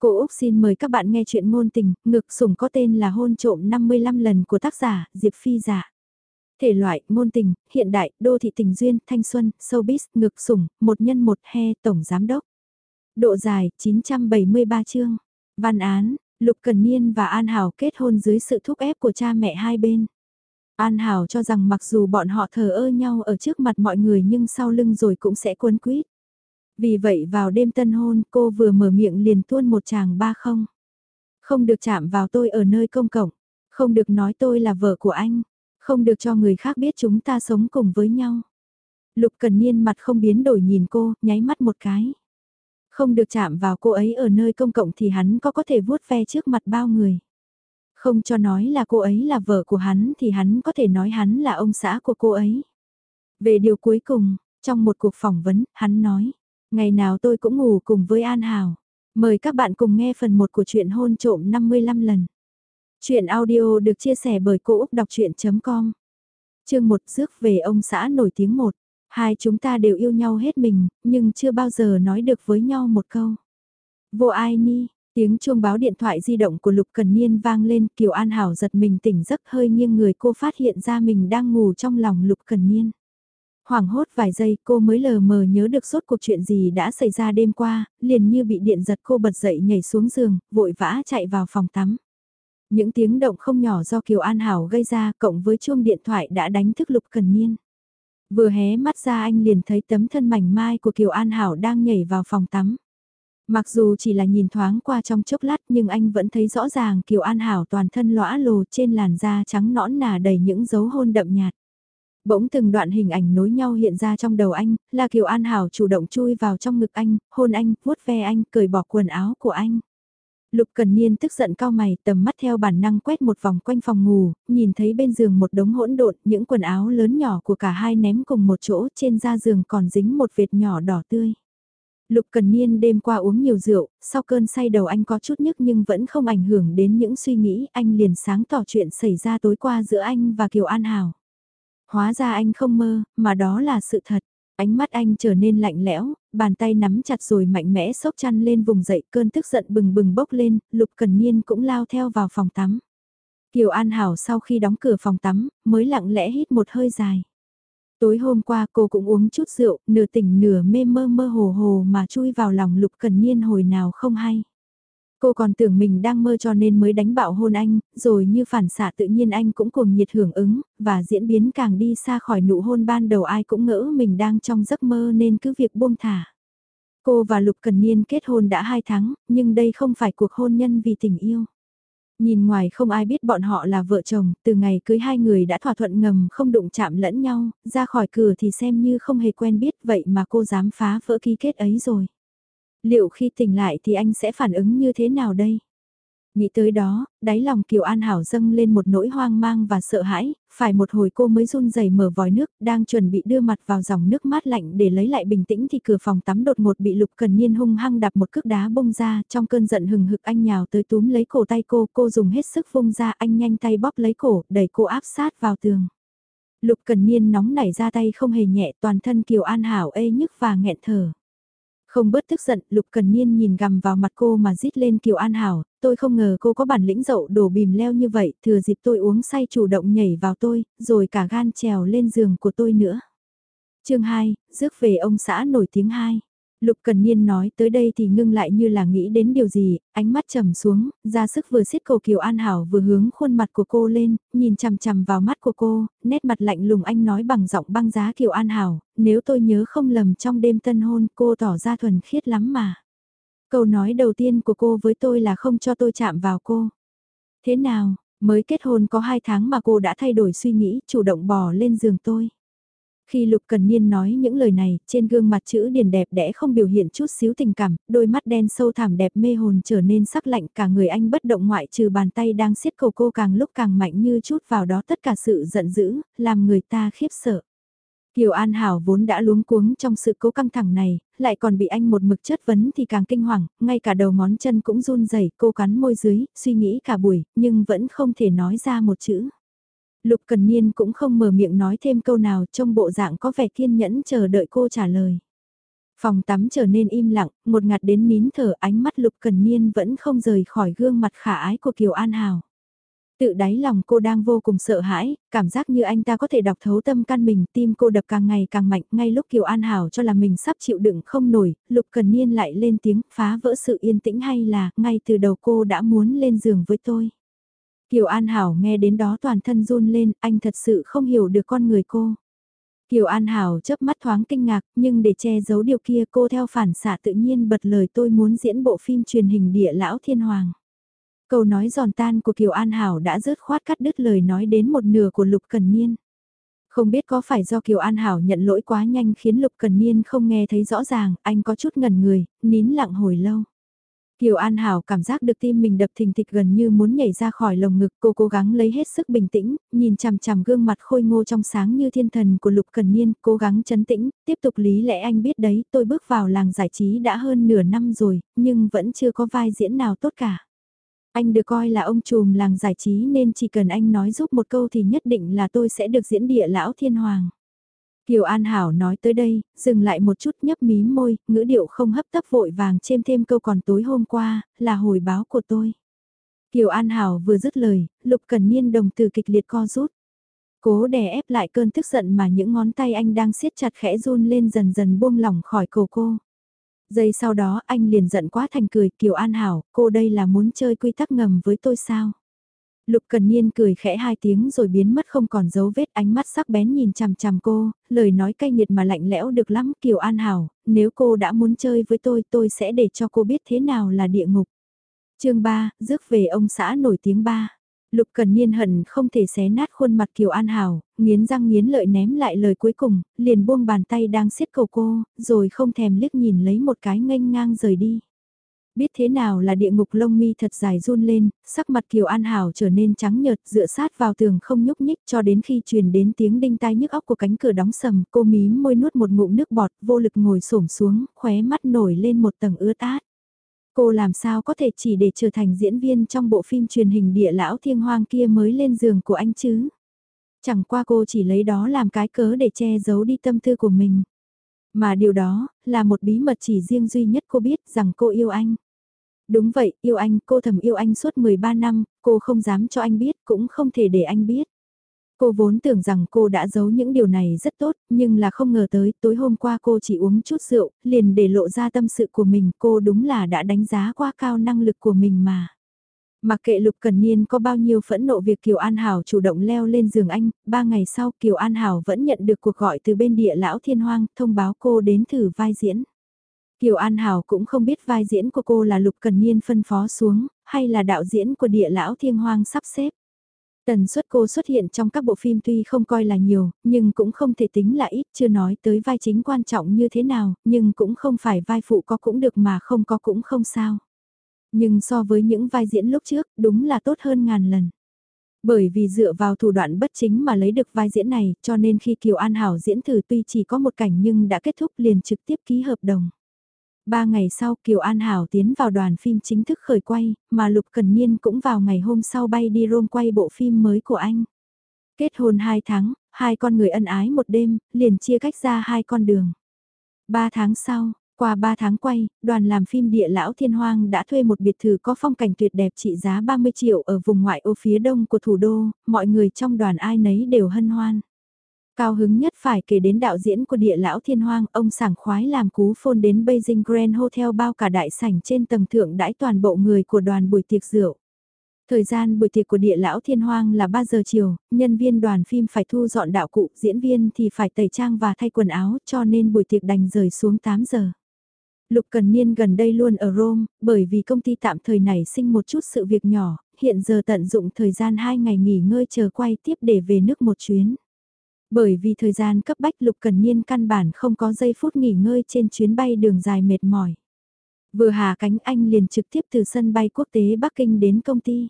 Cô Úc xin mời các bạn nghe chuyện ngôn tình, ngực sủng có tên là hôn trộm 55 lần của tác giả, Diệp Phi giả. Thể loại, ngôn tình, hiện đại, đô thị tình duyên, thanh xuân, showbiz, ngực sủng, một nhân một he, tổng giám đốc. Độ dài, 973 chương. Văn án, Lục Cần Niên và An Hảo kết hôn dưới sự thúc ép của cha mẹ hai bên. An Hảo cho rằng mặc dù bọn họ thờ ơ nhau ở trước mặt mọi người nhưng sau lưng rồi cũng sẽ cuốn quýt. Vì vậy vào đêm tân hôn cô vừa mở miệng liền tuôn một chàng ba không. Không được chạm vào tôi ở nơi công cộng, không được nói tôi là vợ của anh, không được cho người khác biết chúng ta sống cùng với nhau. Lục Cần Niên mặt không biến đổi nhìn cô, nháy mắt một cái. Không được chạm vào cô ấy ở nơi công cộng thì hắn có có thể vuốt ve trước mặt bao người. Không cho nói là cô ấy là vợ của hắn thì hắn có thể nói hắn là ông xã của cô ấy. Về điều cuối cùng, trong một cuộc phỏng vấn, hắn nói, ngày nào tôi cũng ngủ cùng với An Hảo. Mời các bạn cùng nghe phần 1 của truyện hôn trộm 55 lần. Chuyện audio được chia sẻ bởi Cô Úc Đọc Chuyện.com Chương 1 rước về ông xã nổi tiếng một Hai chúng ta đều yêu nhau hết mình, nhưng chưa bao giờ nói được với nhau một câu. Vô ai ni, tiếng chuông báo điện thoại di động của Lục Cần Niên vang lên, Kiều An Hảo giật mình tỉnh giấc hơi nghiêng người cô phát hiện ra mình đang ngủ trong lòng Lục Cần Niên. Hoảng hốt vài giây cô mới lờ mờ nhớ được suốt cuộc chuyện gì đã xảy ra đêm qua, liền như bị điện giật cô bật dậy nhảy xuống giường, vội vã chạy vào phòng tắm. Những tiếng động không nhỏ do Kiều An Hảo gây ra cộng với chuông điện thoại đã đánh thức Lục Cần Niên. Vừa hé mắt ra anh liền thấy tấm thân mảnh mai của Kiều An Hảo đang nhảy vào phòng tắm. Mặc dù chỉ là nhìn thoáng qua trong chốc lát nhưng anh vẫn thấy rõ ràng Kiều An Hảo toàn thân lõa lồ trên làn da trắng nõn nà đầy những dấu hôn đậm nhạt. Bỗng từng đoạn hình ảnh nối nhau hiện ra trong đầu anh, là Kiều An Hảo chủ động chui vào trong ngực anh, hôn anh, vuốt ve anh, cởi bỏ quần áo của anh. Lục Cần Niên tức giận cao mày, tầm mắt theo bản năng quét một vòng quanh phòng ngủ, nhìn thấy bên giường một đống hỗn độn, những quần áo lớn nhỏ của cả hai ném cùng một chỗ, trên da giường còn dính một vệt nhỏ đỏ tươi. Lục Cần Niên đêm qua uống nhiều rượu, sau cơn say đầu anh có chút nhức nhưng vẫn không ảnh hưởng đến những suy nghĩ, anh liền sáng tỏ chuyện xảy ra tối qua giữa anh và Kiều An Hảo. Hóa ra anh không mơ, mà đó là sự thật. Ánh mắt anh trở nên lạnh lẽo, bàn tay nắm chặt rồi mạnh mẽ sốc chăn lên vùng dậy cơn tức giận bừng bừng bốc lên, Lục Cần Niên cũng lao theo vào phòng tắm. Kiều An Hảo sau khi đóng cửa phòng tắm, mới lặng lẽ hít một hơi dài. Tối hôm qua cô cũng uống chút rượu, nửa tỉnh nửa mê mơ mơ hồ hồ mà chui vào lòng Lục Cần Niên hồi nào không hay. Cô còn tưởng mình đang mơ cho nên mới đánh bạo hôn anh, rồi như phản xạ tự nhiên anh cũng cuồng nhiệt hưởng ứng, và diễn biến càng đi xa khỏi nụ hôn ban đầu ai cũng ngỡ mình đang trong giấc mơ nên cứ việc buông thả. Cô và Lục Cần Niên kết hôn đã 2 tháng, nhưng đây không phải cuộc hôn nhân vì tình yêu. Nhìn ngoài không ai biết bọn họ là vợ chồng, từ ngày cưới hai người đã thỏa thuận ngầm không đụng chạm lẫn nhau, ra khỏi cửa thì xem như không hề quen biết vậy mà cô dám phá vỡ ký kết ấy rồi. Liệu khi tỉnh lại thì anh sẽ phản ứng như thế nào đây? Nghĩ tới đó, đáy lòng Kiều An Hảo dâng lên một nỗi hoang mang và sợ hãi, phải một hồi cô mới run rẩy mở vòi nước, đang chuẩn bị đưa mặt vào dòng nước mát lạnh để lấy lại bình tĩnh thì cửa phòng tắm đột một bị Lục Cần Niên hung hăng đạp một cước đá bông ra, trong cơn giận hừng hực anh nhào tới túm lấy cổ tay cô, cô dùng hết sức vung ra, anh nhanh tay bóp lấy cổ, đẩy cô áp sát vào tường. Lục Cần Niên nóng nảy ra tay không hề nhẹ, toàn thân Kiều An Hảo ê nhức và nghẹn thở. Không bớt tức giận, Lục Cần Niên nhìn gằm vào mặt cô mà rít lên Kiều An Hảo, tôi không ngờ cô có bản lĩnh dậu đổ bìm leo như vậy, thừa dịp tôi uống say chủ động nhảy vào tôi, rồi cả gan trèo lên giường của tôi nữa. chương 2, rước về ông xã nổi tiếng 2. Lục Cần Niên nói tới đây thì ngưng lại như là nghĩ đến điều gì, ánh mắt trầm xuống, ra sức vừa xiết cầu Kiều An Hảo vừa hướng khuôn mặt của cô lên, nhìn chằm chằm vào mắt của cô, nét mặt lạnh lùng anh nói bằng giọng băng giá Kiều An Hảo, nếu tôi nhớ không lầm trong đêm tân hôn cô tỏ ra thuần khiết lắm mà. Câu nói đầu tiên của cô với tôi là không cho tôi chạm vào cô. Thế nào, mới kết hôn có hai tháng mà cô đã thay đổi suy nghĩ, chủ động bò lên giường tôi. Khi Lục Cần Niên nói những lời này, trên gương mặt chữ điền đẹp đẽ không biểu hiện chút xíu tình cảm, đôi mắt đen sâu thẳm đẹp mê hồn trở nên sắc lạnh cả người anh bất động ngoại trừ bàn tay đang siết cầu cô càng lúc càng mạnh như chút vào đó tất cả sự giận dữ, làm người ta khiếp sợ. Kiều An Hảo vốn đã luống cuống trong sự cố căng thẳng này, lại còn bị anh một mực chất vấn thì càng kinh hoàng, ngay cả đầu ngón chân cũng run rẩy, cô cắn môi dưới, suy nghĩ cả buổi, nhưng vẫn không thể nói ra một chữ. Lục Cần Niên cũng không mở miệng nói thêm câu nào trong bộ dạng có vẻ kiên nhẫn chờ đợi cô trả lời. Phòng tắm trở nên im lặng, một ngạt đến nín thở ánh mắt Lục Cần Niên vẫn không rời khỏi gương mặt khả ái của Kiều An Hảo. Tự đáy lòng cô đang vô cùng sợ hãi, cảm giác như anh ta có thể đọc thấu tâm can mình, tim cô đập càng ngày càng mạnh, ngay lúc Kiều An Hảo cho là mình sắp chịu đựng không nổi, Lục Cần Niên lại lên tiếng phá vỡ sự yên tĩnh hay là, ngay từ đầu cô đã muốn lên giường với tôi. Kiều An Hảo nghe đến đó toàn thân run lên, anh thật sự không hiểu được con người cô. Kiều An Hảo chớp mắt thoáng kinh ngạc, nhưng để che giấu điều kia cô theo phản xạ tự nhiên bật lời tôi muốn diễn bộ phim truyền hình địa lão thiên hoàng. Câu nói giòn tan của Kiều An Hảo đã rớt khoát cắt đứt lời nói đến một nửa của Lục Cần Niên. Không biết có phải do Kiều An Hảo nhận lỗi quá nhanh khiến Lục Cần Niên không nghe thấy rõ ràng, anh có chút ngẩn người, nín lặng hồi lâu. Kiều An Hảo cảm giác được tim mình đập thình thịch gần như muốn nhảy ra khỏi lồng ngực, cô cố gắng lấy hết sức bình tĩnh, nhìn chằm chằm gương mặt khôi ngô trong sáng như thiên thần của Lục Cần Niên, cố gắng chấn tĩnh, tiếp tục lý lẽ anh biết đấy, tôi bước vào làng giải trí đã hơn nửa năm rồi, nhưng vẫn chưa có vai diễn nào tốt cả. Anh được coi là ông trùm làng giải trí nên chỉ cần anh nói giúp một câu thì nhất định là tôi sẽ được diễn địa lão thiên hoàng. Kiều An Hảo nói tới đây, dừng lại một chút nhấp mí môi, ngữ điệu không hấp tấp vội vàng chêm thêm câu còn tối hôm qua, là hồi báo của tôi. Kiều An Hảo vừa dứt lời, Lục Cần Niên đồng từ kịch liệt co rút. Cố đè ép lại cơn tức giận mà những ngón tay anh đang siết chặt khẽ run lên dần dần buông lỏng khỏi cổ cô. Giây sau đó anh liền giận quá thành cười Kiều An Hảo, cô đây là muốn chơi quy tắc ngầm với tôi sao? Lục Cần Niên cười khẽ hai tiếng rồi biến mất không còn dấu vết ánh mắt sắc bén nhìn chằm chằm cô, lời nói cay nghiệt mà lạnh lẽo được lắm Kiều An Hảo, nếu cô đã muốn chơi với tôi tôi sẽ để cho cô biết thế nào là địa ngục. chương 3, rước về ông xã nổi tiếng ba. Lục Cần Niên hận không thể xé nát khuôn mặt Kiều An Hảo, nghiến răng nghiến lợi ném lại lời cuối cùng, liền buông bàn tay đang siết cầu cô, rồi không thèm liếc nhìn lấy một cái nghênh ngang rời đi. Biết thế nào là địa ngục lông mi thật dài run lên, sắc mặt Kiều An Hảo trở nên trắng nhợt dựa sát vào tường không nhúc nhích cho đến khi truyền đến tiếng đinh tai nhức óc của cánh cửa đóng sầm, cô mím môi nuốt một ngụm nước bọt, vô lực ngồi xổm xuống, khóe mắt nổi lên một tầng ướt át. Cô làm sao có thể chỉ để trở thành diễn viên trong bộ phim truyền hình địa lão thiên hoang kia mới lên giường của anh chứ? Chẳng qua cô chỉ lấy đó làm cái cớ để che giấu đi tâm tư của mình. Mà điều đó, là một bí mật chỉ riêng duy nhất cô biết rằng cô yêu anh. Đúng vậy, yêu anh, cô thầm yêu anh suốt 13 năm, cô không dám cho anh biết, cũng không thể để anh biết. Cô vốn tưởng rằng cô đã giấu những điều này rất tốt, nhưng là không ngờ tới, tối hôm qua cô chỉ uống chút rượu, liền để lộ ra tâm sự của mình, cô đúng là đã đánh giá quá cao năng lực của mình mà. Mặc kệ Lục Cần Niên có bao nhiêu phẫn nộ việc Kiều An Hảo chủ động leo lên giường anh, ba ngày sau Kiều An Hảo vẫn nhận được cuộc gọi từ bên địa lão thiên hoang, thông báo cô đến thử vai diễn. Kiều An Hảo cũng không biết vai diễn của cô là Lục Cần Niên phân phó xuống, hay là đạo diễn của địa lão thiên hoang sắp xếp. Tần suất cô xuất hiện trong các bộ phim tuy không coi là nhiều, nhưng cũng không thể tính là ít, chưa nói tới vai chính quan trọng như thế nào, nhưng cũng không phải vai phụ có cũng được mà không có cũng không sao. Nhưng so với những vai diễn lúc trước, đúng là tốt hơn ngàn lần. Bởi vì dựa vào thủ đoạn bất chính mà lấy được vai diễn này, cho nên khi Kiều An Hảo diễn thử tuy chỉ có một cảnh nhưng đã kết thúc liền trực tiếp ký hợp đồng. Ba ngày sau Kiều An Hảo tiến vào đoàn phim chính thức khởi quay, mà Lục Cần Niên cũng vào ngày hôm sau bay đi Rome quay bộ phim mới của anh. Kết hôn hai tháng, hai con người ân ái một đêm, liền chia cách ra hai con đường. Ba tháng sau, qua 3 tháng quay, đoàn làm phim Địa Lão Thiên Hoang đã thuê một biệt thự có phong cảnh tuyệt đẹp trị giá 30 triệu ở vùng ngoại ô phía đông của thủ đô, mọi người trong đoàn ai nấy đều hân hoan. Cao hứng nhất phải kể đến đạo diễn của địa lão thiên hoang, ông sảng khoái làm cú phôn đến Beijing Grand Hotel bao cả đại sảnh trên tầng thượng đãi toàn bộ người của đoàn buổi tiệc rượu. Thời gian buổi tiệc của địa lão thiên hoang là 3 giờ chiều, nhân viên đoàn phim phải thu dọn đạo cụ, diễn viên thì phải tẩy trang và thay quần áo cho nên buổi tiệc đành rời xuống 8 giờ. Lục Cần Niên gần đây luôn ở Rome, bởi vì công ty tạm thời này sinh một chút sự việc nhỏ, hiện giờ tận dụng thời gian 2 ngày nghỉ ngơi chờ quay tiếp để về nước một chuyến. Bởi vì thời gian cấp bách Lục Cần Niên căn bản không có giây phút nghỉ ngơi trên chuyến bay đường dài mệt mỏi. Vừa hạ cánh anh liền trực tiếp từ sân bay quốc tế Bắc Kinh đến công ty.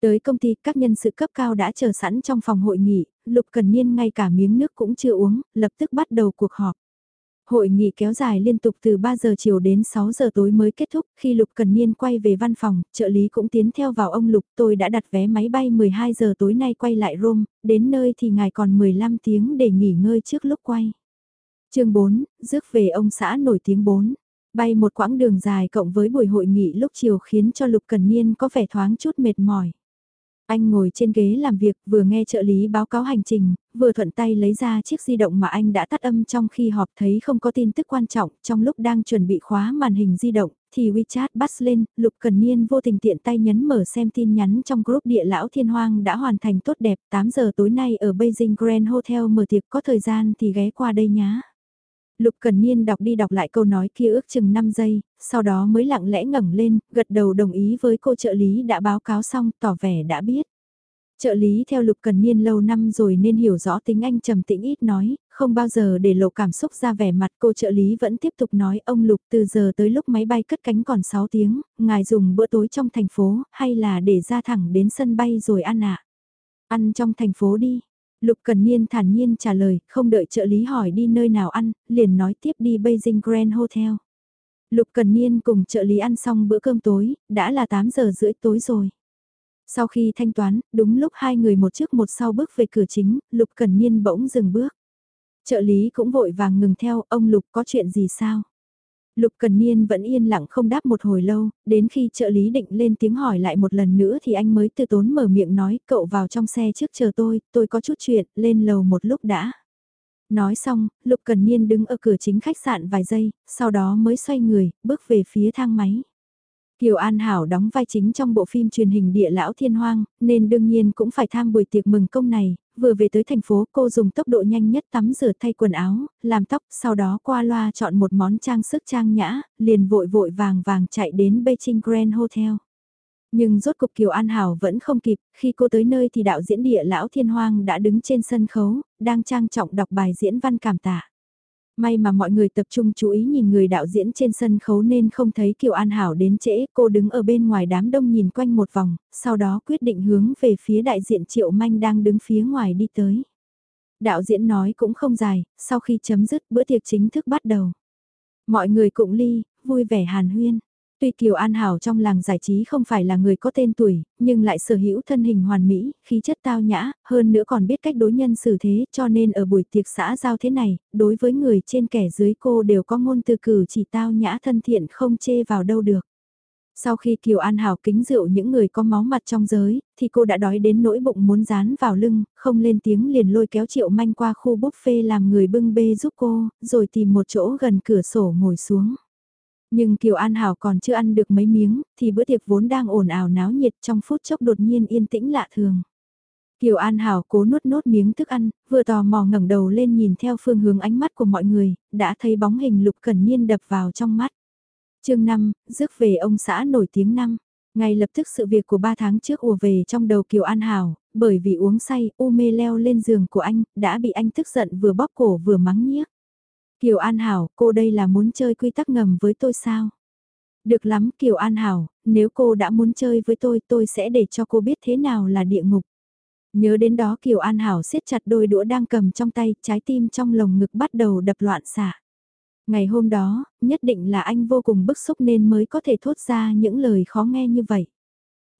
Tới công ty các nhân sự cấp cao đã chờ sẵn trong phòng hội nghị, Lục Cần Niên ngay cả miếng nước cũng chưa uống, lập tức bắt đầu cuộc họp. Hội nghị kéo dài liên tục từ 3 giờ chiều đến 6 giờ tối mới kết thúc, khi Lục Cần Niên quay về văn phòng, trợ lý cũng tiến theo vào ông Lục, tôi đã đặt vé máy bay 12 giờ tối nay quay lại Rome, đến nơi thì ngài còn 15 tiếng để nghỉ ngơi trước lúc quay. chương 4, rước về ông xã nổi tiếng 4. Bay một quãng đường dài cộng với buổi hội nghị lúc chiều khiến cho Lục Cần Niên có vẻ thoáng chút mệt mỏi. Anh ngồi trên ghế làm việc vừa nghe trợ lý báo cáo hành trình, vừa thuận tay lấy ra chiếc di động mà anh đã tắt âm trong khi họp thấy không có tin tức quan trọng trong lúc đang chuẩn bị khóa màn hình di động, thì WeChat bắt lên, Lục Cần Niên vô tình tiện tay nhấn mở xem tin nhắn trong group địa lão thiên hoang đã hoàn thành tốt đẹp 8 giờ tối nay ở Beijing Grand Hotel mở tiệc có thời gian thì ghé qua đây nhá. Lục Cần Niên đọc đi đọc lại câu nói kia ước chừng 5 giây, sau đó mới lặng lẽ ngẩng lên, gật đầu đồng ý với cô trợ lý đã báo cáo xong, tỏ vẻ đã biết. Trợ lý theo Lục Cần Niên lâu năm rồi nên hiểu rõ tính anh trầm tĩnh ít nói, không bao giờ để lộ cảm xúc ra vẻ mặt cô trợ lý vẫn tiếp tục nói ông Lục từ giờ tới lúc máy bay cất cánh còn 6 tiếng, ngài dùng bữa tối trong thành phố hay là để ra thẳng đến sân bay rồi ăn ạ? Ăn trong thành phố đi, Lục Cần Niên thản nhiên trả lời, không đợi trợ lý hỏi đi nơi nào ăn, liền nói tiếp đi Beijing Grand Hotel. Lục Cần Niên cùng trợ lý ăn xong bữa cơm tối, đã là 8 giờ rưỡi tối rồi. Sau khi thanh toán, đúng lúc hai người một trước một sau bước về cửa chính, Lục Cần Niên bỗng dừng bước. Trợ lý cũng vội vàng ngừng theo, ông Lục có chuyện gì sao? Lục Cần Niên vẫn yên lặng không đáp một hồi lâu, đến khi trợ lý định lên tiếng hỏi lại một lần nữa thì anh mới từ tốn mở miệng nói cậu vào trong xe trước chờ tôi, tôi có chút chuyện, lên lầu một lúc đã. Nói xong, Lục Cần Niên đứng ở cửa chính khách sạn vài giây, sau đó mới xoay người, bước về phía thang máy. Kiều An Hảo đóng vai chính trong bộ phim truyền hình Địa Lão Thiên Hoang, nên đương nhiên cũng phải tham buổi tiệc mừng công này, vừa về tới thành phố cô dùng tốc độ nhanh nhất tắm rửa thay quần áo, làm tóc, sau đó qua loa chọn một món trang sức trang nhã, liền vội vội vàng vàng chạy đến Beijing Grand Hotel. Nhưng rốt cục Kiều An Hảo vẫn không kịp, khi cô tới nơi thì đạo diễn địa lão thiên hoang đã đứng trên sân khấu, đang trang trọng đọc bài diễn văn cảm tạ. May mà mọi người tập trung chú ý nhìn người đạo diễn trên sân khấu nên không thấy Kiều An Hảo đến trễ, cô đứng ở bên ngoài đám đông nhìn quanh một vòng, sau đó quyết định hướng về phía đại diện Triệu Manh đang đứng phía ngoài đi tới. Đạo diễn nói cũng không dài, sau khi chấm dứt bữa tiệc chính thức bắt đầu. Mọi người cũng ly, vui vẻ hàn huyên. Tuy Kiều An Hảo trong làng giải trí không phải là người có tên tuổi, nhưng lại sở hữu thân hình hoàn mỹ, khí chất tao nhã, hơn nữa còn biết cách đối nhân xử thế cho nên ở buổi tiệc xã giao thế này, đối với người trên kẻ dưới cô đều có ngôn từ cử chỉ tao nhã thân thiện không chê vào đâu được. Sau khi Kiều An Hảo kính rượu những người có máu mặt trong giới, thì cô đã đói đến nỗi bụng muốn dán vào lưng, không lên tiếng liền lôi kéo Triệu Manh qua khu buffet làm người bưng bê giúp cô, rồi tìm một chỗ gần cửa sổ ngồi xuống. Nhưng Kiều An Hảo còn chưa ăn được mấy miếng, thì bữa tiệc vốn đang ồn ào náo nhiệt trong phút chốc đột nhiên yên tĩnh lạ thường. Kiều An Hảo cố nuốt nốt miếng thức ăn, vừa tò mò ngẩng đầu lên nhìn theo phương hướng ánh mắt của mọi người, đã thấy bóng hình Lục Cẩn Niên đập vào trong mắt. chương 5, rước về ông xã nổi tiếng năm. Ngay lập tức sự việc của ba tháng trước ùa về trong đầu Kiều An Hảo, bởi vì uống say, u mê leo lên giường của anh, đã bị anh tức giận vừa bóp cổ vừa mắng nhiếc. Kiều An Hảo, cô đây là muốn chơi quy tắc ngầm với tôi sao? Được lắm Kiều An Hảo, nếu cô đã muốn chơi với tôi tôi sẽ để cho cô biết thế nào là địa ngục. Nhớ đến đó Kiều An Hảo siết chặt đôi đũa đang cầm trong tay, trái tim trong lồng ngực bắt đầu đập loạn xạ. Ngày hôm đó, nhất định là anh vô cùng bức xúc nên mới có thể thốt ra những lời khó nghe như vậy.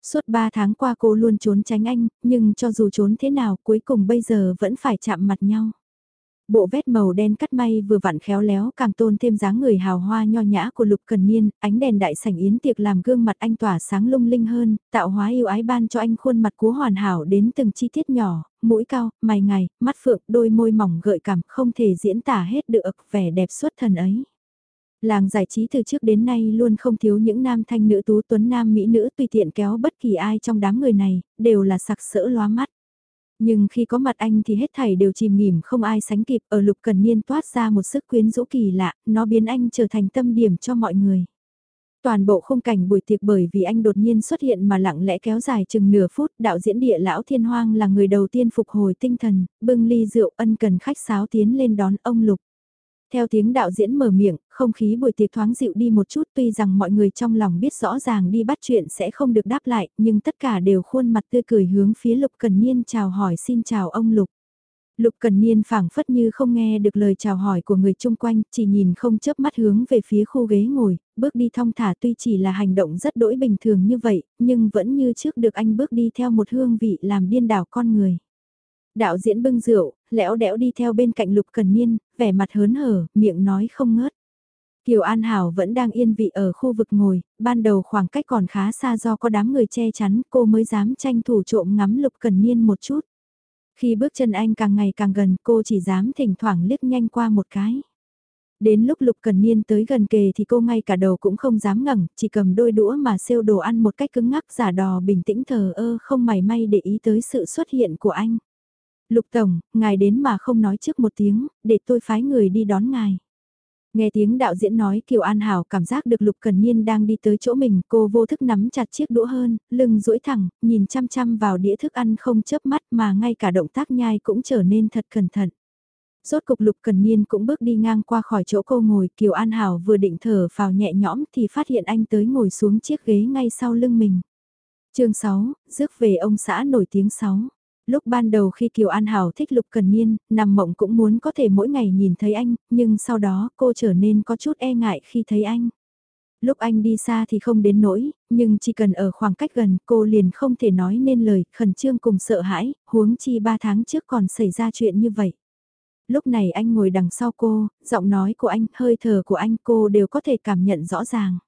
Suốt 3 tháng qua cô luôn trốn tránh anh, nhưng cho dù trốn thế nào cuối cùng bây giờ vẫn phải chạm mặt nhau. Bộ vét màu đen cắt may vừa vặn khéo léo càng tôn thêm dáng người hào hoa nho nhã của Lục Cần Niên, ánh đèn đại sảnh yến tiệc làm gương mặt anh tỏa sáng lung linh hơn, tạo hóa yêu ái ban cho anh khuôn mặt cú hoàn hảo đến từng chi tiết nhỏ, mũi cao, mày ngày mắt phượng, đôi môi mỏng gợi cảm, không thể diễn tả hết được vẻ đẹp xuất thần ấy. Làng giải trí từ trước đến nay luôn không thiếu những nam thanh nữ tú tuấn nam mỹ nữ tùy tiện kéo bất kỳ ai trong đám người này, đều là sặc sỡ lóa mắt. Nhưng khi có mặt anh thì hết thảy đều chìm nghỉm không ai sánh kịp ở lục cần niên toát ra một sức quyến rũ kỳ lạ, nó biến anh trở thành tâm điểm cho mọi người. Toàn bộ khung cảnh buổi tiệc bởi vì anh đột nhiên xuất hiện mà lặng lẽ kéo dài chừng nửa phút, đạo diễn địa lão thiên hoang là người đầu tiên phục hồi tinh thần, bưng ly rượu ân cần khách sáo tiến lên đón ông Lục. Theo tiếng đạo diễn mở miệng, không khí buổi tiệc thoáng dịu đi một chút tuy rằng mọi người trong lòng biết rõ ràng đi bắt chuyện sẽ không được đáp lại, nhưng tất cả đều khuôn mặt tươi cười hướng phía Lục Cần Niên chào hỏi xin chào ông Lục. Lục Cần Niên phảng phất như không nghe được lời chào hỏi của người chung quanh, chỉ nhìn không chớp mắt hướng về phía khu ghế ngồi, bước đi thong thả tuy chỉ là hành động rất đỗi bình thường như vậy, nhưng vẫn như trước được anh bước đi theo một hương vị làm điên đảo con người. Đạo diễn bưng rượu, lẽo đẽo đi theo bên cạnh Lục Cần Niên, vẻ mặt hớn hở, miệng nói không ngớt. Kiều An Hảo vẫn đang yên vị ở khu vực ngồi, ban đầu khoảng cách còn khá xa do có đám người che chắn cô mới dám tranh thủ trộm ngắm Lục Cần Niên một chút. Khi bước chân anh càng ngày càng gần cô chỉ dám thỉnh thoảng liếc nhanh qua một cái. Đến lúc Lục Cần Niên tới gần kề thì cô ngay cả đầu cũng không dám ngẩng, chỉ cầm đôi đũa mà xêu đồ ăn một cách cứng ngắc giả đò bình tĩnh thờ ơ không mảy may để ý tới sự xuất hiện của anh. Lục Tổng, ngài đến mà không nói trước một tiếng, để tôi phái người đi đón ngài. Nghe tiếng đạo diễn nói Kiều An Hảo cảm giác được Lục Cần Niên đang đi tới chỗ mình, cô vô thức nắm chặt chiếc đũa hơn, lưng duỗi thẳng, nhìn chăm chăm vào đĩa thức ăn không chớp mắt mà ngay cả động tác nhai cũng trở nên thật cẩn thận. Rốt cục Lục Cần Niên cũng bước đi ngang qua khỏi chỗ cô ngồi, Kiều An Hảo vừa định thở vào nhẹ nhõm thì phát hiện anh tới ngồi xuống chiếc ghế ngay sau lưng mình. chương 6, rước về ông xã nổi tiếng 6. Lúc ban đầu khi Kiều An Hảo thích Lục Cần Niên, nằm mộng cũng muốn có thể mỗi ngày nhìn thấy anh, nhưng sau đó cô trở nên có chút e ngại khi thấy anh. Lúc anh đi xa thì không đến nỗi, nhưng chỉ cần ở khoảng cách gần cô liền không thể nói nên lời, khẩn trương cùng sợ hãi, huống chi ba tháng trước còn xảy ra chuyện như vậy. Lúc này anh ngồi đằng sau cô, giọng nói của anh, hơi thở của anh cô đều có thể cảm nhận rõ ràng.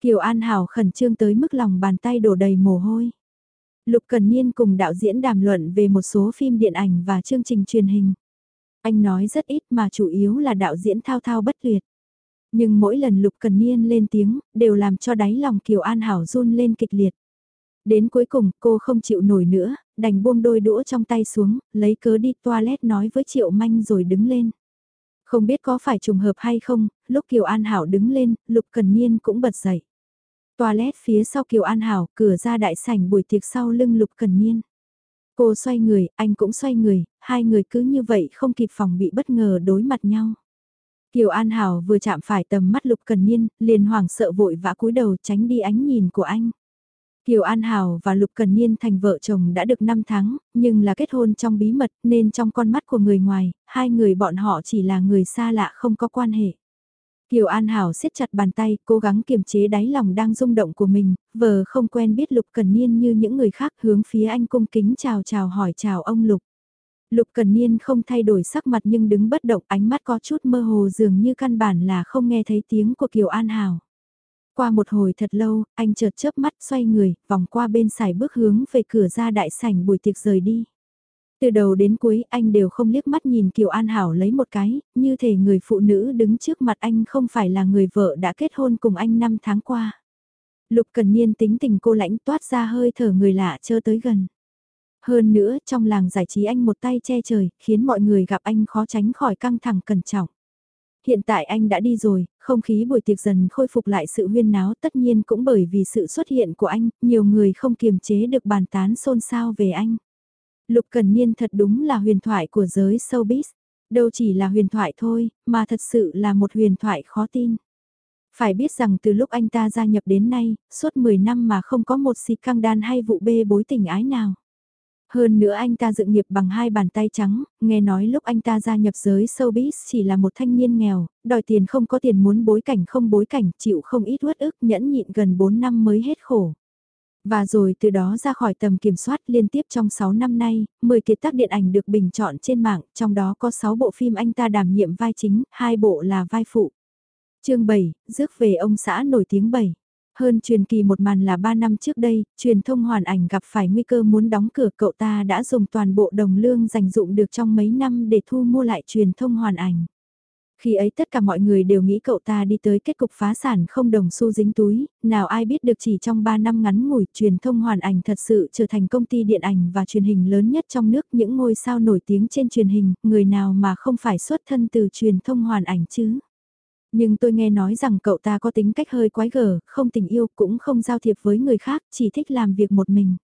Kiều An Hảo khẩn trương tới mức lòng bàn tay đổ đầy mồ hôi. Lục Cần Niên cùng đạo diễn đàm luận về một số phim điện ảnh và chương trình truyền hình. Anh nói rất ít mà chủ yếu là đạo diễn thao thao bất tuyệt. Nhưng mỗi lần Lục Cần Niên lên tiếng, đều làm cho đáy lòng Kiều An Hảo run lên kịch liệt. Đến cuối cùng cô không chịu nổi nữa, đành buông đôi đũa trong tay xuống, lấy cớ đi toilet nói với Triệu Manh rồi đứng lên. Không biết có phải trùng hợp hay không, lúc Kiều An Hảo đứng lên, Lục Cần Niên cũng bật dậy. Toilet phía sau Kiều An Hảo, cửa ra đại sảnh buổi tiệc sau lưng Lục Cần Niên. Cô xoay người, anh cũng xoay người, hai người cứ như vậy không kịp phòng bị bất ngờ đối mặt nhau. Kiều An Hảo vừa chạm phải tầm mắt Lục Cần Niên, liền hoảng sợ vội vã cúi đầu tránh đi ánh nhìn của anh. Kiều An Hảo và Lục Cần Niên thành vợ chồng đã được 5 tháng, nhưng là kết hôn trong bí mật nên trong con mắt của người ngoài, hai người bọn họ chỉ là người xa lạ không có quan hệ. Kiều An Hảo siết chặt bàn tay, cố gắng kiềm chế đáy lòng đang rung động của mình, vờ không quen biết Lục Cần Niên như những người khác hướng phía anh cung kính chào chào hỏi chào ông Lục. Lục Cần Niên không thay đổi sắc mặt nhưng đứng bất động ánh mắt có chút mơ hồ dường như căn bản là không nghe thấy tiếng của Kiều An Hảo. Qua một hồi thật lâu, anh chợt chớp mắt xoay người, vòng qua bên xài bước hướng về cửa ra đại sảnh buổi tiệc rời đi. Từ đầu đến cuối anh đều không liếc mắt nhìn Kiều An Hảo lấy một cái, như thể người phụ nữ đứng trước mặt anh không phải là người vợ đã kết hôn cùng anh năm tháng qua. Lục Cần Niên tính tình cô lãnh toát ra hơi thở người lạ chơ tới gần. Hơn nữa trong làng giải trí anh một tay che trời, khiến mọi người gặp anh khó tránh khỏi căng thẳng cẩn trọng. Hiện tại anh đã đi rồi, không khí buổi tiệc dần khôi phục lại sự huyên náo tất nhiên cũng bởi vì sự xuất hiện của anh, nhiều người không kiềm chế được bàn tán xôn xao về anh. Lục Cần Niên thật đúng là huyền thoại của giới showbiz. Đâu chỉ là huyền thoại thôi, mà thật sự là một huyền thoại khó tin. Phải biết rằng từ lúc anh ta gia nhập đến nay, suốt 10 năm mà không có một xì căng đan hay vụ bê bối tình ái nào. Hơn nữa anh ta dựng nghiệp bằng hai bàn tay trắng, nghe nói lúc anh ta gia nhập giới showbiz chỉ là một thanh niên nghèo, đòi tiền không có tiền muốn bối cảnh không bối cảnh, chịu không ít uất ức nhẫn nhịn gần 4 năm mới hết khổ. Và rồi từ đó ra khỏi tầm kiểm soát liên tiếp trong 6 năm nay, 10 kiệt tác điện ảnh được bình chọn trên mạng, trong đó có 6 bộ phim anh ta đảm nhiệm vai chính, hai bộ là vai phụ. chương 7, rước về ông xã nổi tiếng 7. Hơn truyền kỳ một màn là 3 năm trước đây, truyền thông hoàn ảnh gặp phải nguy cơ muốn đóng cửa cậu ta đã dùng toàn bộ đồng lương dành dụng được trong mấy năm để thu mua lại truyền thông hoàn ảnh. Khi ấy tất cả mọi người đều nghĩ cậu ta đi tới kết cục phá sản không đồng xu dính túi, nào ai biết được chỉ trong 3 năm ngắn ngủi truyền thông hoàn ảnh thật sự trở thành công ty điện ảnh và truyền hình lớn nhất trong nước những ngôi sao nổi tiếng trên truyền hình, người nào mà không phải xuất thân từ truyền thông hoàn ảnh chứ. Nhưng tôi nghe nói rằng cậu ta có tính cách hơi quái gở, không tình yêu cũng không giao thiệp với người khác, chỉ thích làm việc một mình.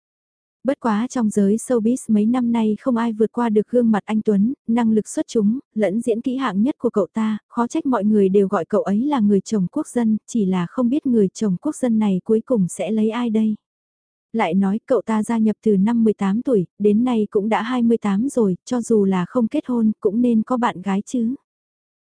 Bất quá trong giới showbiz mấy năm nay không ai vượt qua được gương mặt anh Tuấn, năng lực xuất chúng, lẫn diễn kỹ hạng nhất của cậu ta, khó trách mọi người đều gọi cậu ấy là người chồng quốc dân, chỉ là không biết người chồng quốc dân này cuối cùng sẽ lấy ai đây. Lại nói cậu ta gia nhập từ năm 18 tuổi, đến nay cũng đã 28 rồi, cho dù là không kết hôn cũng nên có bạn gái chứ.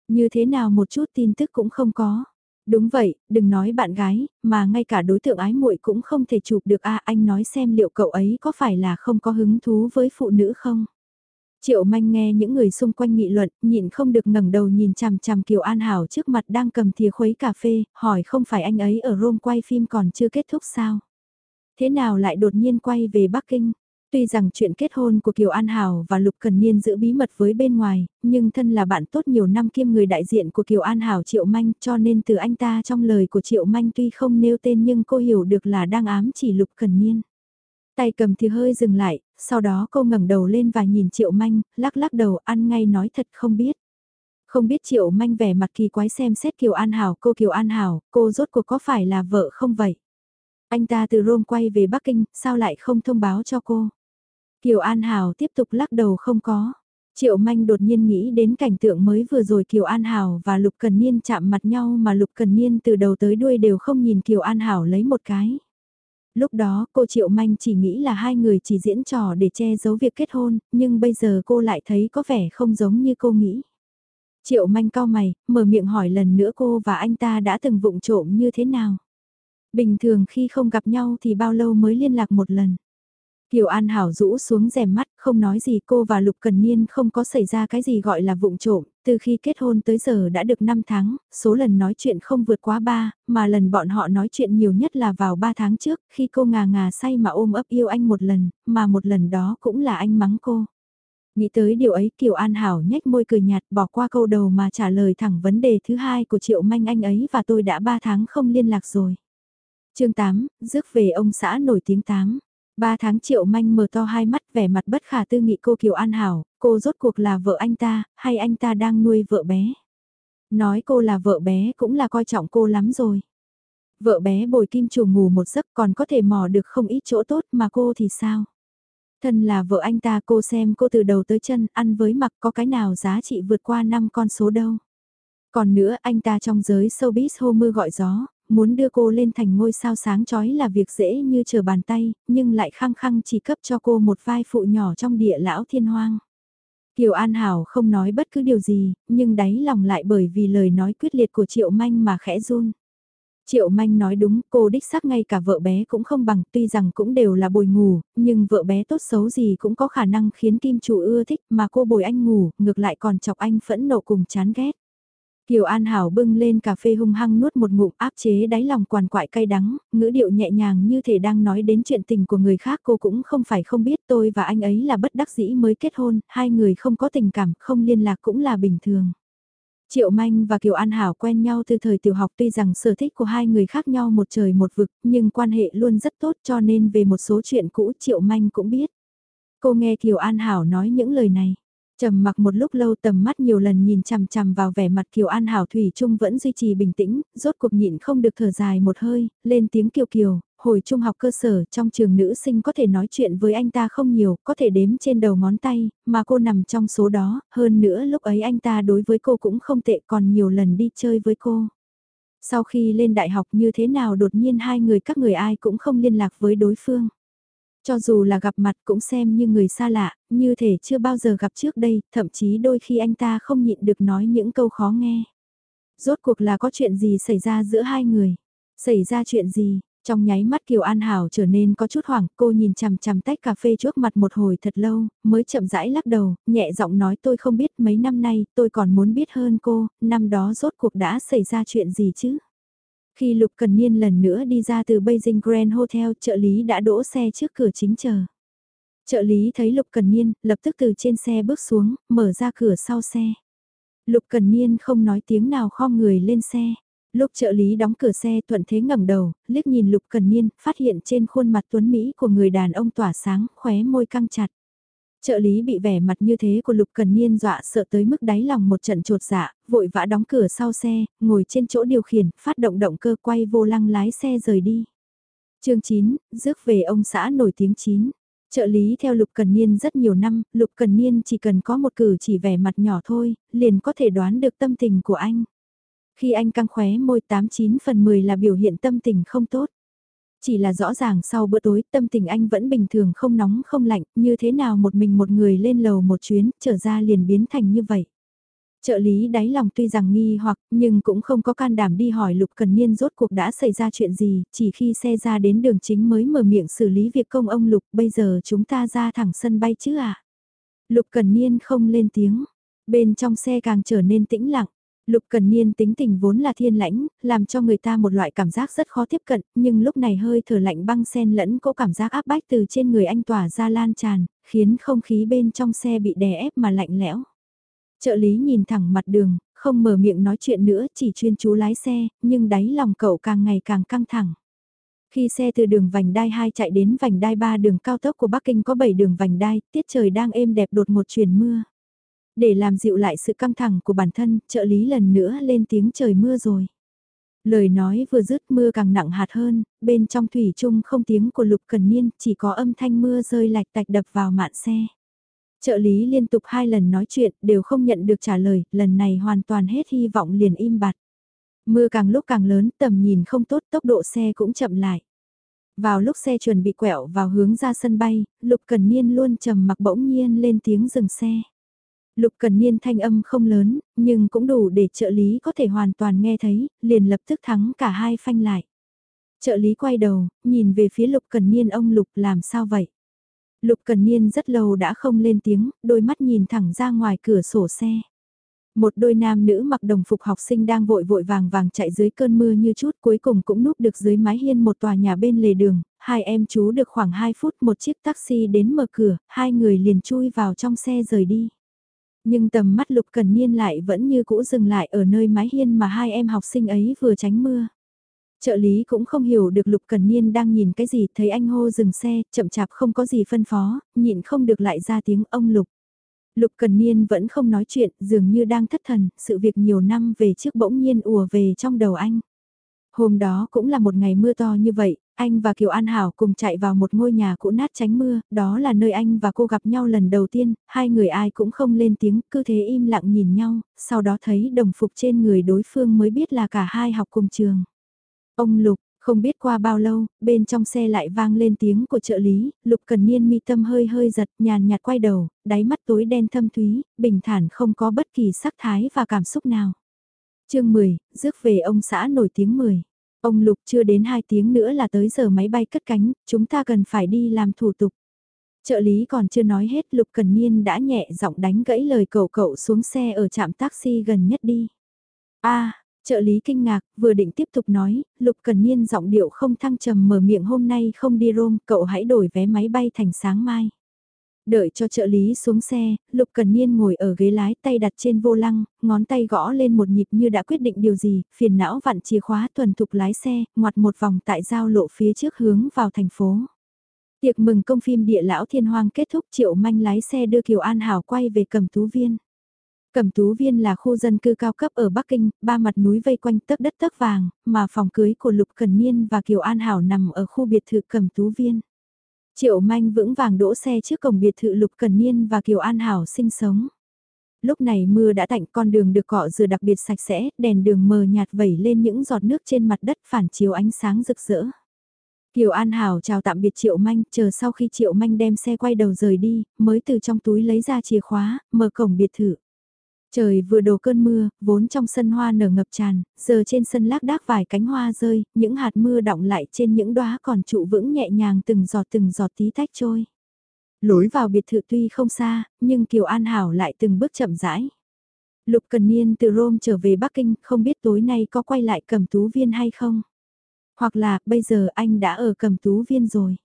Như thế nào một chút tin tức cũng không có. Đúng vậy, đừng nói bạn gái, mà ngay cả đối tượng ái muội cũng không thể chụp được a anh nói xem liệu cậu ấy có phải là không có hứng thú với phụ nữ không? Triệu manh nghe những người xung quanh nghị luận, nhịn không được ngẩng đầu nhìn chằm chằm Kiều An Hảo trước mặt đang cầm thìa khuấy cà phê, hỏi không phải anh ấy ở Rome quay phim còn chưa kết thúc sao? Thế nào lại đột nhiên quay về Bắc Kinh? Tuy rằng chuyện kết hôn của Kiều An Hảo và Lục Cần Niên giữ bí mật với bên ngoài, nhưng thân là bạn tốt nhiều năm kiêm người đại diện của Kiều An Hảo Triệu Manh cho nên từ anh ta trong lời của Triệu Manh tuy không nêu tên nhưng cô hiểu được là đang ám chỉ Lục Cần Niên. Tay cầm thì hơi dừng lại, sau đó cô ngẩng đầu lên và nhìn Triệu Manh, lắc lắc đầu ăn ngay nói thật không biết. Không biết Triệu Manh vẻ mặt kỳ quái xem xét Kiều An Hảo, cô Kiều An Hảo, cô rốt cuộc có phải là vợ không vậy? Anh ta từ Rome quay về Bắc Kinh, sao lại không thông báo cho cô? Kiều An Hảo tiếp tục lắc đầu không có. Triệu Manh đột nhiên nghĩ đến cảnh tượng mới vừa rồi Kiều An Hảo và Lục Cần Niên chạm mặt nhau mà Lục Cần Niên từ đầu tới đuôi đều không nhìn Kiều An Hảo lấy một cái. Lúc đó cô Triệu Manh chỉ nghĩ là hai người chỉ diễn trò để che giấu việc kết hôn, nhưng bây giờ cô lại thấy có vẻ không giống như cô nghĩ. Triệu Manh cao mày, mở miệng hỏi lần nữa cô và anh ta đã từng vụng trộm như thế nào. Bình thường khi không gặp nhau thì bao lâu mới liên lạc một lần. Kiều An Hảo rũ xuống rèm mắt, không nói gì cô và Lục Cần Niên không có xảy ra cái gì gọi là vụng trộm, từ khi kết hôn tới giờ đã được 5 tháng, số lần nói chuyện không vượt quá 3, mà lần bọn họ nói chuyện nhiều nhất là vào 3 tháng trước, khi cô ngà ngà say mà ôm ấp yêu anh một lần, mà một lần đó cũng là anh mắng cô. Nghĩ tới điều ấy Kiều An Hảo nhếch môi cười nhạt bỏ qua câu đầu mà trả lời thẳng vấn đề thứ hai của Triệu Manh anh ấy và tôi đã 3 tháng không liên lạc rồi. chương 8, rước về ông xã nổi tiếng 8. Ba tháng triệu manh mở to hai mắt vẻ mặt bất khả tư nghị cô Kiều An Hảo, cô rốt cuộc là vợ anh ta, hay anh ta đang nuôi vợ bé. Nói cô là vợ bé cũng là coi trọng cô lắm rồi. Vợ bé bồi kim chủ ngủ một giấc còn có thể mò được không ít chỗ tốt mà cô thì sao? Thân là vợ anh ta cô xem cô từ đầu tới chân ăn với mặc có cái nào giá trị vượt qua năm con số đâu. Còn nữa anh ta trong giới showbiz hô mưa gọi gió, muốn đưa cô lên thành ngôi sao sáng chói là việc dễ như chờ bàn tay, nhưng lại khăng khăng chỉ cấp cho cô một vai phụ nhỏ trong địa lão thiên hoang. Kiều An Hảo không nói bất cứ điều gì, nhưng đáy lòng lại bởi vì lời nói quyết liệt của Triệu Manh mà khẽ run. Triệu Manh nói đúng, cô đích xác ngay cả vợ bé cũng không bằng, tuy rằng cũng đều là bồi ngủ, nhưng vợ bé tốt xấu gì cũng có khả năng khiến kim chủ ưa thích mà cô bồi anh ngủ, ngược lại còn chọc anh phẫn nộ cùng chán ghét. Kiều An Hảo bưng lên cà phê hung hăng nuốt một ngụm áp chế đáy lòng quằn quại cay đắng, ngữ điệu nhẹ nhàng như thể đang nói đến chuyện tình của người khác cô cũng không phải không biết tôi và anh ấy là bất đắc dĩ mới kết hôn, hai người không có tình cảm, không liên lạc cũng là bình thường. Triệu Manh và Kiều An Hảo quen nhau từ thời tiểu học tuy rằng sở thích của hai người khác nhau một trời một vực, nhưng quan hệ luôn rất tốt cho nên về một số chuyện cũ Triệu Manh cũng biết. Cô nghe Kiều An Hảo nói những lời này. Trầm mặc một lúc lâu tầm mắt nhiều lần nhìn chằm chằm vào vẻ mặt Kiều An Hảo Thủy Trung vẫn duy trì bình tĩnh, rốt cuộc nhịn không được thở dài một hơi, lên tiếng Kiều Kiều, hồi trung học cơ sở trong trường nữ sinh có thể nói chuyện với anh ta không nhiều, có thể đếm trên đầu ngón tay, mà cô nằm trong số đó, hơn nữa lúc ấy anh ta đối với cô cũng không tệ còn nhiều lần đi chơi với cô. Sau khi lên đại học như thế nào đột nhiên hai người các người ai cũng không liên lạc với đối phương. Cho dù là gặp mặt cũng xem như người xa lạ, như thể chưa bao giờ gặp trước đây, thậm chí đôi khi anh ta không nhịn được nói những câu khó nghe. Rốt cuộc là có chuyện gì xảy ra giữa hai người? Xảy ra chuyện gì? Trong nháy mắt Kiều An Hảo trở nên có chút hoảng, cô nhìn chằm chằm tách cà phê trước mặt một hồi thật lâu, mới chậm rãi lắc đầu, nhẹ giọng nói tôi không biết mấy năm nay, tôi còn muốn biết hơn cô, năm đó rốt cuộc đã xảy ra chuyện gì chứ? Khi Lục Cần Niên lần nữa đi ra từ Beijing Grand Hotel, trợ lý đã đỗ xe trước cửa chính chờ. Trợ lý thấy Lục Cần Niên, lập tức từ trên xe bước xuống, mở ra cửa sau xe. Lục Cần Niên không nói tiếng nào khom người lên xe. Lúc trợ lý đóng cửa xe thuận thế ngẩng đầu, liếc nhìn Lục Cần Niên, phát hiện trên khuôn mặt tuấn Mỹ của người đàn ông tỏa sáng, khóe môi căng chặt. Trợ lý bị vẻ mặt như thế của Lục Cần Niên dọa sợ tới mức đáy lòng một trận trột dạ, vội vã đóng cửa sau xe, ngồi trên chỗ điều khiển, phát động động cơ quay vô lăng lái xe rời đi. chương 9, rước về ông xã nổi tiếng 9. Trợ lý theo Lục Cần Niên rất nhiều năm, Lục Cần Niên chỉ cần có một cử chỉ vẻ mặt nhỏ thôi, liền có thể đoán được tâm tình của anh. Khi anh căng khóe môi 89 phần 10 là biểu hiện tâm tình không tốt. Chỉ là rõ ràng sau bữa tối tâm tình anh vẫn bình thường không nóng không lạnh, như thế nào một mình một người lên lầu một chuyến, trở ra liền biến thành như vậy. Trợ lý đáy lòng tuy rằng nghi hoặc, nhưng cũng không có can đảm đi hỏi Lục Cần Niên rốt cuộc đã xảy ra chuyện gì, chỉ khi xe ra đến đường chính mới mở miệng xử lý việc công ông Lục, bây giờ chúng ta ra thẳng sân bay chứ à? Lục Cần Niên không lên tiếng, bên trong xe càng trở nên tĩnh lặng. Lục Cần Niên tính tình vốn là thiên lãnh, làm cho người ta một loại cảm giác rất khó tiếp cận, nhưng lúc này hơi thở lạnh băng xen lẫn cỗ cảm giác áp bách từ trên người anh tỏa ra lan tràn, khiến không khí bên trong xe bị đè ép mà lạnh lẽo. Trợ lý nhìn thẳng mặt đường, không mở miệng nói chuyện nữa, chỉ chuyên chú lái xe, nhưng đáy lòng cậu càng ngày càng căng thẳng. Khi xe từ đường vành đai 2 chạy đến vành đai 3 đường cao tốc của Bắc Kinh có 7 đường vành đai, tiết trời đang êm đẹp đột một chuyển mưa. Để làm dịu lại sự căng thẳng của bản thân, trợ lý lần nữa lên tiếng trời mưa rồi. Lời nói vừa dứt mưa càng nặng hạt hơn, bên trong thủy chung không tiếng của Lục Cần Niên, chỉ có âm thanh mưa rơi lạch tạch đập vào mạn xe. Trợ lý liên tục hai lần nói chuyện đều không nhận được trả lời, lần này hoàn toàn hết hy vọng liền im bặt. Mưa càng lúc càng lớn, tầm nhìn không tốt, tốc độ xe cũng chậm lại. Vào lúc xe chuẩn bị quẹo vào hướng ra sân bay, Lục Cần Niên luôn trầm mặc bỗng nhiên lên tiếng dừng xe. Lục Cần Niên thanh âm không lớn, nhưng cũng đủ để trợ lý có thể hoàn toàn nghe thấy, liền lập tức thắng cả hai phanh lại. Trợ lý quay đầu, nhìn về phía Lục Cần Niên ông Lục làm sao vậy? Lục Cần Niên rất lâu đã không lên tiếng, đôi mắt nhìn thẳng ra ngoài cửa sổ xe. Một đôi nam nữ mặc đồng phục học sinh đang vội vội vàng vàng chạy dưới cơn mưa như chút cuối cùng cũng núp được dưới mái hiên một tòa nhà bên lề đường, hai em chú được khoảng 2 phút một chiếc taxi đến mở cửa, hai người liền chui vào trong xe rời đi. Nhưng tầm mắt Lục Cần Niên lại vẫn như cũ dừng lại ở nơi mái hiên mà hai em học sinh ấy vừa tránh mưa. Trợ lý cũng không hiểu được Lục Cần Niên đang nhìn cái gì, thấy anh hô dừng xe, chậm chạp không có gì phân phó, nhịn không được lại ra tiếng ông Lục. Lục Cần Niên vẫn không nói chuyện, dường như đang thất thần, sự việc nhiều năm về trước bỗng nhiên ùa về trong đầu anh. Hôm đó cũng là một ngày mưa to như vậy, anh và Kiều An Hảo cùng chạy vào một ngôi nhà cũ nát tránh mưa, đó là nơi anh và cô gặp nhau lần đầu tiên, hai người ai cũng không lên tiếng, cứ thế im lặng nhìn nhau, sau đó thấy đồng phục trên người đối phương mới biết là cả hai học cùng trường. Ông Lục, không biết qua bao lâu, bên trong xe lại vang lên tiếng của trợ lý, Lục Cần Niên mi tâm hơi hơi giật, nhàn nhạt quay đầu, đáy mắt tối đen thâm thúy, bình thản không có bất kỳ sắc thái và cảm xúc nào. chương 10, rước về ông xã nổi tiếng 10. Ông Lục chưa đến 2 tiếng nữa là tới giờ máy bay cất cánh, chúng ta cần phải đi làm thủ tục. Trợ lý còn chưa nói hết Lục Cần Niên đã nhẹ giọng đánh gãy lời cậu cậu xuống xe ở trạm taxi gần nhất đi. a trợ lý kinh ngạc, vừa định tiếp tục nói, Lục Cần Niên giọng điệu không thăng trầm mở miệng hôm nay không đi Rome, cậu hãy đổi vé máy bay thành sáng mai. Đợi cho trợ lý xuống xe, Lục Cần Niên ngồi ở ghế lái tay đặt trên vô lăng, ngón tay gõ lên một nhịp như đã quyết định điều gì, phiền não vặn chìa khóa thuần thục lái xe, ngoặt một vòng tại giao lộ phía trước hướng vào thành phố. Tiệc mừng công phim địa lão thiên hoang kết thúc triệu manh lái xe đưa Kiều An Hảo quay về cầm tú viên. Cẩm Tú Viên là khu dân cư cao cấp ở Bắc Kinh, ba mặt núi vây quanh tấc đất tấc vàng, mà phòng cưới của Lục Cần Niên và Kiều An Hảo nằm ở khu biệt thự Cẩm Tú Viên. Triệu Manh vững vàng đỗ xe trước cổng biệt thự Lục Cần Niên và Kiều An Hảo sinh sống. Lúc này mưa đã tạnh con đường được cọ rửa đặc biệt sạch sẽ, đèn đường mờ nhạt vẩy lên những giọt nước trên mặt đất phản chiếu ánh sáng rực rỡ. Kiều An Hảo chào tạm biệt Triệu Manh, chờ sau khi Triệu Manh đem xe quay đầu rời đi, mới từ trong túi lấy ra chìa khóa, mở cổng biệt thự. Trời vừa đổ cơn mưa, vốn trong sân hoa nở ngập tràn, giờ trên sân lác đác vài cánh hoa rơi, những hạt mưa đọng lại trên những đóa còn trụ vững nhẹ nhàng từng giọt từng giọt tí tách trôi. Lối vào biệt thự tuy không xa, nhưng Kiều An Hảo lại từng bước chậm rãi. Lục Cần Niên từ Rome trở về Bắc Kinh, không biết tối nay có quay lại cầm tú viên hay không? Hoặc là, bây giờ anh đã ở cầm tú viên rồi.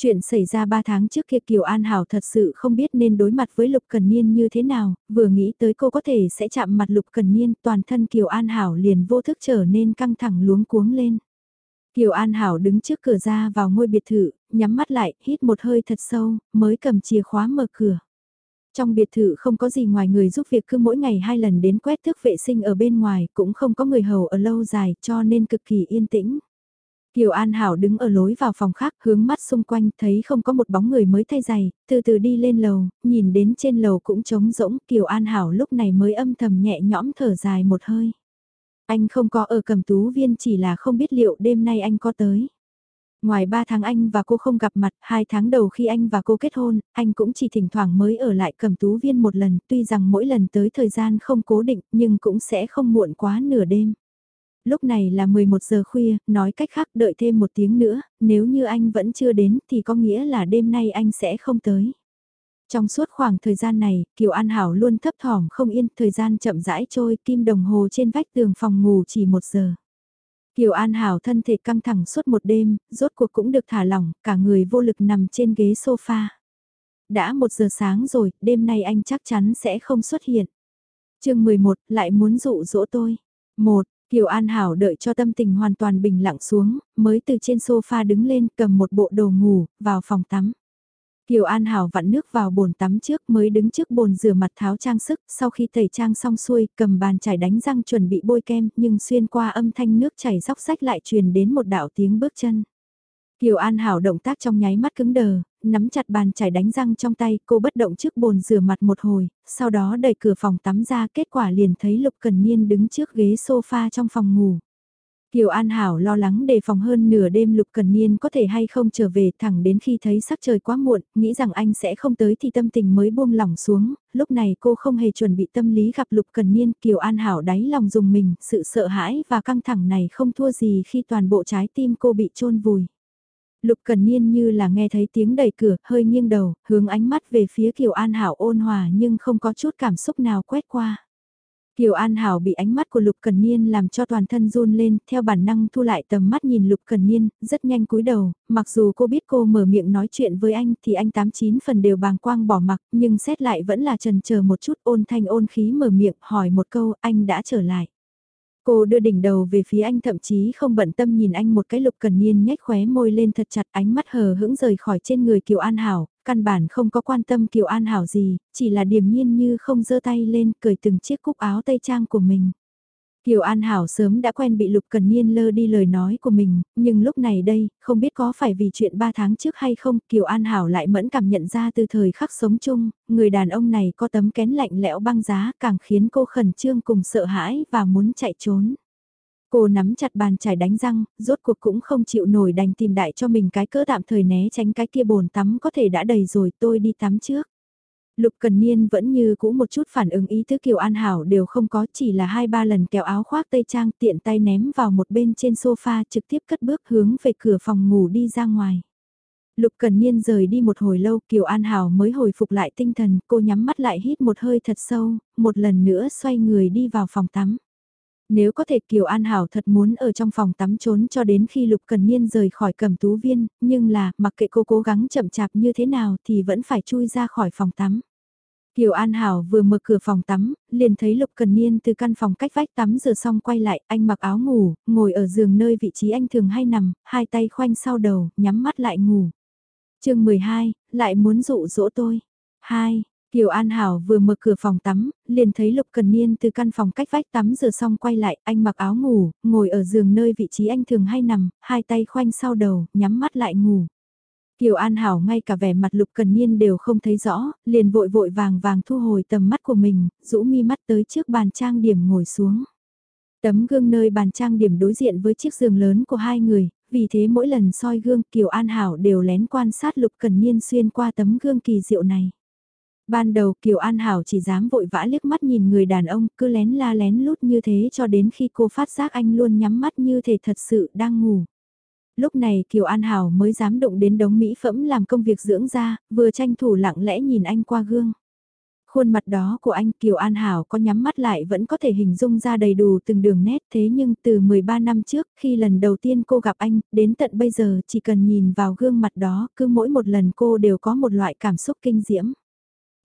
Chuyện xảy ra 3 tháng trước kia Kiều An Hảo thật sự không biết nên đối mặt với Lục Cần Niên như thế nào, vừa nghĩ tới cô có thể sẽ chạm mặt Lục Cần Niên, toàn thân Kiều An Hảo liền vô thức trở nên căng thẳng luống cuống lên. Kiều An Hảo đứng trước cửa ra vào ngôi biệt thự, nhắm mắt lại, hít một hơi thật sâu, mới cầm chìa khóa mở cửa. Trong biệt thự không có gì ngoài người giúp việc cứ mỗi ngày hai lần đến quét thức vệ sinh ở bên ngoài, cũng không có người hầu ở lâu dài cho nên cực kỳ yên tĩnh. Kiều An Hảo đứng ở lối vào phòng khác hướng mắt xung quanh thấy không có một bóng người mới thay giày, từ từ đi lên lầu, nhìn đến trên lầu cũng trống rỗng, Kiều An Hảo lúc này mới âm thầm nhẹ nhõm thở dài một hơi. Anh không có ở cầm tú viên chỉ là không biết liệu đêm nay anh có tới. Ngoài 3 tháng anh và cô không gặp mặt, 2 tháng đầu khi anh và cô kết hôn, anh cũng chỉ thỉnh thoảng mới ở lại cầm tú viên một lần, tuy rằng mỗi lần tới thời gian không cố định nhưng cũng sẽ không muộn quá nửa đêm. Lúc này là 11 giờ khuya, nói cách khác đợi thêm một tiếng nữa, nếu như anh vẫn chưa đến thì có nghĩa là đêm nay anh sẽ không tới. Trong suốt khoảng thời gian này, Kiều An Hảo luôn thấp thỏm không yên, thời gian chậm rãi trôi, kim đồng hồ trên vách tường phòng ngủ chỉ một giờ. Kiều An Hảo thân thể căng thẳng suốt một đêm, rốt cuộc cũng được thả lỏng, cả người vô lực nằm trên ghế sofa. Đã một giờ sáng rồi, đêm nay anh chắc chắn sẽ không xuất hiện. chương 11, lại muốn dụ dỗ tôi. Một, Kiều An Hảo đợi cho tâm tình hoàn toàn bình lặng xuống, mới từ trên sofa đứng lên cầm một bộ đồ ngủ, vào phòng tắm. Kiều An Hảo vặn nước vào bồn tắm trước mới đứng trước bồn rửa mặt tháo trang sức, sau khi tẩy trang xong xuôi, cầm bàn chải đánh răng chuẩn bị bôi kem, nhưng xuyên qua âm thanh nước chảy róc rách lại truyền đến một đạo tiếng bước chân. Kiều An Hảo động tác trong nháy mắt cứng đờ, nắm chặt bàn chải đánh răng trong tay, cô bất động trước bồn rửa mặt một hồi, sau đó đẩy cửa phòng tắm ra kết quả liền thấy Lục Cần Niên đứng trước ghế sofa trong phòng ngủ. Kiều An Hảo lo lắng đề phòng hơn nửa đêm Lục Cần Niên có thể hay không trở về thẳng đến khi thấy sắc trời quá muộn, nghĩ rằng anh sẽ không tới thì tâm tình mới buông lỏng xuống, lúc này cô không hề chuẩn bị tâm lý gặp Lục Cần Niên, Kiều An Hảo đáy lòng dùng mình, sự sợ hãi và căng thẳng này không thua gì khi toàn bộ trái tim cô bị chôn vùi. Lục Cần Niên như là nghe thấy tiếng đẩy cửa, hơi nghiêng đầu, hướng ánh mắt về phía Kiều An Hảo ôn hòa nhưng không có chút cảm xúc nào quét qua. Kiều An Hảo bị ánh mắt của Lục Cần Niên làm cho toàn thân run lên, theo bản năng thu lại tầm mắt nhìn Lục Cần Niên, rất nhanh cúi đầu, mặc dù cô biết cô mở miệng nói chuyện với anh thì anh tám chín phần đều bàng quang bỏ mặc, nhưng xét lại vẫn là trần chờ một chút ôn thanh ôn khí mở miệng hỏi một câu anh đã trở lại. Cô đưa đỉnh đầu về phía anh thậm chí không bận tâm nhìn anh một cái lục cần niên nhếch khóe môi lên thật chặt ánh mắt hờ hững rời khỏi trên người Kiều An Hảo, căn bản không có quan tâm Kiều An Hảo gì, chỉ là điềm nhiên như không giơ tay lên cởi từng chiếc cúc áo tây trang của mình. Kiều An Hảo sớm đã quen bị Lục Cần Niên lơ đi lời nói của mình, nhưng lúc này đây, không biết có phải vì chuyện 3 tháng trước hay không, Kiều An Hảo lại mẫn cảm nhận ra từ thời khắc sống chung, người đàn ông này có tấm kén lạnh lẽo băng giá càng khiến cô khẩn trương cùng sợ hãi và muốn chạy trốn. Cô nắm chặt bàn chải đánh răng, rốt cuộc cũng không chịu nổi đành tìm đại cho mình cái cỡ tạm thời né tránh cái kia bồn tắm có thể đã đầy rồi tôi đi tắm trước. Lục Cần Niên vẫn như cũ một chút phản ứng ý thức Kiều An Hảo đều không có chỉ là hai ba lần kéo áo khoác tây trang tiện tay ném vào một bên trên sofa trực tiếp cất bước hướng về cửa phòng ngủ đi ra ngoài. Lục Cần Niên rời đi một hồi lâu Kiều An Hảo mới hồi phục lại tinh thần cô nhắm mắt lại hít một hơi thật sâu, một lần nữa xoay người đi vào phòng tắm. Nếu có thể Kiều An Hảo thật muốn ở trong phòng tắm trốn cho đến khi Lục Cần Niên rời khỏi cầm tú viên, nhưng là, mặc kệ cô cố gắng chậm chạp như thế nào thì vẫn phải chui ra khỏi phòng tắm. Kiều An Hảo vừa mở cửa phòng tắm, liền thấy Lục Cần Niên từ căn phòng cách vách tắm rửa xong quay lại, anh mặc áo ngủ, ngồi ở giường nơi vị trí anh thường hay nằm, hai tay khoanh sau đầu, nhắm mắt lại ngủ. chương 12, lại muốn dụ dỗ tôi. 2. Kiều An Hảo vừa mở cửa phòng tắm, liền thấy Lục Cần Niên từ căn phòng cách vách tắm rửa xong quay lại, anh mặc áo ngủ, ngồi ở giường nơi vị trí anh thường hay nằm, hai tay khoanh sau đầu, nhắm mắt lại ngủ. Kiều An Hảo ngay cả vẻ mặt Lục Cần Niên đều không thấy rõ, liền vội vội vàng vàng thu hồi tầm mắt của mình, rũ mi mắt tới trước bàn trang điểm ngồi xuống. Tấm gương nơi bàn trang điểm đối diện với chiếc giường lớn của hai người, vì thế mỗi lần soi gương Kiều An Hảo đều lén quan sát Lục Cần Niên xuyên qua tấm gương kỳ diệu này. Ban đầu Kiều An Hảo chỉ dám vội vã liếc mắt nhìn người đàn ông cứ lén la lén lút như thế cho đến khi cô phát giác anh luôn nhắm mắt như thể thật sự đang ngủ. Lúc này Kiều An Hảo mới dám động đến đống mỹ phẩm làm công việc dưỡng da, vừa tranh thủ lặng lẽ nhìn anh qua gương. Khuôn mặt đó của anh Kiều An Hảo có nhắm mắt lại vẫn có thể hình dung ra đầy đủ từng đường nét thế nhưng từ 13 năm trước khi lần đầu tiên cô gặp anh, đến tận bây giờ chỉ cần nhìn vào gương mặt đó cứ mỗi một lần cô đều có một loại cảm xúc kinh diễm.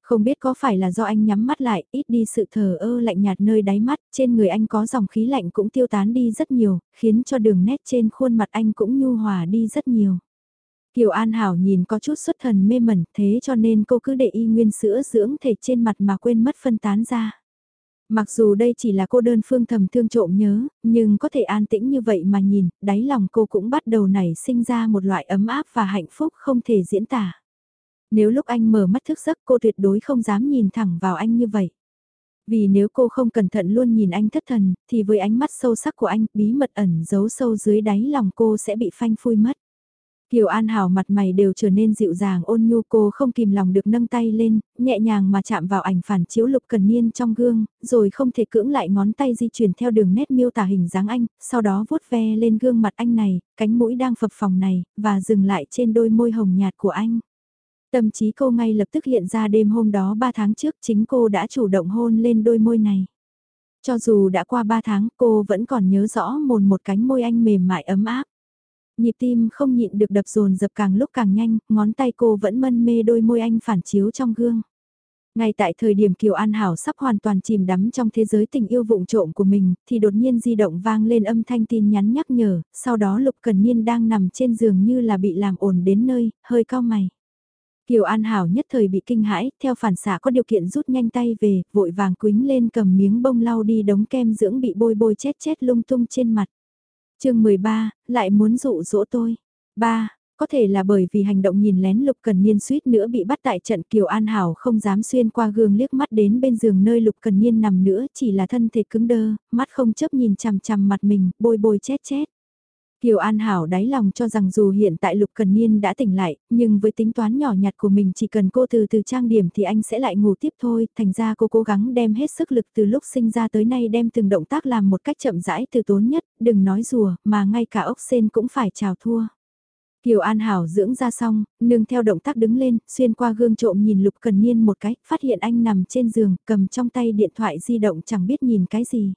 Không biết có phải là do anh nhắm mắt lại, ít đi sự thờ ơ lạnh nhạt nơi đáy mắt, trên người anh có dòng khí lạnh cũng tiêu tán đi rất nhiều, khiến cho đường nét trên khuôn mặt anh cũng nhu hòa đi rất nhiều. Kiều An Hảo nhìn có chút xuất thần mê mẩn, thế cho nên cô cứ để y nguyên sữa dưỡng thể trên mặt mà quên mất phân tán ra. Mặc dù đây chỉ là cô đơn phương thầm thương trộm nhớ, nhưng có thể an tĩnh như vậy mà nhìn, đáy lòng cô cũng bắt đầu nảy sinh ra một loại ấm áp và hạnh phúc không thể diễn tả. Nếu lúc anh mở mắt thức giấc cô tuyệt đối không dám nhìn thẳng vào anh như vậy. Vì nếu cô không cẩn thận luôn nhìn anh thất thần, thì với ánh mắt sâu sắc của anh, bí mật ẩn giấu sâu dưới đáy lòng cô sẽ bị phanh phui mất. Kiều An Hảo mặt mày đều trở nên dịu dàng ôn nhu cô không kìm lòng được nâng tay lên, nhẹ nhàng mà chạm vào ảnh phản chiếu lục cần niên trong gương, rồi không thể cưỡng lại ngón tay di chuyển theo đường nét miêu tả hình dáng anh, sau đó vuốt ve lên gương mặt anh này, cánh mũi đang phập phòng này, và dừng lại trên đôi môi hồng nhạt của anh. Tâm trí cô ngay lập tức hiện ra đêm hôm đó 3 tháng trước chính cô đã chủ động hôn lên đôi môi này. Cho dù đã qua 3 tháng cô vẫn còn nhớ rõ mồn một cánh môi anh mềm mại ấm áp. Nhịp tim không nhịn được đập dồn dập càng lúc càng nhanh, ngón tay cô vẫn mân mê đôi môi anh phản chiếu trong gương. Ngay tại thời điểm Kiều An Hảo sắp hoàn toàn chìm đắm trong thế giới tình yêu vụng trộm của mình, thì đột nhiên di động vang lên âm thanh tin nhắn nhắc nhở, sau đó Lục Cần Niên đang nằm trên giường như là bị làm ổn đến nơi, hơi cao mày. Kiều An Hảo nhất thời bị kinh hãi, theo phản xạ có điều kiện rút nhanh tay về, vội vàng quính lên cầm miếng bông lau đi đống kem dưỡng bị bôi bôi chết chết lung tung trên mặt. chương 13, lại muốn dụ dỗ tôi. 3. Có thể là bởi vì hành động nhìn lén Lục Cần Niên suýt nữa bị bắt tại trận Kiều An Hảo không dám xuyên qua gương liếc mắt đến bên giường nơi Lục Cần Niên nằm nữa chỉ là thân thể cứng đơ, mắt không chấp nhìn chằm chằm mặt mình, bôi bôi chết chết. Kiều An Hảo đáy lòng cho rằng dù hiện tại Lục Cần Niên đã tỉnh lại, nhưng với tính toán nhỏ nhặt của mình chỉ cần cô từ từ trang điểm thì anh sẽ lại ngủ tiếp thôi, thành ra cô cố gắng đem hết sức lực từ lúc sinh ra tới nay đem từng động tác làm một cách chậm rãi từ tốn nhất, đừng nói rùa, mà ngay cả ốc sen cũng phải chào thua. Kiều An Hảo dưỡng ra xong, nương theo động tác đứng lên, xuyên qua gương trộm nhìn Lục Cần Niên một cái, phát hiện anh nằm trên giường, cầm trong tay điện thoại di động chẳng biết nhìn cái gì.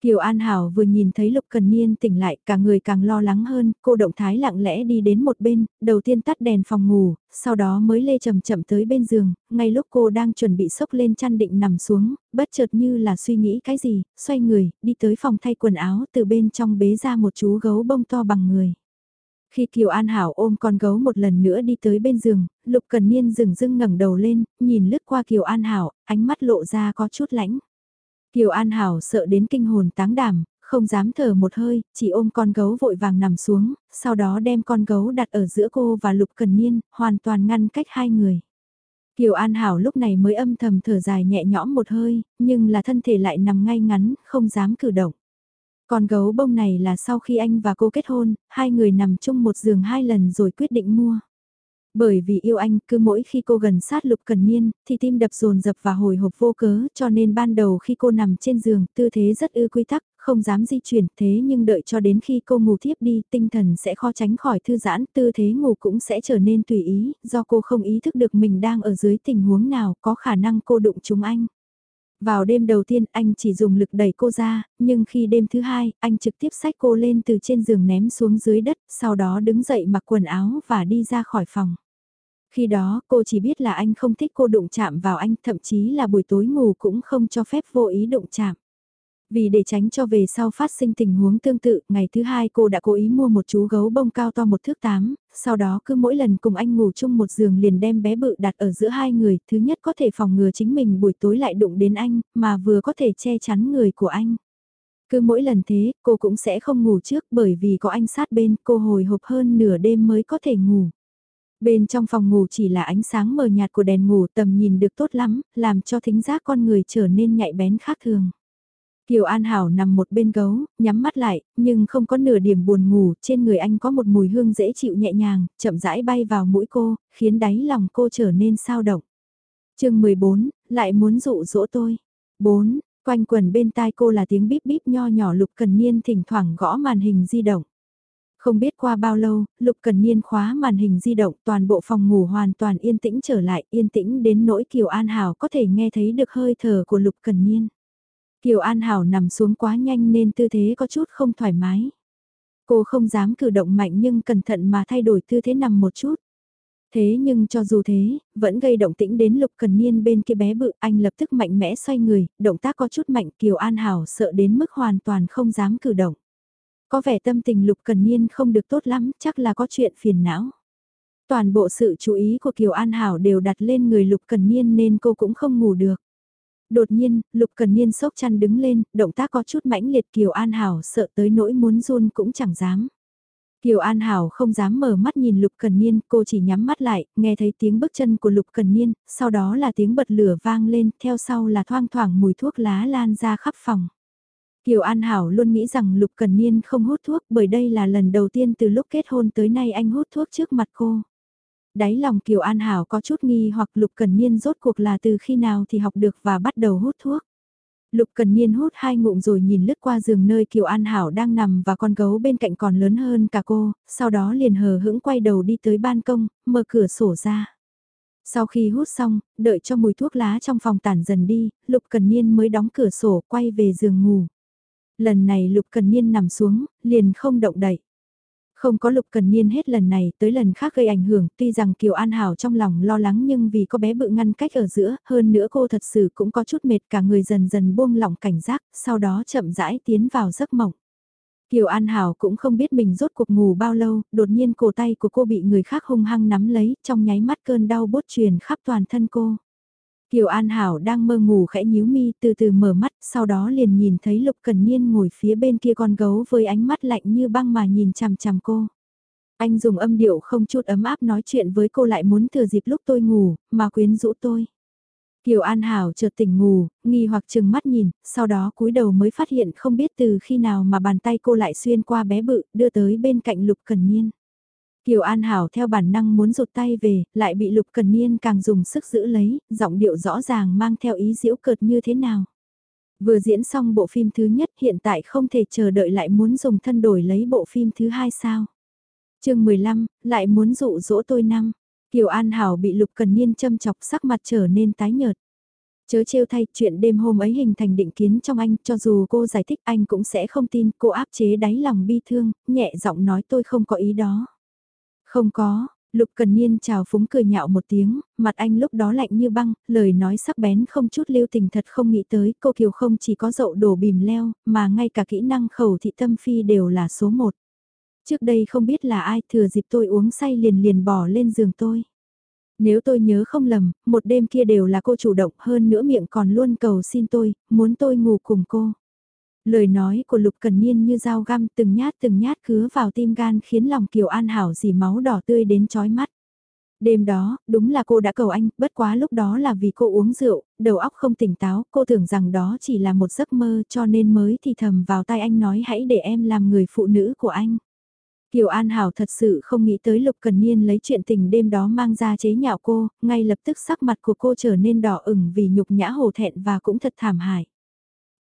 Kiều An Hảo vừa nhìn thấy Lục Cần Niên tỉnh lại, cả người càng lo lắng hơn, cô động thái lặng lẽ đi đến một bên, đầu tiên tắt đèn phòng ngủ, sau đó mới lê chậm chậm tới bên giường, ngay lúc cô đang chuẩn bị sốc lên chăn định nằm xuống, bất chợt như là suy nghĩ cái gì, xoay người, đi tới phòng thay quần áo, từ bên trong bế ra một chú gấu bông to bằng người. Khi Kiều An Hảo ôm con gấu một lần nữa đi tới bên giường, Lục Cần Niên dừng dưng ngẩng đầu lên, nhìn lướt qua Kiều An Hảo, ánh mắt lộ ra có chút lãnh. Kiều An Hảo sợ đến kinh hồn táng đảm, không dám thở một hơi, chỉ ôm con gấu vội vàng nằm xuống, sau đó đem con gấu đặt ở giữa cô và Lục Cần Niên, hoàn toàn ngăn cách hai người. Kiều An Hảo lúc này mới âm thầm thở dài nhẹ nhõm một hơi, nhưng là thân thể lại nằm ngay ngắn, không dám cử động. Con gấu bông này là sau khi anh và cô kết hôn, hai người nằm chung một giường hai lần rồi quyết định mua. Bởi vì yêu anh, cứ mỗi khi cô gần sát lục cần niên, thì tim đập dồn dập và hồi hộp vô cớ, cho nên ban đầu khi cô nằm trên giường, tư thế rất ư quy tắc, không dám di chuyển, thế nhưng đợi cho đến khi cô ngủ thiếp đi, tinh thần sẽ khó tránh khỏi thư giãn, tư thế ngủ cũng sẽ trở nên tùy ý, do cô không ý thức được mình đang ở dưới tình huống nào, có khả năng cô đụng chúng anh. Vào đêm đầu tiên anh chỉ dùng lực đẩy cô ra, nhưng khi đêm thứ hai, anh trực tiếp xách cô lên từ trên giường ném xuống dưới đất, sau đó đứng dậy mặc quần áo và đi ra khỏi phòng. Khi đó cô chỉ biết là anh không thích cô đụng chạm vào anh, thậm chí là buổi tối ngủ cũng không cho phép vô ý đụng chạm. Vì để tránh cho về sau phát sinh tình huống tương tự, ngày thứ hai cô đã cố ý mua một chú gấu bông cao to một thước tám, sau đó cứ mỗi lần cùng anh ngủ chung một giường liền đem bé bự đặt ở giữa hai người, thứ nhất có thể phòng ngừa chính mình buổi tối lại đụng đến anh, mà vừa có thể che chắn người của anh. Cứ mỗi lần thế, cô cũng sẽ không ngủ trước bởi vì có anh sát bên, cô hồi hộp hơn nửa đêm mới có thể ngủ. Bên trong phòng ngủ chỉ là ánh sáng mờ nhạt của đèn ngủ tầm nhìn được tốt lắm, làm cho thính giác con người trở nên nhạy bén khác thường. Kiều An Hảo nằm một bên gấu, nhắm mắt lại, nhưng không có nửa điểm buồn ngủ, trên người anh có một mùi hương dễ chịu nhẹ nhàng, chậm rãi bay vào mũi cô, khiến đáy lòng cô trở nên sao động. chương 14, lại muốn dụ dỗ tôi. 4, quanh quần bên tai cô là tiếng bíp bíp nho nhỏ lục cần niên thỉnh thoảng gõ màn hình di động. Không biết qua bao lâu, Lục Cần Niên khóa màn hình di động toàn bộ phòng ngủ hoàn toàn yên tĩnh trở lại, yên tĩnh đến nỗi Kiều An Hảo có thể nghe thấy được hơi thở của Lục Cần Niên. Kiều An Hảo nằm xuống quá nhanh nên tư thế có chút không thoải mái. Cô không dám cử động mạnh nhưng cẩn thận mà thay đổi tư thế nằm một chút. Thế nhưng cho dù thế, vẫn gây động tĩnh đến Lục Cần Niên bên kia bé bự, anh lập tức mạnh mẽ xoay người, động tác có chút mạnh Kiều An Hảo sợ đến mức hoàn toàn không dám cử động. Có vẻ tâm tình Lục Cần Niên không được tốt lắm, chắc là có chuyện phiền não. Toàn bộ sự chú ý của Kiều An Hảo đều đặt lên người Lục Cần Niên nên cô cũng không ngủ được. Đột nhiên, Lục Cần Niên sốc chăn đứng lên, động tác có chút mãnh liệt Kiều An Hảo sợ tới nỗi muốn run cũng chẳng dám. Kiều An Hảo không dám mở mắt nhìn Lục Cần Niên, cô chỉ nhắm mắt lại, nghe thấy tiếng bước chân của Lục Cần Niên, sau đó là tiếng bật lửa vang lên, theo sau là thoang thoảng mùi thuốc lá lan ra khắp phòng. Kiều An Hảo luôn nghĩ rằng Lục Cần Niên không hút thuốc bởi đây là lần đầu tiên từ lúc kết hôn tới nay anh hút thuốc trước mặt cô. Đáy lòng Kiều An Hảo có chút nghi hoặc Lục Cần Niên rốt cuộc là từ khi nào thì học được và bắt đầu hút thuốc. Lục Cần Niên hút hai ngụm rồi nhìn lướt qua giường nơi Kiều An Hảo đang nằm và con gấu bên cạnh còn lớn hơn cả cô, sau đó liền hờ hững quay đầu đi tới ban công, mở cửa sổ ra. Sau khi hút xong, đợi cho mùi thuốc lá trong phòng tản dần đi, Lục Cần Niên mới đóng cửa sổ quay về giường ngủ. Lần này Lục Cần Niên nằm xuống, liền không động đậy. Không có Lục Cần Niên hết lần này tới lần khác gây ảnh hưởng, tuy rằng Kiều An Hảo trong lòng lo lắng nhưng vì có bé bự ngăn cách ở giữa, hơn nữa cô thật sự cũng có chút mệt cả người dần dần buông lỏng cảnh giác, sau đó chậm rãi tiến vào giấc mộng. Kiều An Hảo cũng không biết mình rốt cuộc ngủ bao lâu, đột nhiên cổ tay của cô bị người khác hung hăng nắm lấy, trong nháy mắt cơn đau bốt truyền khắp toàn thân cô. Kiều An Hảo đang mơ ngủ khẽ nhíu mi từ từ mở mắt, sau đó liền nhìn thấy Lục Cần Niên ngồi phía bên kia con gấu với ánh mắt lạnh như băng mà nhìn chằm chằm cô. Anh dùng âm điệu không chút ấm áp nói chuyện với cô lại muốn thừa dịp lúc tôi ngủ, mà quyến rũ tôi. Kiều An Hảo chợt tỉnh ngủ, nghi hoặc chừng mắt nhìn, sau đó cúi đầu mới phát hiện không biết từ khi nào mà bàn tay cô lại xuyên qua bé bự, đưa tới bên cạnh Lục Cần Niên. Kiều An Hảo theo bản năng muốn rụt tay về, lại bị Lục Cần Niên càng dùng sức giữ lấy, giọng điệu rõ ràng mang theo ý diễu cợt như thế nào. Vừa diễn xong bộ phim thứ nhất hiện tại không thể chờ đợi lại muốn dùng thân đổi lấy bộ phim thứ hai sao. chương 15, lại muốn dụ dỗ tôi năm. Kiều An Hảo bị Lục Cần Niên châm chọc sắc mặt trở nên tái nhợt. Chớ trêu thay chuyện đêm hôm ấy hình thành định kiến trong anh, cho dù cô giải thích anh cũng sẽ không tin, cô áp chế đáy lòng bi thương, nhẹ giọng nói tôi không có ý đó. Không có, Lục Cần Niên chào phúng cười nhạo một tiếng, mặt anh lúc đó lạnh như băng, lời nói sắc bén không chút lưu tình thật không nghĩ tới, cô Kiều không chỉ có dậu đổ bìm leo, mà ngay cả kỹ năng khẩu thị tâm phi đều là số một. Trước đây không biết là ai thừa dịp tôi uống say liền liền bỏ lên giường tôi. Nếu tôi nhớ không lầm, một đêm kia đều là cô chủ động hơn nữa miệng còn luôn cầu xin tôi, muốn tôi ngủ cùng cô. Lời nói của Lục Cần Niên như dao găm từng nhát từng nhát cứa vào tim gan khiến lòng Kiều An Hảo dì máu đỏ tươi đến chói mắt. Đêm đó, đúng là cô đã cầu anh, bất quá lúc đó là vì cô uống rượu, đầu óc không tỉnh táo, cô tưởng rằng đó chỉ là một giấc mơ cho nên mới thì thầm vào tai anh nói hãy để em làm người phụ nữ của anh. Kiều An Hảo thật sự không nghĩ tới Lục Cần Niên lấy chuyện tình đêm đó mang ra chế nhạo cô, ngay lập tức sắc mặt của cô trở nên đỏ ửng vì nhục nhã hổ thẹn và cũng thật thảm hại.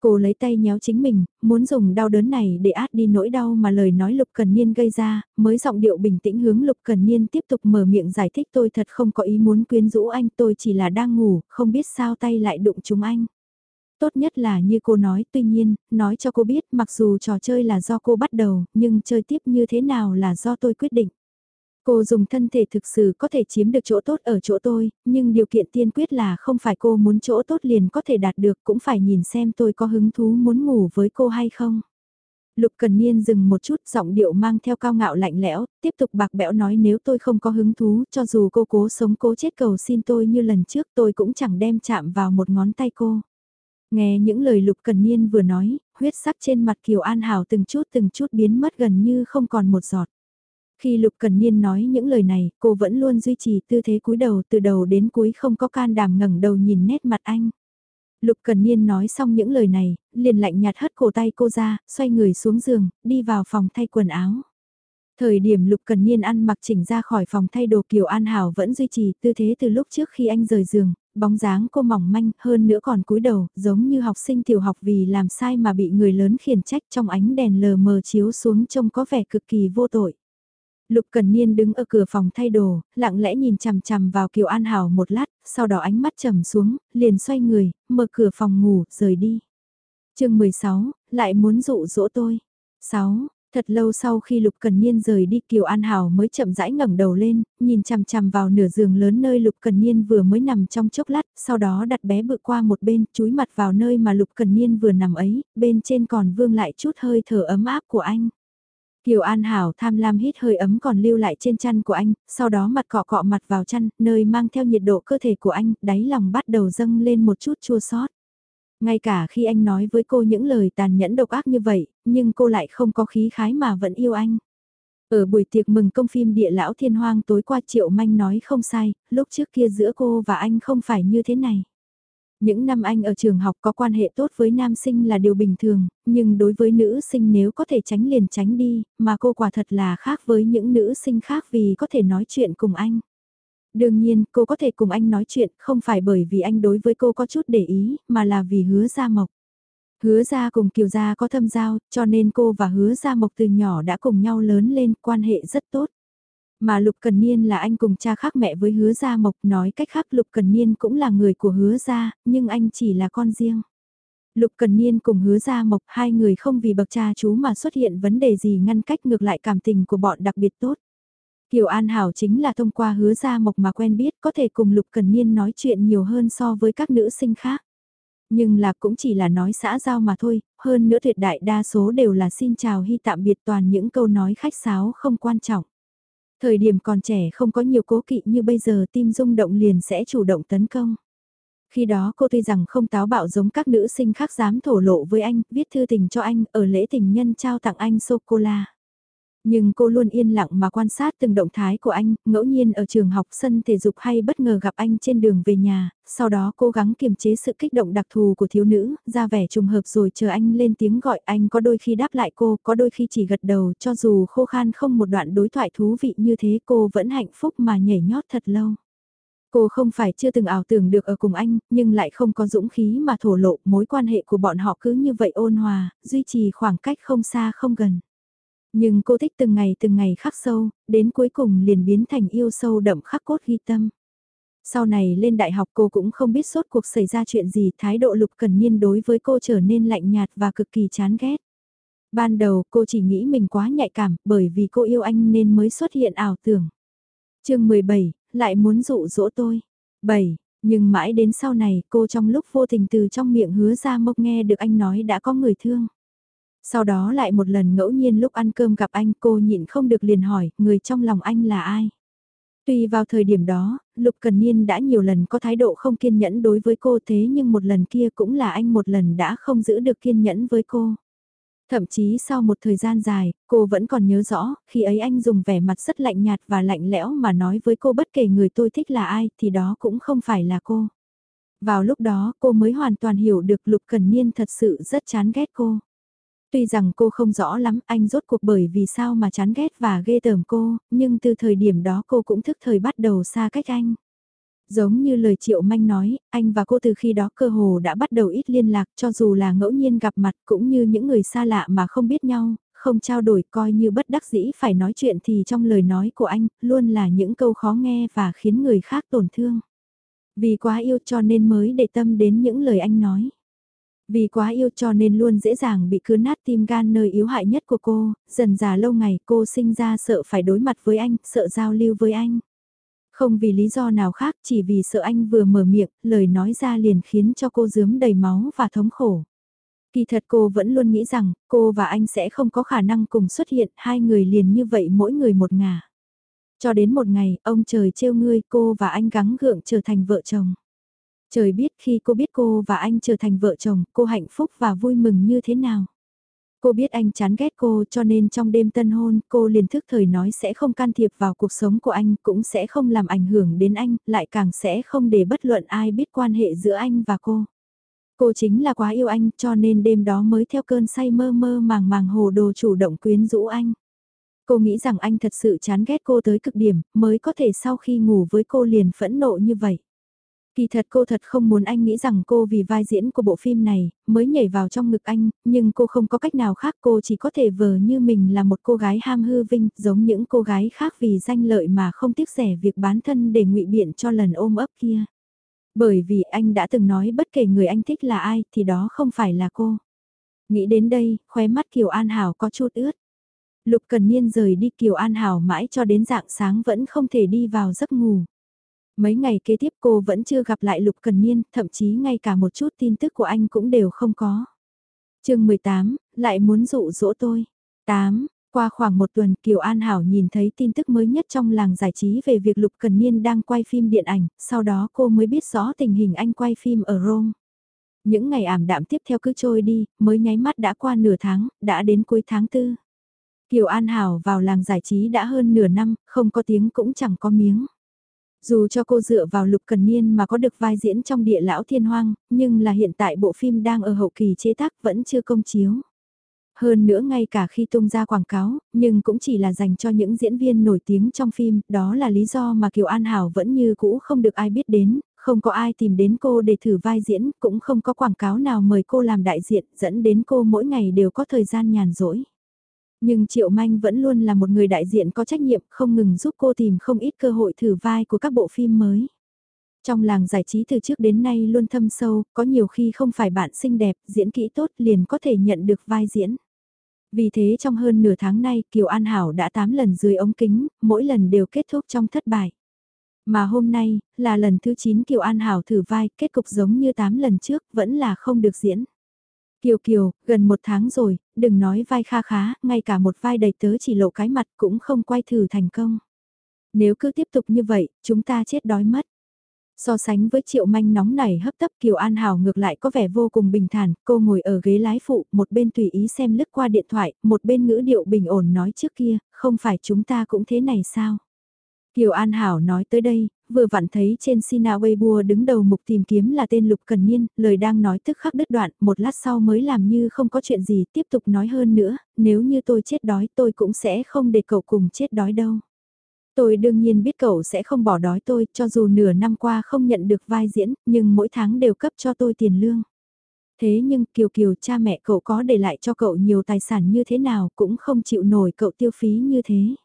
Cô lấy tay nhéo chính mình, muốn dùng đau đớn này để át đi nỗi đau mà lời nói Lục Cần Niên gây ra, mới giọng điệu bình tĩnh hướng Lục Cần Niên tiếp tục mở miệng giải thích tôi thật không có ý muốn quyến rũ anh tôi chỉ là đang ngủ, không biết sao tay lại đụng chúng anh. Tốt nhất là như cô nói, tuy nhiên, nói cho cô biết mặc dù trò chơi là do cô bắt đầu, nhưng chơi tiếp như thế nào là do tôi quyết định. Cô dùng thân thể thực sự có thể chiếm được chỗ tốt ở chỗ tôi, nhưng điều kiện tiên quyết là không phải cô muốn chỗ tốt liền có thể đạt được cũng phải nhìn xem tôi có hứng thú muốn ngủ với cô hay không. Lục Cần Niên dừng một chút giọng điệu mang theo cao ngạo lạnh lẽo, tiếp tục bạc bẽo nói nếu tôi không có hứng thú cho dù cô cố sống cố chết cầu xin tôi như lần trước tôi cũng chẳng đem chạm vào một ngón tay cô. Nghe những lời Lục Cần Niên vừa nói, huyết sắc trên mặt Kiều An Hảo từng chút từng chút biến mất gần như không còn một giọt. Khi Lục Cần Niên nói những lời này, cô vẫn luôn duy trì tư thế cúi đầu từ đầu đến cuối không có can đảm ngẩng đầu nhìn nét mặt anh. Lục Cần Niên nói xong những lời này, liền lạnh nhạt hất cổ tay cô ra, xoay người xuống giường, đi vào phòng thay quần áo. Thời điểm Lục Cần Niên ăn mặc chỉnh ra khỏi phòng thay đồ Kiều An Hảo vẫn duy trì tư thế từ lúc trước khi anh rời giường, bóng dáng cô mỏng manh hơn nữa còn cúi đầu, giống như học sinh tiểu học vì làm sai mà bị người lớn khiển trách trong ánh đèn lờ mờ chiếu xuống trông có vẻ cực kỳ vô tội. Lục Cần Niên đứng ở cửa phòng thay đồ, lặng lẽ nhìn chằm chằm vào Kiều An Hảo một lát, sau đó ánh mắt trầm xuống, liền xoay người, mở cửa phòng ngủ, rời đi. chương 16, lại muốn dụ dỗ tôi. 6. Thật lâu sau khi Lục Cần Niên rời đi Kiều An Hảo mới chậm rãi ngẩng đầu lên, nhìn chằm chằm vào nửa giường lớn nơi Lục Cần Niên vừa mới nằm trong chốc lát, sau đó đặt bé bự qua một bên, chúi mặt vào nơi mà Lục Cần Niên vừa nằm ấy, bên trên còn vương lại chút hơi thở ấm áp của anh. Kiều An Hảo tham lam hít hơi ấm còn lưu lại trên chăn của anh, sau đó mặt cọ cọ mặt vào chăn, nơi mang theo nhiệt độ cơ thể của anh, đáy lòng bắt đầu dâng lên một chút chua xót. Ngay cả khi anh nói với cô những lời tàn nhẫn độc ác như vậy, nhưng cô lại không có khí khái mà vẫn yêu anh. Ở buổi tiệc mừng công phim Địa Lão Thiên Hoang tối qua Triệu Manh nói không sai, lúc trước kia giữa cô và anh không phải như thế này. Những năm anh ở trường học có quan hệ tốt với nam sinh là điều bình thường, nhưng đối với nữ sinh nếu có thể tránh liền tránh đi, mà cô quả thật là khác với những nữ sinh khác vì có thể nói chuyện cùng anh. Đương nhiên, cô có thể cùng anh nói chuyện không phải bởi vì anh đối với cô có chút để ý, mà là vì hứa Gia Mộc. Hứa Gia cùng Kiều Gia có thâm giao, cho nên cô và hứa Gia Mộc từ nhỏ đã cùng nhau lớn lên, quan hệ rất tốt. Mà Lục Cần Niên là anh cùng cha khác mẹ với hứa gia mộc nói cách khác Lục Cần Niên cũng là người của hứa gia, nhưng anh chỉ là con riêng. Lục Cần Niên cùng hứa gia mộc hai người không vì bậc cha chú mà xuất hiện vấn đề gì ngăn cách ngược lại cảm tình của bọn đặc biệt tốt. Kiều An Hảo chính là thông qua hứa gia mộc mà quen biết có thể cùng Lục Cần Niên nói chuyện nhiều hơn so với các nữ sinh khác. Nhưng là cũng chỉ là nói xã giao mà thôi, hơn nữa tuyệt đại đa số đều là xin chào hy tạm biệt toàn những câu nói khách sáo không quan trọng. Thời điểm còn trẻ không có nhiều cố kỵ như bây giờ tim rung động liền sẽ chủ động tấn công. Khi đó cô tuy rằng không táo bạo giống các nữ sinh khác dám thổ lộ với anh, viết thư tình cho anh, ở lễ tình nhân trao tặng anh sô-cô-la. Nhưng cô luôn yên lặng mà quan sát từng động thái của anh, ngẫu nhiên ở trường học sân thể dục hay bất ngờ gặp anh trên đường về nhà, sau đó cố gắng kiềm chế sự kích động đặc thù của thiếu nữ, ra vẻ trùng hợp rồi chờ anh lên tiếng gọi anh có đôi khi đáp lại cô, có đôi khi chỉ gật đầu cho dù khô khan không một đoạn đối thoại thú vị như thế cô vẫn hạnh phúc mà nhảy nhót thật lâu. Cô không phải chưa từng ảo tưởng được ở cùng anh, nhưng lại không có dũng khí mà thổ lộ mối quan hệ của bọn họ cứ như vậy ôn hòa, duy trì khoảng cách không xa không gần. Nhưng cô thích từng ngày từng ngày khắc sâu, đến cuối cùng liền biến thành yêu sâu đậm khắc cốt ghi tâm. Sau này lên đại học cô cũng không biết suốt cuộc xảy ra chuyện gì, thái độ lục cần niên đối với cô trở nên lạnh nhạt và cực kỳ chán ghét. Ban đầu cô chỉ nghĩ mình quá nhạy cảm bởi vì cô yêu anh nên mới xuất hiện ảo tưởng. chương 17, lại muốn dụ dỗ tôi. 7. Nhưng mãi đến sau này cô trong lúc vô tình từ trong miệng hứa ra mộc nghe được anh nói đã có người thương. Sau đó lại một lần ngẫu nhiên lúc ăn cơm gặp anh cô nhịn không được liền hỏi người trong lòng anh là ai. Tuy vào thời điểm đó, Lục Cần Niên đã nhiều lần có thái độ không kiên nhẫn đối với cô thế nhưng một lần kia cũng là anh một lần đã không giữ được kiên nhẫn với cô. Thậm chí sau một thời gian dài, cô vẫn còn nhớ rõ, khi ấy anh dùng vẻ mặt rất lạnh nhạt và lạnh lẽo mà nói với cô bất kể người tôi thích là ai thì đó cũng không phải là cô. Vào lúc đó cô mới hoàn toàn hiểu được Lục Cần Niên thật sự rất chán ghét cô. Tuy rằng cô không rõ lắm anh rốt cuộc bởi vì sao mà chán ghét và ghê tởm cô, nhưng từ thời điểm đó cô cũng thức thời bắt đầu xa cách anh. Giống như lời Triệu Manh nói, anh và cô từ khi đó cơ hồ đã bắt đầu ít liên lạc cho dù là ngẫu nhiên gặp mặt cũng như những người xa lạ mà không biết nhau, không trao đổi coi như bất đắc dĩ phải nói chuyện thì trong lời nói của anh luôn là những câu khó nghe và khiến người khác tổn thương. Vì quá yêu cho nên mới để tâm đến những lời anh nói. Vì quá yêu cho nên luôn dễ dàng bị cứa nát tim gan nơi yếu hại nhất của cô, dần già lâu ngày cô sinh ra sợ phải đối mặt với anh, sợ giao lưu với anh. Không vì lý do nào khác chỉ vì sợ anh vừa mở miệng, lời nói ra liền khiến cho cô dướm đầy máu và thống khổ. Kỳ thật cô vẫn luôn nghĩ rằng cô và anh sẽ không có khả năng cùng xuất hiện hai người liền như vậy mỗi người một ngả. Cho đến một ngày, ông trời trêu ngươi cô và anh gắng gượng trở thành vợ chồng. Trời biết khi cô biết cô và anh trở thành vợ chồng, cô hạnh phúc và vui mừng như thế nào. Cô biết anh chán ghét cô cho nên trong đêm tân hôn cô liền thức thời nói sẽ không can thiệp vào cuộc sống của anh cũng sẽ không làm ảnh hưởng đến anh, lại càng sẽ không để bất luận ai biết quan hệ giữa anh và cô. Cô chính là quá yêu anh cho nên đêm đó mới theo cơn say mơ mơ màng màng hồ đồ chủ động quyến rũ anh. Cô nghĩ rằng anh thật sự chán ghét cô tới cực điểm mới có thể sau khi ngủ với cô liền phẫn nộ như vậy. Kỳ thật cô thật không muốn anh nghĩ rằng cô vì vai diễn của bộ phim này, mới nhảy vào trong ngực anh, nhưng cô không có cách nào khác cô chỉ có thể vờ như mình là một cô gái ham hư vinh, giống những cô gái khác vì danh lợi mà không tiếc rẻ việc bán thân để ngụy biện cho lần ôm ấp kia. Bởi vì anh đã từng nói bất kể người anh thích là ai thì đó không phải là cô. Nghĩ đến đây, khóe mắt Kiều An Hảo có chút ướt. Lục Cần Niên rời đi Kiều An Hảo mãi cho đến dạng sáng vẫn không thể đi vào giấc ngủ. Mấy ngày kế tiếp cô vẫn chưa gặp lại Lục Cần Niên, thậm chí ngay cả một chút tin tức của anh cũng đều không có. chương 18, lại muốn dụ dỗ tôi. 8. Qua khoảng một tuần Kiều An Hảo nhìn thấy tin tức mới nhất trong làng giải trí về việc Lục Cần Niên đang quay phim điện ảnh, sau đó cô mới biết rõ tình hình anh quay phim ở Rome. Những ngày ảm đạm tiếp theo cứ trôi đi, mới nháy mắt đã qua nửa tháng, đã đến cuối tháng tư. Kiều An Hảo vào làng giải trí đã hơn nửa năm, không có tiếng cũng chẳng có miếng. Dù cho cô dựa vào lục cần niên mà có được vai diễn trong địa lão thiên hoang, nhưng là hiện tại bộ phim đang ở hậu kỳ chế tác vẫn chưa công chiếu. Hơn nữa ngay cả khi tung ra quảng cáo, nhưng cũng chỉ là dành cho những diễn viên nổi tiếng trong phim, đó là lý do mà Kiều An Hảo vẫn như cũ không được ai biết đến, không có ai tìm đến cô để thử vai diễn, cũng không có quảng cáo nào mời cô làm đại diện, dẫn đến cô mỗi ngày đều có thời gian nhàn rỗi. Nhưng Triệu Manh vẫn luôn là một người đại diện có trách nhiệm không ngừng giúp cô tìm không ít cơ hội thử vai của các bộ phim mới. Trong làng giải trí từ trước đến nay luôn thâm sâu, có nhiều khi không phải bạn xinh đẹp, diễn kỹ tốt liền có thể nhận được vai diễn. Vì thế trong hơn nửa tháng nay Kiều An Hảo đã 8 lần dưới ống kính, mỗi lần đều kết thúc trong thất bại. Mà hôm nay, là lần thứ 9 Kiều An Hảo thử vai, kết cục giống như 8 lần trước, vẫn là không được diễn. Kiều Kiều, gần một tháng rồi, đừng nói vai kha khá, ngay cả một vai đầy tớ chỉ lộ cái mặt cũng không quay thử thành công. Nếu cứ tiếp tục như vậy, chúng ta chết đói mất. So sánh với triệu manh nóng nảy hấp tấp Kiều An Hảo ngược lại có vẻ vô cùng bình thản, cô ngồi ở ghế lái phụ, một bên tùy ý xem lướt qua điện thoại, một bên ngữ điệu bình ổn nói trước kia, không phải chúng ta cũng thế này sao? Kiều An Hảo nói tới đây, vừa vặn thấy trên Sina Weibo đứng đầu mục tìm kiếm là tên Lục Cần Niên, lời đang nói tức khắc đứt đoạn, một lát sau mới làm như không có chuyện gì, tiếp tục nói hơn nữa, nếu như tôi chết đói tôi cũng sẽ không để cậu cùng chết đói đâu. Tôi đương nhiên biết cậu sẽ không bỏ đói tôi, cho dù nửa năm qua không nhận được vai diễn, nhưng mỗi tháng đều cấp cho tôi tiền lương. Thế nhưng Kiều Kiều cha mẹ cậu có để lại cho cậu nhiều tài sản như thế nào cũng không chịu nổi cậu tiêu phí như thế.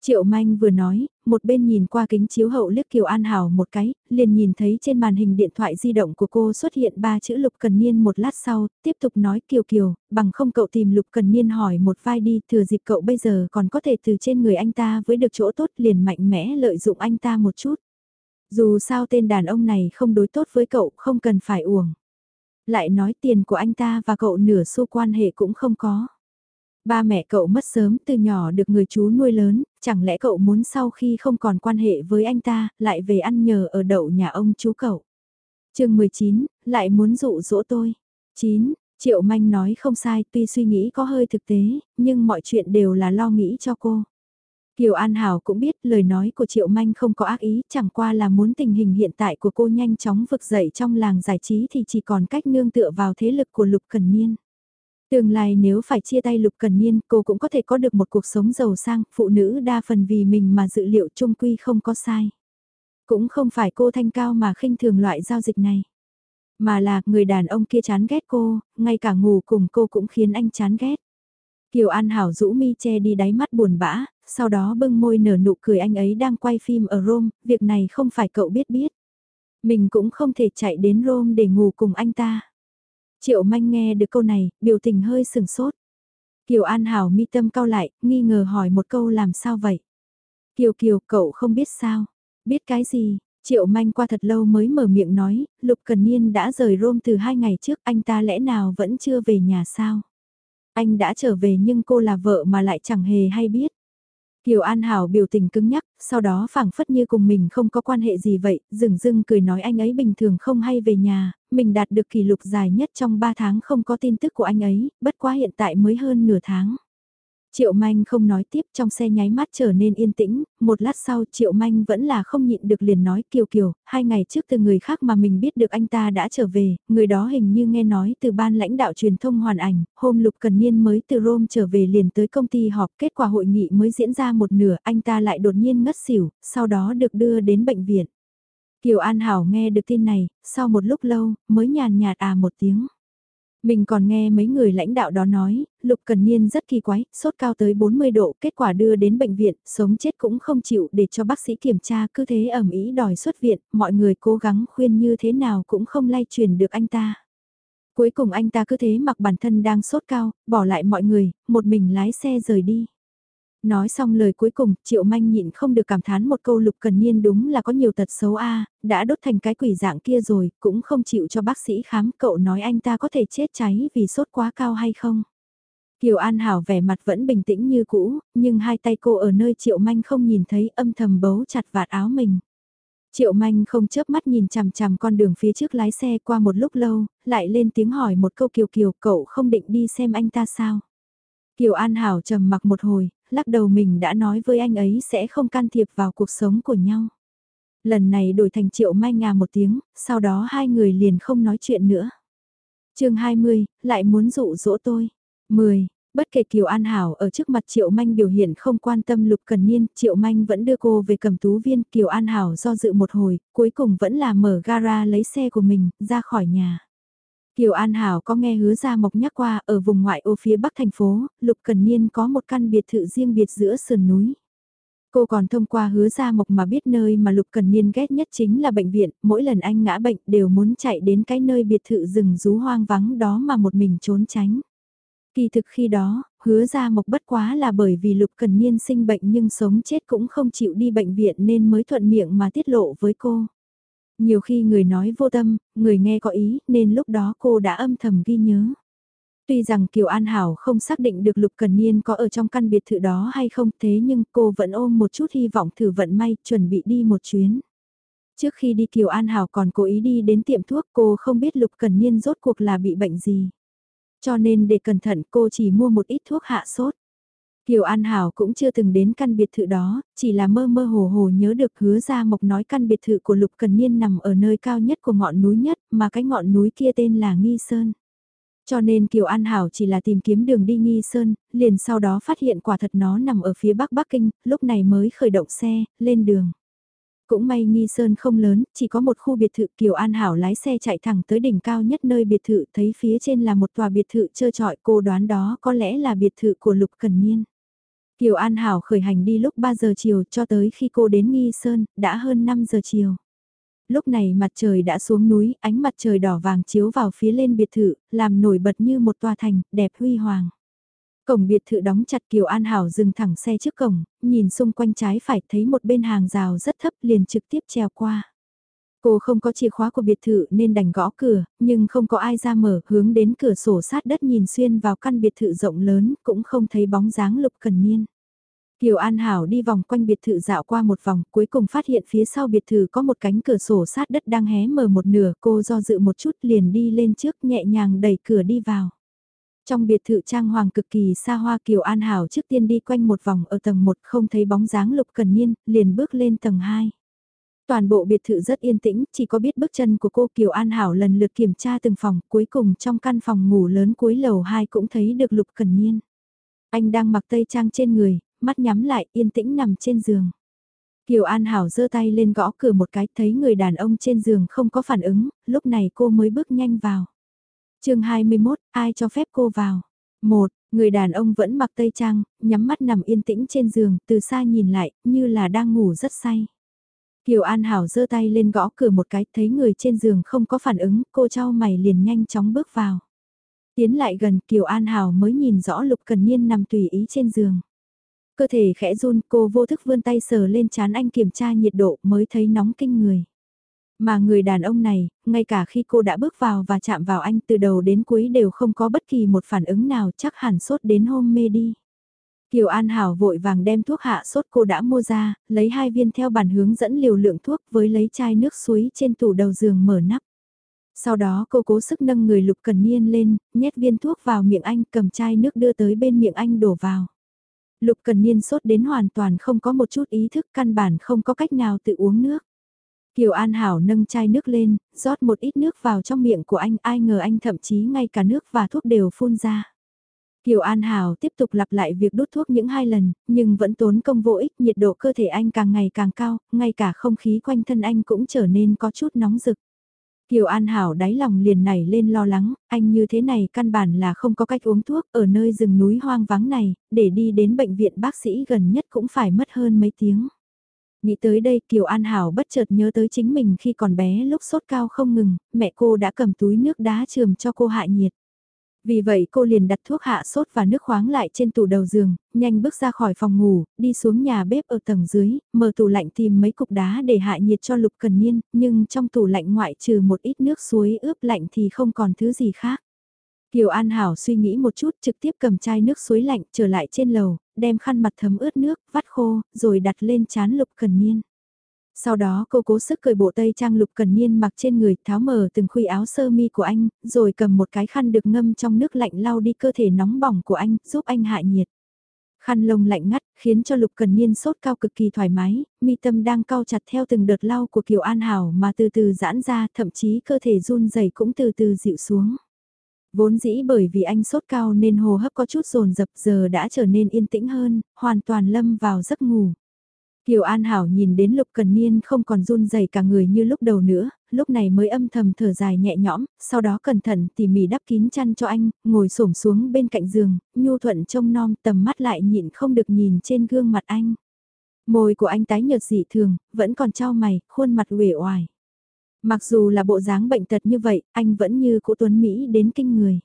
Triệu Manh vừa nói, một bên nhìn qua kính chiếu hậu liếc Kiều An Hảo một cái, liền nhìn thấy trên màn hình điện thoại di động của cô xuất hiện ba chữ Lục Cần Niên một lát sau, tiếp tục nói Kiều Kiều, bằng không cậu tìm Lục Cần Niên hỏi một vai đi, thừa dịp cậu bây giờ còn có thể từ trên người anh ta với được chỗ tốt liền mạnh mẽ lợi dụng anh ta một chút. Dù sao tên đàn ông này không đối tốt với cậu, không cần phải uổng. Lại nói tiền của anh ta và cậu nửa xu quan hệ cũng không có. Ba mẹ cậu mất sớm từ nhỏ được người chú nuôi lớn, chẳng lẽ cậu muốn sau khi không còn quan hệ với anh ta, lại về ăn nhờ ở đậu nhà ông chú cậu. chương 19, lại muốn dụ dỗ tôi. 9. Triệu Manh nói không sai tuy suy nghĩ có hơi thực tế, nhưng mọi chuyện đều là lo nghĩ cho cô. Kiều An Hảo cũng biết lời nói của Triệu Manh không có ác ý, chẳng qua là muốn tình hình hiện tại của cô nhanh chóng vực dậy trong làng giải trí thì chỉ còn cách nương tựa vào thế lực của Lục Cần Niên. Tương lai nếu phải chia tay Lục Cần Niên, cô cũng có thể có được một cuộc sống giàu sang, phụ nữ đa phần vì mình mà dự liệu trung quy không có sai. Cũng không phải cô thanh cao mà khinh thường loại giao dịch này. Mà là người đàn ông kia chán ghét cô, ngay cả ngủ cùng cô cũng khiến anh chán ghét. Kiều An Hảo rũ mi che đi đáy mắt buồn bã, sau đó bưng môi nở nụ cười anh ấy đang quay phim ở Rome, việc này không phải cậu biết biết. Mình cũng không thể chạy đến Rome để ngủ cùng anh ta. Triệu manh nghe được câu này, biểu tình hơi sừng sốt. Kiều An Hảo mi tâm cao lại, nghi ngờ hỏi một câu làm sao vậy? Kiều Kiều, cậu không biết sao? Biết cái gì? Triệu manh qua thật lâu mới mở miệng nói, Lục Cần Niên đã rời Rome từ hai ngày trước, anh ta lẽ nào vẫn chưa về nhà sao? Anh đã trở về nhưng cô là vợ mà lại chẳng hề hay biết. Kiều An Hảo biểu tình cứng nhắc, sau đó phảng phất như cùng mình không có quan hệ gì vậy, dừng dưng cười nói anh ấy bình thường không hay về nhà, mình đạt được kỷ lục dài nhất trong 3 tháng không có tin tức của anh ấy, bất quá hiện tại mới hơn nửa tháng. Triệu Manh không nói tiếp trong xe nháy mắt trở nên yên tĩnh, một lát sau Triệu Manh vẫn là không nhịn được liền nói Kiều Kiều, hai ngày trước từ người khác mà mình biết được anh ta đã trở về, người đó hình như nghe nói từ ban lãnh đạo truyền thông hoàn ảnh, hôm Lục Cần Niên mới từ Rome trở về liền tới công ty họp, kết quả hội nghị mới diễn ra một nửa, anh ta lại đột nhiên ngất xỉu, sau đó được đưa đến bệnh viện. Kiều An Hảo nghe được tin này, sau một lúc lâu, mới nhàn nhạt à một tiếng. Mình còn nghe mấy người lãnh đạo đó nói, Lục Cần Niên rất kỳ quái, sốt cao tới 40 độ, kết quả đưa đến bệnh viện, sống chết cũng không chịu để cho bác sĩ kiểm tra, cứ thế ẩm ý đòi xuất viện, mọi người cố gắng khuyên như thế nào cũng không lay truyền được anh ta. Cuối cùng anh ta cứ thế mặc bản thân đang sốt cao, bỏ lại mọi người, một mình lái xe rời đi. Nói xong lời cuối cùng, Triệu Manh nhịn không được cảm thán một câu Lục Cần Niên đúng là có nhiều tật xấu a đã đốt thành cái quỷ dạng kia rồi, cũng không chịu cho bác sĩ khám, cậu nói anh ta có thể chết cháy vì sốt quá cao hay không. Kiều An Hảo vẻ mặt vẫn bình tĩnh như cũ, nhưng hai tay cô ở nơi Triệu Manh không nhìn thấy âm thầm bấu chặt vạt áo mình. Triệu Manh không chớp mắt nhìn chằm chằm con đường phía trước lái xe qua một lúc lâu, lại lên tiếng hỏi một câu Kiều Kiều cậu không định đi xem anh ta sao. Kiều An Hảo trầm mặc một hồi, lắc đầu mình đã nói với anh ấy sẽ không can thiệp vào cuộc sống của nhau. Lần này đổi thành triệu mai ngà một tiếng, sau đó hai người liền không nói chuyện nữa. chương 20, lại muốn dụ dỗ tôi. 10. Bất kể Kiều An Hảo ở trước mặt Triệu Manh biểu hiện không quan tâm Lục Cần Niên, Triệu Manh vẫn đưa cô về cầm tú viên, Kiều An Hảo do dự một hồi, cuối cùng vẫn là mở gara lấy xe của mình, ra khỏi nhà. Kiều An Hảo có nghe hứa ra mộc nhắc qua ở vùng ngoại ô phía bắc thành phố, Lục Cần Niên có một căn biệt thự riêng biệt giữa sườn núi. Cô còn thông qua hứa ra mộc mà biết nơi mà Lục Cần Niên ghét nhất chính là bệnh viện, mỗi lần anh ngã bệnh đều muốn chạy đến cái nơi biệt thự rừng rú hoang vắng đó mà một mình trốn tránh. Kỳ thực khi đó, hứa ra mộc bất quá là bởi vì Lục Cần Niên sinh bệnh nhưng sống chết cũng không chịu đi bệnh viện nên mới thuận miệng mà tiết lộ với cô. Nhiều khi người nói vô tâm, người nghe có ý nên lúc đó cô đã âm thầm ghi nhớ. Tuy rằng Kiều An Hảo không xác định được Lục Cần Niên có ở trong căn biệt thự đó hay không thế nhưng cô vẫn ôm một chút hy vọng thử vận may chuẩn bị đi một chuyến. Trước khi đi Kiều An Hảo còn cố ý đi đến tiệm thuốc cô không biết Lục Cần Niên rốt cuộc là bị bệnh gì. Cho nên để cẩn thận cô chỉ mua một ít thuốc hạ sốt. Kiều An Hảo cũng chưa từng đến căn biệt thự đó, chỉ là mơ mơ hồ hồ nhớ được hứa ra mộc nói căn biệt thự của Lục Cần Niên nằm ở nơi cao nhất của ngọn núi nhất mà cái ngọn núi kia tên là Nghi Sơn. Cho nên Kiều An Hảo chỉ là tìm kiếm đường đi Nghi Sơn, liền sau đó phát hiện quả thật nó nằm ở phía bắc Bắc Kinh, lúc này mới khởi động xe, lên đường. Cũng may Nghi Sơn không lớn, chỉ có một khu biệt thự Kiều An Hảo lái xe chạy thẳng tới đỉnh cao nhất nơi biệt thự thấy phía trên là một tòa biệt thự trơ trọi cô đoán đó có lẽ là biệt thự của Lục Cần Niên. Kiều An Hảo khởi hành đi lúc 3 giờ chiều cho tới khi cô đến Nghi Sơn, đã hơn 5 giờ chiều. Lúc này mặt trời đã xuống núi, ánh mặt trời đỏ vàng chiếu vào phía lên biệt thự, làm nổi bật như một tòa thành, đẹp huy hoàng. Cổng biệt thự đóng chặt Kiều An Hảo dừng thẳng xe trước cổng, nhìn xung quanh trái phải thấy một bên hàng rào rất thấp liền trực tiếp treo qua. Cô không có chìa khóa của biệt thự nên đành gõ cửa, nhưng không có ai ra mở, hướng đến cửa sổ sát đất nhìn xuyên vào căn biệt thự rộng lớn, cũng không thấy bóng dáng lục cần niên. Kiều An Hảo đi vòng quanh biệt thự dạo qua một vòng, cuối cùng phát hiện phía sau biệt thự có một cánh cửa sổ sát đất đang hé mở một nửa, cô do dự một chút liền đi lên trước nhẹ nhàng đẩy cửa đi vào. Trong biệt thự trang hoàng cực kỳ xa hoa Kiều An Hảo trước tiên đi quanh một vòng ở tầng 1 không thấy bóng dáng lục cần niên, liền bước lên tầng 2. Toàn bộ biệt thự rất yên tĩnh, chỉ có biết bước chân của cô Kiều An Hảo lần lượt kiểm tra từng phòng, cuối cùng trong căn phòng ngủ lớn cuối lầu 2 cũng thấy được Lục Cần Niên. Anh đang mặc tây trang trên người, mắt nhắm lại, yên tĩnh nằm trên giường. Kiều An Hảo giơ tay lên gõ cửa một cái, thấy người đàn ông trên giường không có phản ứng, lúc này cô mới bước nhanh vào. chương 21, ai cho phép cô vào? Một, người đàn ông vẫn mặc tây trang, nhắm mắt nằm yên tĩnh trên giường, từ xa nhìn lại, như là đang ngủ rất say. Kiều An Hảo giơ tay lên gõ cửa một cái, thấy người trên giường không có phản ứng, cô trao mày liền nhanh chóng bước vào. Tiến lại gần Kiều An Hảo mới nhìn rõ Lục Cần Niên nằm tùy ý trên giường. Cơ thể khẽ run cô vô thức vươn tay sờ lên chán anh kiểm tra nhiệt độ mới thấy nóng kinh người. Mà người đàn ông này, ngay cả khi cô đã bước vào và chạm vào anh từ đầu đến cuối đều không có bất kỳ một phản ứng nào chắc hẳn sốt đến hôm mê đi. Kiều An Hảo vội vàng đem thuốc hạ sốt cô đã mua ra, lấy hai viên theo bản hướng dẫn liều lượng thuốc với lấy chai nước suối trên tủ đầu giường mở nắp. Sau đó cô cố sức nâng người Lục Cần Niên lên, nhét viên thuốc vào miệng anh cầm chai nước đưa tới bên miệng anh đổ vào. Lục Cần Niên sốt đến hoàn toàn không có một chút ý thức căn bản không có cách nào tự uống nước. Kiều An Hảo nâng chai nước lên, rót một ít nước vào trong miệng của anh, ai ngờ anh thậm chí ngay cả nước và thuốc đều phun ra. Kiều An Hảo tiếp tục lặp lại việc đốt thuốc những hai lần, nhưng vẫn tốn công vô ích, nhiệt độ cơ thể anh càng ngày càng cao, ngay cả không khí quanh thân anh cũng trở nên có chút nóng rực. Kiều An Hảo đáy lòng liền nảy lên lo lắng, anh như thế này căn bản là không có cách uống thuốc ở nơi rừng núi hoang vắng này, để đi đến bệnh viện bác sĩ gần nhất cũng phải mất hơn mấy tiếng. Nghĩ tới đây Kiều An Hảo bất chợt nhớ tới chính mình khi còn bé lúc sốt cao không ngừng, mẹ cô đã cầm túi nước đá trường cho cô hạ nhiệt. Vì vậy cô liền đặt thuốc hạ sốt và nước khoáng lại trên tủ đầu giường, nhanh bước ra khỏi phòng ngủ, đi xuống nhà bếp ở tầng dưới, mở tủ lạnh tìm mấy cục đá để hạ nhiệt cho Lục Cần Niên, nhưng trong tủ lạnh ngoại trừ một ít nước suối ướp lạnh thì không còn thứ gì khác. Kiều An Hảo suy nghĩ một chút trực tiếp cầm chai nước suối lạnh trở lại trên lầu, đem khăn mặt thấm ướt nước, vắt khô, rồi đặt lên chán Lục Cần Niên. Sau đó cô cố sức cởi bộ tây trang lục cần niên mặc trên người tháo mở từng khuy áo sơ mi của anh, rồi cầm một cái khăn được ngâm trong nước lạnh lau đi cơ thể nóng bỏng của anh, giúp anh hạ nhiệt. Khăn lông lạnh ngắt, khiến cho lục cần niên sốt cao cực kỳ thoải mái, mi tâm đang cao chặt theo từng đợt lau của Kiều An Hảo mà từ từ giãn ra, thậm chí cơ thể run rẩy cũng từ từ dịu xuống. Vốn dĩ bởi vì anh sốt cao nên hồ hấp có chút rồn dập giờ đã trở nên yên tĩnh hơn, hoàn toàn lâm vào giấc ngủ. Kiều An Hảo nhìn đến Lục Cần Niên không còn run rẩy cả người như lúc đầu nữa, lúc này mới âm thầm thở dài nhẹ nhõm, sau đó cẩn thận tỉ mỉ đắp kín chăn cho anh, ngồi xổm xuống bên cạnh giường, nhu thuận trông nom tầm mắt lại nhịn không được nhìn trên gương mặt anh. Môi của anh tái nhợt dị thường, vẫn còn trao mày, khuôn mặt uể oải. Mặc dù là bộ dáng bệnh tật như vậy, anh vẫn như cũ tuấn Mỹ đến kinh người.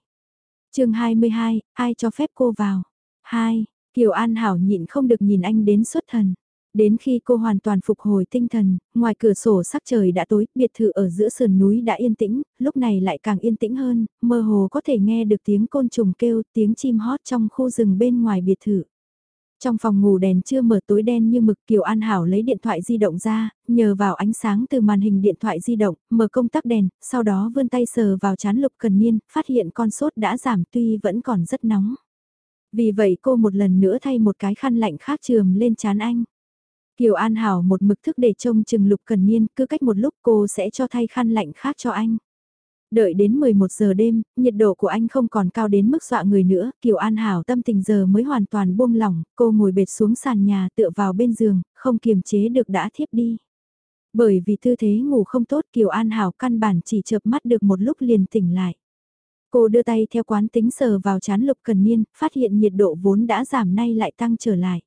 chương 22, ai cho phép cô vào? 2. Kiều An Hảo nhịn không được nhìn anh đến xuất thần. Đến khi cô hoàn toàn phục hồi tinh thần, ngoài cửa sổ sắc trời đã tối, biệt thự ở giữa sườn núi đã yên tĩnh, lúc này lại càng yên tĩnh hơn, mơ hồ có thể nghe được tiếng côn trùng kêu, tiếng chim hót trong khu rừng bên ngoài biệt thự. Trong phòng ngủ đèn chưa mở tối đen như mực Kiều An Hảo lấy điện thoại di động ra, nhờ vào ánh sáng từ màn hình điện thoại di động, mở công tắc đèn, sau đó vươn tay sờ vào chán lục cần niên, phát hiện con sốt đã giảm tuy vẫn còn rất nóng. Vì vậy cô một lần nữa thay một cái khăn lạnh khác trường lên chán anh. Kiều An Hảo một mực thức để trông chừng Lục Cần Niên, cứ cách một lúc cô sẽ cho thay khăn lạnh khác cho anh. Đợi đến 11 giờ đêm, nhiệt độ của anh không còn cao đến mức dọa người nữa, Kiều An Hảo tâm tình giờ mới hoàn toàn buông lỏng, cô ngồi bệt xuống sàn nhà tựa vào bên giường, không kiềm chế được đã thiếp đi. Bởi vì tư thế ngủ không tốt Kiều An Hảo căn bản chỉ chợp mắt được một lúc liền tỉnh lại. Cô đưa tay theo quán tính sờ vào chán Lục Cần Niên, phát hiện nhiệt độ vốn đã giảm nay lại tăng trở lại.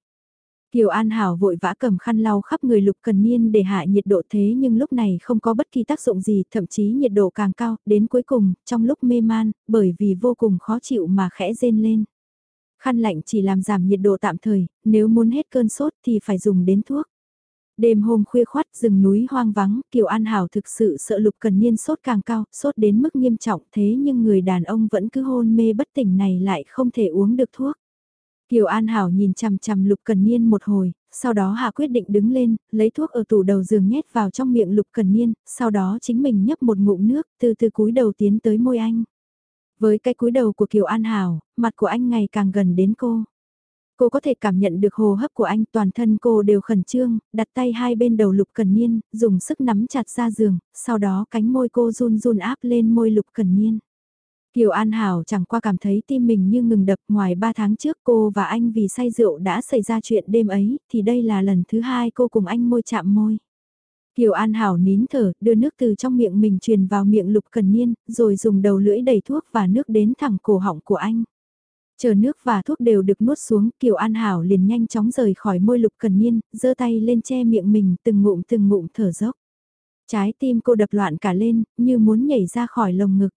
Kiều An Hảo vội vã cầm khăn lau khắp người Lục Cần Niên để hạ nhiệt độ thế nhưng lúc này không có bất kỳ tác dụng gì, thậm chí nhiệt độ càng cao, đến cuối cùng, trong lúc mê man, bởi vì vô cùng khó chịu mà khẽ rên lên. Khăn lạnh chỉ làm giảm nhiệt độ tạm thời, nếu muốn hết cơn sốt thì phải dùng đến thuốc. Đêm hôm khuya khoát rừng núi hoang vắng, Kiều An Hảo thực sự sợ Lục Cần Niên sốt càng cao, sốt đến mức nghiêm trọng thế nhưng người đàn ông vẫn cứ hôn mê bất tỉnh này lại không thể uống được thuốc. Kiều An Hảo nhìn chằm chằm Lục Cần Niên một hồi, sau đó Hạ quyết định đứng lên, lấy thuốc ở tủ đầu giường nhét vào trong miệng Lục Cần Niên, sau đó chính mình nhấp một ngụm nước, từ từ cúi đầu tiến tới môi anh. Với cái cúi đầu của Kiều An Hảo, mặt của anh ngày càng gần đến cô. Cô có thể cảm nhận được hồ hấp của anh, toàn thân cô đều khẩn trương, đặt tay hai bên đầu Lục Cần Niên, dùng sức nắm chặt ra giường, sau đó cánh môi cô run run áp lên môi Lục Cần Niên. Kiều An Hảo chẳng qua cảm thấy tim mình như ngừng đập ngoài 3 tháng trước cô và anh vì say rượu đã xảy ra chuyện đêm ấy, thì đây là lần thứ hai cô cùng anh môi chạm môi. Kiều An Hảo nín thở, đưa nước từ trong miệng mình truyền vào miệng Lục Cần Niên, rồi dùng đầu lưỡi đẩy thuốc và nước đến thẳng cổ họng của anh. Chờ nước và thuốc đều được nuốt xuống, Kiều An Hảo liền nhanh chóng rời khỏi môi Lục Cần Niên, giơ tay lên che miệng mình từng ngụm từng ngụm thở dốc. Trái tim cô đập loạn cả lên, như muốn nhảy ra khỏi lồng ngực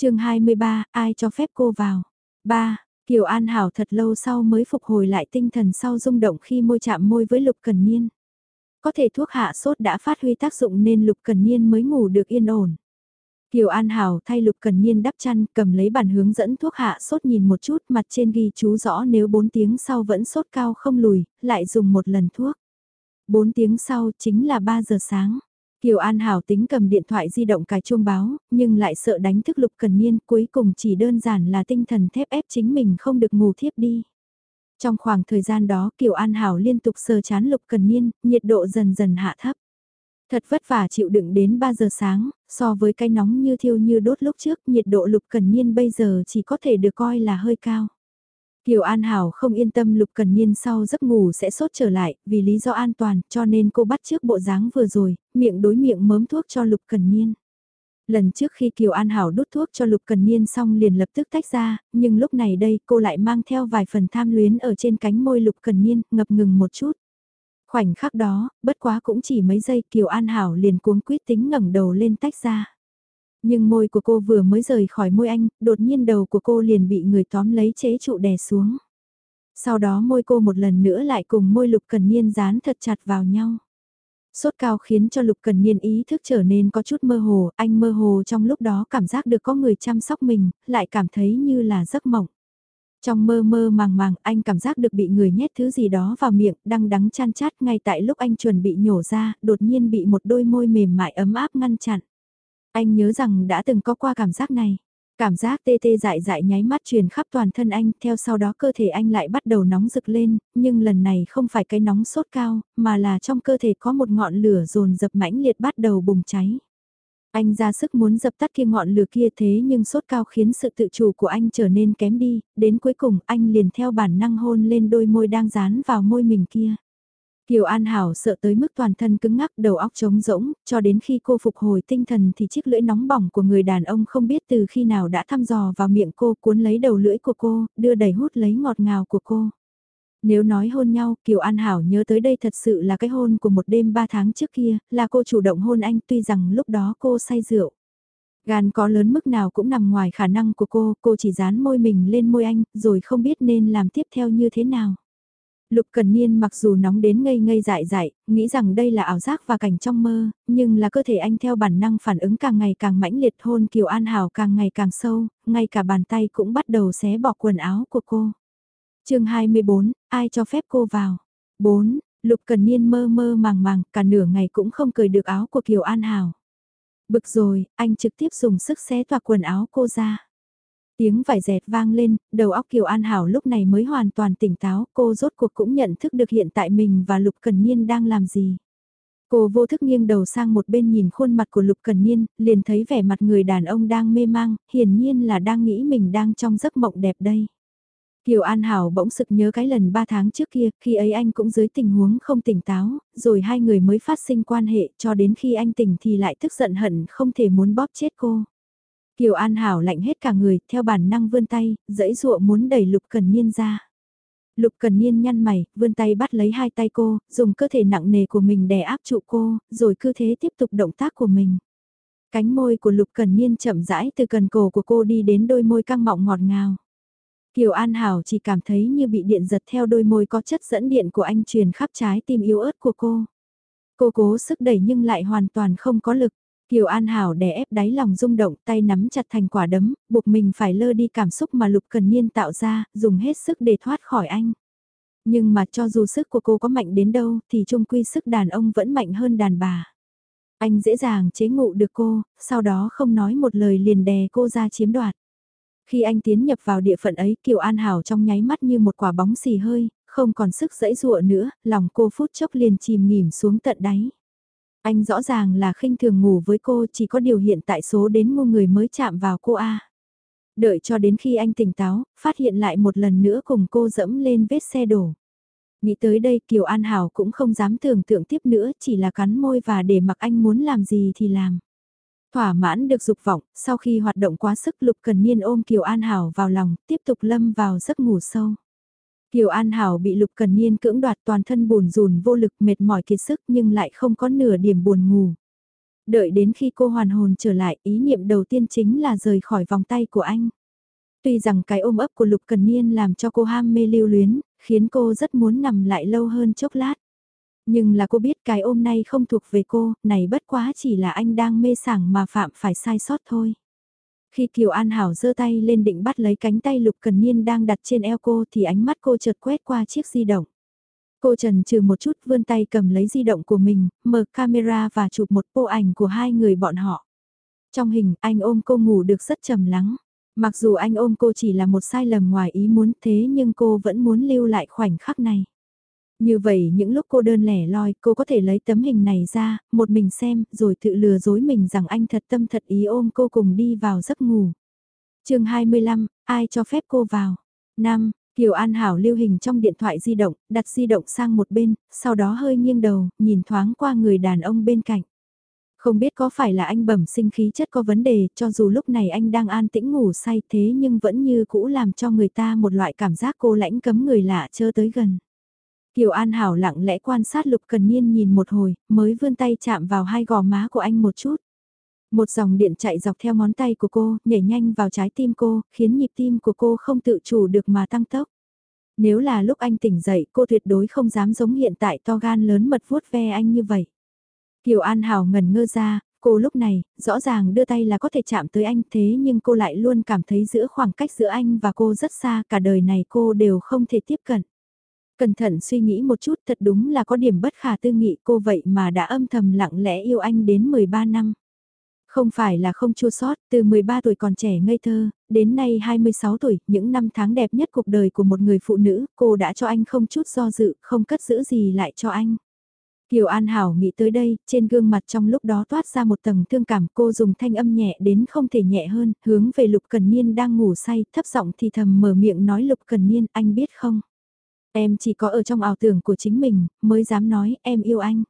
chương 23, ai cho phép cô vào? 3. Kiều An Hảo thật lâu sau mới phục hồi lại tinh thần sau rung động khi môi chạm môi với Lục Cần Niên. Có thể thuốc hạ sốt đã phát huy tác dụng nên Lục Cần Niên mới ngủ được yên ổn. Kiều An Hảo thay Lục Cần Niên đắp chăn cầm lấy bản hướng dẫn thuốc hạ sốt nhìn một chút mặt trên ghi chú rõ nếu 4 tiếng sau vẫn sốt cao không lùi, lại dùng một lần thuốc. 4 tiếng sau chính là 3 giờ sáng. Kiều An Hảo tính cầm điện thoại di động cài chuông báo, nhưng lại sợ đánh thức Lục Cần Niên cuối cùng chỉ đơn giản là tinh thần thép ép chính mình không được ngủ thiếp đi. Trong khoảng thời gian đó Kiều An Hảo liên tục sờ chán Lục Cần Niên, nhiệt độ dần dần hạ thấp. Thật vất vả chịu đựng đến 3 giờ sáng, so với cái nóng như thiêu như đốt lúc trước nhiệt độ Lục Cần Niên bây giờ chỉ có thể được coi là hơi cao. Kiều An Hảo không yên tâm Lục Cần Niên sau giấc ngủ sẽ sốt trở lại, vì lý do an toàn, cho nên cô bắt trước bộ dáng vừa rồi, miệng đối miệng mớm thuốc cho Lục Cần Niên. Lần trước khi Kiều An Hảo đút thuốc cho Lục Cần Niên xong liền lập tức tách ra, nhưng lúc này đây cô lại mang theo vài phần tham luyến ở trên cánh môi Lục Cần Niên, ngập ngừng một chút. Khoảnh khắc đó, bất quá cũng chỉ mấy giây Kiều An Hảo liền cuống quyết tính ngẩng đầu lên tách ra. Nhưng môi của cô vừa mới rời khỏi môi anh, đột nhiên đầu của cô liền bị người tóm lấy chế trụ đè xuống. Sau đó môi cô một lần nữa lại cùng môi lục cần niên dán thật chặt vào nhau. Sốt cao khiến cho lục cần niên ý thức trở nên có chút mơ hồ, anh mơ hồ trong lúc đó cảm giác được có người chăm sóc mình, lại cảm thấy như là giấc mộng. Trong mơ mơ màng màng anh cảm giác được bị người nhét thứ gì đó vào miệng, đang đắng chan chát ngay tại lúc anh chuẩn bị nhổ ra, đột nhiên bị một đôi môi mềm mại ấm áp ngăn chặn. Anh nhớ rằng đã từng có qua cảm giác này. Cảm giác tê tê dại dại nháy mắt truyền khắp toàn thân anh, theo sau đó cơ thể anh lại bắt đầu nóng rực lên, nhưng lần này không phải cái nóng sốt cao, mà là trong cơ thể có một ngọn lửa dồn dập mãnh liệt bắt đầu bùng cháy. Anh ra sức muốn dập tắt kia ngọn lửa kia thế nhưng sốt cao khiến sự tự chủ của anh trở nên kém đi, đến cuối cùng anh liền theo bản năng hôn lên đôi môi đang dán vào môi mình kia. Kiều An Hảo sợ tới mức toàn thân cứng ngắc đầu óc trống rỗng, cho đến khi cô phục hồi tinh thần thì chiếc lưỡi nóng bỏng của người đàn ông không biết từ khi nào đã thăm dò vào miệng cô cuốn lấy đầu lưỡi của cô, đưa đầy hút lấy ngọt ngào của cô. Nếu nói hôn nhau, Kiều An Hảo nhớ tới đây thật sự là cái hôn của một đêm ba tháng trước kia, là cô chủ động hôn anh tuy rằng lúc đó cô say rượu. Gan có lớn mức nào cũng nằm ngoài khả năng của cô, cô chỉ dán môi mình lên môi anh, rồi không biết nên làm tiếp theo như thế nào. Lục Cần Niên mặc dù nóng đến ngây ngây dại dại, nghĩ rằng đây là ảo giác và cảnh trong mơ, nhưng là cơ thể anh theo bản năng phản ứng càng ngày càng mãnh liệt hôn Kiều An Hảo càng ngày càng sâu, ngay cả bàn tay cũng bắt đầu xé bỏ quần áo của cô. chương 24, ai cho phép cô vào? 4. Lục Cần Niên mơ mơ màng màng, cả nửa ngày cũng không cười được áo của Kiều An Hảo. Bực rồi, anh trực tiếp dùng sức xé toạc quần áo cô ra. Tiếng vải dẹt vang lên, đầu óc Kiều An Hảo lúc này mới hoàn toàn tỉnh táo, cô rốt cuộc cũng nhận thức được hiện tại mình và Lục Cần Niên đang làm gì. Cô vô thức nghiêng đầu sang một bên nhìn khuôn mặt của Lục Cần Niên, liền thấy vẻ mặt người đàn ông đang mê mang, hiển nhiên là đang nghĩ mình đang trong giấc mộng đẹp đây. Kiều An Hảo bỗng sực nhớ cái lần 3 tháng trước kia, khi ấy anh cũng dưới tình huống không tỉnh táo, rồi hai người mới phát sinh quan hệ cho đến khi anh tỉnh thì lại tức giận hận không thể muốn bóp chết cô. Kiều An Hảo lạnh hết cả người, theo bản năng vươn tay, dẫy dụa muốn đẩy Lục Cần Niên ra. Lục Cần Niên nhăn mày, vươn tay bắt lấy hai tay cô, dùng cơ thể nặng nề của mình đè áp trụ cô, rồi cứ thế tiếp tục động tác của mình. Cánh môi của Lục Cần Niên chậm rãi từ cần cổ của cô đi đến đôi môi căng mọng ngọt ngào. Kiều An Hảo chỉ cảm thấy như bị điện giật theo đôi môi có chất dẫn điện của anh truyền khắp trái tim yếu ớt của cô. Cô cố sức đẩy nhưng lại hoàn toàn không có lực. Kiều An Hảo đè ép đáy lòng rung động tay nắm chặt thành quả đấm, buộc mình phải lơ đi cảm xúc mà Lục Cần Niên tạo ra, dùng hết sức để thoát khỏi anh. Nhưng mà cho dù sức của cô có mạnh đến đâu thì trung quy sức đàn ông vẫn mạnh hơn đàn bà. Anh dễ dàng chế ngụ được cô, sau đó không nói một lời liền đè cô ra chiếm đoạt. Khi anh tiến nhập vào địa phận ấy Kiều An Hảo trong nháy mắt như một quả bóng xì hơi, không còn sức dẫy dụa nữa, lòng cô phút chốc liền chìm nghỉm xuống tận đáy. Anh rõ ràng là khinh thường ngủ với cô chỉ có điều hiện tại số đến ngu người mới chạm vào cô A. Đợi cho đến khi anh tỉnh táo, phát hiện lại một lần nữa cùng cô dẫm lên vết xe đổ. Nghĩ tới đây Kiều An Hảo cũng không dám tưởng tượng tiếp nữa chỉ là cắn môi và để mặc anh muốn làm gì thì làm. Thỏa mãn được dục vọng, sau khi hoạt động quá sức Lục Cần Niên ôm Kiều An Hảo vào lòng, tiếp tục lâm vào giấc ngủ sâu. Kiều An Hảo bị Lục Cần Niên cưỡng đoạt toàn thân buồn rùn vô lực mệt mỏi kiệt sức nhưng lại không có nửa điểm buồn ngủ. Đợi đến khi cô hoàn hồn trở lại, ý niệm đầu tiên chính là rời khỏi vòng tay của anh. Tuy rằng cái ôm ấp của Lục Cần Niên làm cho cô ham mê lưu luyến, khiến cô rất muốn nằm lại lâu hơn chốc lát. Nhưng là cô biết cái ôm này không thuộc về cô, này bất quá chỉ là anh đang mê sảng mà phạm phải sai sót thôi. Khi Kiều An Hảo giơ tay lên định bắt lấy cánh tay Lục Cần Niên đang đặt trên eo cô thì ánh mắt cô chợt quét qua chiếc di động. Cô trần trừ một chút vươn tay cầm lấy di động của mình, mở camera và chụp một bộ ảnh của hai người bọn họ. Trong hình, anh ôm cô ngủ được rất trầm lắng. Mặc dù anh ôm cô chỉ là một sai lầm ngoài ý muốn thế nhưng cô vẫn muốn lưu lại khoảnh khắc này. Như vậy những lúc cô đơn lẻ loi cô có thể lấy tấm hình này ra, một mình xem rồi tự lừa dối mình rằng anh thật tâm thật ý ôm cô cùng đi vào giấc ngủ. chương 25, ai cho phép cô vào? 5. Kiều An Hảo lưu hình trong điện thoại di động, đặt di động sang một bên, sau đó hơi nghiêng đầu, nhìn thoáng qua người đàn ông bên cạnh. Không biết có phải là anh bẩm sinh khí chất có vấn đề, cho dù lúc này anh đang an tĩnh ngủ say thế nhưng vẫn như cũ làm cho người ta một loại cảm giác cô lãnh cấm người lạ chơ tới gần. Kiều An Hảo lặng lẽ quan sát Lục Cần Niên nhìn một hồi, mới vươn tay chạm vào hai gò má của anh một chút. Một dòng điện chạy dọc theo ngón tay của cô, nhảy nhanh vào trái tim cô, khiến nhịp tim của cô không tự chủ được mà tăng tốc. Nếu là lúc anh tỉnh dậy, cô tuyệt đối không dám giống hiện tại to gan lớn mật vuốt ve anh như vậy. Kiều An Hảo ngần ngơ ra, cô lúc này, rõ ràng đưa tay là có thể chạm tới anh thế nhưng cô lại luôn cảm thấy giữa khoảng cách giữa anh và cô rất xa, cả đời này cô đều không thể tiếp cận. Cẩn thận suy nghĩ một chút thật đúng là có điểm bất khả tư nghị cô vậy mà đã âm thầm lặng lẽ yêu anh đến 13 năm. Không phải là không chua sót, từ 13 tuổi còn trẻ ngây thơ, đến nay 26 tuổi, những năm tháng đẹp nhất cuộc đời của một người phụ nữ, cô đã cho anh không chút do dự, không cất giữ gì lại cho anh. Kiều An Hảo nghĩ tới đây, trên gương mặt trong lúc đó toát ra một tầng thương cảm cô dùng thanh âm nhẹ đến không thể nhẹ hơn, hướng về Lục Cần Niên đang ngủ say, thấp giọng thì thầm mở miệng nói Lục Cần Niên, anh biết không? Em chỉ có ở trong ảo tưởng của chính mình, mới dám nói em yêu anh.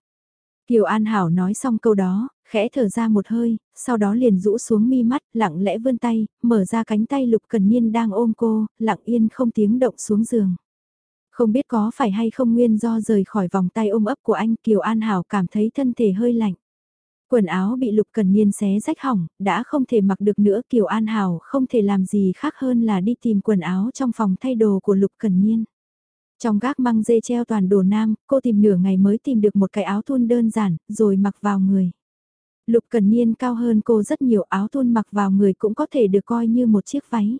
Kiều An Hảo nói xong câu đó, khẽ thở ra một hơi, sau đó liền rũ xuống mi mắt, lặng lẽ vươn tay, mở ra cánh tay Lục Cần Niên đang ôm cô, lặng yên không tiếng động xuống giường. Không biết có phải hay không nguyên do rời khỏi vòng tay ôm ấp của anh Kiều An Hảo cảm thấy thân thể hơi lạnh. Quần áo bị Lục Cần Niên xé rách hỏng, đã không thể mặc được nữa Kiều An Hảo không thể làm gì khác hơn là đi tìm quần áo trong phòng thay đồ của Lục Cần Niên. Trong gác măng dê treo toàn đồ nam, cô tìm nửa ngày mới tìm được một cái áo thun đơn giản, rồi mặc vào người. Lục Cần Niên cao hơn cô rất nhiều áo thun mặc vào người cũng có thể được coi như một chiếc váy.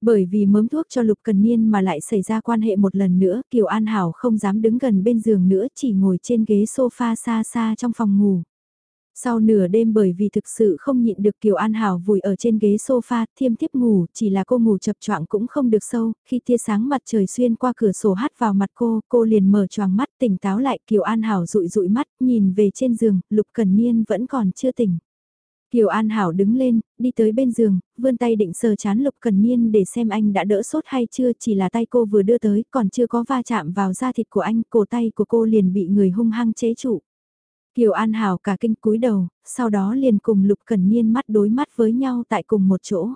Bởi vì mớm thuốc cho Lục Cần Niên mà lại xảy ra quan hệ một lần nữa, Kiều An Hảo không dám đứng gần bên giường nữa, chỉ ngồi trên ghế sofa xa xa trong phòng ngủ. Sau nửa đêm bởi vì thực sự không nhịn được Kiều An Hảo vùi ở trên ghế sofa, thiêm tiếp ngủ, chỉ là cô ngủ chập choạng cũng không được sâu, khi tia sáng mặt trời xuyên qua cửa sổ hắt vào mặt cô, cô liền mở choàng mắt tỉnh táo lại Kiều An Hảo rụi rụi mắt, nhìn về trên giường, Lục Cần Niên vẫn còn chưa tỉnh. Kiều An Hảo đứng lên, đi tới bên giường, vươn tay định sờ chán Lục Cần Niên để xem anh đã đỡ sốt hay chưa chỉ là tay cô vừa đưa tới còn chưa có va chạm vào da thịt của anh, cổ tay của cô liền bị người hung hăng chế trụ. Kiều An Hảo cả kinh cúi đầu, sau đó liền cùng Lục Cần Niên mắt đối mắt với nhau tại cùng một chỗ.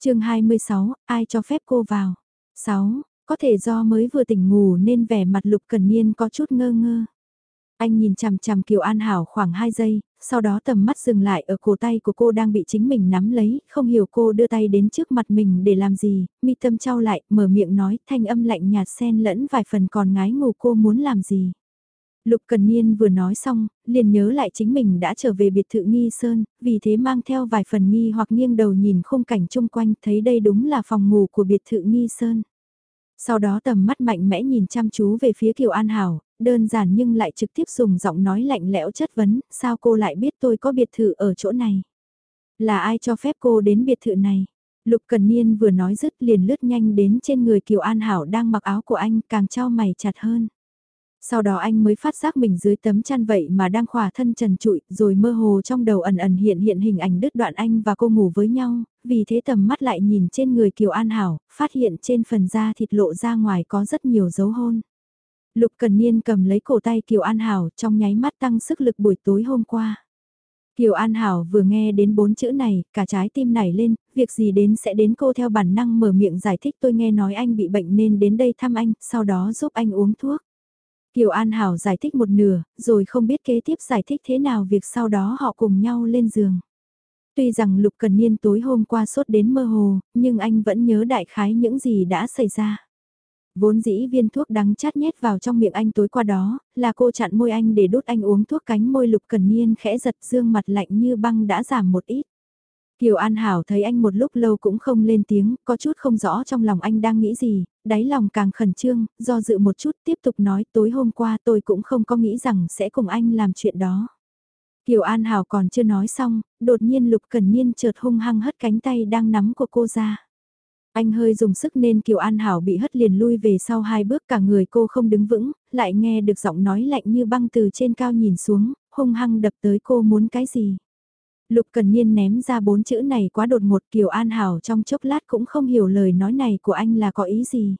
chương 26, ai cho phép cô vào? 6. Có thể do mới vừa tỉnh ngủ nên vẻ mặt Lục Cần Niên có chút ngơ ngơ. Anh nhìn chằm chằm Kiều An Hảo khoảng 2 giây, sau đó tầm mắt dừng lại ở cổ tay của cô đang bị chính mình nắm lấy, không hiểu cô đưa tay đến trước mặt mình để làm gì, mi tâm trao lại, mở miệng nói, thanh âm lạnh nhạt xen lẫn vài phần còn ngái ngủ cô muốn làm gì. Lục Cần Niên vừa nói xong, liền nhớ lại chính mình đã trở về biệt thự nghi sơn, vì thế mang theo vài phần nghi hoặc nghiêng đầu nhìn khung cảnh chung quanh thấy đây đúng là phòng ngủ của biệt thự nghi sơn. Sau đó tầm mắt mạnh mẽ nhìn chăm chú về phía Kiều An Hảo, đơn giản nhưng lại trực tiếp dùng giọng nói lạnh lẽo chất vấn, sao cô lại biết tôi có biệt thự ở chỗ này? Là ai cho phép cô đến biệt thự này? Lục Cần Niên vừa nói dứt liền lướt nhanh đến trên người Kiều An Hảo đang mặc áo của anh càng trao mày chặt hơn. Sau đó anh mới phát giác mình dưới tấm chăn vậy mà đang khỏa thân trần trụi, rồi mơ hồ trong đầu ẩn ẩn hiện hiện hình ảnh đứt đoạn anh và cô ngủ với nhau, vì thế tầm mắt lại nhìn trên người Kiều An Hảo, phát hiện trên phần da thịt lộ ra ngoài có rất nhiều dấu hôn. Lục Cần Niên cầm lấy cổ tay Kiều An Hảo trong nháy mắt tăng sức lực buổi tối hôm qua. Kiều An Hảo vừa nghe đến bốn chữ này, cả trái tim nảy lên, việc gì đến sẽ đến cô theo bản năng mở miệng giải thích tôi nghe nói anh bị bệnh nên đến đây thăm anh, sau đó giúp anh uống thuốc. Kiều An Hảo giải thích một nửa, rồi không biết kế tiếp giải thích thế nào việc sau đó họ cùng nhau lên giường. Tuy rằng Lục Cần Niên tối hôm qua sốt đến mơ hồ, nhưng anh vẫn nhớ đại khái những gì đã xảy ra. Vốn dĩ viên thuốc đắng chát nhét vào trong miệng anh tối qua đó, là cô chặn môi anh để đốt anh uống thuốc cánh môi Lục Cần Niên khẽ giật dương mặt lạnh như băng đã giảm một ít. Kiều An Hảo thấy anh một lúc lâu cũng không lên tiếng, có chút không rõ trong lòng anh đang nghĩ gì, đáy lòng càng khẩn trương, do dự một chút tiếp tục nói tối hôm qua tôi cũng không có nghĩ rằng sẽ cùng anh làm chuyện đó. Kiều An Hảo còn chưa nói xong, đột nhiên Lục Cần Niên chợt hung hăng hất cánh tay đang nắm của cô ra. Anh hơi dùng sức nên Kiều An Hảo bị hất liền lui về sau hai bước cả người cô không đứng vững, lại nghe được giọng nói lạnh như băng từ trên cao nhìn xuống, hung hăng đập tới cô muốn cái gì. Lục Cần Niên ném ra bốn chữ này quá đột ngột Kiều An Hảo trong chốc lát cũng không hiểu lời nói này của anh là có ý gì.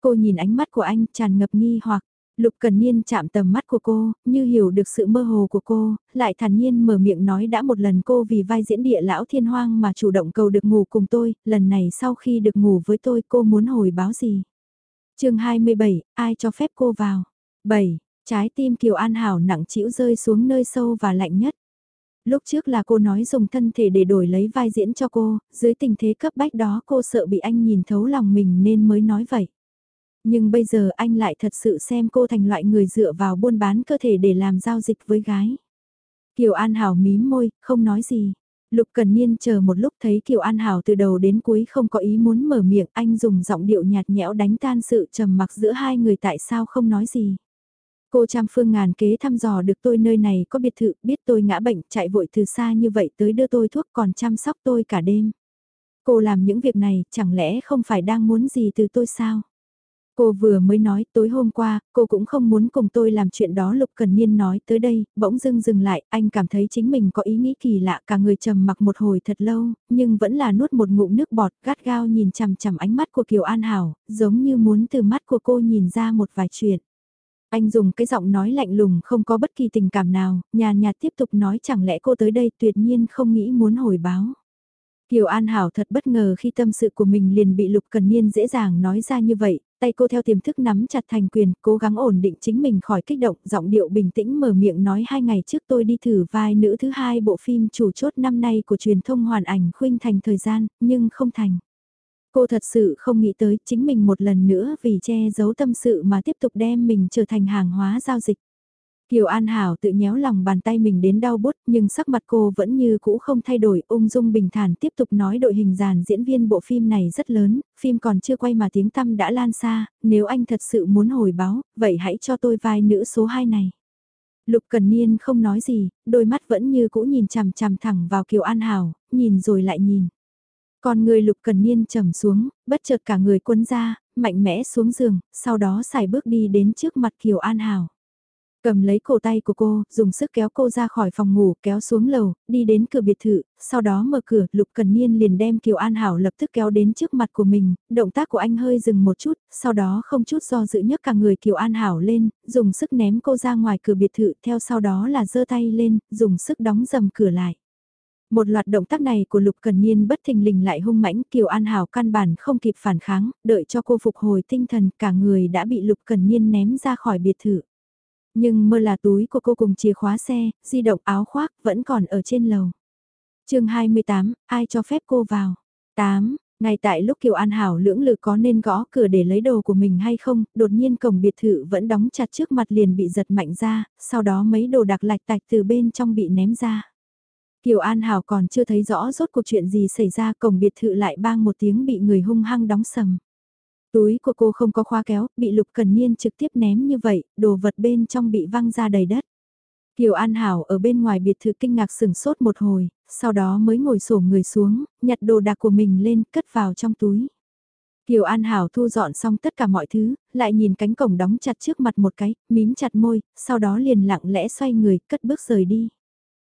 Cô nhìn ánh mắt của anh tràn ngập nghi hoặc, Lục Cần Niên chạm tầm mắt của cô, như hiểu được sự mơ hồ của cô, lại thản nhiên mở miệng nói đã một lần cô vì vai diễn địa lão thiên hoang mà chủ động cầu được ngủ cùng tôi, lần này sau khi được ngủ với tôi cô muốn hồi báo gì. chương 27, ai cho phép cô vào? 7. Trái tim Kiều An Hảo nặng chịu rơi xuống nơi sâu và lạnh nhất. Lúc trước là cô nói dùng thân thể để đổi lấy vai diễn cho cô, dưới tình thế cấp bách đó cô sợ bị anh nhìn thấu lòng mình nên mới nói vậy. Nhưng bây giờ anh lại thật sự xem cô thành loại người dựa vào buôn bán cơ thể để làm giao dịch với gái. Kiều An Hảo mím môi, không nói gì. Lục Cần Niên chờ một lúc thấy Kiều An Hảo từ đầu đến cuối không có ý muốn mở miệng, anh dùng giọng điệu nhạt nhẽo đánh tan sự trầm mặc giữa hai người tại sao không nói gì. Cô trăm phương ngàn kế thăm dò được tôi nơi này có biệt thự, biết tôi ngã bệnh, chạy vội từ xa như vậy tới đưa tôi thuốc còn chăm sóc tôi cả đêm. Cô làm những việc này, chẳng lẽ không phải đang muốn gì từ tôi sao? Cô vừa mới nói tối hôm qua, cô cũng không muốn cùng tôi làm chuyện đó Lục Cần Niên nói tới đây, bỗng dưng dừng lại, anh cảm thấy chính mình có ý nghĩ kỳ lạ cả người trầm mặc một hồi thật lâu, nhưng vẫn là nuốt một ngụm nước bọt gắt gao nhìn chằm chằm ánh mắt của Kiều An Hảo, giống như muốn từ mắt của cô nhìn ra một vài chuyện. Anh dùng cái giọng nói lạnh lùng không có bất kỳ tình cảm nào, nhàn nhạt tiếp tục nói chẳng lẽ cô tới đây tuyệt nhiên không nghĩ muốn hồi báo. Kiều An Hảo thật bất ngờ khi tâm sự của mình liền bị Lục Cần Niên dễ dàng nói ra như vậy, tay cô theo tiềm thức nắm chặt thành quyền, cố gắng ổn định chính mình khỏi kích động, giọng điệu bình tĩnh mở miệng nói hai ngày trước tôi đi thử vai nữ thứ hai bộ phim chủ chốt năm nay của truyền thông hoàn ảnh khuynh thành thời gian, nhưng không thành. Cô thật sự không nghĩ tới chính mình một lần nữa vì che giấu tâm sự mà tiếp tục đem mình trở thành hàng hóa giao dịch. Kiều An Hảo tự nhéo lòng bàn tay mình đến đau bút nhưng sắc mặt cô vẫn như cũ không thay đổi ung dung bình thản tiếp tục nói đội hình dàn diễn viên bộ phim này rất lớn, phim còn chưa quay mà tiếng tăm đã lan xa, nếu anh thật sự muốn hồi báo, vậy hãy cho tôi vai nữ số 2 này. Lục Cần Niên không nói gì, đôi mắt vẫn như cũ nhìn chằm chằm thẳng vào Kiều An Hảo, nhìn rồi lại nhìn. Còn người Lục Cần Niên trầm xuống, bất chợt cả người quấn ra, mạnh mẽ xuống giường, sau đó xài bước đi đến trước mặt Kiều An Hảo. Cầm lấy cổ tay của cô, dùng sức kéo cô ra khỏi phòng ngủ, kéo xuống lầu, đi đến cửa biệt thự, sau đó mở cửa, Lục Cần Niên liền đem Kiều An Hảo lập tức kéo đến trước mặt của mình, động tác của anh hơi dừng một chút, sau đó không chút do dự nhấc cả người Kiều An Hảo lên, dùng sức ném cô ra ngoài cửa biệt thự, theo sau đó là giơ tay lên, dùng sức đóng dầm cửa lại. Một loạt động tác này của Lục Cần Niên bất thình lình lại hung mãnh, Kiều An Hảo căn bản không kịp phản kháng, đợi cho cô phục hồi tinh thần, cả người đã bị Lục Cần Niên ném ra khỏi biệt thự. Nhưng mơ là túi của cô cùng chìa khóa xe, di động áo khoác vẫn còn ở trên lầu. chương 28, ai cho phép cô vào? 8. Ngay tại lúc Kiều An Hảo lưỡng lự có nên gõ cửa để lấy đồ của mình hay không, đột nhiên cổng biệt thự vẫn đóng chặt trước mặt liền bị giật mạnh ra, sau đó mấy đồ đặc lạch tạch từ bên trong bị ném ra. Kiều An Hảo còn chưa thấy rõ rốt cuộc chuyện gì xảy ra cổng biệt thự lại bang một tiếng bị người hung hăng đóng sầm. Túi của cô không có khóa kéo, bị Lục Cần Niên trực tiếp ném như vậy, đồ vật bên trong bị văng ra đầy đất. Kiều An Hảo ở bên ngoài biệt thự kinh ngạc sửng sốt một hồi, sau đó mới ngồi sổ người xuống, nhặt đồ đạc của mình lên, cất vào trong túi. Kiều An Hảo thu dọn xong tất cả mọi thứ, lại nhìn cánh cổng đóng chặt trước mặt một cái, mím chặt môi, sau đó liền lặng lẽ xoay người, cất bước rời đi.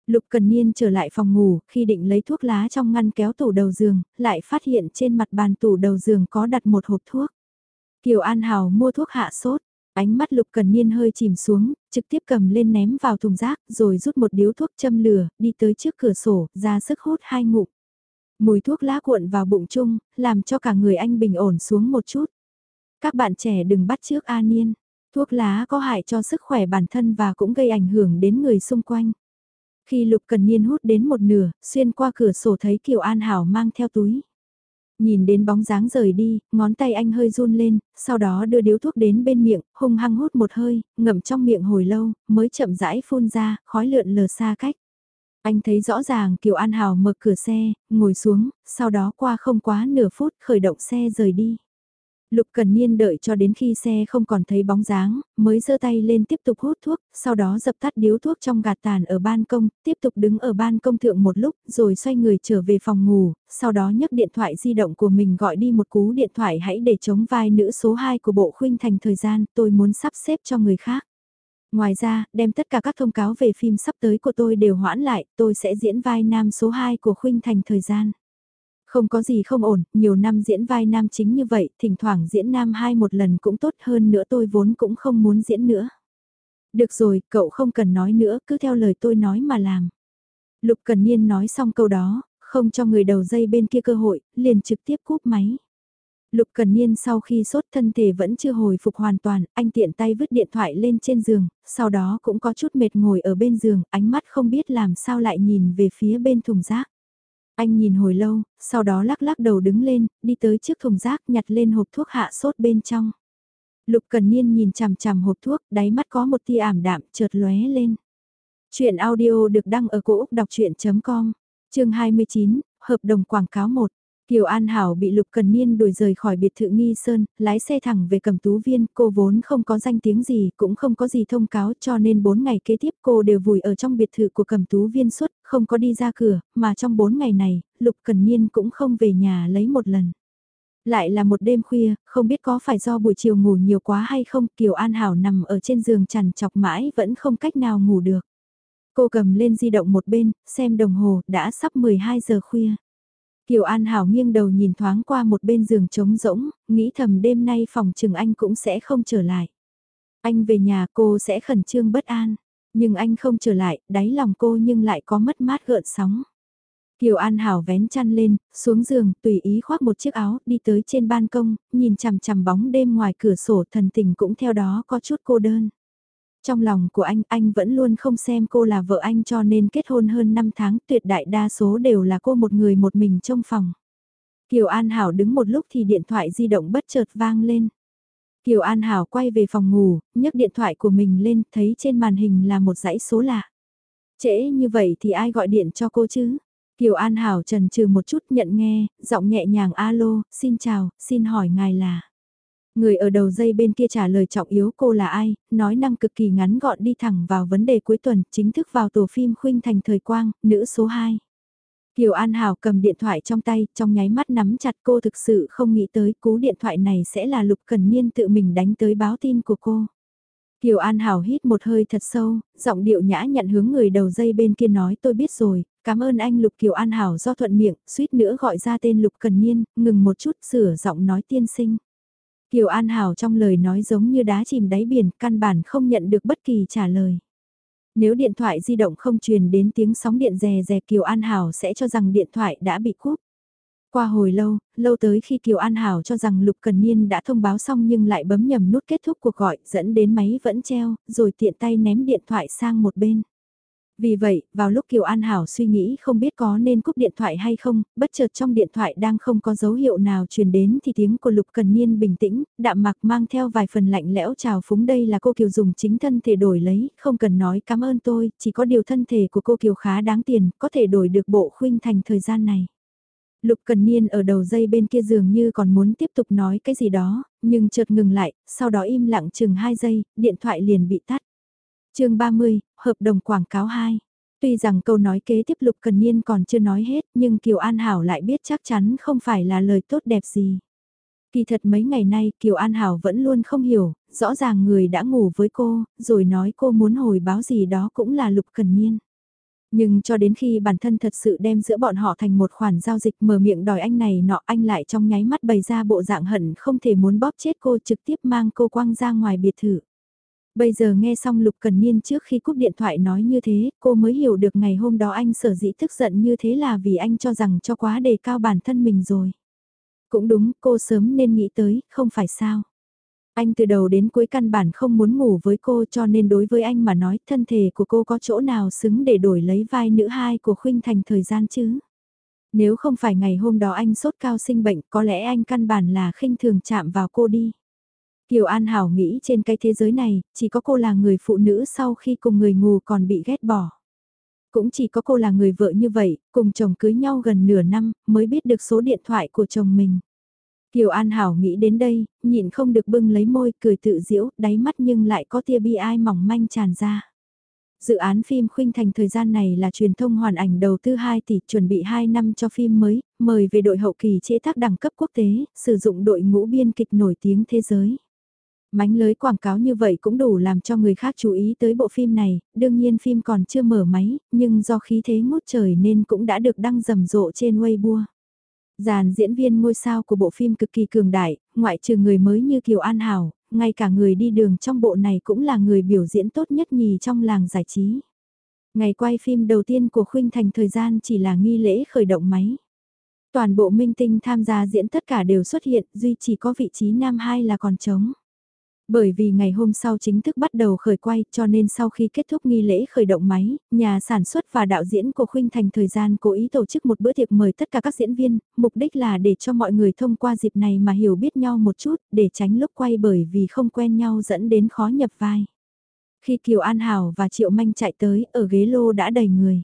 Lục Cần Niên trở lại phòng ngủ, khi định lấy thuốc lá trong ngăn kéo tủ đầu giường, lại phát hiện trên mặt bàn tủ đầu giường có đặt một hộp thuốc. Kiều An Hào mua thuốc hạ sốt, ánh mắt Lục Cần Niên hơi chìm xuống, trực tiếp cầm lên ném vào thùng rác, rồi rút một điếu thuốc châm lửa, đi tới trước cửa sổ, ra sức hút hai ngụm. Mùi thuốc lá cuộn vào bụng chung, làm cho cả người anh bình ổn xuống một chút. Các bạn trẻ đừng bắt trước A Niên, thuốc lá có hại cho sức khỏe bản thân và cũng gây ảnh hưởng đến người xung quanh. Khi Lục Cần Niên hút đến một nửa, xuyên qua cửa sổ thấy Kiều An Hảo mang theo túi. Nhìn đến bóng dáng rời đi, ngón tay anh hơi run lên, sau đó đưa điếu thuốc đến bên miệng, hung hăng hút một hơi, ngậm trong miệng hồi lâu, mới chậm rãi phun ra, khói lượn lờ xa cách. Anh thấy rõ ràng Kiều An Hảo mở cửa xe, ngồi xuống, sau đó qua không quá nửa phút khởi động xe rời đi. Lục Cần Niên đợi cho đến khi xe không còn thấy bóng dáng, mới giơ tay lên tiếp tục hút thuốc, sau đó dập tắt điếu thuốc trong gạt tàn ở ban công, tiếp tục đứng ở ban công thượng một lúc, rồi xoay người trở về phòng ngủ, sau đó nhấc điện thoại di động của mình gọi đi một cú điện thoại hãy để chống vai nữ số 2 của bộ khuynh thành thời gian, tôi muốn sắp xếp cho người khác. Ngoài ra, đem tất cả các thông cáo về phim sắp tới của tôi đều hoãn lại, tôi sẽ diễn vai nam số 2 của khuynh thành thời gian. Không có gì không ổn, nhiều năm diễn vai nam chính như vậy, thỉnh thoảng diễn nam hai một lần cũng tốt hơn nữa tôi vốn cũng không muốn diễn nữa. Được rồi, cậu không cần nói nữa, cứ theo lời tôi nói mà làm. Lục Cần Niên nói xong câu đó, không cho người đầu dây bên kia cơ hội, liền trực tiếp cúp máy. Lục Cần Niên sau khi sốt thân thể vẫn chưa hồi phục hoàn toàn, anh tiện tay vứt điện thoại lên trên giường, sau đó cũng có chút mệt ngồi ở bên giường, ánh mắt không biết làm sao lại nhìn về phía bên thùng rác. Anh nhìn hồi lâu, sau đó lắc lắc đầu đứng lên, đi tới trước thùng rác nhặt lên hộp thuốc hạ sốt bên trong. Lục Cần Niên nhìn chằm chằm hộp thuốc, đáy mắt có một tia ảm đạm chợt lóe lên. Chuyện audio được đăng ở cổ Úc đọc chuyện.com, chương 29, hợp đồng quảng cáo 1. Kiều An Hảo bị Lục Cần Niên đuổi rời khỏi biệt thự Nghi Sơn, lái xe thẳng về cầm tú viên, cô vốn không có danh tiếng gì, cũng không có gì thông cáo cho nên 4 ngày kế tiếp cô đều vùi ở trong biệt thự của cầm tú viên suốt, không có đi ra cửa, mà trong 4 ngày này, Lục Cần Niên cũng không về nhà lấy một lần. Lại là một đêm khuya, không biết có phải do buổi chiều ngủ nhiều quá hay không, Kiều An Hảo nằm ở trên giường chằn chọc mãi vẫn không cách nào ngủ được. Cô cầm lên di động một bên, xem đồng hồ, đã sắp 12 giờ khuya. Kiều An Hảo nghiêng đầu nhìn thoáng qua một bên giường trống rỗng, nghĩ thầm đêm nay phòng trừng anh cũng sẽ không trở lại. Anh về nhà cô sẽ khẩn trương bất an, nhưng anh không trở lại, đáy lòng cô nhưng lại có mất mát gợn sóng. Kiều An Hảo vén chăn lên, xuống giường, tùy ý khoác một chiếc áo, đi tới trên ban công, nhìn chằm chằm bóng đêm ngoài cửa sổ thần tình cũng theo đó có chút cô đơn. Trong lòng của anh, anh vẫn luôn không xem cô là vợ anh cho nên kết hôn hơn 5 tháng tuyệt đại đa số đều là cô một người một mình trong phòng. Kiều An Hảo đứng một lúc thì điện thoại di động bất chợt vang lên. Kiều An Hảo quay về phòng ngủ, nhấc điện thoại của mình lên, thấy trên màn hình là một dãy số lạ. Trễ như vậy thì ai gọi điện cho cô chứ? Kiều An Hảo trần trừ một chút nhận nghe, giọng nhẹ nhàng alo, xin chào, xin hỏi ngài là. Người ở đầu dây bên kia trả lời trọng yếu cô là ai, nói năng cực kỳ ngắn gọn đi thẳng vào vấn đề cuối tuần, chính thức vào tổ phim Khuynh Thành Thời Quang, nữ số 2. Kiều An Hảo cầm điện thoại trong tay, trong nháy mắt nắm chặt cô thực sự không nghĩ tới cú điện thoại này sẽ là Lục Cần Niên tự mình đánh tới báo tin của cô. Kiều An Hảo hít một hơi thật sâu, giọng điệu nhã nhận hướng người đầu dây bên kia nói tôi biết rồi, cảm ơn anh Lục Kiều An Hảo do thuận miệng, suýt nữa gọi ra tên Lục Cần Niên, ngừng một chút sửa giọng nói tiên sinh. Kiều An Hảo trong lời nói giống như đá chìm đáy biển, căn bản không nhận được bất kỳ trả lời. Nếu điện thoại di động không truyền đến tiếng sóng điện rè rè Kiều An Hảo sẽ cho rằng điện thoại đã bị cúp. Qua hồi lâu, lâu tới khi Kiều An Hảo cho rằng Lục Cần Niên đã thông báo xong nhưng lại bấm nhầm nút kết thúc cuộc gọi dẫn đến máy vẫn treo, rồi tiện tay ném điện thoại sang một bên. Vì vậy, vào lúc Kiều An Hảo suy nghĩ không biết có nên cúp điện thoại hay không, bất chợt trong điện thoại đang không có dấu hiệu nào truyền đến thì tiếng của Lục Cần Niên bình tĩnh, đạm mặc mang theo vài phần lạnh lẽo chào phúng đây là cô Kiều dùng chính thân thể đổi lấy, không cần nói cảm ơn tôi, chỉ có điều thân thể của cô Kiều khá đáng tiền, có thể đổi được bộ khuynh thành thời gian này. Lục Cần Niên ở đầu dây bên kia dường như còn muốn tiếp tục nói cái gì đó, nhưng chợt ngừng lại, sau đó im lặng chừng 2 giây, điện thoại liền bị tắt chương 30, hợp đồng quảng cáo 2. Tuy rằng câu nói kế tiếp Lục Cần Niên còn chưa nói hết nhưng Kiều An Hảo lại biết chắc chắn không phải là lời tốt đẹp gì. Kỳ thật mấy ngày nay Kiều An Hảo vẫn luôn không hiểu, rõ ràng người đã ngủ với cô, rồi nói cô muốn hồi báo gì đó cũng là Lục Cần Niên. Nhưng cho đến khi bản thân thật sự đem giữa bọn họ thành một khoản giao dịch mở miệng đòi anh này nọ anh lại trong nháy mắt bày ra bộ dạng hận không thể muốn bóp chết cô trực tiếp mang cô quăng ra ngoài biệt thự. Bây giờ nghe xong Lục Cần Niên trước khi cúp điện thoại nói như thế, cô mới hiểu được ngày hôm đó anh sở dĩ tức giận như thế là vì anh cho rằng cho quá đề cao bản thân mình rồi. Cũng đúng, cô sớm nên nghĩ tới, không phải sao. Anh từ đầu đến cuối căn bản không muốn ngủ với cô cho nên đối với anh mà nói thân thể của cô có chỗ nào xứng để đổi lấy vai nữ hai của Khuynh Thành thời gian chứ. Nếu không phải ngày hôm đó anh sốt cao sinh bệnh có lẽ anh căn bản là khinh thường chạm vào cô đi. Kiều An Hảo nghĩ trên cái thế giới này, chỉ có cô là người phụ nữ sau khi cùng người ngủ còn bị ghét bỏ. Cũng chỉ có cô là người vợ như vậy, cùng chồng cưới nhau gần nửa năm, mới biết được số điện thoại của chồng mình. Kiều An Hảo nghĩ đến đây, nhịn không được bưng lấy môi, cười tự diễu, đáy mắt nhưng lại có tia bi ai mỏng manh tràn ra. Dự án phim Khuynh Thành thời gian này là truyền thông hoàn ảnh đầu tư 2 tỷ chuẩn bị 2 năm cho phim mới, mời về đội hậu kỳ chế tác đẳng cấp quốc tế, sử dụng đội ngũ biên kịch nổi tiếng thế giới. Mánh lưới quảng cáo như vậy cũng đủ làm cho người khác chú ý tới bộ phim này, đương nhiên phim còn chưa mở máy, nhưng do khí thế ngút trời nên cũng đã được đăng rầm rộ trên Weibo. Dàn diễn viên ngôi sao của bộ phim cực kỳ cường đại, ngoại trừ người mới như Kiều An Hảo, ngay cả người đi đường trong bộ này cũng là người biểu diễn tốt nhất nhì trong làng giải trí. Ngày quay phim đầu tiên của Khuynh Thành thời gian chỉ là nghi lễ khởi động máy. Toàn bộ minh tinh tham gia diễn tất cả đều xuất hiện, duy chỉ có vị trí nam hai là còn trống. Bởi vì ngày hôm sau chính thức bắt đầu khởi quay cho nên sau khi kết thúc nghi lễ khởi động máy, nhà sản xuất và đạo diễn của Khuynh Thành thời gian cố ý tổ chức một bữa tiệc mời tất cả các diễn viên, mục đích là để cho mọi người thông qua dịp này mà hiểu biết nhau một chút, để tránh lúc quay bởi vì không quen nhau dẫn đến khó nhập vai. Khi Kiều An Hảo và Triệu Manh chạy tới, ở ghế lô đã đầy người.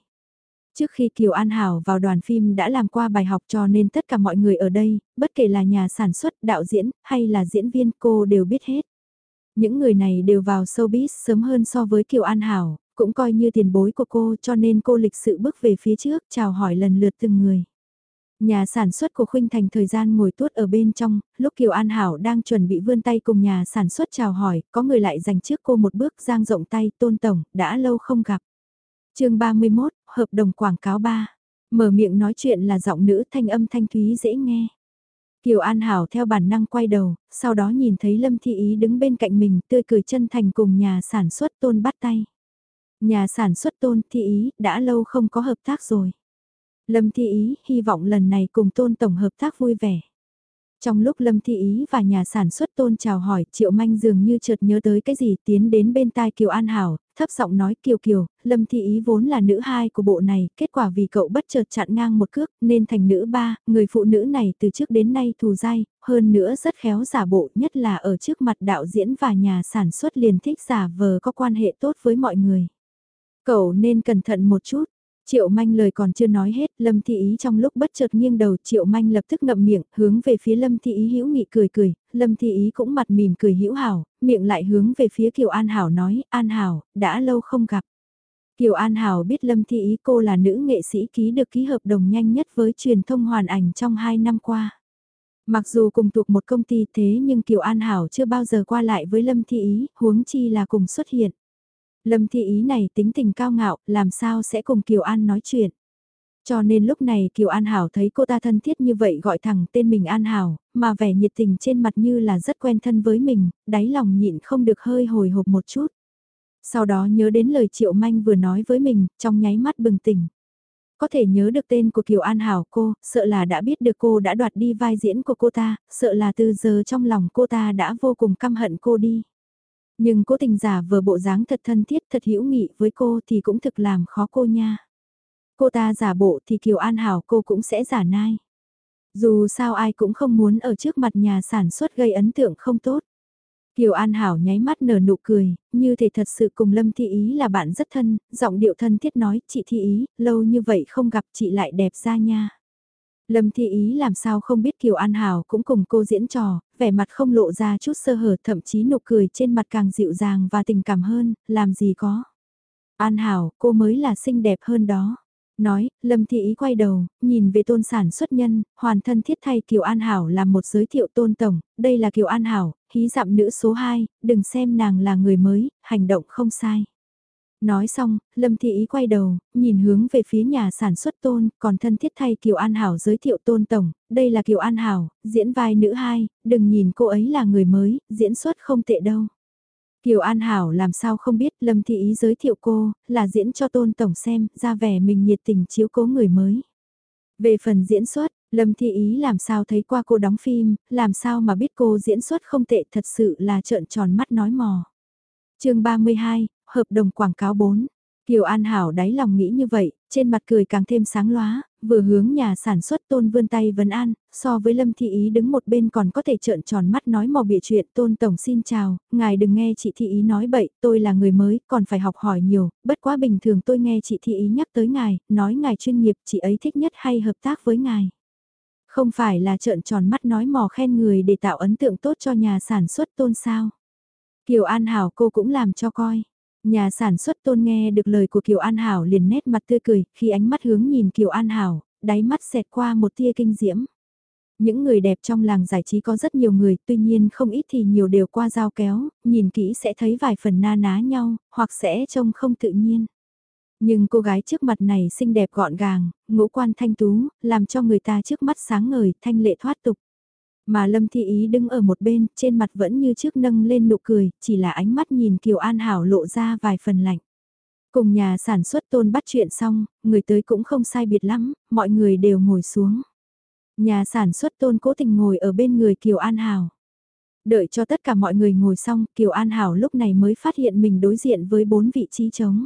Trước khi Kiều An Hảo vào đoàn phim đã làm qua bài học cho nên tất cả mọi người ở đây, bất kể là nhà sản xuất, đạo diễn, hay là diễn viên cô đều biết hết. Những người này đều vào showbiz sớm hơn so với Kiều An Hảo, cũng coi như tiền bối của cô cho nên cô lịch sự bước về phía trước chào hỏi lần lượt từng người. Nhà sản xuất của Khuynh Thành thời gian ngồi tuốt ở bên trong, lúc Kiều An Hảo đang chuẩn bị vươn tay cùng nhà sản xuất chào hỏi, có người lại dành trước cô một bước giang rộng tay, tôn tổng, đã lâu không gặp. chương 31, hợp đồng quảng cáo 3. Mở miệng nói chuyện là giọng nữ thanh âm thanh thúy dễ nghe. Kiều An Hảo theo bản năng quay đầu, sau đó nhìn thấy Lâm Thị Ý đứng bên cạnh mình tươi cười chân thành cùng nhà sản xuất tôn bắt tay. Nhà sản xuất tôn Thị Ý đã lâu không có hợp tác rồi. Lâm Thị Ý hy vọng lần này cùng tôn tổng hợp tác vui vẻ. Trong lúc Lâm thi Ý và nhà sản xuất tôn chào hỏi, Triệu Manh dường như chợt nhớ tới cái gì tiến đến bên tai Kiều An Hảo, thấp giọng nói Kiều Kiều, Lâm thi Ý vốn là nữ hai của bộ này, kết quả vì cậu bất chợt chặn ngang một cước nên thành nữ ba, người phụ nữ này từ trước đến nay thù dai, hơn nữa rất khéo giả bộ nhất là ở trước mặt đạo diễn và nhà sản xuất liền thích giả vờ có quan hệ tốt với mọi người. Cậu nên cẩn thận một chút, Triệu Manh lời còn chưa nói hết, Lâm Thị Ý trong lúc bất chợt nghiêng đầu, Triệu Manh lập tức ngậm miệng, hướng về phía Lâm Thị Ý hữu nghị cười cười, Lâm Thị Ý cũng mặt mỉm cười hữu hảo, miệng lại hướng về phía Kiều An Hảo nói, An Hảo, đã lâu không gặp. Kiều An Hảo biết Lâm Thị Ý cô là nữ nghệ sĩ ký được ký hợp đồng nhanh nhất với truyền thông hoàn ảnh trong 2 năm qua. Mặc dù cùng thuộc một công ty thế nhưng Kiều An Hảo chưa bao giờ qua lại với Lâm Thị Ý, huống chi là cùng xuất hiện. Lâm Thị Ý này tính tình cao ngạo, làm sao sẽ cùng Kiều An nói chuyện. Cho nên lúc này Kiều An Hảo thấy cô ta thân thiết như vậy gọi thẳng tên mình An Hảo, mà vẻ nhiệt tình trên mặt như là rất quen thân với mình, đáy lòng nhịn không được hơi hồi hộp một chút. Sau đó nhớ đến lời Triệu Manh vừa nói với mình, trong nháy mắt bừng tỉnh. Có thể nhớ được tên của Kiều An Hảo cô, sợ là đã biết được cô đã đoạt đi vai diễn của cô ta, sợ là từ giờ trong lòng cô ta đã vô cùng căm hận cô đi. Nhưng cố tình giả vờ bộ dáng thật thân thiết thật hữu nghị với cô thì cũng thực làm khó cô nha. Cô ta giả bộ thì Kiều An Hảo cô cũng sẽ giả nai. Dù sao ai cũng không muốn ở trước mặt nhà sản xuất gây ấn tượng không tốt. Kiều An Hảo nháy mắt nở nụ cười, như thể thật sự cùng Lâm Thị Ý là bạn rất thân, giọng điệu thân thiết nói, chị Thị Ý, lâu như vậy không gặp chị lại đẹp ra nha. Lâm Thi Ý làm sao không biết Kiều An Hảo cũng cùng cô diễn trò, vẻ mặt không lộ ra chút sơ hở thậm chí nụ cười trên mặt càng dịu dàng và tình cảm hơn, làm gì có. An Hảo, cô mới là xinh đẹp hơn đó. Nói, Lâm Thi Ý quay đầu, nhìn về tôn sản xuất nhân, hoàn thân thiết thay Kiều An Hảo làm một giới thiệu tôn tổng, đây là Kiều An Hảo, hí dặm nữ số 2, đừng xem nàng là người mới, hành động không sai. Nói xong, Lâm Thị Ý quay đầu, nhìn hướng về phía nhà sản xuất tôn, còn thân thiết thay Kiều An Hảo giới thiệu tôn tổng, đây là Kiều An Hảo, diễn vai nữ hai, đừng nhìn cô ấy là người mới, diễn xuất không tệ đâu. Kiều An Hảo làm sao không biết Lâm Thị Ý giới thiệu cô, là diễn cho tôn tổng xem, ra vẻ mình nhiệt tình chiếu cố người mới. Về phần diễn xuất, Lâm Thị Ý làm sao thấy qua cô đóng phim, làm sao mà biết cô diễn xuất không tệ thật sự là trợn tròn mắt nói mò. chương 32, hợp đồng quảng cáo 4. Kiều An Hảo đáy lòng nghĩ như vậy, trên mặt cười càng thêm sáng lóa, vừa hướng nhà sản xuất tôn vươn tay vấn an, so với Lâm Thị Ý đứng một bên còn có thể trợn tròn mắt nói mò bịa chuyện tôn tổng xin chào, ngài đừng nghe chị Thị Ý nói bậy, tôi là người mới, còn phải học hỏi nhiều, bất quá bình thường tôi nghe chị Thị Ý nhắc tới ngài, nói ngài chuyên nghiệp, chị ấy thích nhất hay hợp tác với ngài. Không phải là trợn tròn mắt nói mò khen người để tạo ấn tượng tốt cho nhà sản xuất tôn sao. Kiều An Hảo cô cũng làm cho coi. Nhà sản xuất tôn nghe được lời của Kiều An Hảo liền nét mặt tươi cười, khi ánh mắt hướng nhìn Kiều An Hảo, đáy mắt xẹt qua một tia kinh diễm. Những người đẹp trong làng giải trí có rất nhiều người, tuy nhiên không ít thì nhiều đều qua dao kéo, nhìn kỹ sẽ thấy vài phần na ná nhau, hoặc sẽ trông không tự nhiên. Nhưng cô gái trước mặt này xinh đẹp gọn gàng, ngũ quan thanh tú, làm cho người ta trước mắt sáng ngời, thanh lệ thoát tục. Mà Lâm Thi Ý đứng ở một bên, trên mặt vẫn như trước nâng lên nụ cười, chỉ là ánh mắt nhìn Kiều An Hảo lộ ra vài phần lạnh. Cùng nhà sản xuất tôn bắt chuyện xong, người tới cũng không sai biệt lắm, mọi người đều ngồi xuống. Nhà sản xuất tôn cố tình ngồi ở bên người Kiều An Hảo. Đợi cho tất cả mọi người ngồi xong, Kiều An Hảo lúc này mới phát hiện mình đối diện với bốn vị trí trống.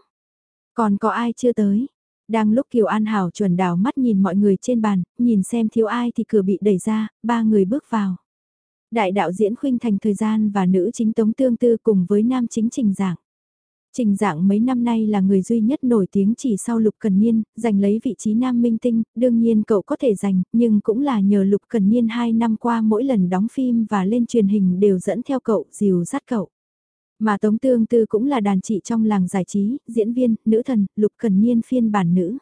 Còn có ai chưa tới? Đang lúc Kiều An Hảo chuẩn đảo mắt nhìn mọi người trên bàn, nhìn xem thiếu ai thì cửa bị đẩy ra, ba người bước vào. Đại đạo diễn khuynh thành thời gian và nữ chính tống tương tư cùng với nam chính trình giảng. Trình dạng mấy năm nay là người duy nhất nổi tiếng chỉ sau Lục Cần Niên, giành lấy vị trí nam minh tinh, đương nhiên cậu có thể giành, nhưng cũng là nhờ Lục Cần Niên 2 năm qua mỗi lần đóng phim và lên truyền hình đều dẫn theo cậu, dìu dắt cậu. Mà Tống Tương Tư cũng là đàn chị trong làng giải trí, diễn viên, nữ thần, Lục Cần Niên phiên bản nữ.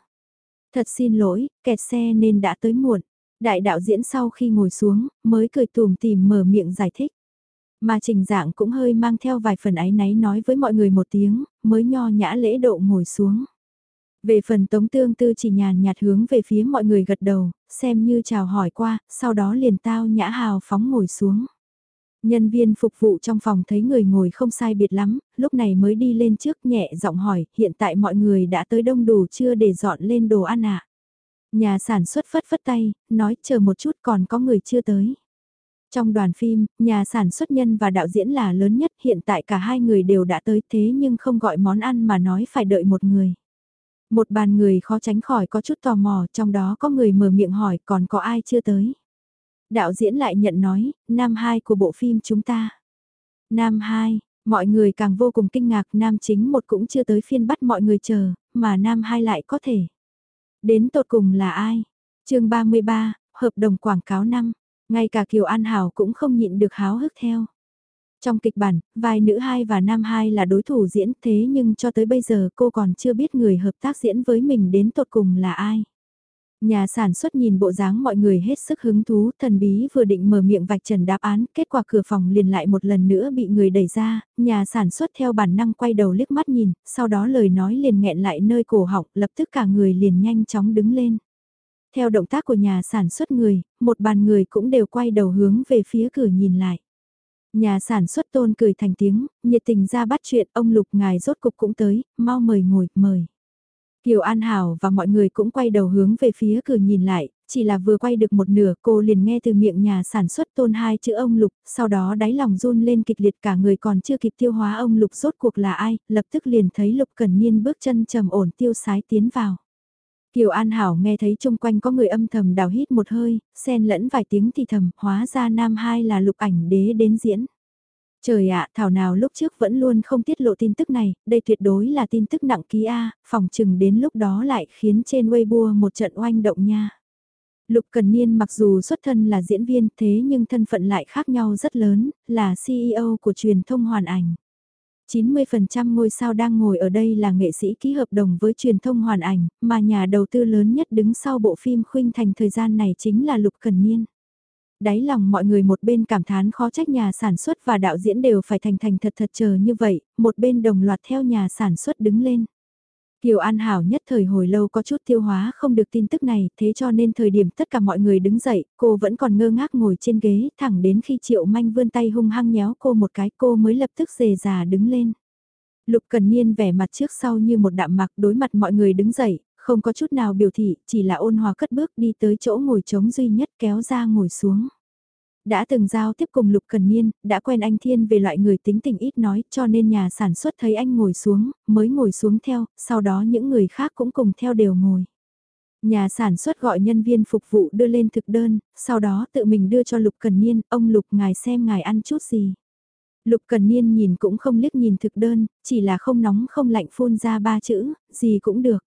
Thật xin lỗi, kẹt xe nên đã tới muộn. Đại đạo diễn sau khi ngồi xuống, mới cười tùm tìm mở miệng giải thích. Mà trình dạng cũng hơi mang theo vài phần ái náy nói với mọi người một tiếng, mới nho nhã lễ độ ngồi xuống. Về phần tống tương tư chỉ nhàn nhạt hướng về phía mọi người gật đầu, xem như chào hỏi qua, sau đó liền tao nhã hào phóng ngồi xuống. Nhân viên phục vụ trong phòng thấy người ngồi không sai biệt lắm, lúc này mới đi lên trước nhẹ giọng hỏi, hiện tại mọi người đã tới đông đủ chưa để dọn lên đồ ăn ạ? À? Nhà sản xuất phất phất tay, nói chờ một chút còn có người chưa tới. Trong đoàn phim, nhà sản xuất nhân và đạo diễn là lớn nhất hiện tại cả hai người đều đã tới thế nhưng không gọi món ăn mà nói phải đợi một người. Một bàn người khó tránh khỏi có chút tò mò trong đó có người mở miệng hỏi còn có ai chưa tới. Đạo diễn lại nhận nói, nam hai của bộ phim chúng ta. Nam hai, mọi người càng vô cùng kinh ngạc nam chính một cũng chưa tới phiên bắt mọi người chờ, mà nam hai lại có thể. Đến tột cùng là ai? chương 33, hợp đồng quảng cáo năm, ngay cả Kiều An Hảo cũng không nhịn được háo hức theo. Trong kịch bản, vai nữ hai và nam hai là đối thủ diễn thế nhưng cho tới bây giờ cô còn chưa biết người hợp tác diễn với mình đến tột cùng là ai. Nhà sản xuất nhìn bộ dáng mọi người hết sức hứng thú, thần bí vừa định mở miệng vạch trần đáp án, kết quả cửa phòng liền lại một lần nữa bị người đẩy ra, nhà sản xuất theo bản năng quay đầu liếc mắt nhìn, sau đó lời nói liền nghẹn lại nơi cổ họng, lập tức cả người liền nhanh chóng đứng lên. Theo động tác của nhà sản xuất người, một bàn người cũng đều quay đầu hướng về phía cửa nhìn lại. Nhà sản xuất tôn cười thành tiếng, nhiệt tình ra bắt chuyện ông Lục ngài rốt cục cũng tới, mau mời ngồi, mời. Kiều An Hảo và mọi người cũng quay đầu hướng về phía cửa nhìn lại, chỉ là vừa quay được một nửa cô liền nghe từ miệng nhà sản xuất tôn hai chữ ông Lục, sau đó đáy lòng run lên kịch liệt cả người còn chưa kịp tiêu hóa ông Lục rốt cuộc là ai, lập tức liền thấy Lục Cần Niên bước chân trầm ổn tiêu sái tiến vào. Kiều An Hảo nghe thấy chung quanh có người âm thầm đào hít một hơi, xen lẫn vài tiếng thì thầm, hóa ra nam hai là lục ảnh đế đến diễn. Trời ạ, thảo nào lúc trước vẫn luôn không tiết lộ tin tức này, đây tuyệt đối là tin tức nặng ký A, phòng chừng đến lúc đó lại khiến trên Weibo một trận oanh động nha. Lục Cần Niên mặc dù xuất thân là diễn viên thế nhưng thân phận lại khác nhau rất lớn, là CEO của truyền thông hoàn ảnh. 90% ngôi sao đang ngồi ở đây là nghệ sĩ ký hợp đồng với truyền thông hoàn ảnh, mà nhà đầu tư lớn nhất đứng sau bộ phim Khuynh Thành thời gian này chính là Lục Cần Niên. Đáy lòng mọi người một bên cảm thán khó trách nhà sản xuất và đạo diễn đều phải thành thành thật thật chờ như vậy, một bên đồng loạt theo nhà sản xuất đứng lên. Kiều An Hảo nhất thời hồi lâu có chút tiêu hóa không được tin tức này, thế cho nên thời điểm tất cả mọi người đứng dậy, cô vẫn còn ngơ ngác ngồi trên ghế, thẳng đến khi Triệu Manh vươn tay hung hăng nhéo cô một cái cô mới lập tức dề già đứng lên. Lục Cần Niên vẻ mặt trước sau như một đạm mặc đối mặt mọi người đứng dậy, không có chút nào biểu thị, chỉ là ôn hòa cất bước đi tới chỗ ngồi trống duy nhất kéo ra ngồi xuống. Đã từng giao tiếp cùng Lục Cần Niên, đã quen anh Thiên về loại người tính tình ít nói cho nên nhà sản xuất thấy anh ngồi xuống, mới ngồi xuống theo, sau đó những người khác cũng cùng theo đều ngồi. Nhà sản xuất gọi nhân viên phục vụ đưa lên thực đơn, sau đó tự mình đưa cho Lục Cần Niên, ông Lục ngài xem ngài ăn chút gì. Lục Cần Niên nhìn cũng không liếc nhìn thực đơn, chỉ là không nóng không lạnh phun ra ba chữ, gì cũng được.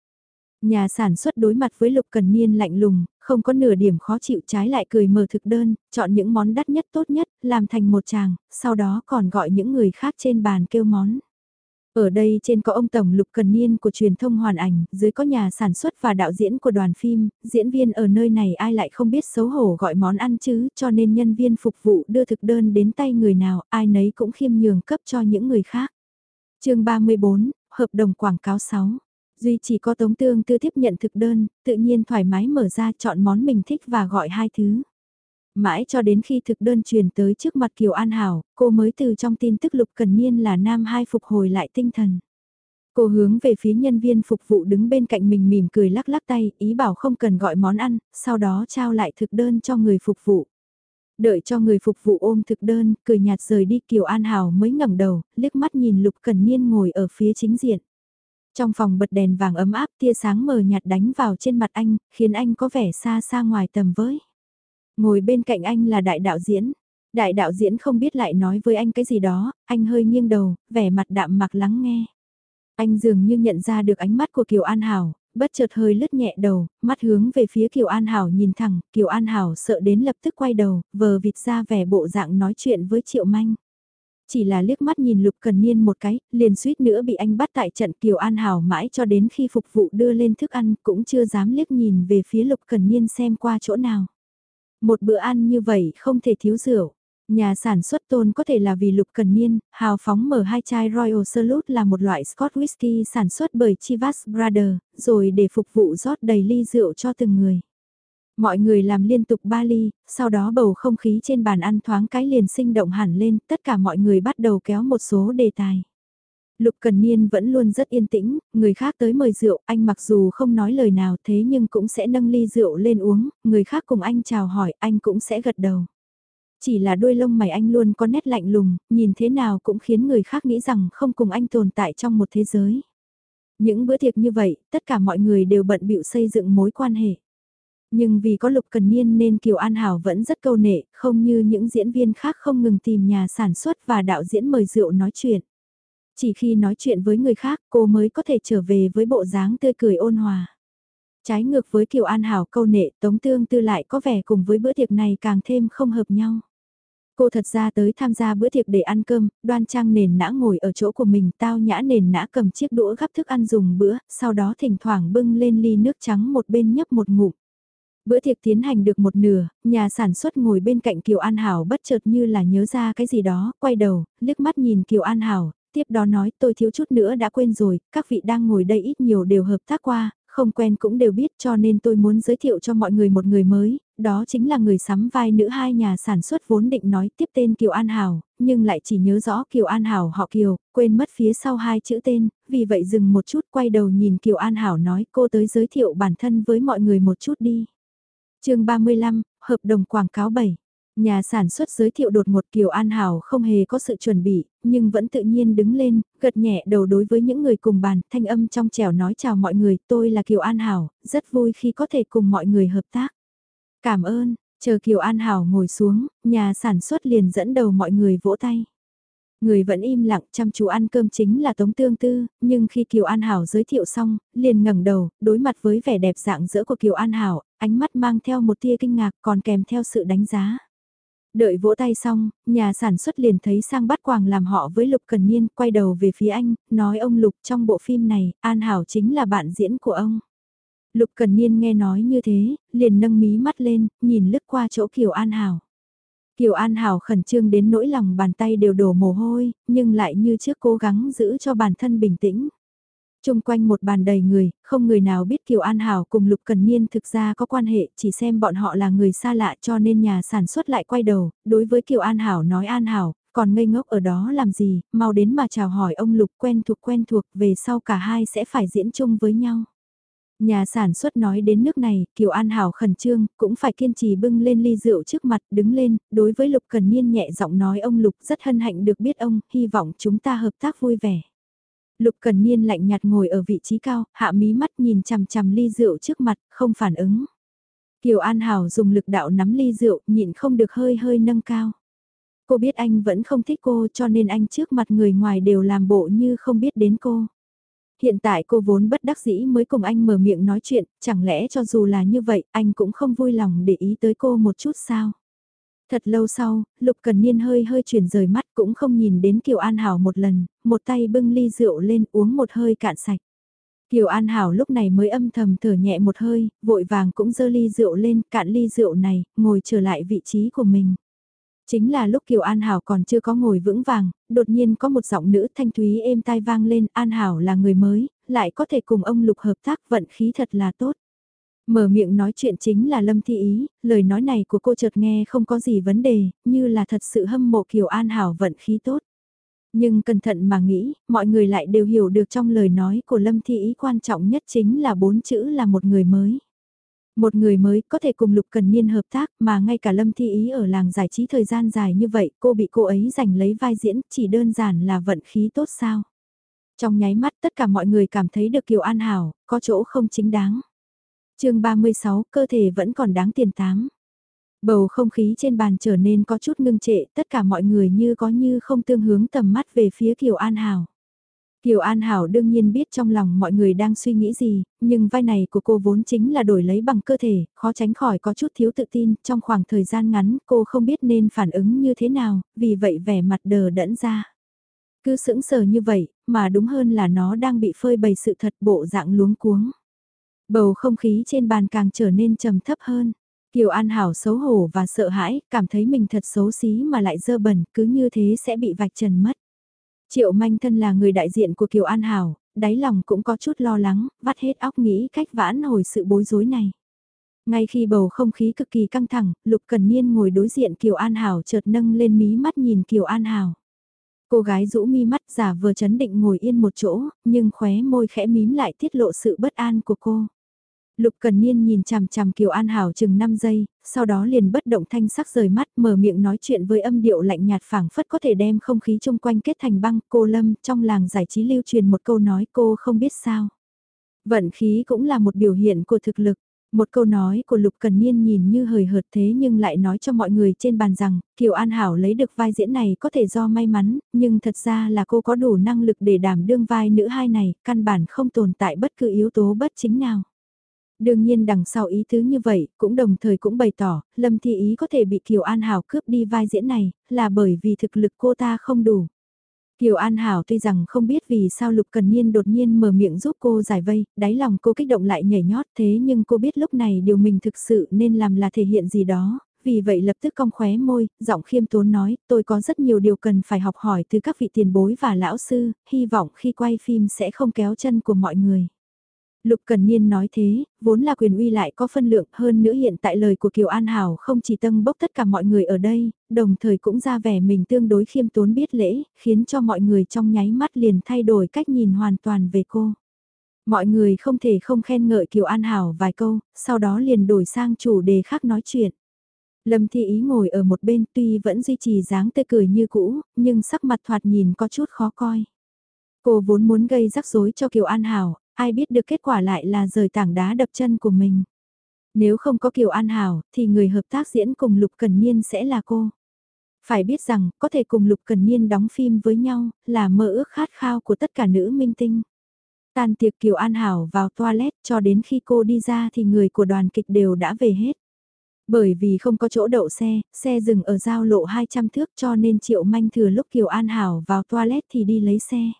Nhà sản xuất đối mặt với Lục Cần Niên lạnh lùng, không có nửa điểm khó chịu trái lại cười mở thực đơn, chọn những món đắt nhất tốt nhất, làm thành một chàng, sau đó còn gọi những người khác trên bàn kêu món. Ở đây trên có ông Tổng Lục Cần Niên của truyền thông hoàn ảnh, dưới có nhà sản xuất và đạo diễn của đoàn phim, diễn viên ở nơi này ai lại không biết xấu hổ gọi món ăn chứ, cho nên nhân viên phục vụ đưa thực đơn đến tay người nào, ai nấy cũng khiêm nhường cấp cho những người khác. chương 34, Hợp đồng quảng cáo 6 Duy chỉ có Tống Tương Tư tiếp nhận thực đơn, tự nhiên thoải mái mở ra chọn món mình thích và gọi hai thứ. Mãi cho đến khi thực đơn truyền tới trước mặt Kiều An Hảo, cô mới từ trong tin tức Lục Cần Niên là nam hai phục hồi lại tinh thần. Cô hướng về phía nhân viên phục vụ đứng bên cạnh mình mỉm cười lắc lắc tay, ý bảo không cần gọi món ăn, sau đó trao lại thực đơn cho người phục vụ. Đợi cho người phục vụ ôm thực đơn, cười nhạt rời đi Kiều An Hảo mới ngẩng đầu, liếc mắt nhìn Lục Cần Niên ngồi ở phía chính diện. Trong phòng bật đèn vàng ấm áp tia sáng mờ nhạt đánh vào trên mặt anh, khiến anh có vẻ xa xa ngoài tầm với. Ngồi bên cạnh anh là đại đạo diễn. Đại đạo diễn không biết lại nói với anh cái gì đó, anh hơi nghiêng đầu, vẻ mặt đạm mặc lắng nghe. Anh dường như nhận ra được ánh mắt của Kiều An Hảo, bất chợt hơi lướt nhẹ đầu, mắt hướng về phía Kiều An Hảo nhìn thẳng, Kiều An Hảo sợ đến lập tức quay đầu, vờ vịt ra vẻ bộ dạng nói chuyện với Triệu Manh. Chỉ là liếc mắt nhìn Lục Cần Niên một cái, liền suýt nữa bị anh bắt tại trận Kiều An Hảo mãi cho đến khi phục vụ đưa lên thức ăn cũng chưa dám liếc nhìn về phía Lục Cần Niên xem qua chỗ nào. Một bữa ăn như vậy không thể thiếu rượu. Nhà sản xuất tôn có thể là vì lục cần niên, hào phóng mở hai chai Royal Salute là một loại scott Whisky sản xuất bởi Chivas Brother, rồi để phục vụ rót đầy ly rượu cho từng người. Mọi người làm liên tục ba ly, sau đó bầu không khí trên bàn ăn thoáng cái liền sinh động hẳn lên, tất cả mọi người bắt đầu kéo một số đề tài. Lục Cần Niên vẫn luôn rất yên tĩnh, người khác tới mời rượu, anh mặc dù không nói lời nào thế nhưng cũng sẽ nâng ly rượu lên uống, người khác cùng anh chào hỏi, anh cũng sẽ gật đầu. Chỉ là đôi lông mày anh luôn có nét lạnh lùng, nhìn thế nào cũng khiến người khác nghĩ rằng không cùng anh tồn tại trong một thế giới. Những bữa tiệc như vậy, tất cả mọi người đều bận bịu xây dựng mối quan hệ. Nhưng vì có Lục Cần Niên nên Kiều An Hảo vẫn rất câu nệ, không như những diễn viên khác không ngừng tìm nhà sản xuất và đạo diễn mời rượu nói chuyện. Chỉ khi nói chuyện với người khác cô mới có thể trở về với bộ dáng tươi cười ôn hòa. Trái ngược với Kiều An Hảo câu nệ Tống Tương Tư lại có vẻ cùng với bữa tiệc này càng thêm không hợp nhau. Cô thật ra tới tham gia bữa tiệc để ăn cơm, đoan trang nền nã ngồi ở chỗ của mình tao nhã nền nã cầm chiếc đũa gắp thức ăn dùng bữa, sau đó thỉnh thoảng bưng lên ly nước trắng một bên nhấp một ngụm. Bữa tiệc tiến hành được một nửa, nhà sản xuất ngồi bên cạnh Kiều An Hảo bất chợt như là nhớ ra cái gì đó, quay đầu, liếc mắt nhìn Kiều An Hảo, tiếp đó nói tôi thiếu chút nữa đã quên rồi, các vị đang ngồi đây ít nhiều đều hợp tác qua, không quen cũng đều biết cho nên tôi muốn giới thiệu cho mọi người một người mới, đó chính là người sắm vai nữ hai nhà sản xuất vốn định nói tiếp tên Kiều An Hảo, nhưng lại chỉ nhớ rõ Kiều An Hảo họ Kiều, quên mất phía sau hai chữ tên, vì vậy dừng một chút quay đầu nhìn Kiều An Hảo nói cô tới giới thiệu bản thân với mọi người một chút đi chương 35, Hợp đồng quảng cáo 7 Nhà sản xuất giới thiệu đột một Kiều An Hảo không hề có sự chuẩn bị, nhưng vẫn tự nhiên đứng lên, gật nhẹ đầu đối với những người cùng bàn, thanh âm trong trẻo nói chào mọi người, tôi là Kiều An Hảo, rất vui khi có thể cùng mọi người hợp tác. Cảm ơn, chờ Kiều An Hảo ngồi xuống, nhà sản xuất liền dẫn đầu mọi người vỗ tay. Người vẫn im lặng chăm chú ăn cơm chính là Tống Tương Tư, nhưng khi Kiều An Hảo giới thiệu xong, liền ngẩng đầu, đối mặt với vẻ đẹp dạng dỡ của Kiều An Hảo, ánh mắt mang theo một tia kinh ngạc còn kèm theo sự đánh giá. Đợi vỗ tay xong, nhà sản xuất liền thấy sang bắt quàng làm họ với Lục Cần Niên, quay đầu về phía anh, nói ông Lục trong bộ phim này, An Hảo chính là bạn diễn của ông. Lục Cần Niên nghe nói như thế, liền nâng mí mắt lên, nhìn lướt qua chỗ Kiều An Hảo. Kiều An Hảo khẩn trương đến nỗi lòng bàn tay đều đổ mồ hôi, nhưng lại như trước cố gắng giữ cho bản thân bình tĩnh. Trung quanh một bàn đầy người, không người nào biết Kiều An Hảo cùng Lục Cần Niên thực ra có quan hệ, chỉ xem bọn họ là người xa lạ cho nên nhà sản xuất lại quay đầu, đối với Kiều An Hảo nói An Hảo, còn ngây ngốc ở đó làm gì, mau đến mà chào hỏi ông Lục quen thuộc quen thuộc, về sau cả hai sẽ phải diễn chung với nhau. Nhà sản xuất nói đến nước này, Kiều An Hảo khẩn trương, cũng phải kiên trì bưng lên ly rượu trước mặt, đứng lên, đối với Lục Cần Niên nhẹ giọng nói ông Lục rất hân hạnh được biết ông, hy vọng chúng ta hợp tác vui vẻ. Lục Cần Niên lạnh nhạt ngồi ở vị trí cao, hạ mí mắt nhìn chằm chằm ly rượu trước mặt, không phản ứng. Kiều An Hảo dùng lực đạo nắm ly rượu, nhịn không được hơi hơi nâng cao. Cô biết anh vẫn không thích cô cho nên anh trước mặt người ngoài đều làm bộ như không biết đến cô. Hiện tại cô vốn bất đắc dĩ mới cùng anh mở miệng nói chuyện, chẳng lẽ cho dù là như vậy anh cũng không vui lòng để ý tới cô một chút sao? Thật lâu sau, Lục Cần Niên hơi hơi chuyển rời mắt cũng không nhìn đến Kiều An Hảo một lần, một tay bưng ly rượu lên uống một hơi cạn sạch. Kiều An Hảo lúc này mới âm thầm thở nhẹ một hơi, vội vàng cũng dơ ly rượu lên, cạn ly rượu này, ngồi trở lại vị trí của mình. Chính là lúc Kiều An Hảo còn chưa có ngồi vững vàng, đột nhiên có một giọng nữ thanh thúy êm tai vang lên, An Hảo là người mới, lại có thể cùng ông Lục hợp tác vận khí thật là tốt. Mở miệng nói chuyện chính là Lâm Thi Ý, lời nói này của cô chợt nghe không có gì vấn đề, như là thật sự hâm mộ Kiều An Hảo vận khí tốt. Nhưng cẩn thận mà nghĩ, mọi người lại đều hiểu được trong lời nói của Lâm Thi Ý quan trọng nhất chính là bốn chữ là một người mới. Một người mới có thể cùng Lục Cần Niên hợp tác mà ngay cả Lâm Thi Ý ở làng giải trí thời gian dài như vậy cô bị cô ấy giành lấy vai diễn chỉ đơn giản là vận khí tốt sao. Trong nháy mắt tất cả mọi người cảm thấy được Kiều An Hảo, có chỗ không chính đáng chương 36, cơ thể vẫn còn đáng tiền tám. Bầu không khí trên bàn trở nên có chút ngưng trệ, tất cả mọi người như có như không tương hướng tầm mắt về phía Kiều An Hảo. Kiều An Hảo đương nhiên biết trong lòng mọi người đang suy nghĩ gì, nhưng vai này của cô vốn chính là đổi lấy bằng cơ thể, khó tránh khỏi có chút thiếu tự tin, trong khoảng thời gian ngắn cô không biết nên phản ứng như thế nào, vì vậy vẻ mặt đờ đẫn ra. Cứ sững sờ như vậy, mà đúng hơn là nó đang bị phơi bày sự thật bộ dạng luống cuống. Bầu không khí trên bàn càng trở nên trầm thấp hơn. Kiều An Hảo xấu hổ và sợ hãi, cảm thấy mình thật xấu xí mà lại dơ bẩn, cứ như thế sẽ bị vạch trần mất. Triệu Manh thân là người đại diện của Kiều An Hảo, đáy lòng cũng có chút lo lắng, vắt hết óc nghĩ cách vãn hồi sự bối rối này. Ngay khi bầu không khí cực kỳ căng thẳng, Lục Cần Niên ngồi đối diện Kiều An Hảo chợt nâng lên mí mắt nhìn Kiều An Hảo. Cô gái rũ mi mắt giả vừa chấn định ngồi yên một chỗ, nhưng khóe môi khẽ mím lại tiết lộ sự bất an của cô. Lục Cần Niên nhìn chằm chằm Kiều An Hảo chừng 5 giây, sau đó liền bất động thanh sắc rời mắt mở miệng nói chuyện với âm điệu lạnh nhạt phảng phất có thể đem không khí chung quanh kết thành băng. Cô Lâm trong làng giải trí lưu truyền một câu nói cô không biết sao. Vận khí cũng là một biểu hiện của thực lực. Một câu nói của Lục Cần Niên nhìn như hời hợt thế nhưng lại nói cho mọi người trên bàn rằng, Kiều An Hảo lấy được vai diễn này có thể do may mắn, nhưng thật ra là cô có đủ năng lực để đảm đương vai nữ hai này, căn bản không tồn tại bất cứ yếu tố bất chính nào. Đương nhiên đằng sau ý tứ như vậy, cũng đồng thời cũng bày tỏ, Lâm Thi Ý có thể bị Kiều An Hảo cướp đi vai diễn này, là bởi vì thực lực cô ta không đủ. Kiều An Hảo tuy rằng không biết vì sao Lục Cần Niên đột nhiên mở miệng giúp cô giải vây, đáy lòng cô kích động lại nhảy nhót thế nhưng cô biết lúc này điều mình thực sự nên làm là thể hiện gì đó, vì vậy lập tức cong khóe môi, giọng khiêm tốn nói, tôi có rất nhiều điều cần phải học hỏi từ các vị tiền bối và lão sư, hy vọng khi quay phim sẽ không kéo chân của mọi người. Lục Cần Niên nói thế, vốn là quyền uy lại có phân lượng hơn nữa hiện tại lời của Kiều An Hảo không chỉ tâng bốc tất cả mọi người ở đây, đồng thời cũng ra vẻ mình tương đối khiêm tốn biết lễ, khiến cho mọi người trong nháy mắt liền thay đổi cách nhìn hoàn toàn về cô. Mọi người không thể không khen ngợi Kiều An Hảo vài câu, sau đó liền đổi sang chủ đề khác nói chuyện. Lâm Thi Ý ngồi ở một bên tuy vẫn duy trì dáng tươi cười như cũ, nhưng sắc mặt thoạt nhìn có chút khó coi. Cô vốn muốn gây rắc rối cho Kiều An Hảo, ai biết được kết quả lại là rời tảng đá đập chân của mình. Nếu không có Kiều An Hảo, thì người hợp tác diễn cùng Lục Cần Niên sẽ là cô. Phải biết rằng, có thể cùng Lục Cần Niên đóng phim với nhau, là mơ ước khát khao của tất cả nữ minh tinh. Tàn tiệc Kiều An Hảo vào toilet cho đến khi cô đi ra thì người của đoàn kịch đều đã về hết. Bởi vì không có chỗ đậu xe, xe dừng ở giao lộ 200 thước cho nên Triệu Manh thừa lúc Kiều An Hảo vào toilet thì đi lấy xe.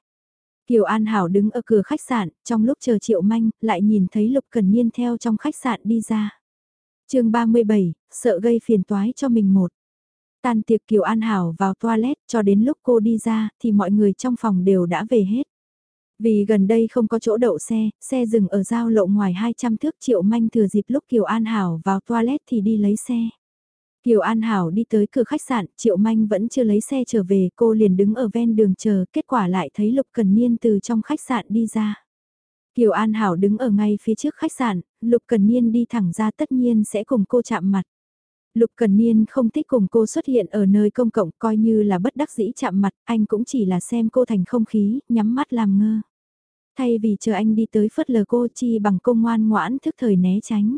Kiều An Hảo đứng ở cửa khách sạn, trong lúc chờ Triệu Manh, lại nhìn thấy Lục Cần Niên theo trong khách sạn đi ra. chương 37, sợ gây phiền toái cho mình một. Tan tiệc Kiều An Hảo vào toilet, cho đến lúc cô đi ra, thì mọi người trong phòng đều đã về hết. Vì gần đây không có chỗ đậu xe, xe dừng ở giao lộ ngoài 200 thước Triệu Manh thừa dịp lúc Kiều An Hảo vào toilet thì đi lấy xe. Kiều An Hảo đi tới cửa khách sạn, Triệu Manh vẫn chưa lấy xe trở về, cô liền đứng ở ven đường chờ, kết quả lại thấy Lục Cần Niên từ trong khách sạn đi ra. Kiều An Hảo đứng ở ngay phía trước khách sạn, Lục Cần Niên đi thẳng ra tất nhiên sẽ cùng cô chạm mặt. Lục Cần Niên không thích cùng cô xuất hiện ở nơi công cộng coi như là bất đắc dĩ chạm mặt, anh cũng chỉ là xem cô thành không khí, nhắm mắt làm ngơ. Thay vì chờ anh đi tới phớt lờ cô chi bằng cô ngoan ngoãn thức thời né tránh.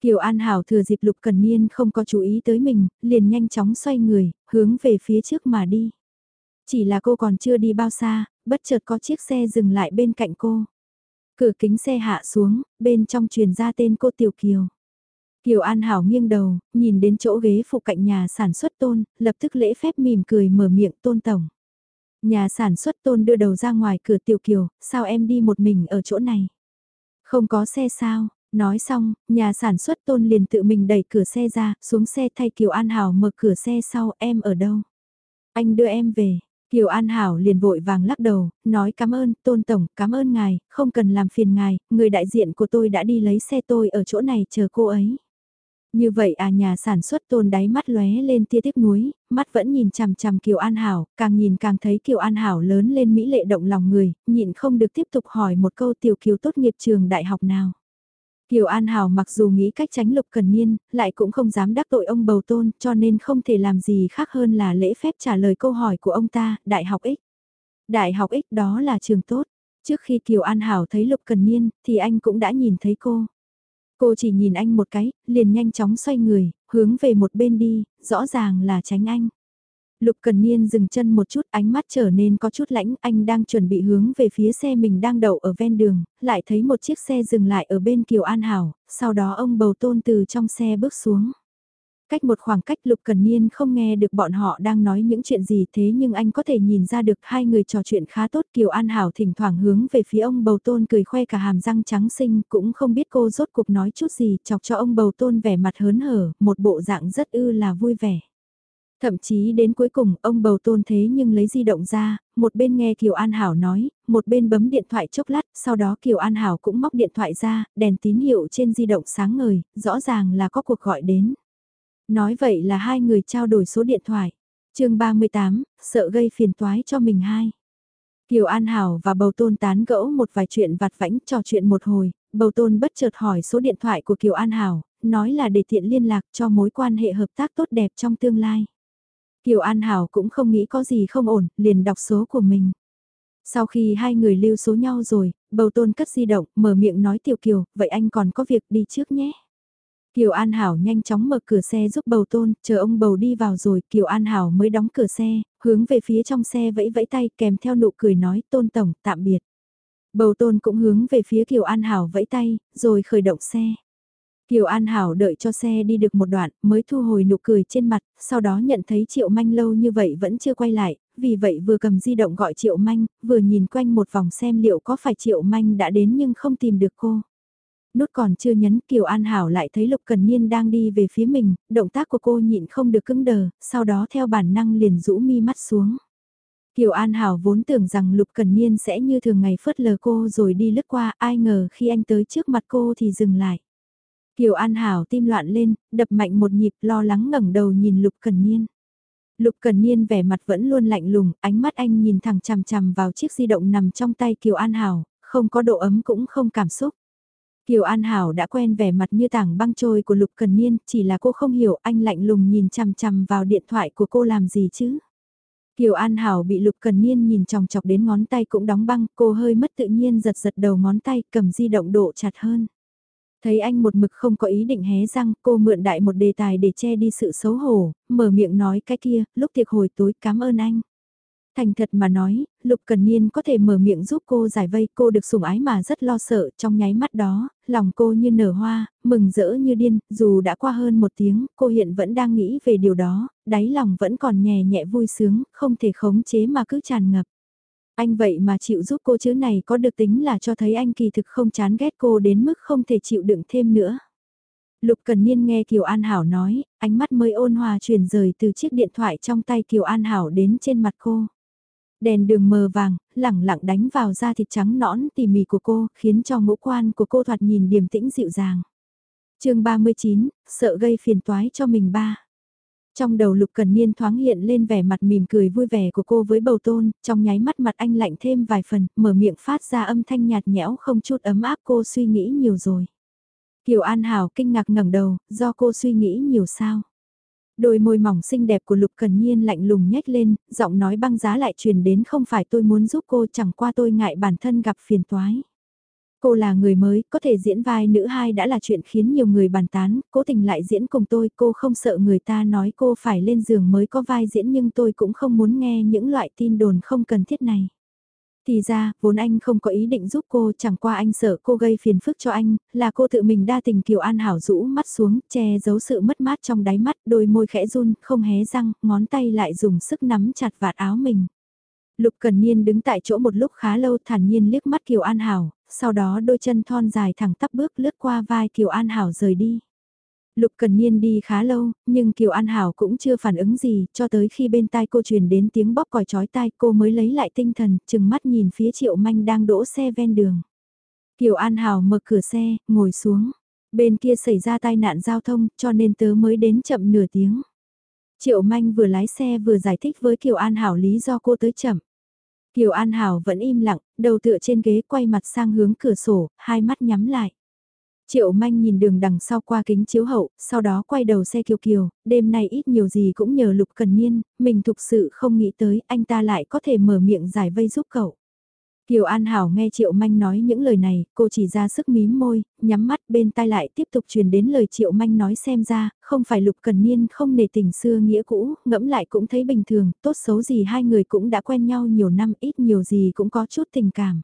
Kiều An Hảo thừa dịp Lục Cần Niên không có chú ý tới mình, liền nhanh chóng xoay người, hướng về phía trước mà đi. Chỉ là cô còn chưa đi bao xa, bất chợt có chiếc xe dừng lại bên cạnh cô. Cửa kính xe hạ xuống, bên trong truyền ra tên cô Tiểu Kiều. Kiều An Hảo nghiêng đầu, nhìn đến chỗ ghế phụ cạnh nhà sản xuất tôn, lập tức lễ phép mỉm cười mở miệng tôn tổng. Nhà sản xuất tôn đưa đầu ra ngoài cửa Tiểu Kiều, sao em đi một mình ở chỗ này? Không có xe sao? Nói xong, nhà sản xuất tôn liền tự mình đẩy cửa xe ra, xuống xe thay Kiều An Hảo mở cửa xe sau, em ở đâu? Anh đưa em về. Kiều An Hảo liền vội vàng lắc đầu, nói cảm ơn, tôn tổng, cảm ơn ngài, không cần làm phiền ngài, người đại diện của tôi đã đi lấy xe tôi ở chỗ này chờ cô ấy. Như vậy à nhà sản xuất tôn đáy mắt lóe lên tia tiếc nuối, mắt vẫn nhìn chằm chằm Kiều An Hảo, càng nhìn càng thấy Kiều An Hảo lớn lên mỹ lệ động lòng người, nhịn không được tiếp tục hỏi một câu tiểu kiều tốt nghiệp trường đại học nào. Kiều An Hảo mặc dù nghĩ cách tránh Lục Cần Niên, lại cũng không dám đắc tội ông bầu tôn cho nên không thể làm gì khác hơn là lễ phép trả lời câu hỏi của ông ta, Đại học X. Đại học X đó là trường tốt. Trước khi Kiều An Hảo thấy Lục Cần Niên, thì anh cũng đã nhìn thấy cô. Cô chỉ nhìn anh một cái, liền nhanh chóng xoay người, hướng về một bên đi, rõ ràng là tránh anh. Lục Cần Niên dừng chân một chút ánh mắt trở nên có chút lãnh anh đang chuẩn bị hướng về phía xe mình đang đậu ở ven đường, lại thấy một chiếc xe dừng lại ở bên Kiều An Hảo, sau đó ông bầu tôn từ trong xe bước xuống. Cách một khoảng cách Lục Cần Niên không nghe được bọn họ đang nói những chuyện gì thế nhưng anh có thể nhìn ra được hai người trò chuyện khá tốt Kiều An Hảo thỉnh thoảng hướng về phía ông bầu tôn cười khoe cả hàm răng trắng xinh cũng không biết cô rốt cuộc nói chút gì chọc cho ông bầu tôn vẻ mặt hớn hở, một bộ dạng rất ư là vui vẻ. Thậm chí đến cuối cùng ông bầu tôn thế nhưng lấy di động ra, một bên nghe Kiều An Hảo nói, một bên bấm điện thoại chốc lát, sau đó Kiều An Hảo cũng móc điện thoại ra, đèn tín hiệu trên di động sáng ngời, rõ ràng là có cuộc gọi đến. Nói vậy là hai người trao đổi số điện thoại. chương 38, sợ gây phiền toái cho mình hai. Kiều An Hảo và Bầu Tôn tán gẫu một vài chuyện vặt vãnh trò chuyện một hồi, Bầu Tôn bất chợt hỏi số điện thoại của Kiều An Hảo, nói là để tiện liên lạc cho mối quan hệ hợp tác tốt đẹp trong tương lai. Kiều An Hảo cũng không nghĩ có gì không ổn, liền đọc số của mình. Sau khi hai người lưu số nhau rồi, Bầu Tôn cất di động, mở miệng nói Tiểu Kiều, vậy anh còn có việc đi trước nhé. Kiều An Hảo nhanh chóng mở cửa xe giúp bầu tôn, chờ ông bầu đi vào rồi, Kiều An Hảo mới đóng cửa xe, hướng về phía trong xe vẫy vẫy tay kèm theo nụ cười nói tôn tổng, tạm biệt. Bầu tôn cũng hướng về phía Kiều An Hảo vẫy tay, rồi khởi động xe. Kiều An Hảo đợi cho xe đi được một đoạn, mới thu hồi nụ cười trên mặt, sau đó nhận thấy Triệu Manh lâu như vậy vẫn chưa quay lại, vì vậy vừa cầm di động gọi Triệu Manh, vừa nhìn quanh một vòng xem liệu có phải Triệu Manh đã đến nhưng không tìm được cô nút còn chưa nhấn Kiều An Hảo lại thấy Lục Cần Niên đang đi về phía mình, động tác của cô nhịn không được cứng đờ, sau đó theo bản năng liền rũ mi mắt xuống. Kiều An Hảo vốn tưởng rằng Lục Cần Niên sẽ như thường ngày phớt lờ cô rồi đi lướt qua, ai ngờ khi anh tới trước mặt cô thì dừng lại. Kiều An Hảo tim loạn lên, đập mạnh một nhịp lo lắng ngẩng đầu nhìn Lục Cần Niên. Lục Cần Niên vẻ mặt vẫn luôn lạnh lùng, ánh mắt anh nhìn thẳng chằm chằm vào chiếc di động nằm trong tay Kiều An Hảo, không có độ ấm cũng không cảm xúc. Kiều An Hảo đã quen vẻ mặt như tảng băng trôi của Lục Cần Niên, chỉ là cô không hiểu anh lạnh lùng nhìn chằm chằm vào điện thoại của cô làm gì chứ. Kiều An Hảo bị Lục Cần Niên nhìn chòng chọc đến ngón tay cũng đóng băng, cô hơi mất tự nhiên giật giật đầu ngón tay cầm di động độ chặt hơn. Thấy anh một mực không có ý định hé răng, cô mượn đại một đề tài để che đi sự xấu hổ, mở miệng nói cái kia, lúc tiệc hồi tối cảm ơn anh. Thành thật mà nói, Lục Cần Niên có thể mở miệng giúp cô giải vây cô được sủng ái mà rất lo sợ trong nháy mắt đó, lòng cô như nở hoa, mừng rỡ như điên, dù đã qua hơn một tiếng, cô hiện vẫn đang nghĩ về điều đó, đáy lòng vẫn còn nhẹ nhẹ vui sướng, không thể khống chế mà cứ tràn ngập. Anh vậy mà chịu giúp cô chứ này có được tính là cho thấy anh kỳ thực không chán ghét cô đến mức không thể chịu đựng thêm nữa. Lục Cần Niên nghe Kiều An Hảo nói, ánh mắt mới ôn hòa chuyển rời từ chiếc điện thoại trong tay Kiều An Hảo đến trên mặt cô. Đèn đường mờ vàng, lẳng lặng đánh vào da thịt trắng nõn tỉ mỉ của cô, khiến cho ngũ quan của cô thoạt nhìn điềm tĩnh dịu dàng. chương 39, sợ gây phiền toái cho mình ba. Trong đầu Lục Cần Niên thoáng hiện lên vẻ mặt mỉm cười vui vẻ của cô với bầu tôn, trong nháy mắt mặt anh lạnh thêm vài phần, mở miệng phát ra âm thanh nhạt nhẽo không chút ấm áp cô suy nghĩ nhiều rồi. Kiều An Hảo kinh ngạc ngẩng đầu, do cô suy nghĩ nhiều sao. Đôi môi mỏng xinh đẹp của Lục Cần Nhiên lạnh lùng nhếch lên, giọng nói băng giá lại truyền đến không phải tôi muốn giúp cô chẳng qua tôi ngại bản thân gặp phiền toái. Cô là người mới, có thể diễn vai nữ hai đã là chuyện khiến nhiều người bàn tán, cố tình lại diễn cùng tôi, cô không sợ người ta nói cô phải lên giường mới có vai diễn nhưng tôi cũng không muốn nghe những loại tin đồn không cần thiết này. Thì ra, vốn anh không có ý định giúp cô, chẳng qua anh sợ cô gây phiền phức cho anh, là cô tự mình đa tình Kiều An Hảo rũ mắt xuống, che giấu sự mất mát trong đáy mắt, đôi môi khẽ run, không hé răng, ngón tay lại dùng sức nắm chặt vạt áo mình. Lục Cần Niên đứng tại chỗ một lúc khá lâu thản nhiên liếc mắt Kiều An Hảo, sau đó đôi chân thon dài thẳng tắp bước lướt qua vai Kiều An Hảo rời đi. Lục Cần Niên đi khá lâu, nhưng Kiều An Hảo cũng chưa phản ứng gì, cho tới khi bên tai cô truyền đến tiếng bóp còi chói tai cô mới lấy lại tinh thần, chừng mắt nhìn phía Triệu Manh đang đỗ xe ven đường. Kiều An Hảo mở cửa xe, ngồi xuống. Bên kia xảy ra tai nạn giao thông, cho nên tớ mới đến chậm nửa tiếng. Triệu Manh vừa lái xe vừa giải thích với Kiều An Hảo lý do cô tới chậm. Kiều An Hảo vẫn im lặng, đầu tựa trên ghế quay mặt sang hướng cửa sổ, hai mắt nhắm lại. Triệu manh nhìn đường đằng sau qua kính chiếu hậu, sau đó quay đầu xe kiều kiều, đêm nay ít nhiều gì cũng nhờ lục cần niên, mình thực sự không nghĩ tới anh ta lại có thể mở miệng giải vây giúp cậu. Kiều An Hảo nghe Triệu Manh nói những lời này, cô chỉ ra sức mím môi, nhắm mắt bên tai lại tiếp tục truyền đến lời Triệu Manh nói xem ra, không phải Lục Cần Niên không nề tình xưa nghĩa cũ, ngẫm lại cũng thấy bình thường, tốt xấu gì hai người cũng đã quen nhau nhiều năm ít nhiều gì cũng có chút tình cảm.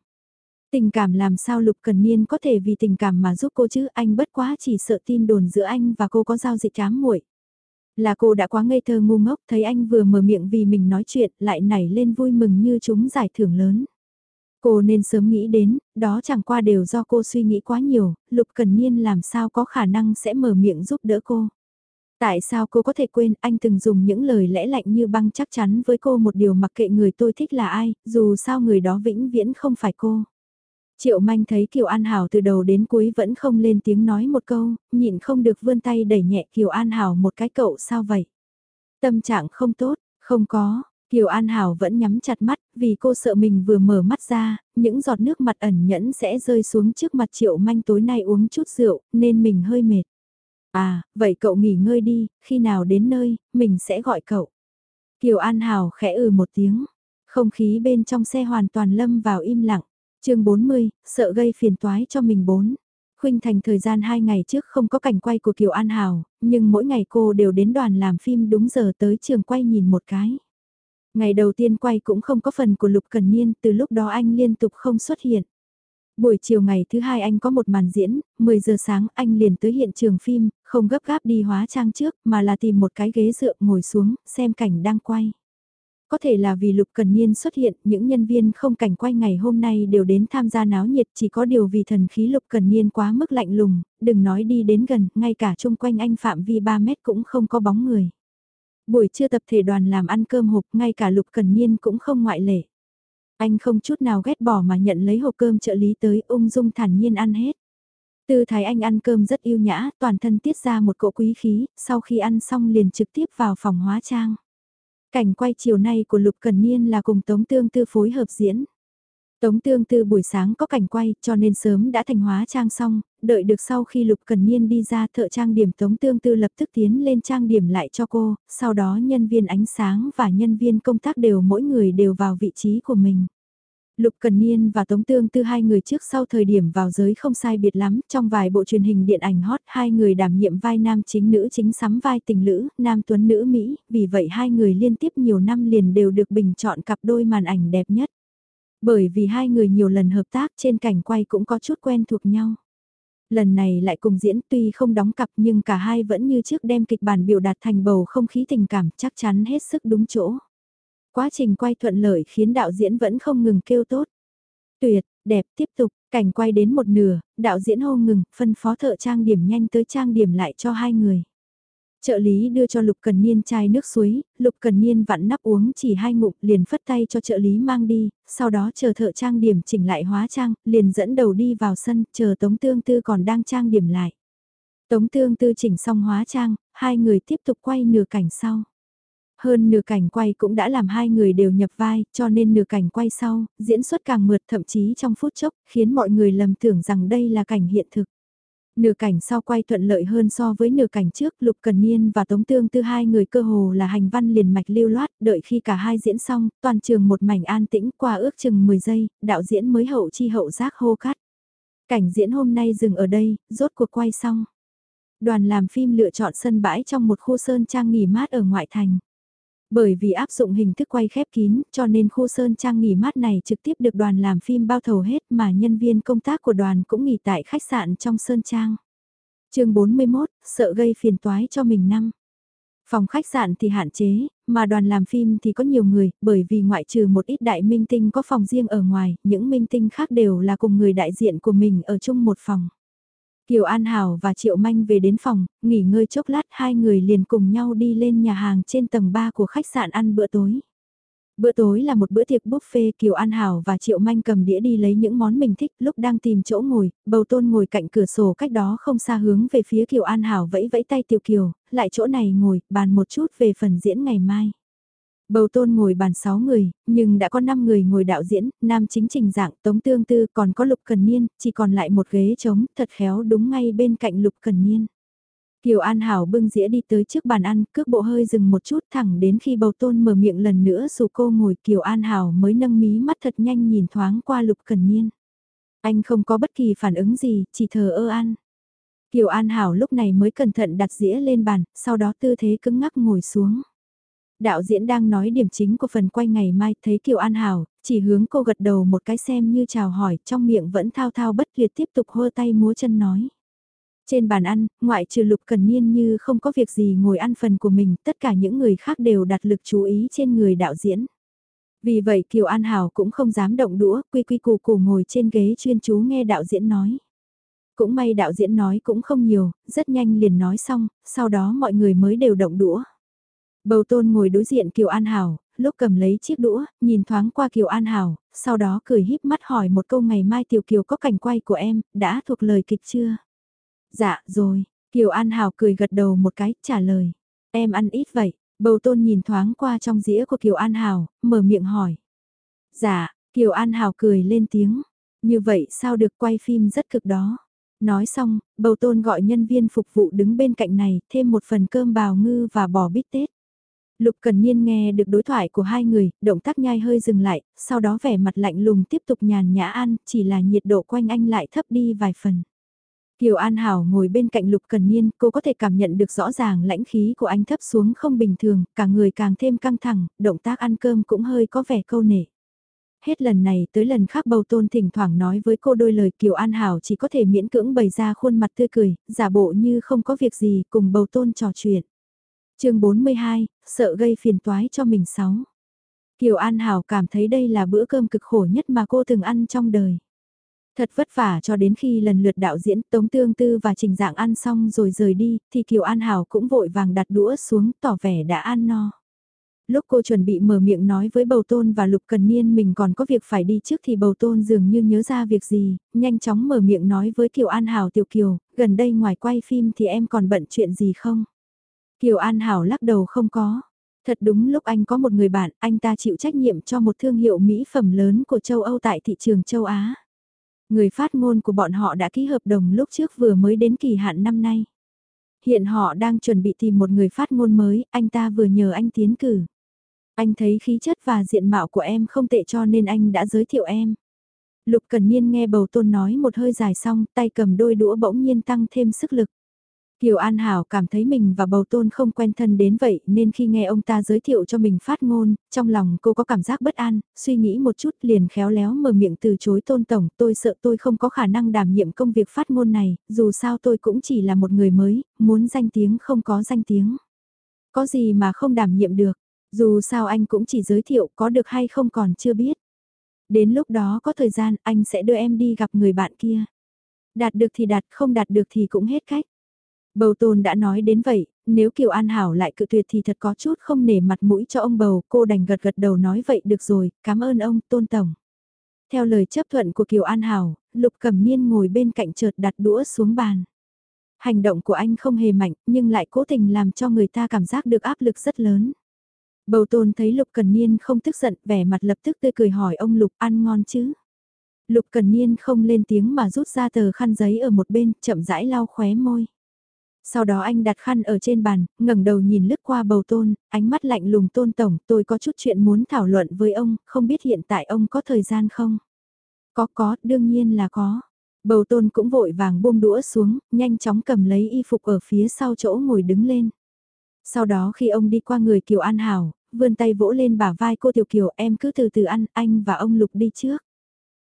Tình cảm làm sao Lục Cần Niên có thể vì tình cảm mà giúp cô chứ anh bất quá chỉ sợ tin đồn giữa anh và cô có giao dịch ám muội. Là cô đã quá ngây thơ ngu ngốc thấy anh vừa mở miệng vì mình nói chuyện lại nảy lên vui mừng như chúng giải thưởng lớn. Cô nên sớm nghĩ đến, đó chẳng qua đều do cô suy nghĩ quá nhiều, Lục Cần Niên làm sao có khả năng sẽ mở miệng giúp đỡ cô. Tại sao cô có thể quên anh từng dùng những lời lẽ lạnh như băng chắc chắn với cô một điều mặc kệ người tôi thích là ai, dù sao người đó vĩnh viễn không phải cô. Triệu manh thấy Kiều An Hảo từ đầu đến cuối vẫn không lên tiếng nói một câu, nhịn không được vươn tay đẩy nhẹ Kiều An Hảo một cái cậu sao vậy. Tâm trạng không tốt, không có, Kiều An Hảo vẫn nhắm chặt mắt, vì cô sợ mình vừa mở mắt ra, những giọt nước mặt ẩn nhẫn sẽ rơi xuống trước mặt Triệu Manh tối nay uống chút rượu, nên mình hơi mệt. À, vậy cậu nghỉ ngơi đi, khi nào đến nơi, mình sẽ gọi cậu. Kiều An Hảo khẽ ừ một tiếng, không khí bên trong xe hoàn toàn lâm vào im lặng. chương 40, sợ gây phiền toái cho mình bốn. Khuynh Thành thời gian 2 ngày trước không có cảnh quay của Kiều An Hảo, nhưng mỗi ngày cô đều đến đoàn làm phim đúng giờ tới trường quay nhìn một cái. Ngày đầu tiên quay cũng không có phần của Lục Cần Niên, từ lúc đó anh liên tục không xuất hiện. Buổi chiều ngày thứ hai anh có một màn diễn, 10 giờ sáng anh liền tới hiện trường phim, không gấp gáp đi hóa trang trước mà là tìm một cái ghế dựa ngồi xuống, xem cảnh đang quay. Có thể là vì Lục Cần Niên xuất hiện, những nhân viên không cảnh quay ngày hôm nay đều đến tham gia náo nhiệt chỉ có điều vì thần khí Lục Cần Niên quá mức lạnh lùng, đừng nói đi đến gần, ngay cả chung quanh anh phạm vi 3 mét cũng không có bóng người. Buổi trưa tập thể đoàn làm ăn cơm hộp, ngay cả Lục Cần Niên cũng không ngoại lệ. Anh không chút nào ghét bỏ mà nhận lấy hộp cơm trợ lý tới ung dung thản nhiên ăn hết. Tư thái anh ăn cơm rất yêu nhã, toàn thân tiết ra một cỗ quý khí, sau khi ăn xong liền trực tiếp vào phòng hóa trang. Cảnh quay chiều nay của Lục Cần Niên là cùng Tống Tương Tư phối hợp diễn. Tống Tương Tư buổi sáng có cảnh quay cho nên sớm đã thành hóa trang xong, đợi được sau khi Lục Cần Niên đi ra thợ trang điểm Tống Tương Tư lập tức tiến lên trang điểm lại cho cô, sau đó nhân viên ánh sáng và nhân viên công tác đều mỗi người đều vào vị trí của mình. Lục Cần Niên và Tống Tương Tư hai người trước sau thời điểm vào giới không sai biệt lắm, trong vài bộ truyền hình điện ảnh hot hai người đảm nhiệm vai nam chính nữ chính sắm vai tình lữ, nam tuấn nữ Mỹ, vì vậy hai người liên tiếp nhiều năm liền đều được bình chọn cặp đôi màn ảnh đẹp nhất. Bởi vì hai người nhiều lần hợp tác trên cảnh quay cũng có chút quen thuộc nhau. Lần này lại cùng diễn tuy không đóng cặp nhưng cả hai vẫn như trước đem kịch bản biểu đạt thành bầu không khí tình cảm chắc chắn hết sức đúng chỗ. Quá trình quay thuận lợi khiến đạo diễn vẫn không ngừng kêu tốt. Tuyệt, đẹp, tiếp tục, cảnh quay đến một nửa, đạo diễn hô ngừng, phân phó thợ trang điểm nhanh tới trang điểm lại cho hai người. Trợ lý đưa cho Lục Cần Niên chai nước suối, Lục Cần Niên vặn nắp uống chỉ hai ngụm liền phất tay cho trợ lý mang đi, sau đó chờ thợ trang điểm chỉnh lại hóa trang, liền dẫn đầu đi vào sân, chờ Tống Tương Tư còn đang trang điểm lại. Tống Tương Tư chỉnh xong hóa trang, hai người tiếp tục quay nửa cảnh sau. Hơn nửa cảnh quay cũng đã làm hai người đều nhập vai, cho nên nửa cảnh quay sau, diễn xuất càng mượt thậm chí trong phút chốc, khiến mọi người lầm tưởng rằng đây là cảnh hiện thực. Nửa cảnh sau quay thuận lợi hơn so với nửa cảnh trước, Lục Cần Niên và Tống Tương Tư hai người cơ hồ là hành văn liền mạch lưu loát, đợi khi cả hai diễn xong, toàn trường một mảnh an tĩnh qua ước chừng 10 giây, đạo diễn mới hậu chi hậu giác hô cắt. Cảnh diễn hôm nay dừng ở đây, rốt cuộc quay xong. Đoàn làm phim lựa chọn sân bãi trong một khu sơn trang nghỉ mát ở ngoại thành. Bởi vì áp dụng hình thức quay khép kín, cho nên khu sơn trang nghỉ mát này trực tiếp được đoàn làm phim bao thầu hết mà nhân viên công tác của đoàn cũng nghỉ tại khách sạn trong sơn trang. chương 41, sợ gây phiền toái cho mình năm. Phòng khách sạn thì hạn chế, mà đoàn làm phim thì có nhiều người, bởi vì ngoại trừ một ít đại minh tinh có phòng riêng ở ngoài, những minh tinh khác đều là cùng người đại diện của mình ở chung một phòng. Kiều An Hảo và Triệu Manh về đến phòng, nghỉ ngơi chốc lát hai người liền cùng nhau đi lên nhà hàng trên tầng 3 của khách sạn ăn bữa tối. Bữa tối là một bữa tiệc buffet Kiều An Hảo và Triệu Manh cầm đĩa đi lấy những món mình thích lúc đang tìm chỗ ngồi, bầu tôn ngồi cạnh cửa sổ cách đó không xa hướng về phía Kiều An Hảo vẫy vẫy tay Tiểu Kiều, lại chỗ này ngồi, bàn một chút về phần diễn ngày mai. Bầu tôn ngồi bàn 6 người, nhưng đã có 5 người ngồi đạo diễn, nam chính trình dạng, tống tương tư, còn có lục cần niên, chỉ còn lại một ghế trống, thật khéo đúng ngay bên cạnh lục cần niên. Kiều An Hảo bưng dĩa đi tới trước bàn ăn, cước bộ hơi dừng một chút thẳng đến khi bầu tôn mở miệng lần nữa dù cô ngồi Kiều An Hảo mới nâng mí mắt thật nhanh nhìn thoáng qua lục cần niên. Anh không có bất kỳ phản ứng gì, chỉ thờ ơ ăn. Kiều An Hảo lúc này mới cẩn thận đặt dĩa lên bàn, sau đó tư thế cứng ngắc ngồi xuống. Đạo diễn đang nói điểm chính của phần quay ngày mai, thấy Kiều An Hảo, chỉ hướng cô gật đầu một cái xem như chào hỏi, trong miệng vẫn thao thao bất tuyệt tiếp tục hơ tay múa chân nói. Trên bàn ăn, ngoại trừ Lục Cần Niên như không có việc gì ngồi ăn phần của mình, tất cả những người khác đều đặt lực chú ý trên người đạo diễn. Vì vậy Kiều An Hảo cũng không dám động đũa, quy quy củ củ ngồi trên ghế chuyên chú nghe đạo diễn nói. Cũng may đạo diễn nói cũng không nhiều, rất nhanh liền nói xong, sau đó mọi người mới đều động đũa. Bầu tôn ngồi đối diện Kiều An Hảo, lúc cầm lấy chiếc đũa, nhìn thoáng qua Kiều An Hảo, sau đó cười híp mắt hỏi một câu ngày mai Tiểu Kiều có cảnh quay của em, đã thuộc lời kịch chưa? Dạ, rồi, Kiều An Hảo cười gật đầu một cái, trả lời. Em ăn ít vậy, bầu tôn nhìn thoáng qua trong dĩa của Kiều An Hảo, mở miệng hỏi. Dạ, Kiều An Hảo cười lên tiếng. Như vậy sao được quay phim rất cực đó. Nói xong, bầu tôn gọi nhân viên phục vụ đứng bên cạnh này, thêm một phần cơm bào ngư và bò bít tết. Lục Cần Niên nghe được đối thoại của hai người, động tác nhai hơi dừng lại, sau đó vẻ mặt lạnh lùng tiếp tục nhàn nhã ăn, chỉ là nhiệt độ quanh anh lại thấp đi vài phần. Kiều An Hảo ngồi bên cạnh Lục Cần Niên, cô có thể cảm nhận được rõ ràng lãnh khí của anh thấp xuống không bình thường, cả người càng thêm căng thẳng, động tác ăn cơm cũng hơi có vẻ câu nể. Hết lần này tới lần khác bầu tôn thỉnh thoảng nói với cô đôi lời Kiều An Hảo chỉ có thể miễn cưỡng bày ra khuôn mặt tươi cười, giả bộ như không có việc gì cùng bầu tôn trò chuyện chương 42, sợ gây phiền toái cho mình sáu. Kiều An Hảo cảm thấy đây là bữa cơm cực khổ nhất mà cô từng ăn trong đời. Thật vất vả cho đến khi lần lượt đạo diễn Tống Tương Tư và Trình Dạng ăn xong rồi rời đi, thì Kiều An Hảo cũng vội vàng đặt đũa xuống tỏ vẻ đã ăn no. Lúc cô chuẩn bị mở miệng nói với Bầu Tôn và Lục Cần Niên mình còn có việc phải đi trước thì Bầu Tôn dường như nhớ ra việc gì, nhanh chóng mở miệng nói với Kiều An Hảo Tiểu Kiều, gần đây ngoài quay phim thì em còn bận chuyện gì không? Kiều An Hảo lắc đầu không có. Thật đúng lúc anh có một người bạn, anh ta chịu trách nhiệm cho một thương hiệu mỹ phẩm lớn của châu Âu tại thị trường châu Á. Người phát ngôn của bọn họ đã ký hợp đồng lúc trước vừa mới đến kỳ hạn năm nay. Hiện họ đang chuẩn bị tìm một người phát ngôn mới, anh ta vừa nhờ anh tiến cử. Anh thấy khí chất và diện mạo của em không tệ cho nên anh đã giới thiệu em. Lục Cần Niên nghe bầu tôn nói một hơi dài xong, tay cầm đôi đũa bỗng nhiên tăng thêm sức lực. Kiều An Hảo cảm thấy mình và bầu tôn không quen thân đến vậy nên khi nghe ông ta giới thiệu cho mình phát ngôn, trong lòng cô có cảm giác bất an, suy nghĩ một chút liền khéo léo mở miệng từ chối tôn tổng, tôi sợ tôi không có khả năng đảm nhiệm công việc phát ngôn này, dù sao tôi cũng chỉ là một người mới, muốn danh tiếng không có danh tiếng. Có gì mà không đảm nhiệm được, dù sao anh cũng chỉ giới thiệu có được hay không còn chưa biết. Đến lúc đó có thời gian anh sẽ đưa em đi gặp người bạn kia. Đạt được thì đạt, không đạt được thì cũng hết cách. Bầu tôn đã nói đến vậy, nếu Kiều An Hảo lại cự tuyệt thì thật có chút không nể mặt mũi cho ông bầu, cô đành gật gật đầu nói vậy được rồi, cảm ơn ông, tôn tổng. Theo lời chấp thuận của Kiều An Hảo, Lục Cẩm Niên ngồi bên cạnh chợt đặt đũa xuống bàn. Hành động của anh không hề mạnh, nhưng lại cố tình làm cho người ta cảm giác được áp lực rất lớn. Bầu tôn thấy Lục Cần Niên không tức giận, vẻ mặt lập tức tươi cười hỏi ông Lục ăn ngon chứ. Lục Cần Niên không lên tiếng mà rút ra tờ khăn giấy ở một bên, chậm rãi lau khóe môi. Sau đó anh đặt khăn ở trên bàn, ngẩng đầu nhìn lướt qua bầu tôn, ánh mắt lạnh lùng tôn tổng, tôi có chút chuyện muốn thảo luận với ông, không biết hiện tại ông có thời gian không? Có có, đương nhiên là có. Bầu tôn cũng vội vàng buông đũa xuống, nhanh chóng cầm lấy y phục ở phía sau chỗ ngồi đứng lên. Sau đó khi ông đi qua người Kiều An Hảo, vươn tay vỗ lên bả vai cô Tiểu Kiều em cứ từ từ ăn, anh và ông Lục đi trước.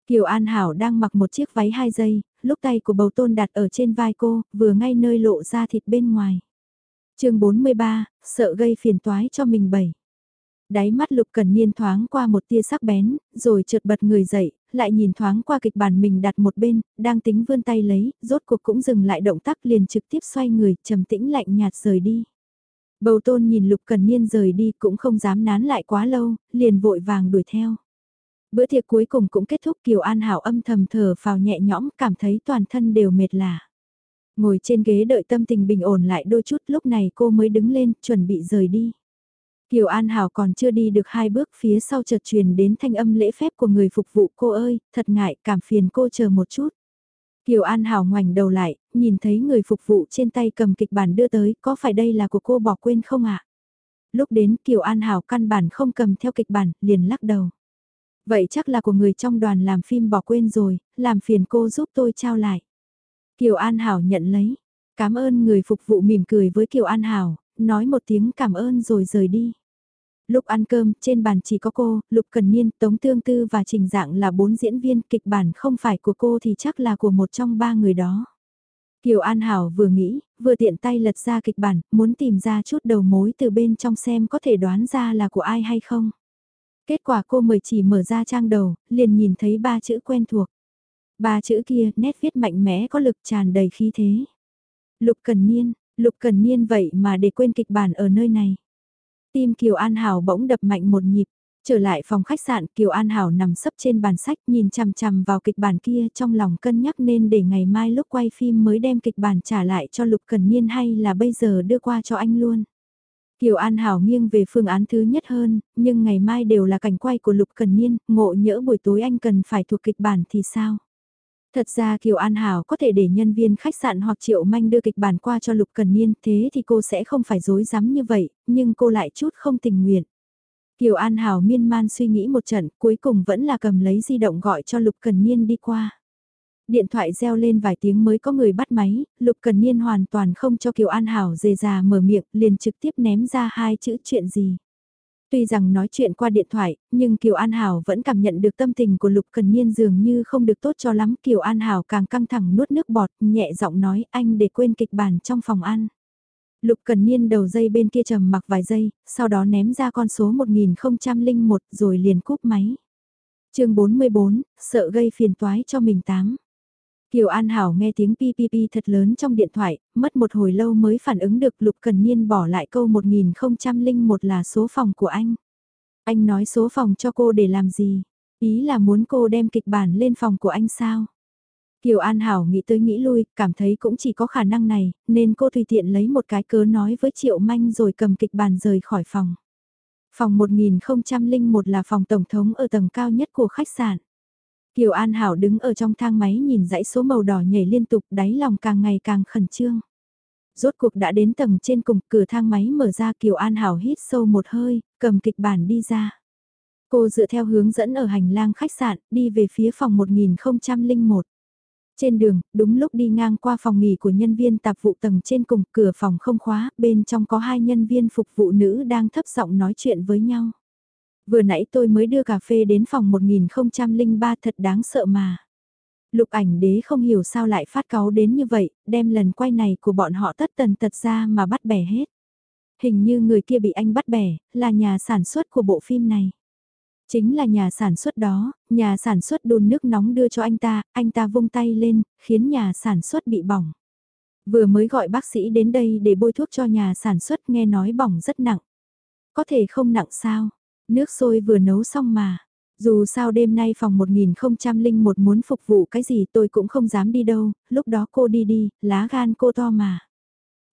Kiều An Hảo đang mặc một chiếc váy hai dây, lúc tay của bầu tôn đặt ở trên vai cô, vừa ngay nơi lộ ra thịt bên ngoài. chương 43, sợ gây phiền toái cho mình bảy. Đáy mắt Lục Cần Niên thoáng qua một tia sắc bén, rồi chợt bật người dậy, lại nhìn thoáng qua kịch bản mình đặt một bên, đang tính vươn tay lấy, rốt cuộc cũng dừng lại động tác liền trực tiếp xoay người, trầm tĩnh lạnh nhạt rời đi. Bầu tôn nhìn Lục Cần Niên rời đi cũng không dám nán lại quá lâu, liền vội vàng đuổi theo. Bữa tiệc cuối cùng cũng kết thúc Kiều An Hảo âm thầm thở vào nhẹ nhõm cảm thấy toàn thân đều mệt lả. Ngồi trên ghế đợi tâm tình bình ổn lại đôi chút lúc này cô mới đứng lên chuẩn bị rời đi. Kiều An Hảo còn chưa đi được hai bước phía sau chợt truyền đến thanh âm lễ phép của người phục vụ cô ơi, thật ngại cảm phiền cô chờ một chút. Kiều An Hảo ngoảnh đầu lại, nhìn thấy người phục vụ trên tay cầm kịch bản đưa tới, có phải đây là của cô bỏ quên không ạ? Lúc đến Kiều An Hảo căn bản không cầm theo kịch bản, liền lắc đầu. Vậy chắc là của người trong đoàn làm phim bỏ quên rồi, làm phiền cô giúp tôi trao lại. Kiều An Hảo nhận lấy. Cảm ơn người phục vụ mỉm cười với Kiều An Hảo, nói một tiếng cảm ơn rồi rời đi. Lúc ăn cơm, trên bàn chỉ có cô, Lục Cần Niên, Tống Tương Tư và Trình Dạng là bốn diễn viên, kịch bản không phải của cô thì chắc là của một trong ba người đó. Kiều An Hảo vừa nghĩ, vừa tiện tay lật ra kịch bản, muốn tìm ra chút đầu mối từ bên trong xem có thể đoán ra là của ai hay không. Kết quả cô mời chỉ mở ra trang đầu, liền nhìn thấy ba chữ quen thuộc. Ba chữ kia, nét viết mạnh mẽ có lực tràn đầy khí thế. Lục Cần Niên, Lục Cần Niên vậy mà để quên kịch bản ở nơi này. Tim Kiều An Hảo bỗng đập mạnh một nhịp. Trở lại phòng khách sạn Kiều An Hảo nằm sấp trên bàn sách nhìn chằm chằm vào kịch bản kia trong lòng cân nhắc nên để ngày mai lúc quay phim mới đem kịch bản trả lại cho Lục Cần Niên hay là bây giờ đưa qua cho anh luôn. Kiều An Hảo nghiêng về phương án thứ nhất hơn, nhưng ngày mai đều là cảnh quay của Lục Cần Niên, ngộ nhỡ buổi tối anh cần phải thuộc kịch bản thì sao? Thật ra Kiều An Hảo có thể để nhân viên khách sạn hoặc Triệu Manh đưa kịch bản qua cho Lục Cần Niên, thế thì cô sẽ không phải dối rắm như vậy, nhưng cô lại chút không tình nguyện. Kiều An Hảo miên man suy nghĩ một trận, cuối cùng vẫn là cầm lấy di động gọi cho Lục Cần Niên đi qua. Điện thoại reo lên vài tiếng mới có người bắt máy, Lục Cần Niên hoàn toàn không cho Kiều An Hảo dề già mở miệng, liền trực tiếp ném ra hai chữ chuyện gì. Tuy rằng nói chuyện qua điện thoại, nhưng Kiều An Hảo vẫn cảm nhận được tâm tình của Lục Cần Niên dường như không được tốt cho lắm. Kiều An Hảo càng căng thẳng nuốt nước bọt, nhẹ giọng nói anh để quên kịch bản trong phòng ăn. Lục Cần Niên đầu dây bên kia trầm mặc vài giây, sau đó ném ra con số 1001 rồi liền cúp máy. chương 44, sợ gây phiền toái cho mình tám. Kiều An Hảo nghe tiếng PPP thật lớn trong điện thoại, mất một hồi lâu mới phản ứng được Lục Cần Niên bỏ lại câu 1001 là số phòng của anh. Anh nói số phòng cho cô để làm gì? Ý là muốn cô đem kịch bản lên phòng của anh sao? Kiều An Hảo nghĩ tới nghĩ lui, cảm thấy cũng chỉ có khả năng này, nên cô tùy tiện lấy một cái cớ nói với Triệu Manh rồi cầm kịch bản rời khỏi phòng. Phòng 1001 là phòng tổng thống ở tầng cao nhất của khách sạn. Kiều An Hảo đứng ở trong thang máy nhìn dãy số màu đỏ nhảy liên tục đáy lòng càng ngày càng khẩn trương. Rốt cuộc đã đến tầng trên cùng cửa thang máy mở ra Kiều An Hảo hít sâu một hơi, cầm kịch bản đi ra. Cô dựa theo hướng dẫn ở hành lang khách sạn, đi về phía phòng 1001. Trên đường, đúng lúc đi ngang qua phòng nghỉ của nhân viên tạp vụ tầng trên cùng, cửa phòng không khóa, bên trong có hai nhân viên phục vụ nữ đang thấp giọng nói chuyện với nhau. Vừa nãy tôi mới đưa cà phê đến phòng 1003 thật đáng sợ mà. Lục ảnh đế không hiểu sao lại phát cáu đến như vậy, đem lần quay này của bọn họ tất tần tật ra mà bắt bẻ hết. Hình như người kia bị anh bắt bẻ, là nhà sản xuất của bộ phim này. Chính là nhà sản xuất đó, nhà sản xuất đun nước nóng đưa cho anh ta, anh ta vung tay lên, khiến nhà sản xuất bị bỏng. Vừa mới gọi bác sĩ đến đây để bôi thuốc cho nhà sản xuất nghe nói bỏng rất nặng. Có thể không nặng sao, nước sôi vừa nấu xong mà. Dù sao đêm nay phòng 1001 muốn phục vụ cái gì tôi cũng không dám đi đâu, lúc đó cô đi đi, lá gan cô to mà.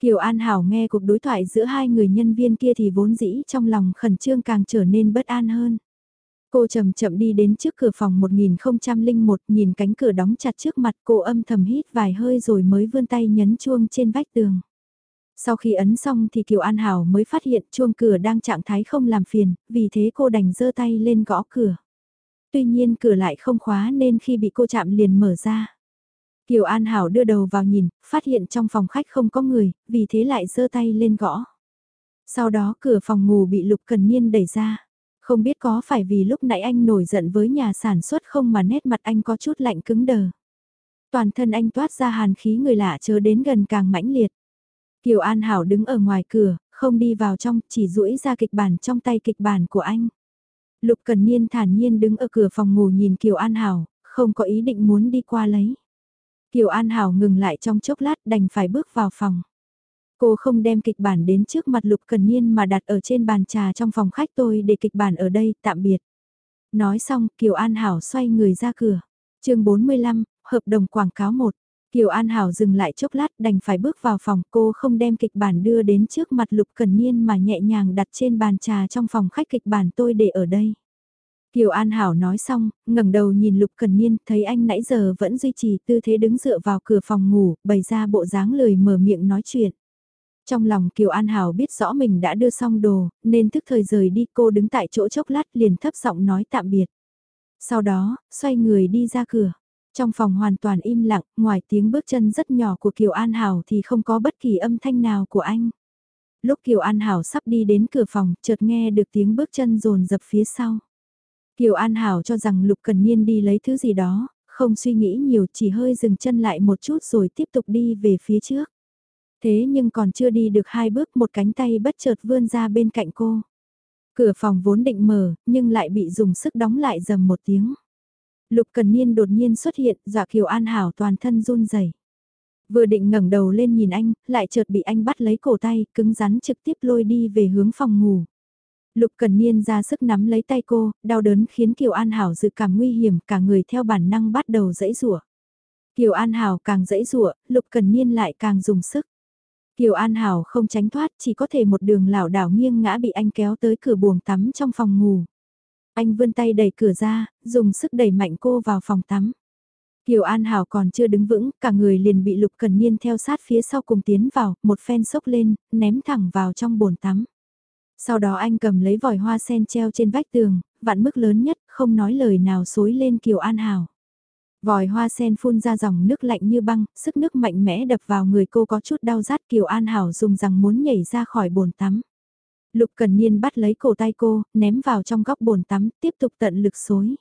Kiều An Hảo nghe cuộc đối thoại giữa hai người nhân viên kia thì vốn dĩ trong lòng khẩn trương càng trở nên bất an hơn. Cô chậm chậm đi đến trước cửa phòng 1001 nhìn cánh cửa đóng chặt trước mặt cô âm thầm hít vài hơi rồi mới vươn tay nhấn chuông trên vách tường. Sau khi ấn xong thì Kiều An Hảo mới phát hiện chuông cửa đang trạng thái không làm phiền, vì thế cô đành giơ tay lên gõ cửa. Tuy nhiên cửa lại không khóa nên khi bị cô chạm liền mở ra. Kiều An Hảo đưa đầu vào nhìn, phát hiện trong phòng khách không có người, vì thế lại giơ tay lên gõ. Sau đó cửa phòng ngủ bị Lục Cần Niên đẩy ra. Không biết có phải vì lúc nãy anh nổi giận với nhà sản xuất không mà nét mặt anh có chút lạnh cứng đờ. Toàn thân anh toát ra hàn khí người lạ chớ đến gần càng mãnh liệt. Kiều An Hảo đứng ở ngoài cửa, không đi vào trong, chỉ duỗi ra kịch bản trong tay kịch bản của anh. Lục Cần Niên thản nhiên đứng ở cửa phòng ngủ nhìn Kiều An Hảo, không có ý định muốn đi qua lấy. Kiều An Hảo ngừng lại trong chốc lát đành phải bước vào phòng. Cô không đem kịch bản đến trước mặt Lục Cần Niên mà đặt ở trên bàn trà trong phòng khách tôi để kịch bản ở đây, tạm biệt. Nói xong, Kiều An Hảo xoay người ra cửa. chương 45, hợp đồng quảng cáo 1. Kiều An Hảo dừng lại chốc lát đành phải bước vào phòng cô không đem kịch bản đưa đến trước mặt Lục Cần Niên mà nhẹ nhàng đặt trên bàn trà trong phòng khách kịch bản tôi để ở đây. Kiều An Hảo nói xong, ngẩng đầu nhìn Lục Cần Niên, thấy anh nãy giờ vẫn duy trì tư thế đứng dựa vào cửa phòng ngủ, bày ra bộ dáng lười mở miệng nói chuyện. Trong lòng Kiều An Hảo biết rõ mình đã đưa xong đồ, nên thức thời rời đi cô đứng tại chỗ chốc lát liền thấp giọng nói tạm biệt. Sau đó, xoay người đi ra cửa. Trong phòng hoàn toàn im lặng, ngoài tiếng bước chân rất nhỏ của Kiều An Hảo thì không có bất kỳ âm thanh nào của anh. Lúc Kiều An Hảo sắp đi đến cửa phòng, chợt nghe được tiếng bước chân rồn dập phía sau. Kiều An Hảo cho rằng Lục Cần Niên đi lấy thứ gì đó, không suy nghĩ nhiều chỉ hơi dừng chân lại một chút rồi tiếp tục đi về phía trước. Thế nhưng còn chưa đi được hai bước một cánh tay bất chợt vươn ra bên cạnh cô. Cửa phòng vốn định mở, nhưng lại bị dùng sức đóng lại dầm một tiếng. Lục Cần Niên đột nhiên xuất hiện, dọa Kiều An Hảo toàn thân run rẩy. Vừa định ngẩng đầu lên nhìn anh, lại chợt bị anh bắt lấy cổ tay, cứng rắn trực tiếp lôi đi về hướng phòng ngủ. Lục Cần Niên ra sức nắm lấy tay cô, đau đớn khiến Kiều An Hảo dự cảm nguy hiểm, cả người theo bản năng bắt đầu dẫy rủa. Kiều An Hảo càng dẫy rủa, Lục Cần Niên lại càng dùng sức. Kiều An Hảo không tránh thoát, chỉ có thể một đường lảo đảo nghiêng ngã bị anh kéo tới cửa buồng tắm trong phòng ngủ. Anh vươn tay đẩy cửa ra, dùng sức đẩy mạnh cô vào phòng tắm. Kiều An Hảo còn chưa đứng vững, cả người liền bị Lục Cần Niên theo sát phía sau cùng tiến vào, một phen sốc lên, ném thẳng vào trong bồn tắm. Sau đó anh cầm lấy vòi hoa sen treo trên vách tường, vạn mức lớn nhất, không nói lời nào xối lên Kiều An Hảo. Vòi hoa sen phun ra dòng nước lạnh như băng, sức nước mạnh mẽ đập vào người cô có chút đau rát Kiều An Hảo dùng rằng muốn nhảy ra khỏi bồn tắm. Lục Cần Niên bắt lấy cổ tay cô, ném vào trong góc bồn tắm, tiếp tục tận lực xối.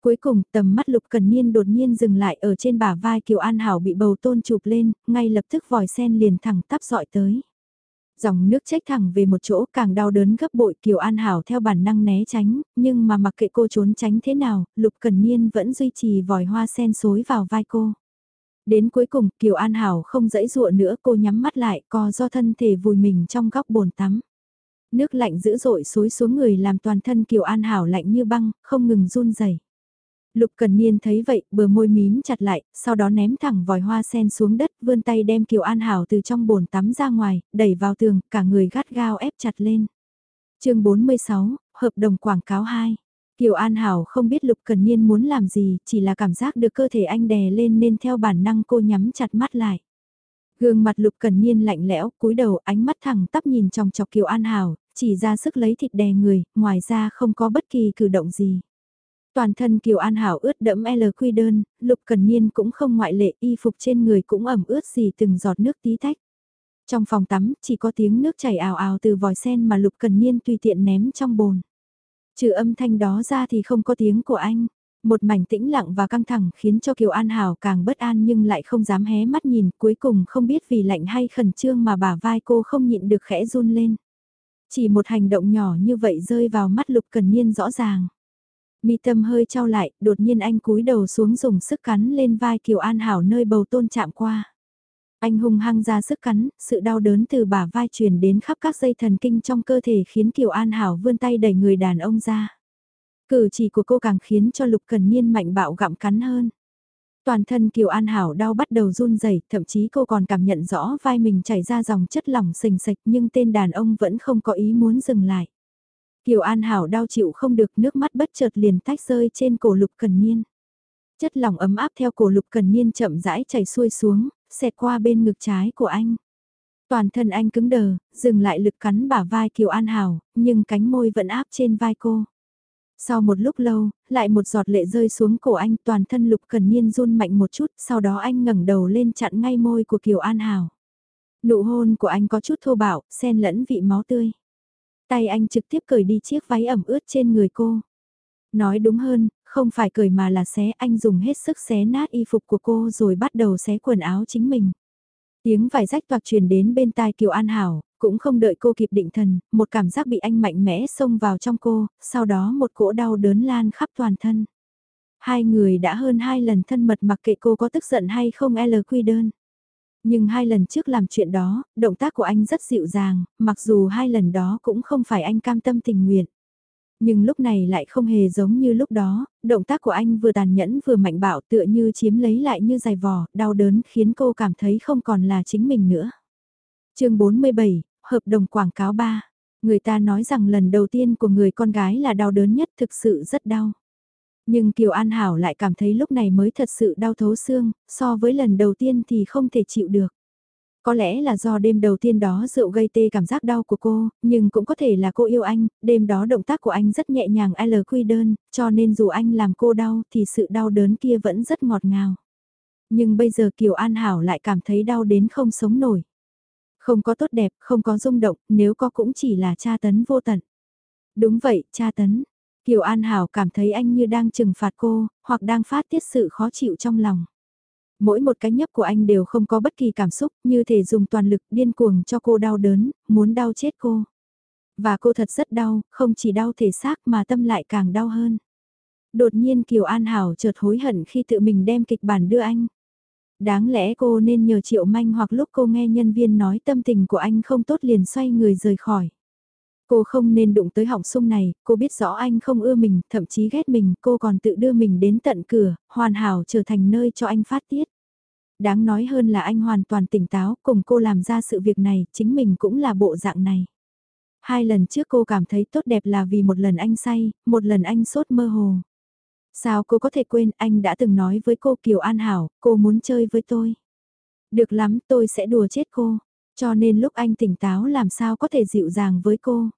Cuối cùng, tầm mắt Lục Cần Niên đột nhiên dừng lại ở trên bả vai Kiều An Hảo bị bầu tôn chụp lên, ngay lập tức vòi sen liền thẳng tắp dọi tới. Dòng nước trách thẳng về một chỗ càng đau đớn gấp bội Kiều An Hảo theo bản năng né tránh, nhưng mà mặc kệ cô trốn tránh thế nào, Lục Cần Niên vẫn duy trì vòi hoa sen xối vào vai cô. Đến cuối cùng Kiều An Hảo không dãy dụa nữa cô nhắm mắt lại co do thân thể vùi mình trong góc bồn tắm. Nước lạnh dữ dội xối xuống người làm toàn thân Kiều An Hảo lạnh như băng, không ngừng run rẩy. Lục Cần Niên thấy vậy, bờ môi mím chặt lại, sau đó ném thẳng vòi hoa sen xuống đất, vươn tay đem Kiều An Hảo từ trong bồn tắm ra ngoài, đẩy vào tường, cả người gắt gao ép chặt lên. chương 46, Hợp đồng quảng cáo 2. Kiều An Hảo không biết Lục Cần Niên muốn làm gì, chỉ là cảm giác được cơ thể anh đè lên nên theo bản năng cô nhắm chặt mắt lại. Gương mặt Lục Cần Niên lạnh lẽo, cúi đầu ánh mắt thẳng tắp nhìn trong chọc Kiều An Hảo, chỉ ra sức lấy thịt đè người, ngoài ra không có bất kỳ cử động gì. Toàn thân Kiều An Hảo ướt đẫm e L quy đơn, Lục Cần Niên cũng không ngoại lệ, y phục trên người cũng ẩm ướt gì từng giọt nước tí tách. Trong phòng tắm, chỉ có tiếng nước chảy ào ào từ vòi sen mà Lục Cần Niên tùy tiện ném trong bồn. Trừ âm thanh đó ra thì không có tiếng của anh. Một mảnh tĩnh lặng và căng thẳng khiến cho Kiều An Hảo càng bất an nhưng lại không dám hé mắt nhìn, cuối cùng không biết vì lạnh hay khẩn trương mà bả vai cô không nhịn được khẽ run lên. Chỉ một hành động nhỏ như vậy rơi vào mắt Lục Cần Niên rõ ràng. Mi tâm hơi trao lại, đột nhiên anh cúi đầu xuống dùng sức cắn lên vai Kiều An Hảo nơi bầu tôn chạm qua. Anh hung hăng ra sức cắn, sự đau đớn từ bả vai truyền đến khắp các dây thần kinh trong cơ thể khiến Kiều An Hảo vươn tay đẩy người đàn ông ra. Cử chỉ của cô càng khiến cho Lục Cần Niên mạnh bạo gặm cắn hơn. Toàn thân Kiều An Hảo đau bắt đầu run rẩy, thậm chí cô còn cảm nhận rõ vai mình chảy ra dòng chất lỏng sình sạch nhưng tên đàn ông vẫn không có ý muốn dừng lại. Kiều An Hảo đau chịu không được nước mắt bất chợt liền tách rơi trên cổ Lục Cần Niên. Chất lỏng ấm áp theo cổ Lục Cần Niên chậm rãi chảy xuôi xuống, xẹt qua bên ngực trái của anh. Toàn thân anh cứng đờ, dừng lại lực cắn bả vai Kiều An Hảo, nhưng cánh môi vẫn áp trên vai cô. Sau một lúc lâu, lại một giọt lệ rơi xuống cổ anh toàn thân Lục Cần Niên run mạnh một chút, sau đó anh ngẩng đầu lên chặn ngay môi của Kiều An Hảo. Nụ hôn của anh có chút thô bạo, xen lẫn vị máu tươi. Tay anh trực tiếp cởi đi chiếc váy ẩm ướt trên người cô. Nói đúng hơn, không phải cởi mà là xé anh dùng hết sức xé nát y phục của cô rồi bắt đầu xé quần áo chính mình. Tiếng vải rách toạc truyền đến bên tai Kiều An Hảo, cũng không đợi cô kịp định thần, một cảm giác bị anh mạnh mẽ xông vào trong cô, sau đó một cỗ đau đớn lan khắp toàn thân. Hai người đã hơn hai lần thân mật mặc kệ cô có tức giận hay không L quy đơn. Nhưng hai lần trước làm chuyện đó, động tác của anh rất dịu dàng, mặc dù hai lần đó cũng không phải anh cam tâm tình nguyện. Nhưng lúc này lại không hề giống như lúc đó, động tác của anh vừa tàn nhẫn vừa mạnh bạo tựa như chiếm lấy lại như dài vò, đau đớn khiến cô cảm thấy không còn là chính mình nữa. chương 47, Hợp đồng quảng cáo 3. Người ta nói rằng lần đầu tiên của người con gái là đau đớn nhất thực sự rất đau. Nhưng Kiều An Hảo lại cảm thấy lúc này mới thật sự đau thấu xương, so với lần đầu tiên thì không thể chịu được. Có lẽ là do đêm đầu tiên đó rượu gây tê cảm giác đau của cô, nhưng cũng có thể là cô yêu anh, đêm đó động tác của anh rất nhẹ nhàng L quy đơn, cho nên dù anh làm cô đau thì sự đau đớn kia vẫn rất ngọt ngào. Nhưng bây giờ Kiều An Hảo lại cảm thấy đau đến không sống nổi. Không có tốt đẹp, không có rung động, nếu có cũng chỉ là tra tấn vô tận. Đúng vậy, tra tấn, Kiều An Hảo cảm thấy anh như đang trừng phạt cô, hoặc đang phát tiết sự khó chịu trong lòng. Mỗi một cái nhấp của anh đều không có bất kỳ cảm xúc, như thể dùng toàn lực điên cuồng cho cô đau đớn, muốn đau chết cô. Và cô thật rất đau, không chỉ đau thể xác mà tâm lại càng đau hơn. Đột nhiên Kiều An Hảo chợt hối hận khi tự mình đem kịch bản đưa anh. Đáng lẽ cô nên nhờ Triệu Manh hoặc lúc cô nghe nhân viên nói tâm tình của anh không tốt liền xoay người rời khỏi. Cô không nên đụng tới họng sung này, cô biết rõ anh không ưa mình, thậm chí ghét mình, cô còn tự đưa mình đến tận cửa, hoàn hảo trở thành nơi cho anh phát tiết. Đáng nói hơn là anh hoàn toàn tỉnh táo, cùng cô làm ra sự việc này, chính mình cũng là bộ dạng này. Hai lần trước cô cảm thấy tốt đẹp là vì một lần anh say, một lần anh sốt mơ hồ. Sao cô có thể quên anh đã từng nói với cô Kiều An Hảo, cô muốn chơi với tôi. Được lắm, tôi sẽ đùa chết cô. Cho nên lúc anh tỉnh táo làm sao có thể dịu dàng với cô.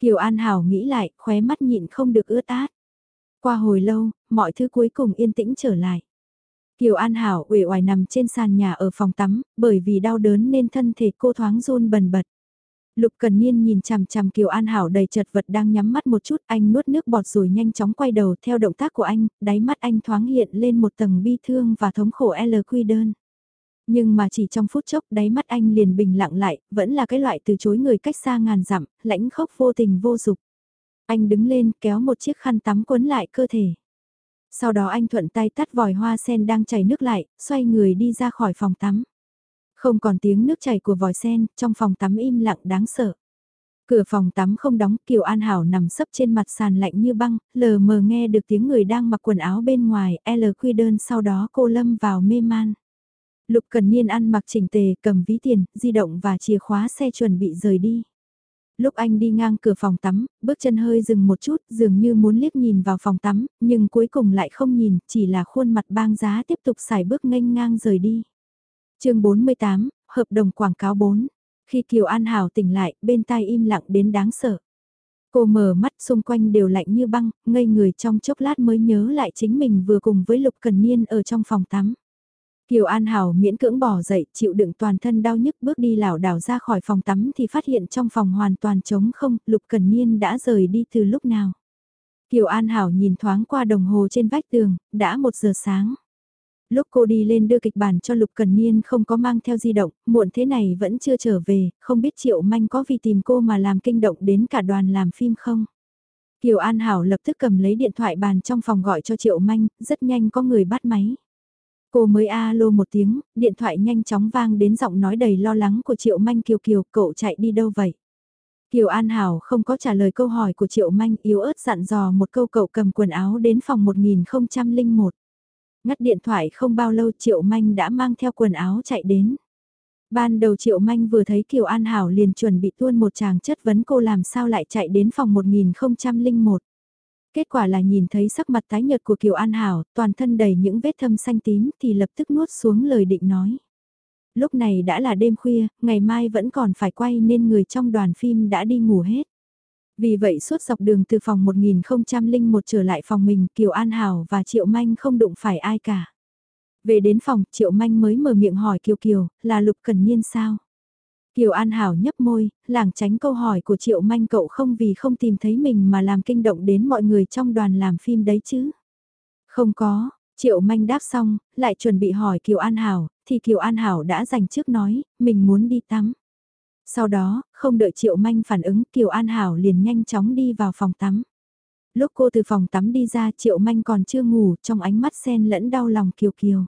Kiều An Hảo nghĩ lại, khóe mắt nhịn không được ướt át. Qua hồi lâu, mọi thứ cuối cùng yên tĩnh trở lại. Kiều An Hảo uể oải nằm trên sàn nhà ở phòng tắm, bởi vì đau đớn nên thân thể cô thoáng run bần bật. Lục Cần Niên nhìn chằm chằm Kiều An Hảo đầy chật vật đang nhắm mắt một chút, anh nuốt nước bọt rồi nhanh chóng quay đầu theo động tác của anh, đáy mắt anh thoáng hiện lên một tầng bi thương và thống khổ L quy đơn. Nhưng mà chỉ trong phút chốc đáy mắt anh liền bình lặng lại, vẫn là cái loại từ chối người cách xa ngàn dặm, lãnh khốc vô tình vô dục. Anh đứng lên kéo một chiếc khăn tắm quấn lại cơ thể. Sau đó anh thuận tay tắt vòi hoa sen đang chảy nước lại, xoay người đi ra khỏi phòng tắm. Không còn tiếng nước chảy của vòi sen, trong phòng tắm im lặng đáng sợ. Cửa phòng tắm không đóng, Kiều An Hảo nằm sấp trên mặt sàn lạnh như băng, lờ mờ nghe được tiếng người đang mặc quần áo bên ngoài, L quy đơn sau đó cô lâm vào mê man. Lục Cần Niên ăn mặc chỉnh tề, cầm ví tiền, di động và chìa khóa xe chuẩn bị rời đi. Lúc anh đi ngang cửa phòng tắm, bước chân hơi dừng một chút, dường như muốn liếc nhìn vào phòng tắm, nhưng cuối cùng lại không nhìn, chỉ là khuôn mặt bang giá tiếp tục xài bước nghênh ngang rời đi chương 48, Hợp đồng quảng cáo 4. Khi Kiều An Hảo tỉnh lại, bên tai im lặng đến đáng sợ. Cô mở mắt xung quanh đều lạnh như băng, ngây người trong chốc lát mới nhớ lại chính mình vừa cùng với Lục Cần Niên ở trong phòng tắm. Kiều An Hảo miễn cưỡng bỏ dậy, chịu đựng toàn thân đau nhức bước đi lảo đảo ra khỏi phòng tắm thì phát hiện trong phòng hoàn toàn trống không, Lục Cần Niên đã rời đi từ lúc nào. Kiều An Hảo nhìn thoáng qua đồng hồ trên vách tường, đã một giờ sáng. Lúc cô đi lên đưa kịch bản cho Lục Cần Niên không có mang theo di động, muộn thế này vẫn chưa trở về, không biết Triệu Manh có vì tìm cô mà làm kinh động đến cả đoàn làm phim không? Kiều An Hảo lập tức cầm lấy điện thoại bàn trong phòng gọi cho Triệu Manh, rất nhanh có người bắt máy. Cô mới alo một tiếng, điện thoại nhanh chóng vang đến giọng nói đầy lo lắng của Triệu Manh Kiều Kiều, cậu chạy đi đâu vậy? Kiều An Hảo không có trả lời câu hỏi của Triệu Manh yếu ớt dặn dò một câu cậu cầm quần áo đến phòng 1001. Ngắt điện thoại không bao lâu Triệu Manh đã mang theo quần áo chạy đến. Ban đầu Triệu Manh vừa thấy Kiều An Hảo liền chuẩn bị tuôn một chàng chất vấn cô làm sao lại chạy đến phòng 1001. Kết quả là nhìn thấy sắc mặt tái nhợt của Kiều An Hảo, toàn thân đầy những vết thâm xanh tím thì lập tức nuốt xuống lời định nói. Lúc này đã là đêm khuya, ngày mai vẫn còn phải quay nên người trong đoàn phim đã đi ngủ hết. Vì vậy suốt dọc đường từ phòng 1001 trở lại phòng mình Kiều An Hảo và Triệu Manh không đụng phải ai cả. Về đến phòng Triệu Manh mới mở miệng hỏi Kiều Kiều là Lục Cần Niên sao? Kiều An Hảo nhấp môi, làng tránh câu hỏi của Triệu Manh cậu không vì không tìm thấy mình mà làm kinh động đến mọi người trong đoàn làm phim đấy chứ. Không có, Triệu Manh đáp xong, lại chuẩn bị hỏi Kiều An Hảo, thì Kiều An Hảo đã dành trước nói, mình muốn đi tắm. Sau đó, không đợi Triệu Manh phản ứng, Kiều An Hảo liền nhanh chóng đi vào phòng tắm. Lúc cô từ phòng tắm đi ra Triệu Manh còn chưa ngủ, trong ánh mắt sen lẫn đau lòng Kiều Kiều.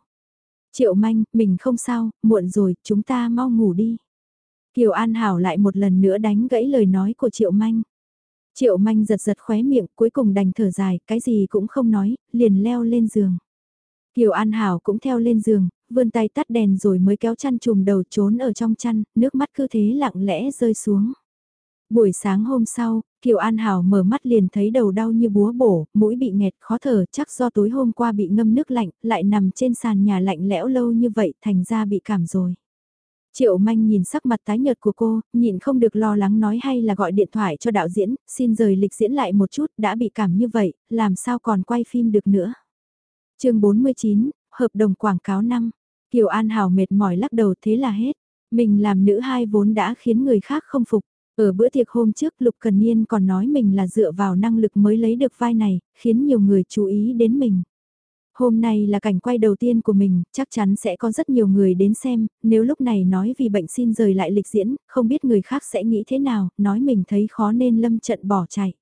Triệu Manh, mình không sao, muộn rồi, chúng ta mau ngủ đi. Kiều An Hảo lại một lần nữa đánh gãy lời nói của Triệu Manh. Triệu Manh giật giật khóe miệng cuối cùng đành thở dài, cái gì cũng không nói, liền leo lên giường. Kiều An Hảo cũng theo lên giường, vươn tay tắt đèn rồi mới kéo chăn chùm đầu trốn ở trong chăn, nước mắt cứ thế lặng lẽ rơi xuống. Buổi sáng hôm sau, Kiều An Hảo mở mắt liền thấy đầu đau như búa bổ, mũi bị nghẹt khó thở chắc do tối hôm qua bị ngâm nước lạnh, lại nằm trên sàn nhà lạnh lẽo lâu như vậy thành ra bị cảm rồi. Triệu Manh nhìn sắc mặt tái nhợt của cô, nhịn không được lo lắng nói hay là gọi điện thoại cho đạo diễn, xin rời lịch diễn lại một chút, đã bị cảm như vậy, làm sao còn quay phim được nữa chương 49, Hợp đồng quảng cáo năm, Kiều An Hảo mệt mỏi lắc đầu thế là hết, mình làm nữ hai vốn đã khiến người khác không phục. Ở bữa tiệc hôm trước Lục Cần Niên còn nói mình là dựa vào năng lực mới lấy được vai này, khiến nhiều người chú ý đến mình. Hôm nay là cảnh quay đầu tiên của mình, chắc chắn sẽ có rất nhiều người đến xem, nếu lúc này nói vì bệnh xin rời lại lịch diễn, không biết người khác sẽ nghĩ thế nào, nói mình thấy khó nên lâm trận bỏ chạy.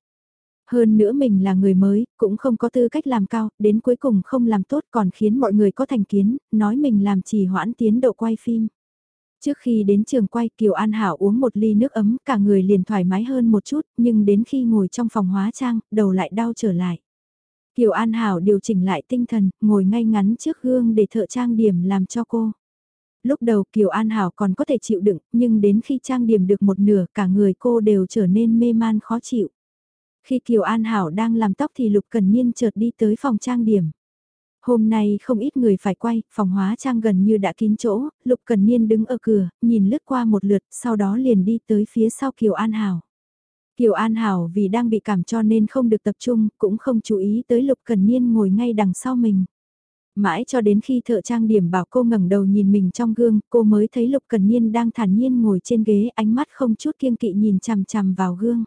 Hơn nữa mình là người mới, cũng không có tư cách làm cao, đến cuối cùng không làm tốt còn khiến mọi người có thành kiến, nói mình làm trì hoãn tiến độ quay phim. Trước khi đến trường quay Kiều An Hảo uống một ly nước ấm cả người liền thoải mái hơn một chút nhưng đến khi ngồi trong phòng hóa trang đầu lại đau trở lại. Kiều An Hảo điều chỉnh lại tinh thần, ngồi ngay ngắn trước gương để thợ trang điểm làm cho cô. Lúc đầu Kiều An Hảo còn có thể chịu đựng, nhưng đến khi trang điểm được một nửa cả người cô đều trở nên mê man khó chịu. Khi Kiều An Hảo đang làm tóc thì Lục Cần Niên chợt đi tới phòng trang điểm. Hôm nay không ít người phải quay, phòng hóa trang gần như đã kín chỗ, Lục Cần Niên đứng ở cửa, nhìn lướt qua một lượt, sau đó liền đi tới phía sau Kiều An Hảo. Kiều An Hảo vì đang bị cảm cho nên không được tập trung, cũng không chú ý tới Lục Cần Niên ngồi ngay đằng sau mình. Mãi cho đến khi thợ trang điểm bảo cô ngẩng đầu nhìn mình trong gương, cô mới thấy Lục Cần Niên đang thản nhiên ngồi trên ghế, ánh mắt không chút kiêng kỵ nhìn chằm chằm vào gương.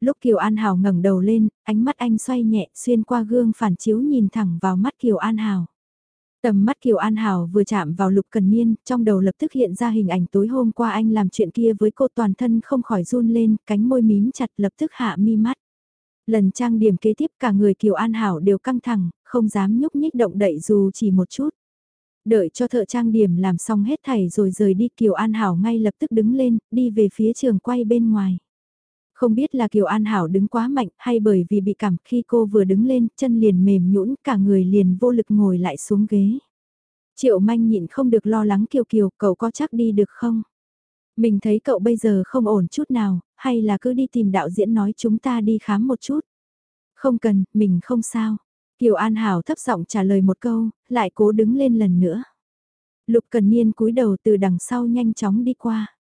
Lúc Kiều An Hảo ngẩng đầu lên, ánh mắt anh xoay nhẹ xuyên qua gương phản chiếu nhìn thẳng vào mắt Kiều An Hảo. Tầm mắt Kiều An Hảo vừa chạm vào Lục Cần Niên, trong đầu lập tức hiện ra hình ảnh tối hôm qua anh làm chuyện kia với cô toàn thân không khỏi run lên, cánh môi mím chặt lập tức hạ mi mắt. Lần trang điểm kế tiếp cả người Kiều An Hảo đều căng thẳng, không dám nhúc nhích động đậy dù chỉ một chút. Đợi cho thợ trang điểm làm xong hết thảy rồi rời đi Kiều An Hảo ngay lập tức đứng lên, đi về phía trường quay bên ngoài. Không biết là Kiều An Hảo đứng quá mạnh hay bởi vì bị cảm khi cô vừa đứng lên chân liền mềm nhũn cả người liền vô lực ngồi lại xuống ghế. Triệu manh nhịn không được lo lắng Kiều Kiều cậu có chắc đi được không? Mình thấy cậu bây giờ không ổn chút nào, hay là cứ đi tìm đạo diễn nói chúng ta đi khám một chút. Không cần, mình không sao. Kiều An Hảo thấp giọng trả lời một câu, lại cố đứng lên lần nữa. Lục Cần Niên cúi đầu từ đằng sau nhanh chóng đi qua.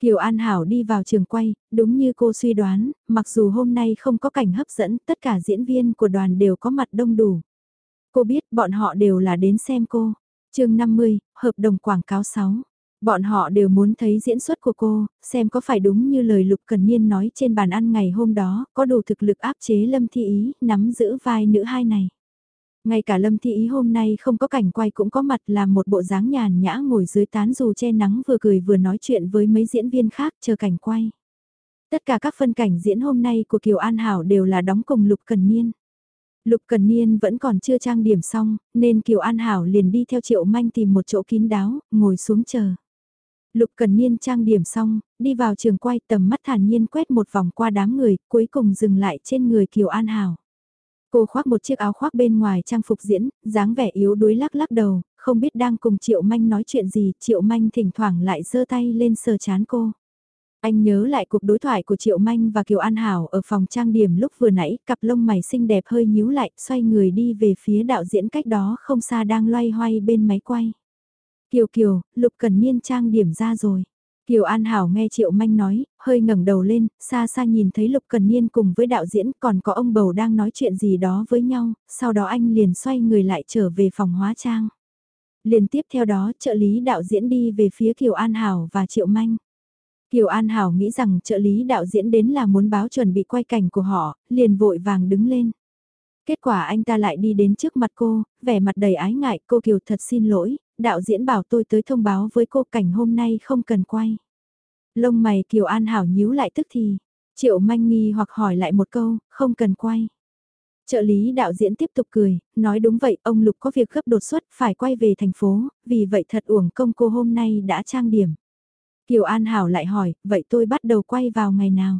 Kiều An Hảo đi vào trường quay, đúng như cô suy đoán, mặc dù hôm nay không có cảnh hấp dẫn, tất cả diễn viên của đoàn đều có mặt đông đủ. Cô biết bọn họ đều là đến xem cô. chương 50, hợp đồng quảng cáo 6. Bọn họ đều muốn thấy diễn xuất của cô, xem có phải đúng như lời Lục Cần Niên nói trên bàn ăn ngày hôm đó, có đủ thực lực áp chế Lâm Thi Ý, nắm giữ vai nữ hai này. Ngay cả Lâm Thị Ý hôm nay không có cảnh quay cũng có mặt làm một bộ dáng nhàn nhã ngồi dưới tán dù che nắng vừa cười vừa nói chuyện với mấy diễn viên khác chờ cảnh quay. Tất cả các phân cảnh diễn hôm nay của Kiều An Hảo đều là đóng cùng Lục Cần Niên. Lục Cần Niên vẫn còn chưa trang điểm xong, nên Kiều An Hảo liền đi theo Triệu Manh tìm một chỗ kín đáo, ngồi xuống chờ. Lục Cần Niên trang điểm xong, đi vào trường quay tầm mắt thản nhiên quét một vòng qua đám người, cuối cùng dừng lại trên người Kiều An Hảo. Cô khoác một chiếc áo khoác bên ngoài trang phục diễn, dáng vẻ yếu đuối lắc lắc đầu, không biết đang cùng Triệu Manh nói chuyện gì, Triệu Manh thỉnh thoảng lại giơ tay lên sờ chán cô. Anh nhớ lại cuộc đối thoại của Triệu Manh và Kiều An Hảo ở phòng trang điểm lúc vừa nãy, cặp lông mày xinh đẹp hơi nhíu lại, xoay người đi về phía đạo diễn cách đó không xa đang loay hoay bên máy quay. Kiều Kiều, Lục Cần Niên trang điểm ra rồi. Kiều An Hảo nghe Triệu Manh nói, hơi ngẩng đầu lên, xa xa nhìn thấy Lục Cần Niên cùng với đạo diễn còn có ông bầu đang nói chuyện gì đó với nhau, sau đó anh liền xoay người lại trở về phòng hóa trang. Liền tiếp theo đó trợ lý đạo diễn đi về phía Kiều An Hảo và Triệu Manh. Kiều An Hảo nghĩ rằng trợ lý đạo diễn đến là muốn báo chuẩn bị quay cảnh của họ, liền vội vàng đứng lên. Kết quả anh ta lại đi đến trước mặt cô, vẻ mặt đầy ái ngại, cô Kiều thật xin lỗi, đạo diễn bảo tôi tới thông báo với cô cảnh hôm nay không cần quay. Lông mày Kiều An Hảo nhíu lại tức thì, Triệu Manh nghi hoặc hỏi lại một câu, không cần quay. Trợ lý đạo diễn tiếp tục cười, nói đúng vậy, ông Lục có việc gấp đột xuất phải quay về thành phố, vì vậy thật uổng công cô hôm nay đã trang điểm. Kiều An Hảo lại hỏi, vậy tôi bắt đầu quay vào ngày nào?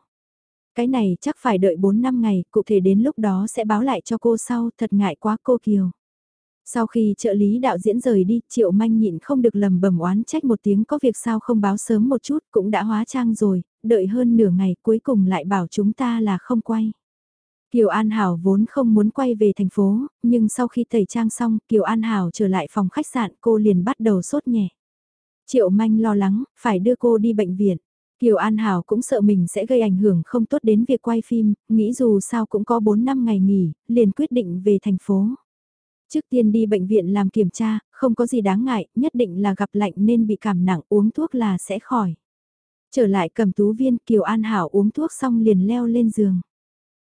Cái này chắc phải đợi 4 năm ngày, cụ thể đến lúc đó sẽ báo lại cho cô sau, thật ngại quá cô Kiều. Sau khi trợ lý đạo diễn rời đi, Triệu Manh nhịn không được lầm bầm oán trách một tiếng có việc sao không báo sớm một chút, cũng đã hóa trang rồi, đợi hơn nửa ngày cuối cùng lại bảo chúng ta là không quay. Kiều An Hảo vốn không muốn quay về thành phố, nhưng sau khi tẩy trang xong, Kiều An Hảo trở lại phòng khách sạn cô liền bắt đầu sốt nhẹ. Triệu Manh lo lắng, phải đưa cô đi bệnh viện. Kiều An Hảo cũng sợ mình sẽ gây ảnh hưởng không tốt đến việc quay phim, nghĩ dù sao cũng có 4 năm ngày nghỉ, liền quyết định về thành phố. Trước tiên đi bệnh viện làm kiểm tra, không có gì đáng ngại, nhất định là gặp lạnh nên bị cảm nặng uống thuốc là sẽ khỏi. Trở lại cầm tú viên Kiều An Hảo uống thuốc xong liền leo lên giường.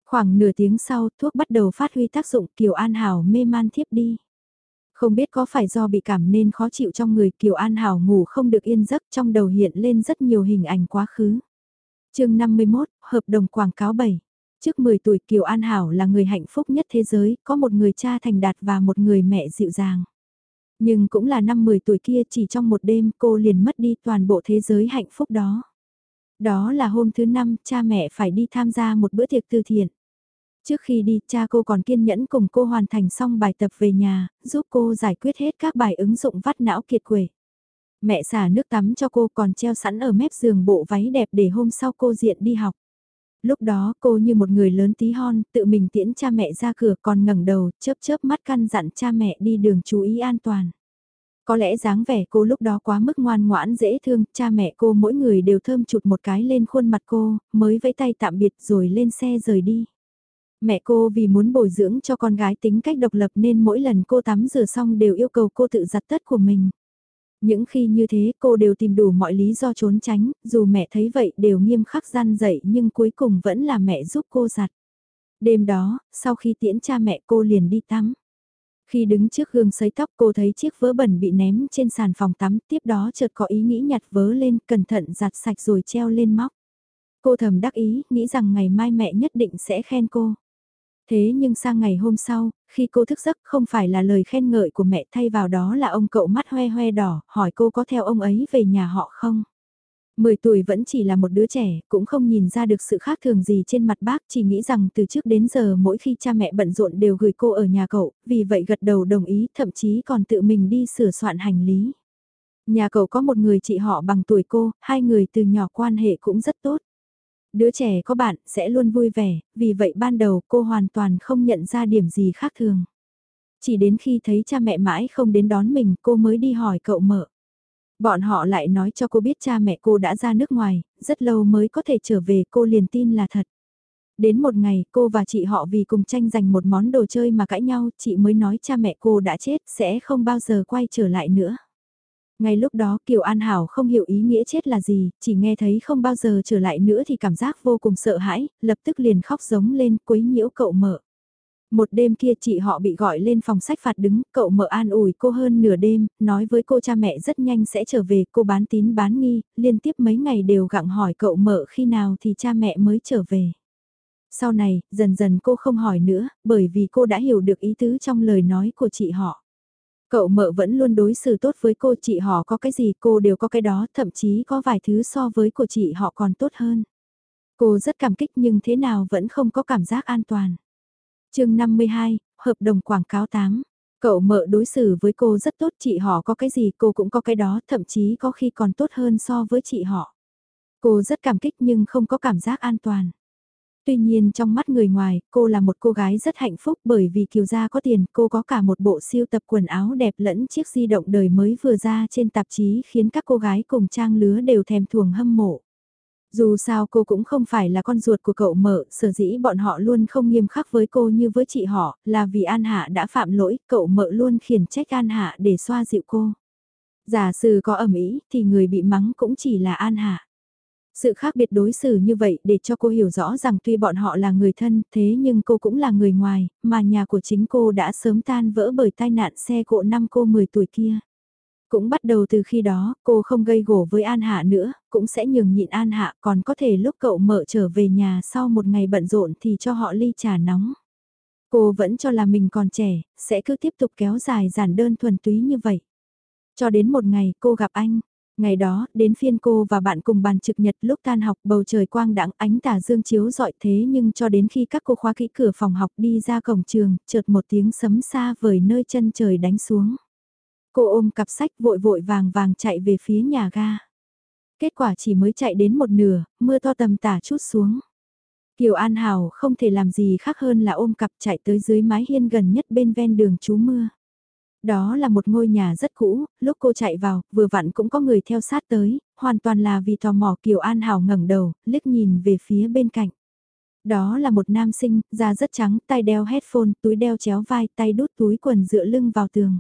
Khoảng nửa tiếng sau thuốc bắt đầu phát huy tác dụng Kiều An Hảo mê man thiếp đi. Không biết có phải do bị cảm nên khó chịu trong người Kiều An Hảo ngủ không được yên giấc trong đầu hiện lên rất nhiều hình ảnh quá khứ. chương 51, Hợp đồng quảng cáo 7. Trước 10 tuổi Kiều An Hảo là người hạnh phúc nhất thế giới, có một người cha thành đạt và một người mẹ dịu dàng. Nhưng cũng là năm 10 tuổi kia chỉ trong một đêm cô liền mất đi toàn bộ thế giới hạnh phúc đó. Đó là hôm thứ năm cha mẹ phải đi tham gia một bữa tiệc từ thiện. Trước khi đi, cha cô còn kiên nhẫn cùng cô hoàn thành xong bài tập về nhà, giúp cô giải quyết hết các bài ứng dụng vắt não kiệt quệ. Mẹ xả nước tắm cho cô còn treo sẵn ở mép giường bộ váy đẹp để hôm sau cô diện đi học. Lúc đó cô như một người lớn tí hon, tự mình tiễn cha mẹ ra cửa còn ngẩng đầu, chớp chớp mắt căn dặn cha mẹ đi đường chú ý an toàn. Có lẽ dáng vẻ cô lúc đó quá mức ngoan ngoãn dễ thương, cha mẹ cô mỗi người đều thơm chụt một cái lên khuôn mặt cô, mới vẫy tay tạm biệt rồi lên xe rời đi. Mẹ cô vì muốn bồi dưỡng cho con gái tính cách độc lập nên mỗi lần cô tắm rửa xong đều yêu cầu cô tự giặt tất của mình. Những khi như thế cô đều tìm đủ mọi lý do trốn tránh, dù mẹ thấy vậy đều nghiêm khắc gian dậy nhưng cuối cùng vẫn là mẹ giúp cô giặt. Đêm đó, sau khi tiễn cha mẹ cô liền đi tắm. Khi đứng trước gương sấy tóc cô thấy chiếc vớ bẩn bị ném trên sàn phòng tắm, tiếp đó chợt có ý nghĩ nhặt vớ lên, cẩn thận giặt sạch rồi treo lên móc. Cô thầm đắc ý, nghĩ rằng ngày mai mẹ nhất định sẽ khen cô. Thế nhưng sang ngày hôm sau, khi cô thức giấc không phải là lời khen ngợi của mẹ thay vào đó là ông cậu mắt hoe hoe đỏ, hỏi cô có theo ông ấy về nhà họ không? 10 tuổi vẫn chỉ là một đứa trẻ, cũng không nhìn ra được sự khác thường gì trên mặt bác, chỉ nghĩ rằng từ trước đến giờ mỗi khi cha mẹ bận rộn đều gửi cô ở nhà cậu, vì vậy gật đầu đồng ý, thậm chí còn tự mình đi sửa soạn hành lý. Nhà cậu có một người chị họ bằng tuổi cô, hai người từ nhỏ quan hệ cũng rất tốt. Đứa trẻ có bạn sẽ luôn vui vẻ, vì vậy ban đầu cô hoàn toàn không nhận ra điểm gì khác thường. Chỉ đến khi thấy cha mẹ mãi không đến đón mình cô mới đi hỏi cậu mợ Bọn họ lại nói cho cô biết cha mẹ cô đã ra nước ngoài, rất lâu mới có thể trở về cô liền tin là thật. Đến một ngày cô và chị họ vì cùng tranh giành một món đồ chơi mà cãi nhau chị mới nói cha mẹ cô đã chết sẽ không bao giờ quay trở lại nữa. Ngay lúc đó Kiều An Hảo không hiểu ý nghĩa chết là gì, chỉ nghe thấy không bao giờ trở lại nữa thì cảm giác vô cùng sợ hãi, lập tức liền khóc giống lên quấy nhiễu cậu mở. Một đêm kia chị họ bị gọi lên phòng sách phạt đứng, cậu mở an ủi cô hơn nửa đêm, nói với cô cha mẹ rất nhanh sẽ trở về, cô bán tín bán nghi, liên tiếp mấy ngày đều gặng hỏi cậu mở khi nào thì cha mẹ mới trở về. Sau này, dần dần cô không hỏi nữa, bởi vì cô đã hiểu được ý tứ trong lời nói của chị họ. Cậu mợ vẫn luôn đối xử tốt với cô chị họ có cái gì cô đều có cái đó, thậm chí có vài thứ so với của chị họ còn tốt hơn. Cô rất cảm kích nhưng thế nào vẫn không có cảm giác an toàn. chương 52, Hợp đồng quảng cáo 8. Cậu mợ đối xử với cô rất tốt chị họ có cái gì cô cũng có cái đó, thậm chí có khi còn tốt hơn so với chị họ. Cô rất cảm kích nhưng không có cảm giác an toàn. Tuy nhiên trong mắt người ngoài, cô là một cô gái rất hạnh phúc bởi vì Kiều Gia có tiền, cô có cả một bộ siêu tập quần áo đẹp lẫn chiếc di động đời mới vừa ra trên tạp chí khiến các cô gái cùng trang lứa đều thèm thuồng hâm mộ. Dù sao cô cũng không phải là con ruột của cậu mở, sở dĩ bọn họ luôn không nghiêm khắc với cô như với chị họ, là vì An Hạ đã phạm lỗi, cậu mở luôn khiển trách An Hạ để xoa dịu cô. Giả sử có ẩm ý thì người bị mắng cũng chỉ là An Hạ. Sự khác biệt đối xử như vậy để cho cô hiểu rõ rằng tuy bọn họ là người thân thế nhưng cô cũng là người ngoài, mà nhà của chính cô đã sớm tan vỡ bởi tai nạn xe cộ năm cô 10 tuổi kia. Cũng bắt đầu từ khi đó, cô không gây gổ với An Hạ nữa, cũng sẽ nhường nhịn An Hạ, còn có thể lúc cậu mở trở về nhà sau một ngày bận rộn thì cho họ ly trà nóng. Cô vẫn cho là mình còn trẻ, sẽ cứ tiếp tục kéo dài giản đơn thuần túy như vậy. Cho đến một ngày cô gặp anh, Ngày đó, đến phiên cô và bạn cùng bàn trực nhật lúc tan học bầu trời quang đãng ánh tà dương chiếu dọi thế nhưng cho đến khi các cô khóa kỹ cửa phòng học đi ra cổng trường, chợt một tiếng sấm xa vời nơi chân trời đánh xuống. Cô ôm cặp sách vội vội vàng vàng chạy về phía nhà ga. Kết quả chỉ mới chạy đến một nửa, mưa to tầm tả chút xuống. Kiều An Hảo không thể làm gì khác hơn là ôm cặp chạy tới dưới mái hiên gần nhất bên ven đường trú mưa. Đó là một ngôi nhà rất cũ, lúc cô chạy vào, vừa vặn cũng có người theo sát tới, hoàn toàn là vì tò mò Kiều An Hảo ngẩng đầu, liếc nhìn về phía bên cạnh. Đó là một nam sinh, da rất trắng, tay đeo headphone, túi đeo chéo vai, tay đút túi quần dựa lưng vào tường.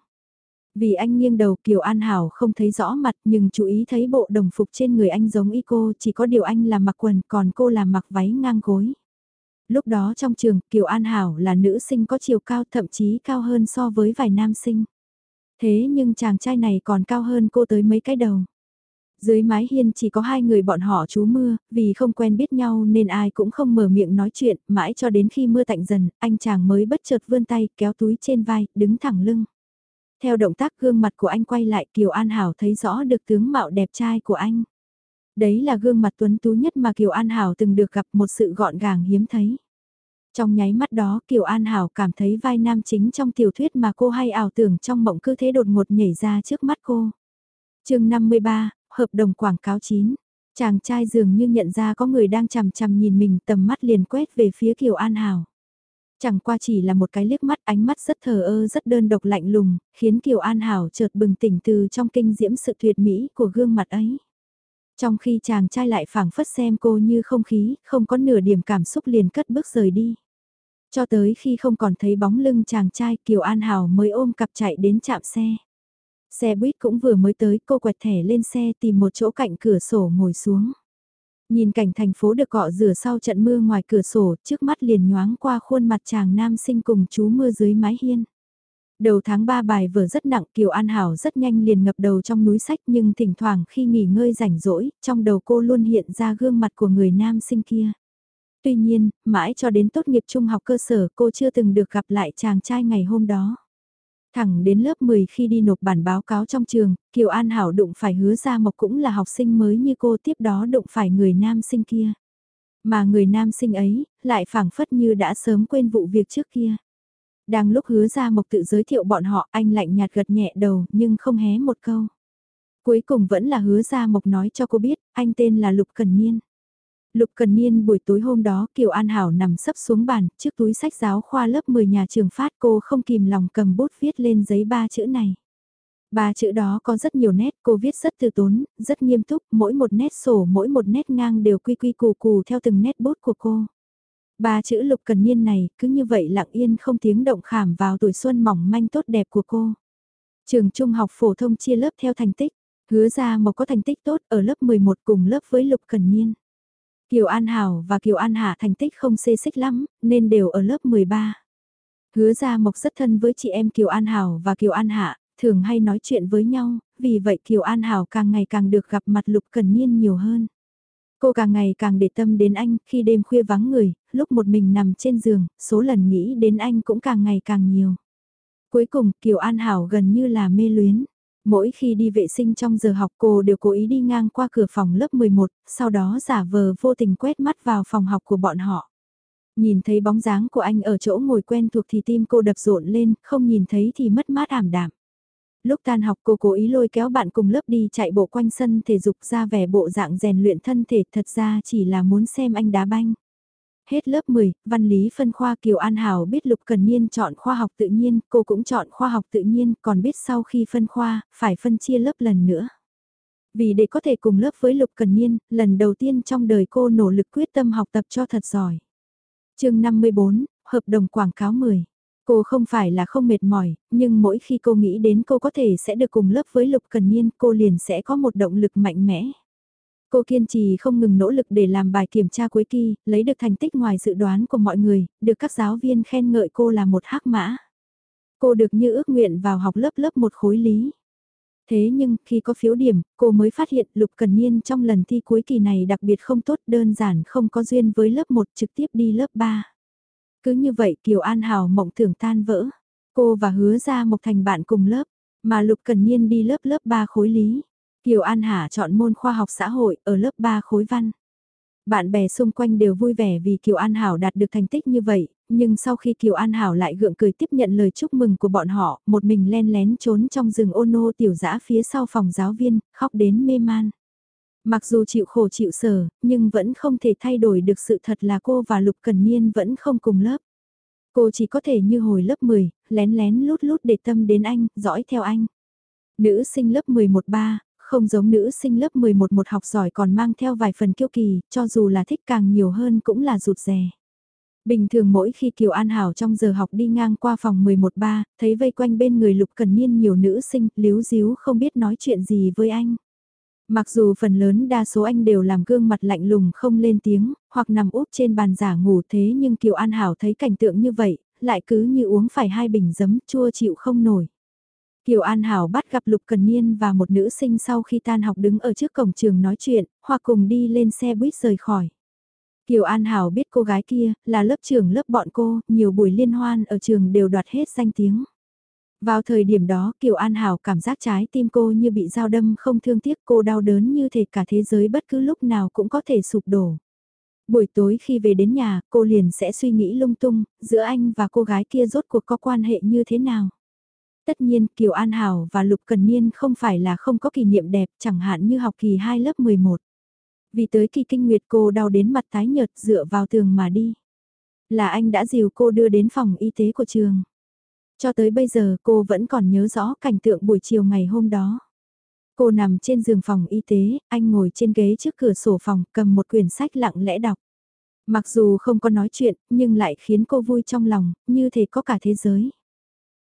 Vì anh nghiêng đầu Kiều An Hảo không thấy rõ mặt nhưng chú ý thấy bộ đồng phục trên người anh giống y cô, chỉ có điều anh là mặc quần còn cô là mặc váy ngang gối. Lúc đó trong trường, Kiều An Hảo là nữ sinh có chiều cao thậm chí cao hơn so với vài nam sinh. Thế nhưng chàng trai này còn cao hơn cô tới mấy cái đầu. Dưới mái hiên chỉ có hai người bọn họ trú mưa, vì không quen biết nhau nên ai cũng không mở miệng nói chuyện, mãi cho đến khi mưa tạnh dần, anh chàng mới bất chợt vươn tay, kéo túi trên vai, đứng thẳng lưng. Theo động tác gương mặt của anh quay lại Kiều An Hảo thấy rõ được tướng mạo đẹp trai của anh. Đấy là gương mặt tuấn tú nhất mà Kiều An Hảo từng được gặp một sự gọn gàng hiếm thấy. Trong nháy mắt đó Kiều An Hảo cảm thấy vai nam chính trong tiểu thuyết mà cô hay ảo tưởng trong mộng cứ thế đột ngột nhảy ra trước mắt cô. chương 53, hợp đồng quảng cáo 9. Chàng trai dường như nhận ra có người đang chằm chằm nhìn mình tầm mắt liền quét về phía Kiều An Hảo. Chẳng qua chỉ là một cái liếc mắt ánh mắt rất thờ ơ rất đơn độc lạnh lùng, khiến Kiều An Hảo chợt bừng tỉnh từ trong kinh diễm sự tuyệt mỹ của gương mặt ấy. Trong khi chàng trai lại phảng phất xem cô như không khí, không có nửa điểm cảm xúc liền cất bước rời đi. Cho tới khi không còn thấy bóng lưng chàng trai Kiều An Hảo mới ôm cặp chạy đến chạm xe. Xe buýt cũng vừa mới tới cô quẹt thẻ lên xe tìm một chỗ cạnh cửa sổ ngồi xuống. Nhìn cảnh thành phố được cọ rửa sau trận mưa ngoài cửa sổ trước mắt liền nhoáng qua khuôn mặt chàng nam sinh cùng chú mưa dưới mái hiên. Đầu tháng 3 bài vừa rất nặng Kiều An Hảo rất nhanh liền ngập đầu trong núi sách nhưng thỉnh thoảng khi nghỉ ngơi rảnh rỗi, trong đầu cô luôn hiện ra gương mặt của người nam sinh kia. Tuy nhiên, mãi cho đến tốt nghiệp trung học cơ sở cô chưa từng được gặp lại chàng trai ngày hôm đó. Thẳng đến lớp 10 khi đi nộp bản báo cáo trong trường, Kiều An Hảo đụng phải hứa ra mộc cũng là học sinh mới như cô tiếp đó đụng phải người nam sinh kia. Mà người nam sinh ấy, lại phảng phất như đã sớm quên vụ việc trước kia. Đang lúc hứa ra mộc tự giới thiệu bọn họ, anh lạnh nhạt gật nhẹ đầu nhưng không hé một câu. Cuối cùng vẫn là hứa ra mộc nói cho cô biết, anh tên là Lục Cần Niên. Lục Cần Niên buổi tối hôm đó Kiều An Hảo nằm sấp xuống bàn, trước túi sách giáo khoa lớp 10 nhà trường phát cô không kìm lòng cầm bút viết lên giấy ba chữ này. Ba chữ đó có rất nhiều nét, cô viết rất từ tốn, rất nghiêm túc, mỗi một nét sổ mỗi một nét ngang đều quy quy củ củ theo từng nét bút của cô. Ba chữ lục cần niên này cứ như vậy lặng yên không tiếng động khảm vào tuổi xuân mỏng manh tốt đẹp của cô. Trường trung học phổ thông chia lớp theo thành tích, hứa ra một có thành tích tốt ở lớp 11 cùng lớp với lục cần niên. Kiều An Hảo và Kiều An Hạ thành tích không xê xích lắm, nên đều ở lớp 13. Hứa ra Mộc rất thân với chị em Kiều An Hảo và Kiều An Hạ, thường hay nói chuyện với nhau, vì vậy Kiều An Hảo càng ngày càng được gặp mặt Lục Cần Niên nhiều hơn. Cô càng ngày càng để tâm đến anh, khi đêm khuya vắng người, lúc một mình nằm trên giường, số lần nghĩ đến anh cũng càng ngày càng nhiều. Cuối cùng, Kiều An Hảo gần như là mê luyến. Mỗi khi đi vệ sinh trong giờ học cô đều cố ý đi ngang qua cửa phòng lớp 11, sau đó giả vờ vô tình quét mắt vào phòng học của bọn họ. Nhìn thấy bóng dáng của anh ở chỗ ngồi quen thuộc thì tim cô đập rộn lên, không nhìn thấy thì mất mát ảm đạm. Lúc tan học cô cố ý lôi kéo bạn cùng lớp đi chạy bộ quanh sân thể dục ra vẻ bộ dạng rèn luyện thân thể thật ra chỉ là muốn xem anh đá banh. Hết lớp 10, văn lý phân khoa Kiều An Hảo biết Lục Cần Niên chọn khoa học tự nhiên, cô cũng chọn khoa học tự nhiên, còn biết sau khi phân khoa, phải phân chia lớp lần nữa. Vì để có thể cùng lớp với Lục Cần Niên, lần đầu tiên trong đời cô nỗ lực quyết tâm học tập cho thật giỏi. chương 54, Hợp đồng quảng cáo 10. Cô không phải là không mệt mỏi, nhưng mỗi khi cô nghĩ đến cô có thể sẽ được cùng lớp với Lục Cần Niên, cô liền sẽ có một động lực mạnh mẽ. Cô kiên trì không ngừng nỗ lực để làm bài kiểm tra cuối kỳ, lấy được thành tích ngoài dự đoán của mọi người, được các giáo viên khen ngợi cô là một hắc mã. Cô được như ước nguyện vào học lớp lớp một khối lý. Thế nhưng, khi có phiếu điểm, cô mới phát hiện Lục Cần Niên trong lần thi cuối kỳ này đặc biệt không tốt đơn giản không có duyên với lớp 1 trực tiếp đi lớp 3. Cứ như vậy Kiều An Hào mộng tưởng tan vỡ. Cô và hứa ra một thành bạn cùng lớp, mà Lục Cần Niên đi lớp lớp 3 khối lý. Kiều An Hà chọn môn khoa học xã hội ở lớp 3 khối văn. Bạn bè xung quanh đều vui vẻ vì Kiều An Hảo đạt được thành tích như vậy, nhưng sau khi Kiều An Hảo lại gượng cười tiếp nhận lời chúc mừng của bọn họ, một mình len lén trốn trong rừng ô nô tiểu dã phía sau phòng giáo viên, khóc đến mê man. Mặc dù chịu khổ chịu sở, nhưng vẫn không thể thay đổi được sự thật là cô và Lục Cần Niên vẫn không cùng lớp. Cô chỉ có thể như hồi lớp 10, lén lén lút lút để tâm đến anh, dõi theo anh. Nữ sinh lớp 11 ba, không giống nữ sinh lớp 11 một học giỏi còn mang theo vài phần kiêu kỳ, cho dù là thích càng nhiều hơn cũng là rụt rè. Bình thường mỗi khi Kiều An Hảo trong giờ học đi ngang qua phòng 11-3, thấy vây quanh bên người Lục Cần Niên nhiều nữ sinh, líu díu không biết nói chuyện gì với anh. Mặc dù phần lớn đa số anh đều làm gương mặt lạnh lùng không lên tiếng, hoặc nằm úp trên bàn giả ngủ thế nhưng Kiều An Hảo thấy cảnh tượng như vậy, lại cứ như uống phải hai bình giấm chua chịu không nổi. Kiều An Hảo bắt gặp Lục Cần Niên và một nữ sinh sau khi tan học đứng ở trước cổng trường nói chuyện, hoặc cùng đi lên xe buýt rời khỏi. Kiều An Hảo biết cô gái kia là lớp trưởng lớp bọn cô, nhiều buổi liên hoan ở trường đều đoạt hết danh tiếng. Vào thời điểm đó Kiều An Hảo cảm giác trái tim cô như bị dao đâm không thương tiếc cô đau đớn như thể cả thế giới bất cứ lúc nào cũng có thể sụp đổ. Buổi tối khi về đến nhà, cô liền sẽ suy nghĩ lung tung, giữa anh và cô gái kia rốt cuộc có quan hệ như thế nào. Tất nhiên Kiều An Hảo và Lục Cần Niên không phải là không có kỷ niệm đẹp chẳng hạn như học kỳ 2 lớp 11. Vì tới kỳ kinh nguyệt cô đau đến mặt tái nhợt dựa vào tường mà đi. Là anh đã dìu cô đưa đến phòng y tế của trường. Cho tới bây giờ cô vẫn còn nhớ rõ cảnh tượng buổi chiều ngày hôm đó. Cô nằm trên giường phòng y tế, anh ngồi trên ghế trước cửa sổ phòng cầm một quyển sách lặng lẽ đọc. Mặc dù không có nói chuyện, nhưng lại khiến cô vui trong lòng, như thể có cả thế giới.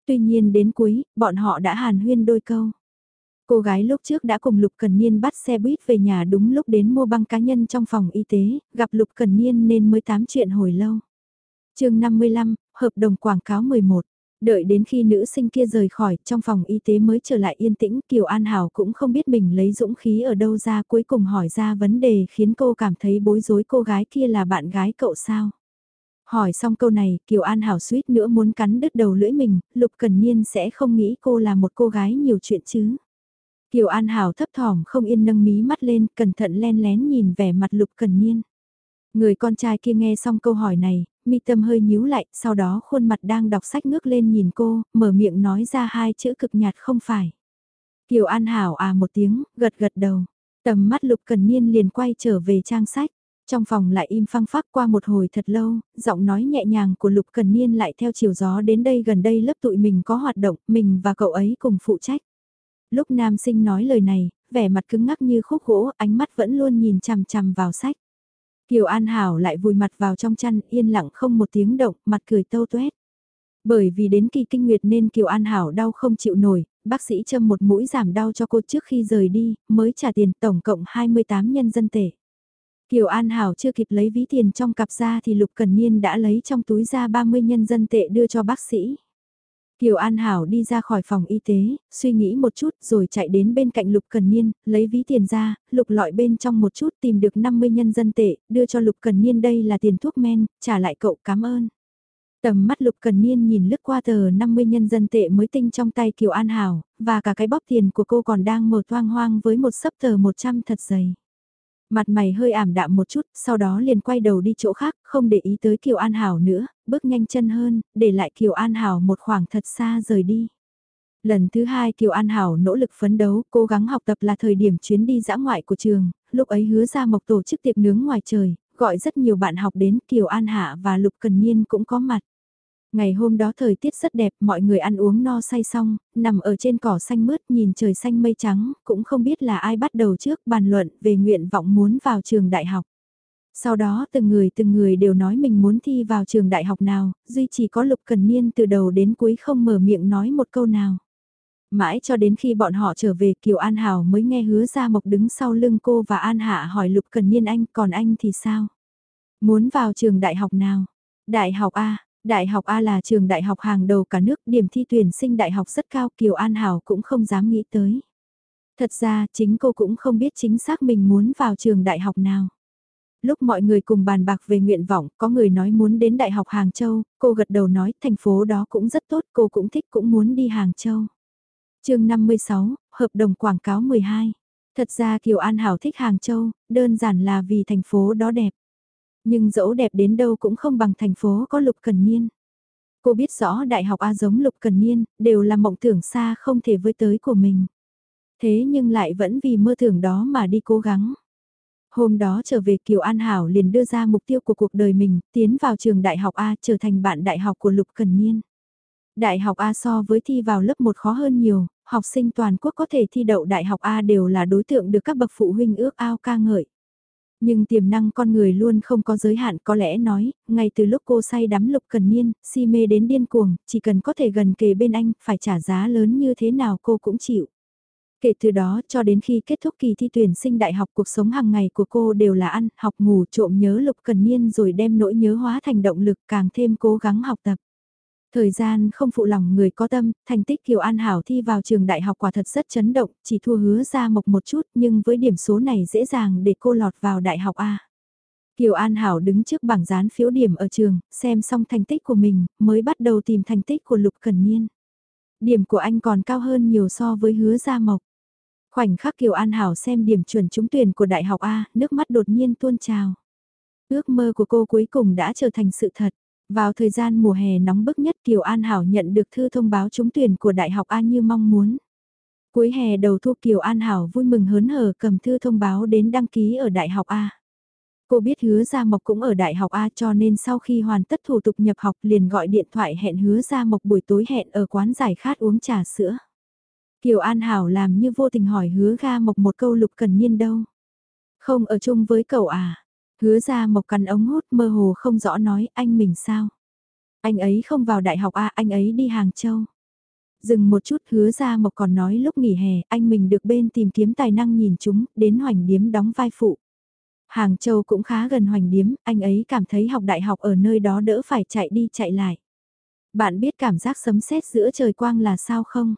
Tuy nhiên đến cuối, bọn họ đã hàn huyên đôi câu. Cô gái lúc trước đã cùng Lục Cần Niên bắt xe buýt về nhà đúng lúc đến mua băng cá nhân trong phòng y tế, gặp Lục Cần Niên nên mới tám chuyện hồi lâu. chương 55, Hợp đồng quảng cáo 11. Đợi đến khi nữ sinh kia rời khỏi trong phòng y tế mới trở lại yên tĩnh Kiều An Hảo cũng không biết mình lấy dũng khí ở đâu ra cuối cùng hỏi ra vấn đề khiến cô cảm thấy bối rối cô gái kia là bạn gái cậu sao. Hỏi xong câu này Kiều An Hảo suýt nữa muốn cắn đứt đầu lưỡi mình, Lục Cần Niên sẽ không nghĩ cô là một cô gái nhiều chuyện chứ. Kiều An Hảo thấp thỏm không yên nâng mí mắt lên, cẩn thận len lén nhìn vẻ mặt Lục Cần Niên. Người con trai kia nghe xong câu hỏi này, mi tâm hơi nhíu lại, sau đó khuôn mặt đang đọc sách ngước lên nhìn cô, mở miệng nói ra hai chữ cực nhạt không phải. Kiều An Hảo à một tiếng, gật gật đầu. Tầm mắt Lục Cần Niên liền quay trở về trang sách. Trong phòng lại im phăng phắc qua một hồi thật lâu, giọng nói nhẹ nhàng của Lục Cần Niên lại theo chiều gió đến đây gần đây lớp tụi mình có hoạt động, mình và cậu ấy cùng phụ trách. Lúc nam sinh nói lời này, vẻ mặt cứng ngắc như khúc gỗ, ánh mắt vẫn luôn nhìn chằm chằm vào sách. Kiều An Hảo lại vùi mặt vào trong chăn, yên lặng không một tiếng động, mặt cười tâu tuét. Bởi vì đến kỳ kinh nguyệt nên Kiều An Hảo đau không chịu nổi, bác sĩ châm một mũi giảm đau cho cô trước khi rời đi, mới trả tiền tổng cộng 28 nhân dân tệ. Kiều An Hảo chưa kịp lấy ví tiền trong cặp ra thì Lục Cần Niên đã lấy trong túi ra 30 nhân dân tệ đưa cho bác sĩ. Kiều An Hảo đi ra khỏi phòng y tế, suy nghĩ một chút rồi chạy đến bên cạnh Lục Cần Niên, lấy ví tiền ra, lục lọi bên trong một chút tìm được 50 nhân dân tệ, đưa cho Lục Cần Niên đây là tiền thuốc men, trả lại cậu cảm ơn. Tầm mắt Lục Cần Niên nhìn lướt qua tờ 50 nhân dân tệ mới tinh trong tay Kiều An Hảo, và cả cái bóp tiền của cô còn đang mở toang hoang với một sấp tờ 100 thật dày. Mặt mày hơi ảm đạm một chút, sau đó liền quay đầu đi chỗ khác, không để ý tới Kiều An Hảo nữa, bước nhanh chân hơn, để lại Kiều An Hảo một khoảng thật xa rời đi. Lần thứ hai Kiều An Hảo nỗ lực phấn đấu, cố gắng học tập là thời điểm chuyến đi dã ngoại của trường, lúc ấy hứa ra mộc tổ chức tiệc nướng ngoài trời, gọi rất nhiều bạn học đến Kiều An Hạ và Lục Cần Niên cũng có mặt. Ngày hôm đó thời tiết rất đẹp, mọi người ăn uống no say xong, nằm ở trên cỏ xanh mướt nhìn trời xanh mây trắng, cũng không biết là ai bắt đầu trước bàn luận về nguyện vọng muốn vào trường đại học. Sau đó từng người từng người đều nói mình muốn thi vào trường đại học nào, duy chỉ có Lục Cần Niên từ đầu đến cuối không mở miệng nói một câu nào. Mãi cho đến khi bọn họ trở về Kiều An Hảo mới nghe hứa ra mộc đứng sau lưng cô và An Hạ hỏi Lục Cần Niên anh còn anh thì sao? Muốn vào trường đại học nào? Đại học A, Đại học A là trường đại học hàng đầu cả nước, điểm thi tuyển sinh đại học rất cao, Kiều An Hảo cũng không dám nghĩ tới. Thật ra, chính cô cũng không biết chính xác mình muốn vào trường đại học nào. Lúc mọi người cùng bàn bạc về nguyện vọng, có người nói muốn đến Đại học Hàng Châu, cô gật đầu nói thành phố đó cũng rất tốt, cô cũng thích cũng muốn đi Hàng Châu. chương 56, Hợp đồng quảng cáo 12. Thật ra Kiều An Hảo thích Hàng Châu, đơn giản là vì thành phố đó đẹp. Nhưng dẫu đẹp đến đâu cũng không bằng thành phố có Lục Cần Niên. Cô biết rõ đại học A giống Lục Cần Niên, đều là mộng tưởng xa không thể với tới của mình. Thế nhưng lại vẫn vì mơ tưởng đó mà đi cố gắng. Hôm đó trở về Kiều An Hảo liền đưa ra mục tiêu của cuộc đời mình, tiến vào trường đại học A trở thành bạn đại học của Lục Cần Niên. Đại học A so với thi vào lớp 1 khó hơn nhiều, học sinh toàn quốc có thể thi đậu đại học A đều là đối tượng được các bậc phụ huynh ước ao ca ngợi. Nhưng tiềm năng con người luôn không có giới hạn có lẽ nói, ngay từ lúc cô say đắm lục cần niên, si mê đến điên cuồng, chỉ cần có thể gần kề bên anh, phải trả giá lớn như thế nào cô cũng chịu. Kể từ đó cho đến khi kết thúc kỳ thi tuyển sinh đại học cuộc sống hàng ngày của cô đều là ăn, học ngủ trộm nhớ lục cần niên rồi đem nỗi nhớ hóa thành động lực càng thêm cố gắng học tập. Thời gian không phụ lòng người có tâm, thành tích Kiều An Hảo thi vào trường đại học quả thật rất chấn động, chỉ thua hứa ra mộc một chút nhưng với điểm số này dễ dàng để cô lọt vào đại học A. Kiều An Hảo đứng trước bảng dán phiếu điểm ở trường, xem xong thành tích của mình, mới bắt đầu tìm thành tích của Lục Cần Niên. Điểm của anh còn cao hơn nhiều so với hứa Gia Mộc. Khoảnh khắc Kiều An Hảo xem điểm chuẩn trúng tuyển của Đại học A, nước mắt đột nhiên tuôn trào. Ước mơ của cô cuối cùng đã trở thành sự thật. Vào thời gian mùa hè nóng bức nhất Kiều An Hảo nhận được thư thông báo trúng tuyển của Đại học A như mong muốn. Cuối hè đầu thu Kiều An Hảo vui mừng hớn hở cầm thư thông báo đến đăng ký ở Đại học A. Cô biết hứa Gia Mộc cũng ở Đại học A cho nên sau khi hoàn tất thủ tục nhập học liền gọi điện thoại hẹn hứa Gia Mộc buổi tối hẹn ở quán giải khát uống trà sữa. Kiều An Hảo làm như vô tình hỏi hứa Ga Mộc một câu lục cần nhiên đâu. Không, ở chung với cậu à. Hứa ra Mộc cắn ống hút mơ hồ không rõ nói anh mình sao. Anh ấy không vào đại học à anh ấy đi Hàng Châu. Dừng một chút hứa ra Mộc còn nói lúc nghỉ hè anh mình được bên tìm kiếm tài năng nhìn chúng đến hoành điếm đóng vai phụ. Hàng Châu cũng khá gần hoành điếm, anh ấy cảm thấy học đại học ở nơi đó đỡ phải chạy đi chạy lại. Bạn biết cảm giác sấm sét giữa trời quang là sao không?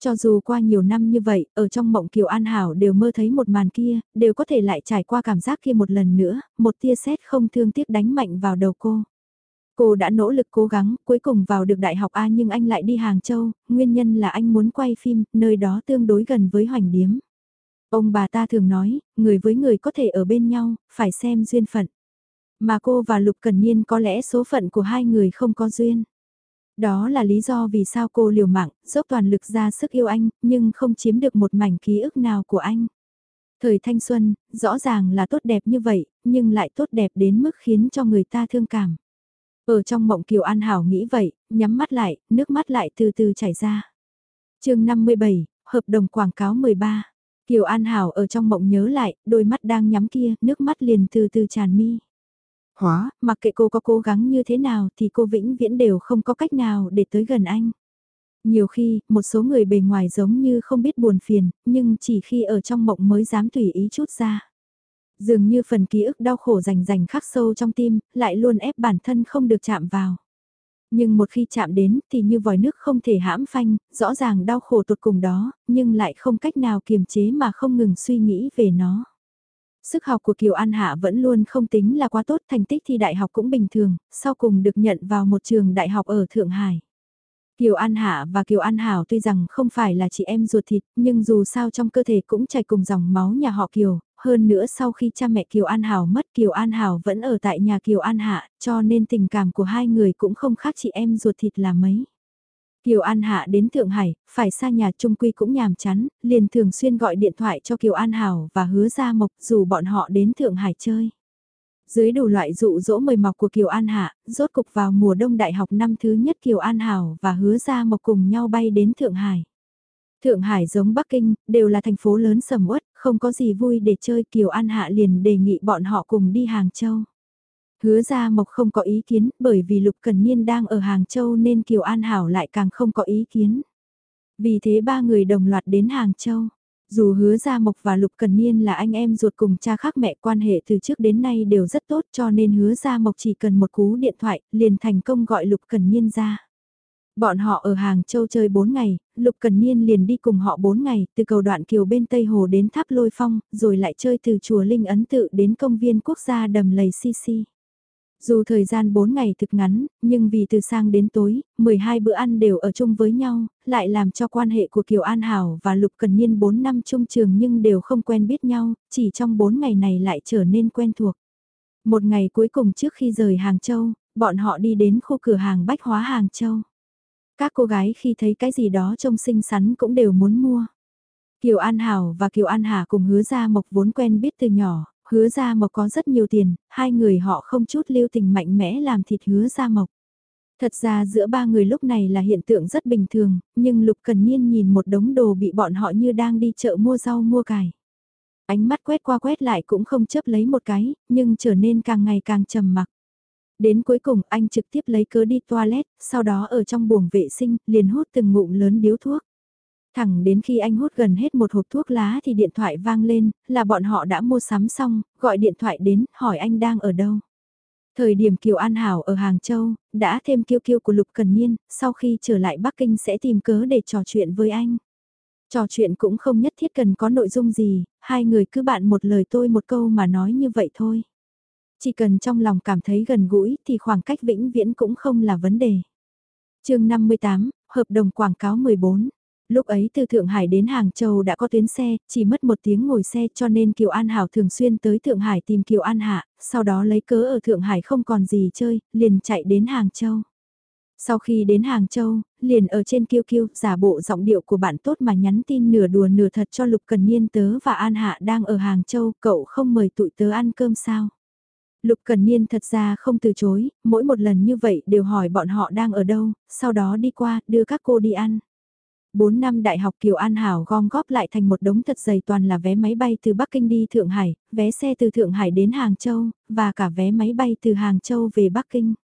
Cho dù qua nhiều năm như vậy, ở trong mộng Kiều An Hảo đều mơ thấy một màn kia, đều có thể lại trải qua cảm giác kia một lần nữa, một tia sét không thương tiếc đánh mạnh vào đầu cô. Cô đã nỗ lực cố gắng, cuối cùng vào được đại học A nhưng anh lại đi Hàng Châu, nguyên nhân là anh muốn quay phim, nơi đó tương đối gần với hoành điếm. Ông bà ta thường nói, người với người có thể ở bên nhau, phải xem duyên phận. Mà cô và Lục Cần Niên có lẽ số phận của hai người không có duyên. Đó là lý do vì sao cô liều mạng, dốc toàn lực ra sức yêu anh, nhưng không chiếm được một mảnh ký ức nào của anh. Thời thanh xuân, rõ ràng là tốt đẹp như vậy, nhưng lại tốt đẹp đến mức khiến cho người ta thương cảm. Ở trong mộng Kiều An Hảo nghĩ vậy, nhắm mắt lại, nước mắt lại từ từ chảy ra. chương 57, Hợp đồng quảng cáo 13. Kiều An Hảo ở trong mộng nhớ lại, đôi mắt đang nhắm kia, nước mắt liền từ từ tràn mi. Hóa, mặc kệ cô có cố gắng như thế nào thì cô vĩnh viễn đều không có cách nào để tới gần anh. Nhiều khi, một số người bề ngoài giống như không biết buồn phiền, nhưng chỉ khi ở trong mộng mới dám tùy ý chút ra. Dường như phần ký ức đau khổ rành rành khắc sâu trong tim, lại luôn ép bản thân không được chạm vào. Nhưng một khi chạm đến thì như vòi nước không thể hãm phanh, rõ ràng đau khổ tột cùng đó, nhưng lại không cách nào kiềm chế mà không ngừng suy nghĩ về nó. Sức học của Kiều An Hạ vẫn luôn không tính là quá tốt, thành tích thi đại học cũng bình thường, sau cùng được nhận vào một trường đại học ở Thượng Hải. Kiều An Hạ và Kiều An Hảo tuy rằng không phải là chị em ruột thịt, nhưng dù sao trong cơ thể cũng chảy cùng dòng máu nhà họ Kiều, hơn nữa sau khi cha mẹ Kiều An Hảo mất Kiều An Hảo vẫn ở tại nhà Kiều An Hạ, cho nên tình cảm của hai người cũng không khác chị em ruột thịt là mấy. Kiều An Hạ đến Thượng Hải, phải xa nhà Trung Quy cũng nhàm chán, liền thường xuyên gọi điện thoại cho Kiều An Hảo và hứa ra mộc dù bọn họ đến Thượng Hải chơi. Dưới đủ loại dụ dỗ mời mọc của Kiều An Hạ, rốt cục vào mùa đông đại học năm thứ nhất Kiều An Hảo và hứa ra mộc cùng nhau bay đến Thượng Hải. Thượng Hải giống Bắc Kinh, đều là thành phố lớn sầm uất, không có gì vui để chơi Kiều An Hạ liền đề nghị bọn họ cùng đi Hàng Châu. Hứa ra mộc không có ý kiến, bởi vì Lục Cần Niên đang ở Hàng Châu nên Kiều An Hảo lại càng không có ý kiến. Vì thế ba người đồng loạt đến Hàng Châu. Dù hứa ra mộc và Lục Cần Niên là anh em ruột cùng cha khác mẹ quan hệ từ trước đến nay đều rất tốt cho nên hứa ra mộc chỉ cần một cú điện thoại liền thành công gọi Lục Cần Niên ra. Bọn họ ở Hàng Châu chơi 4 ngày, Lục Cần Niên liền đi cùng họ 4 ngày, từ cầu đoạn kiều bên Tây Hồ đến tháp Lôi Phong, rồi lại chơi từ chùa Linh Ấn Tự đến công viên quốc gia đầm lầy Sisi. Dù thời gian 4 ngày thực ngắn, nhưng vì từ sang đến tối, 12 bữa ăn đều ở chung với nhau, lại làm cho quan hệ của Kiều An Hảo và Lục Cần Niên 4 năm chung trường nhưng đều không quen biết nhau, chỉ trong 4 ngày này lại trở nên quen thuộc. Một ngày cuối cùng trước khi rời Hàng Châu, bọn họ đi đến khu cửa hàng bách hóa Hàng Châu. Các cô gái khi thấy cái gì đó trông xinh xắn cũng đều muốn mua. Kiều An Hảo và Kiều An Hà cùng hứa ra mộc vốn quen biết từ nhỏ, hứa ra mộc có rất nhiều tiền, hai người họ không chút lưu tình mạnh mẽ làm thịt hứa ra mộc. Thật ra giữa ba người lúc này là hiện tượng rất bình thường, nhưng Lục Cần Niên nhìn một đống đồ bị bọn họ như đang đi chợ mua rau mua cải. Ánh mắt quét qua quét lại cũng không chấp lấy một cái, nhưng trở nên càng ngày càng trầm mặc. Đến cuối cùng anh trực tiếp lấy cớ đi toilet, sau đó ở trong buồng vệ sinh, liền hút từng ngụm lớn điếu thuốc. Thẳng đến khi anh hút gần hết một hộp thuốc lá thì điện thoại vang lên, là bọn họ đã mua sắm xong, gọi điện thoại đến, hỏi anh đang ở đâu. Thời điểm Kiều An Hảo ở Hàng Châu, đã thêm kiêu kiêu của Lục Cần Niên, sau khi trở lại Bắc Kinh sẽ tìm cớ để trò chuyện với anh. Trò chuyện cũng không nhất thiết cần có nội dung gì, hai người cứ bạn một lời tôi một câu mà nói như vậy thôi. Chỉ cần trong lòng cảm thấy gần gũi thì khoảng cách vĩnh viễn cũng không là vấn đề. chương 58, Hợp đồng quảng cáo 14 Lúc ấy từ Thượng Hải đến Hàng Châu đã có tuyến xe, chỉ mất một tiếng ngồi xe cho nên Kiều An Hảo thường xuyên tới Thượng Hải tìm Kiều An Hạ, sau đó lấy cớ ở Thượng Hải không còn gì chơi, liền chạy đến Hàng Châu. Sau khi đến Hàng Châu, liền ở trên kiêu kiêu giả bộ giọng điệu của bạn tốt mà nhắn tin nửa đùa nửa thật cho Lục Cần Niên tớ và An Hạ đang ở Hàng Châu, cậu không mời tụi tớ ăn cơm sao? Lục Cần Niên thật ra không từ chối, mỗi một lần như vậy đều hỏi bọn họ đang ở đâu, sau đó đi qua, đưa các cô đi ăn. 4 năm đại học Kiều An Hảo gom góp lại thành một đống thật dày toàn là vé máy bay từ Bắc Kinh đi Thượng Hải, vé xe từ Thượng Hải đến Hàng Châu, và cả vé máy bay từ Hàng Châu về Bắc Kinh.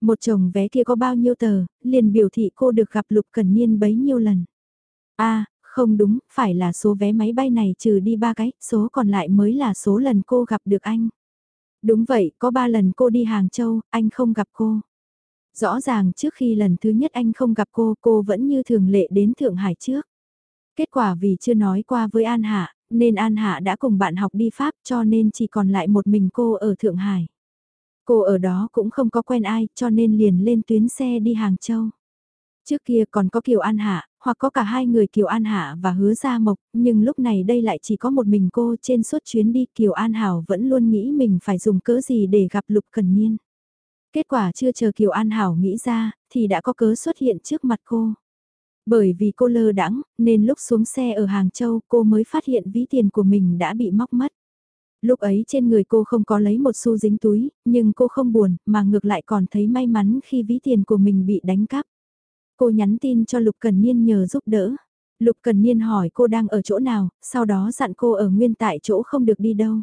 Một chồng vé kia có bao nhiêu tờ, liền biểu thị cô được gặp Lục Cần Niên bấy nhiêu lần. a không đúng, phải là số vé máy bay này trừ đi ba cái, số còn lại mới là số lần cô gặp được anh. Đúng vậy, có ba lần cô đi Hàng Châu, anh không gặp cô. Rõ ràng trước khi lần thứ nhất anh không gặp cô, cô vẫn như thường lệ đến Thượng Hải trước. Kết quả vì chưa nói qua với An Hạ, nên An Hạ đã cùng bạn học đi Pháp cho nên chỉ còn lại một mình cô ở Thượng Hải. Cô ở đó cũng không có quen ai cho nên liền lên tuyến xe đi Hàng Châu. Trước kia còn có Kiều An Hạ, hoặc có cả hai người Kiều An Hạ và Hứa Gia Mộc, nhưng lúc này đây lại chỉ có một mình cô trên suốt chuyến đi Kiều An Hảo vẫn luôn nghĩ mình phải dùng cớ gì để gặp Lục Cần Niên. Kết quả chưa chờ Kiều An Hảo nghĩ ra, thì đã có cớ xuất hiện trước mặt cô. Bởi vì cô lơ đãng nên lúc xuống xe ở Hàng Châu cô mới phát hiện ví tiền của mình đã bị móc mất. Lúc ấy trên người cô không có lấy một xu dính túi, nhưng cô không buồn, mà ngược lại còn thấy may mắn khi ví tiền của mình bị đánh cắp. Cô nhắn tin cho Lục Cần Niên nhờ giúp đỡ. Lục Cần Niên hỏi cô đang ở chỗ nào, sau đó dặn cô ở nguyên tại chỗ không được đi đâu.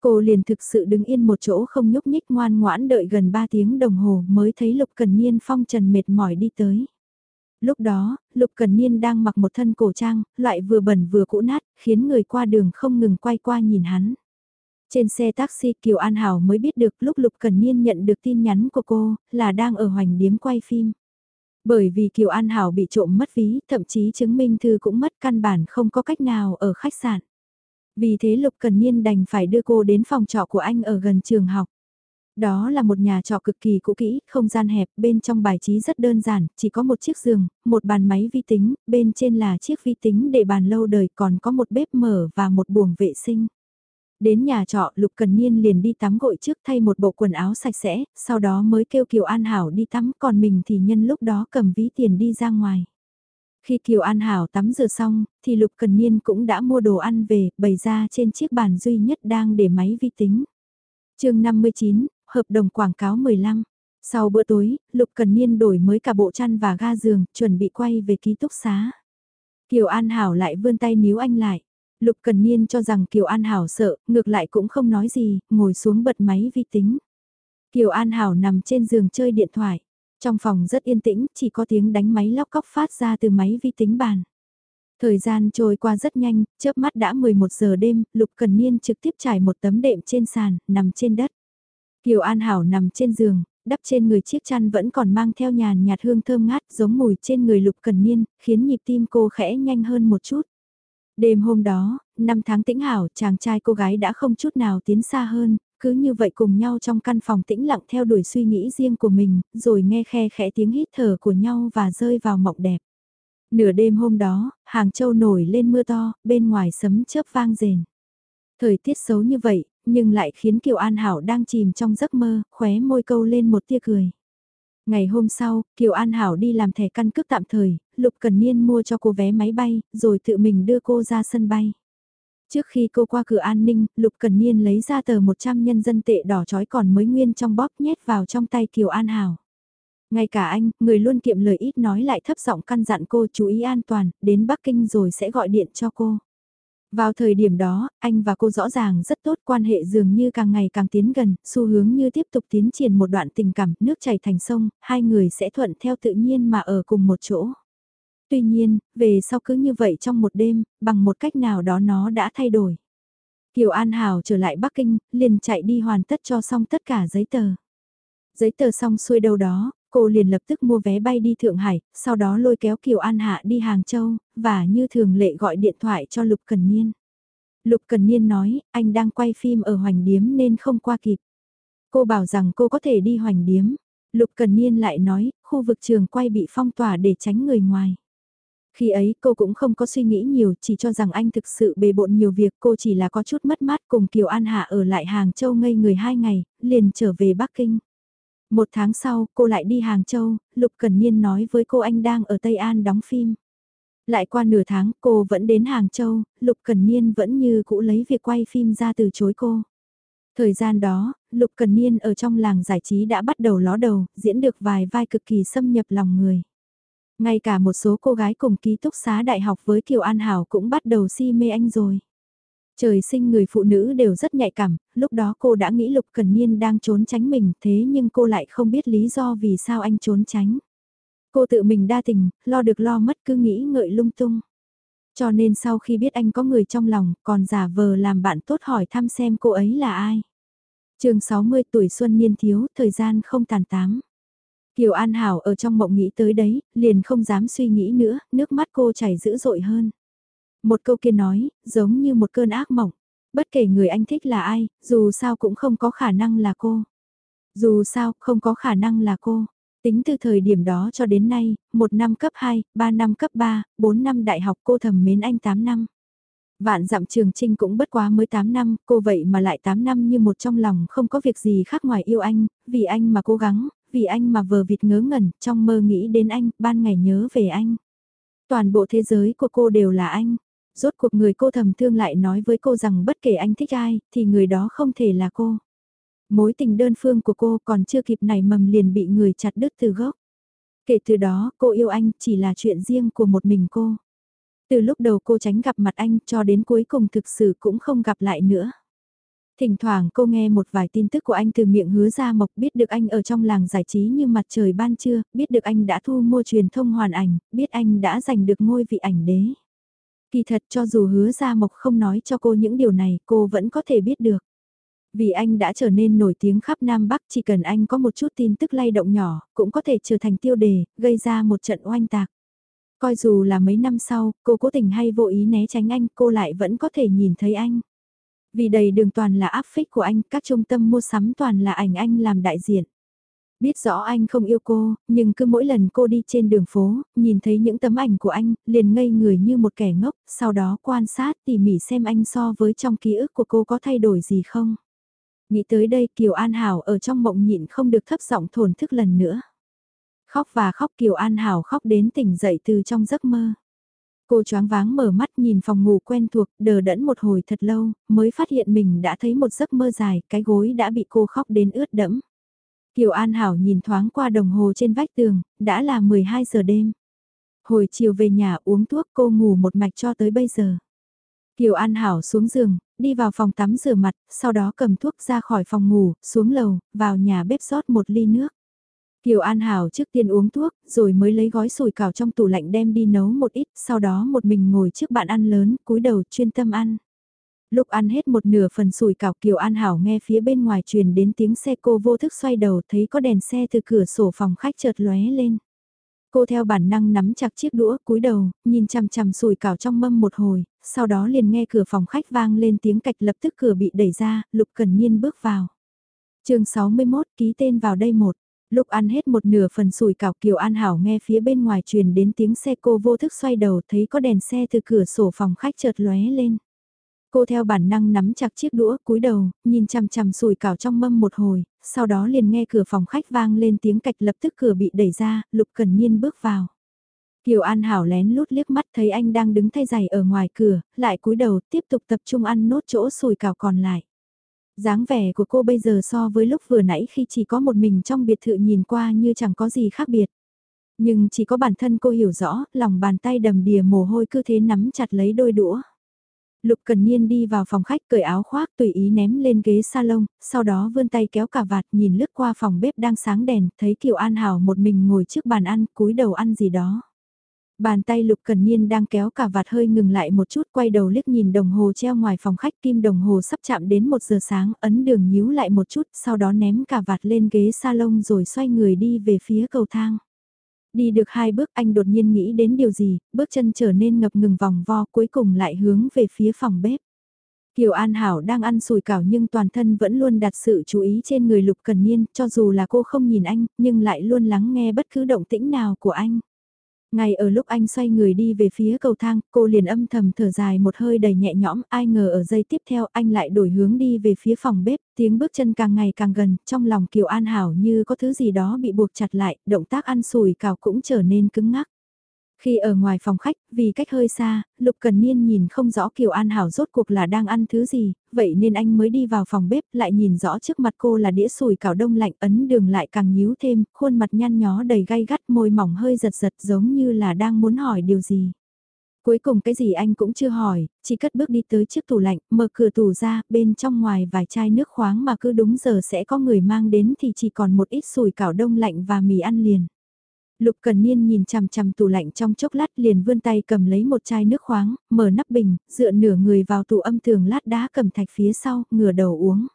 Cô liền thực sự đứng yên một chỗ không nhúc nhích ngoan ngoãn đợi gần 3 tiếng đồng hồ mới thấy Lục Cần Niên phong trần mệt mỏi đi tới. Lúc đó, Lục Cần Niên đang mặc một thân cổ trang, loại vừa bẩn vừa cũ nát, khiến người qua đường không ngừng quay qua nhìn hắn. Trên xe taxi Kiều An Hảo mới biết được lúc Lục Cần Niên nhận được tin nhắn của cô, là đang ở hoành điếm quay phim. Bởi vì Kiều An Hảo bị trộm mất ví, thậm chí chứng minh thư cũng mất căn bản không có cách nào ở khách sạn. Vì thế Lục Cần Niên đành phải đưa cô đến phòng trọ của anh ở gần trường học. Đó là một nhà trọ cực kỳ cũ kỹ, không gian hẹp, bên trong bài trí rất đơn giản, chỉ có một chiếc giường, một bàn máy vi tính, bên trên là chiếc vi tính để bàn lâu đời còn có một bếp mở và một buồng vệ sinh. Đến nhà trọ Lục Cần Niên liền đi tắm gội trước thay một bộ quần áo sạch sẽ, sau đó mới kêu Kiều An Hảo đi tắm còn mình thì nhân lúc đó cầm ví tiền đi ra ngoài. Khi Kiều An Hảo tắm rửa xong, thì Lục Cần Niên cũng đã mua đồ ăn về, bày ra trên chiếc bàn duy nhất đang để máy vi tính. chương 59, Hợp đồng quảng cáo 15. Sau bữa tối, Lục Cần Niên đổi mới cả bộ chăn và ga giường, chuẩn bị quay về ký túc xá. Kiều An Hảo lại vươn tay níu anh lại. Lục Cần Niên cho rằng Kiều An Hảo sợ, ngược lại cũng không nói gì, ngồi xuống bật máy vi tính. Kiều An Hảo nằm trên giường chơi điện thoại. Trong phòng rất yên tĩnh, chỉ có tiếng đánh máy lóc cóc phát ra từ máy vi tính bàn. Thời gian trôi qua rất nhanh, chớp mắt đã 11 giờ đêm, Lục Cần Niên trực tiếp trải một tấm đệm trên sàn, nằm trên đất. Kiều An Hảo nằm trên giường, đắp trên người chiếc chăn vẫn còn mang theo nhàn nhạt hương thơm ngát giống mùi trên người Lục Cần Niên, khiến nhịp tim cô khẽ nhanh hơn một chút. Đêm hôm đó, năm tháng tĩnh hảo, chàng trai cô gái đã không chút nào tiến xa hơn, cứ như vậy cùng nhau trong căn phòng tĩnh lặng theo đuổi suy nghĩ riêng của mình, rồi nghe khe khẽ tiếng hít thở của nhau và rơi vào mộng đẹp. Nửa đêm hôm đó, Hàng Châu nổi lên mưa to, bên ngoài sấm chớp vang rền. Thời tiết xấu như vậy, nhưng lại khiến Kiều An Hảo đang chìm trong giấc mơ, khóe môi câu lên một tia cười. Ngày hôm sau, Kiều An Hảo đi làm thẻ căn cước tạm thời, Lục Cần Niên mua cho cô vé máy bay, rồi tự mình đưa cô ra sân bay. Trước khi cô qua cửa an ninh, Lục Cần Niên lấy ra tờ 100 nhân dân tệ đỏ chói còn mới nguyên trong bóp nhét vào trong tay Kiều An Hảo. Ngay cả anh, người luôn kiệm lời ít nói lại thấp giọng căn dặn cô chú ý an toàn, đến Bắc Kinh rồi sẽ gọi điện cho cô. Vào thời điểm đó, anh và cô rõ ràng rất tốt quan hệ dường như càng ngày càng tiến gần, xu hướng như tiếp tục tiến triển một đoạn tình cảm, nước chảy thành sông, hai người sẽ thuận theo tự nhiên mà ở cùng một chỗ. Tuy nhiên, về sau cứ như vậy trong một đêm, bằng một cách nào đó nó đã thay đổi. Kiều An Hảo trở lại Bắc Kinh, liền chạy đi hoàn tất cho xong tất cả giấy tờ. Giấy tờ xong xuôi đâu đó, cô liền lập tức mua vé bay đi Thượng Hải, sau đó lôi kéo Kiều An Hạ đi Hàng Châu, và như thường lệ gọi điện thoại cho Lục Cần Niên. Lục Cần Niên nói, anh đang quay phim ở Hoành Điếm nên không qua kịp. Cô bảo rằng cô có thể đi Hoành Điếm. Lục Cần Niên lại nói, khu vực trường quay bị phong tỏa để tránh người ngoài. Khi ấy cô cũng không có suy nghĩ nhiều, chỉ cho rằng anh thực sự bề bộn nhiều việc, cô chỉ là có chút mất mát cùng Kiều An Hạ ở lại Hàng Châu ngây người hai ngày, liền trở về Bắc Kinh. Một tháng sau, cô lại đi Hàng Châu, Lục Cần Niên nói với cô anh đang ở Tây An đóng phim. Lại qua nửa tháng, cô vẫn đến Hàng Châu, Lục Cần Niên vẫn như cũ lấy việc quay phim ra từ chối cô. Thời gian đó, Lục Cần Niên ở trong làng giải trí đã bắt đầu ló đầu, diễn được vài vai cực kỳ xâm nhập lòng người. Ngay cả một số cô gái cùng ký túc xá đại học với Kiều An Hảo cũng bắt đầu si mê anh rồi. Trời sinh người phụ nữ đều rất nhạy cảm, lúc đó cô đã nghĩ Lục Cần Niên đang trốn tránh mình thế nhưng cô lại không biết lý do vì sao anh trốn tránh. Cô tự mình đa tình, lo được lo mất cứ nghĩ ngợi lung tung. Cho nên sau khi biết anh có người trong lòng, còn giả vờ làm bạn tốt hỏi thăm xem cô ấy là ai. trường 60 tuổi xuân niên thiếu, thời gian không tàn tám. Kiều An Hảo ở trong mộng nghĩ tới đấy, liền không dám suy nghĩ nữa, nước mắt cô chảy dữ dội hơn. Một câu kia nói, giống như một cơn ác mộng. Bất kể người anh thích là ai, dù sao cũng không có khả năng là cô. Dù sao, không có khả năng là cô. Tính từ thời điểm đó cho đến nay, một năm cấp 2, 3 năm cấp 3, 4 năm đại học cô thầm mến anh 8 năm. Vạn dặm trường trinh cũng bất quá mới 8 năm, cô vậy mà lại 8 năm như một trong lòng không có việc gì khác ngoài yêu anh, vì anh mà cố gắng, vì anh mà vờ vịt ngớ ngẩn, trong mơ nghĩ đến anh, ban ngày nhớ về anh. Toàn bộ thế giới của cô đều là anh. Rốt cuộc người cô thầm thương lại nói với cô rằng bất kể anh thích ai, thì người đó không thể là cô. Mối tình đơn phương của cô còn chưa kịp nảy mầm liền bị người chặt đứt từ gốc. Kể từ đó, cô yêu anh chỉ là chuyện riêng của một mình cô. Từ lúc đầu cô tránh gặp mặt anh cho đến cuối cùng thực sự cũng không gặp lại nữa. Thỉnh thoảng cô nghe một vài tin tức của anh từ miệng hứa ra mộc biết được anh ở trong làng giải trí như mặt trời ban trưa, biết được anh đã thu mua truyền thông hoàn ảnh, biết anh đã giành được ngôi vị ảnh đế. Kỳ thật cho dù hứa ra mộc không nói cho cô những điều này cô vẫn có thể biết được. Vì anh đã trở nên nổi tiếng khắp Nam Bắc chỉ cần anh có một chút tin tức lay động nhỏ cũng có thể trở thành tiêu đề, gây ra một trận oanh tạc. Coi dù là mấy năm sau, cô cố tình hay vô ý né tránh anh cô lại vẫn có thể nhìn thấy anh. Vì đầy đường toàn là áp phích của anh, các trung tâm mua sắm toàn là ảnh anh làm đại diện. Biết rõ anh không yêu cô, nhưng cứ mỗi lần cô đi trên đường phố, nhìn thấy những tấm ảnh của anh, liền ngây người như một kẻ ngốc, sau đó quan sát tỉ mỉ xem anh so với trong ký ức của cô có thay đổi gì không. Nghĩ tới đây Kiều An Hảo ở trong mộng nhịn không được thấp giọng thổn thức lần nữa. Khóc và khóc Kiều An Hảo khóc đến tỉnh dậy từ trong giấc mơ. Cô choáng váng mở mắt nhìn phòng ngủ quen thuộc, đờ đẫn một hồi thật lâu, mới phát hiện mình đã thấy một giấc mơ dài, cái gối đã bị cô khóc đến ướt đẫm. Kiều An Hảo nhìn thoáng qua đồng hồ trên vách tường, đã là 12 giờ đêm. Hồi chiều về nhà uống thuốc cô ngủ một mạch cho tới bây giờ. Kiều An Hảo xuống giường, đi vào phòng tắm rửa mặt, sau đó cầm thuốc ra khỏi phòng ngủ, xuống lầu, vào nhà bếp rót một ly nước. Kiều An Hảo trước tiên uống thuốc, rồi mới lấy gói sủi cảo trong tủ lạnh đem đi nấu một ít, sau đó một mình ngồi trước bàn ăn lớn, cúi đầu chuyên tâm ăn. Lúc ăn hết một nửa phần sủi cảo Kiều An Hảo nghe phía bên ngoài truyền đến tiếng xe cô vô thức xoay đầu thấy có đèn xe từ cửa sổ phòng khách chợt lóe lên. Cô theo bản năng nắm chặt chiếc đũa cúi đầu, nhìn chằm chằm sủi cảo trong mâm một hồi, sau đó liền nghe cửa phòng khách vang lên tiếng cạch lập tức cửa bị đẩy ra, Lục Cần Niên bước vào. chương 61 ký tên vào đây một. Lúc ăn hết một nửa phần sủi cảo Kiều An Hảo nghe phía bên ngoài truyền đến tiếng xe cô vô thức xoay đầu thấy có đèn xe từ cửa sổ phòng khách chợt lóe lên. Cô theo bản năng nắm chặt chiếc đũa cúi đầu, nhìn chằm chằm sủi cảo trong mâm một hồi, sau đó liền nghe cửa phòng khách vang lên tiếng cạch lập tức cửa bị đẩy ra, Lục Cần Niên bước vào. Kiều An Hảo lén lút liếc mắt thấy anh đang đứng thay giày ở ngoài cửa, lại cúi đầu tiếp tục tập trung ăn nốt chỗ sùi cảo còn lại dáng vẻ của cô bây giờ so với lúc vừa nãy khi chỉ có một mình trong biệt thự nhìn qua như chẳng có gì khác biệt. Nhưng chỉ có bản thân cô hiểu rõ, lòng bàn tay đầm đìa mồ hôi cứ thế nắm chặt lấy đôi đũa. Lục Cần Niên đi vào phòng khách cởi áo khoác tùy ý ném lên ghế salon, sau đó vươn tay kéo cả vạt nhìn lướt qua phòng bếp đang sáng đèn, thấy Kiều An Hảo một mình ngồi trước bàn ăn, cúi đầu ăn gì đó. Bàn tay Lục Cần Niên đang kéo cả vạt hơi ngừng lại một chút quay đầu liếc nhìn đồng hồ treo ngoài phòng khách kim đồng hồ sắp chạm đến một giờ sáng ấn đường nhíu lại một chút sau đó ném cả vạt lên ghế salon rồi xoay người đi về phía cầu thang. Đi được hai bước anh đột nhiên nghĩ đến điều gì, bước chân trở nên ngập ngừng vòng vo cuối cùng lại hướng về phía phòng bếp. Kiều An Hảo đang ăn sùi cảo nhưng toàn thân vẫn luôn đặt sự chú ý trên người Lục Cần Niên, cho dù là cô không nhìn anh, nhưng lại luôn lắng nghe bất cứ động tĩnh nào của anh. Ngay ở lúc anh xoay người đi về phía cầu thang, cô liền âm thầm thở dài một hơi đầy nhẹ nhõm, ai ngờ ở giây tiếp theo anh lại đổi hướng đi về phía phòng bếp, tiếng bước chân càng ngày càng gần, trong lòng Kiều An Hảo như có thứ gì đó bị buộc chặt lại, động tác ăn sùi cào cũng trở nên cứng ngắc. Khi ở ngoài phòng khách, vì cách hơi xa, Lục Cần Niên nhìn không rõ Kiều An Hảo rốt cuộc là đang ăn thứ gì, vậy nên anh mới đi vào phòng bếp lại nhìn rõ trước mặt cô là đĩa sùi cảo đông lạnh ấn đường lại càng nhíu thêm, khuôn mặt nhăn nhó đầy gai gắt môi mỏng hơi giật giật giống như là đang muốn hỏi điều gì. Cuối cùng cái gì anh cũng chưa hỏi, chỉ cất bước đi tới chiếc tủ lạnh, mở cửa tủ ra, bên trong ngoài vài chai nước khoáng mà cứ đúng giờ sẽ có người mang đến thì chỉ còn một ít sùi cảo đông lạnh và mì ăn liền. Lục Cần Niên nhìn chằm chằm tủ lạnh trong chốc lát liền vươn tay cầm lấy một chai nước khoáng, mở nắp bình, dựa nửa người vào tủ âm tường lát đá cầm thạch phía sau, ngửa đầu uống.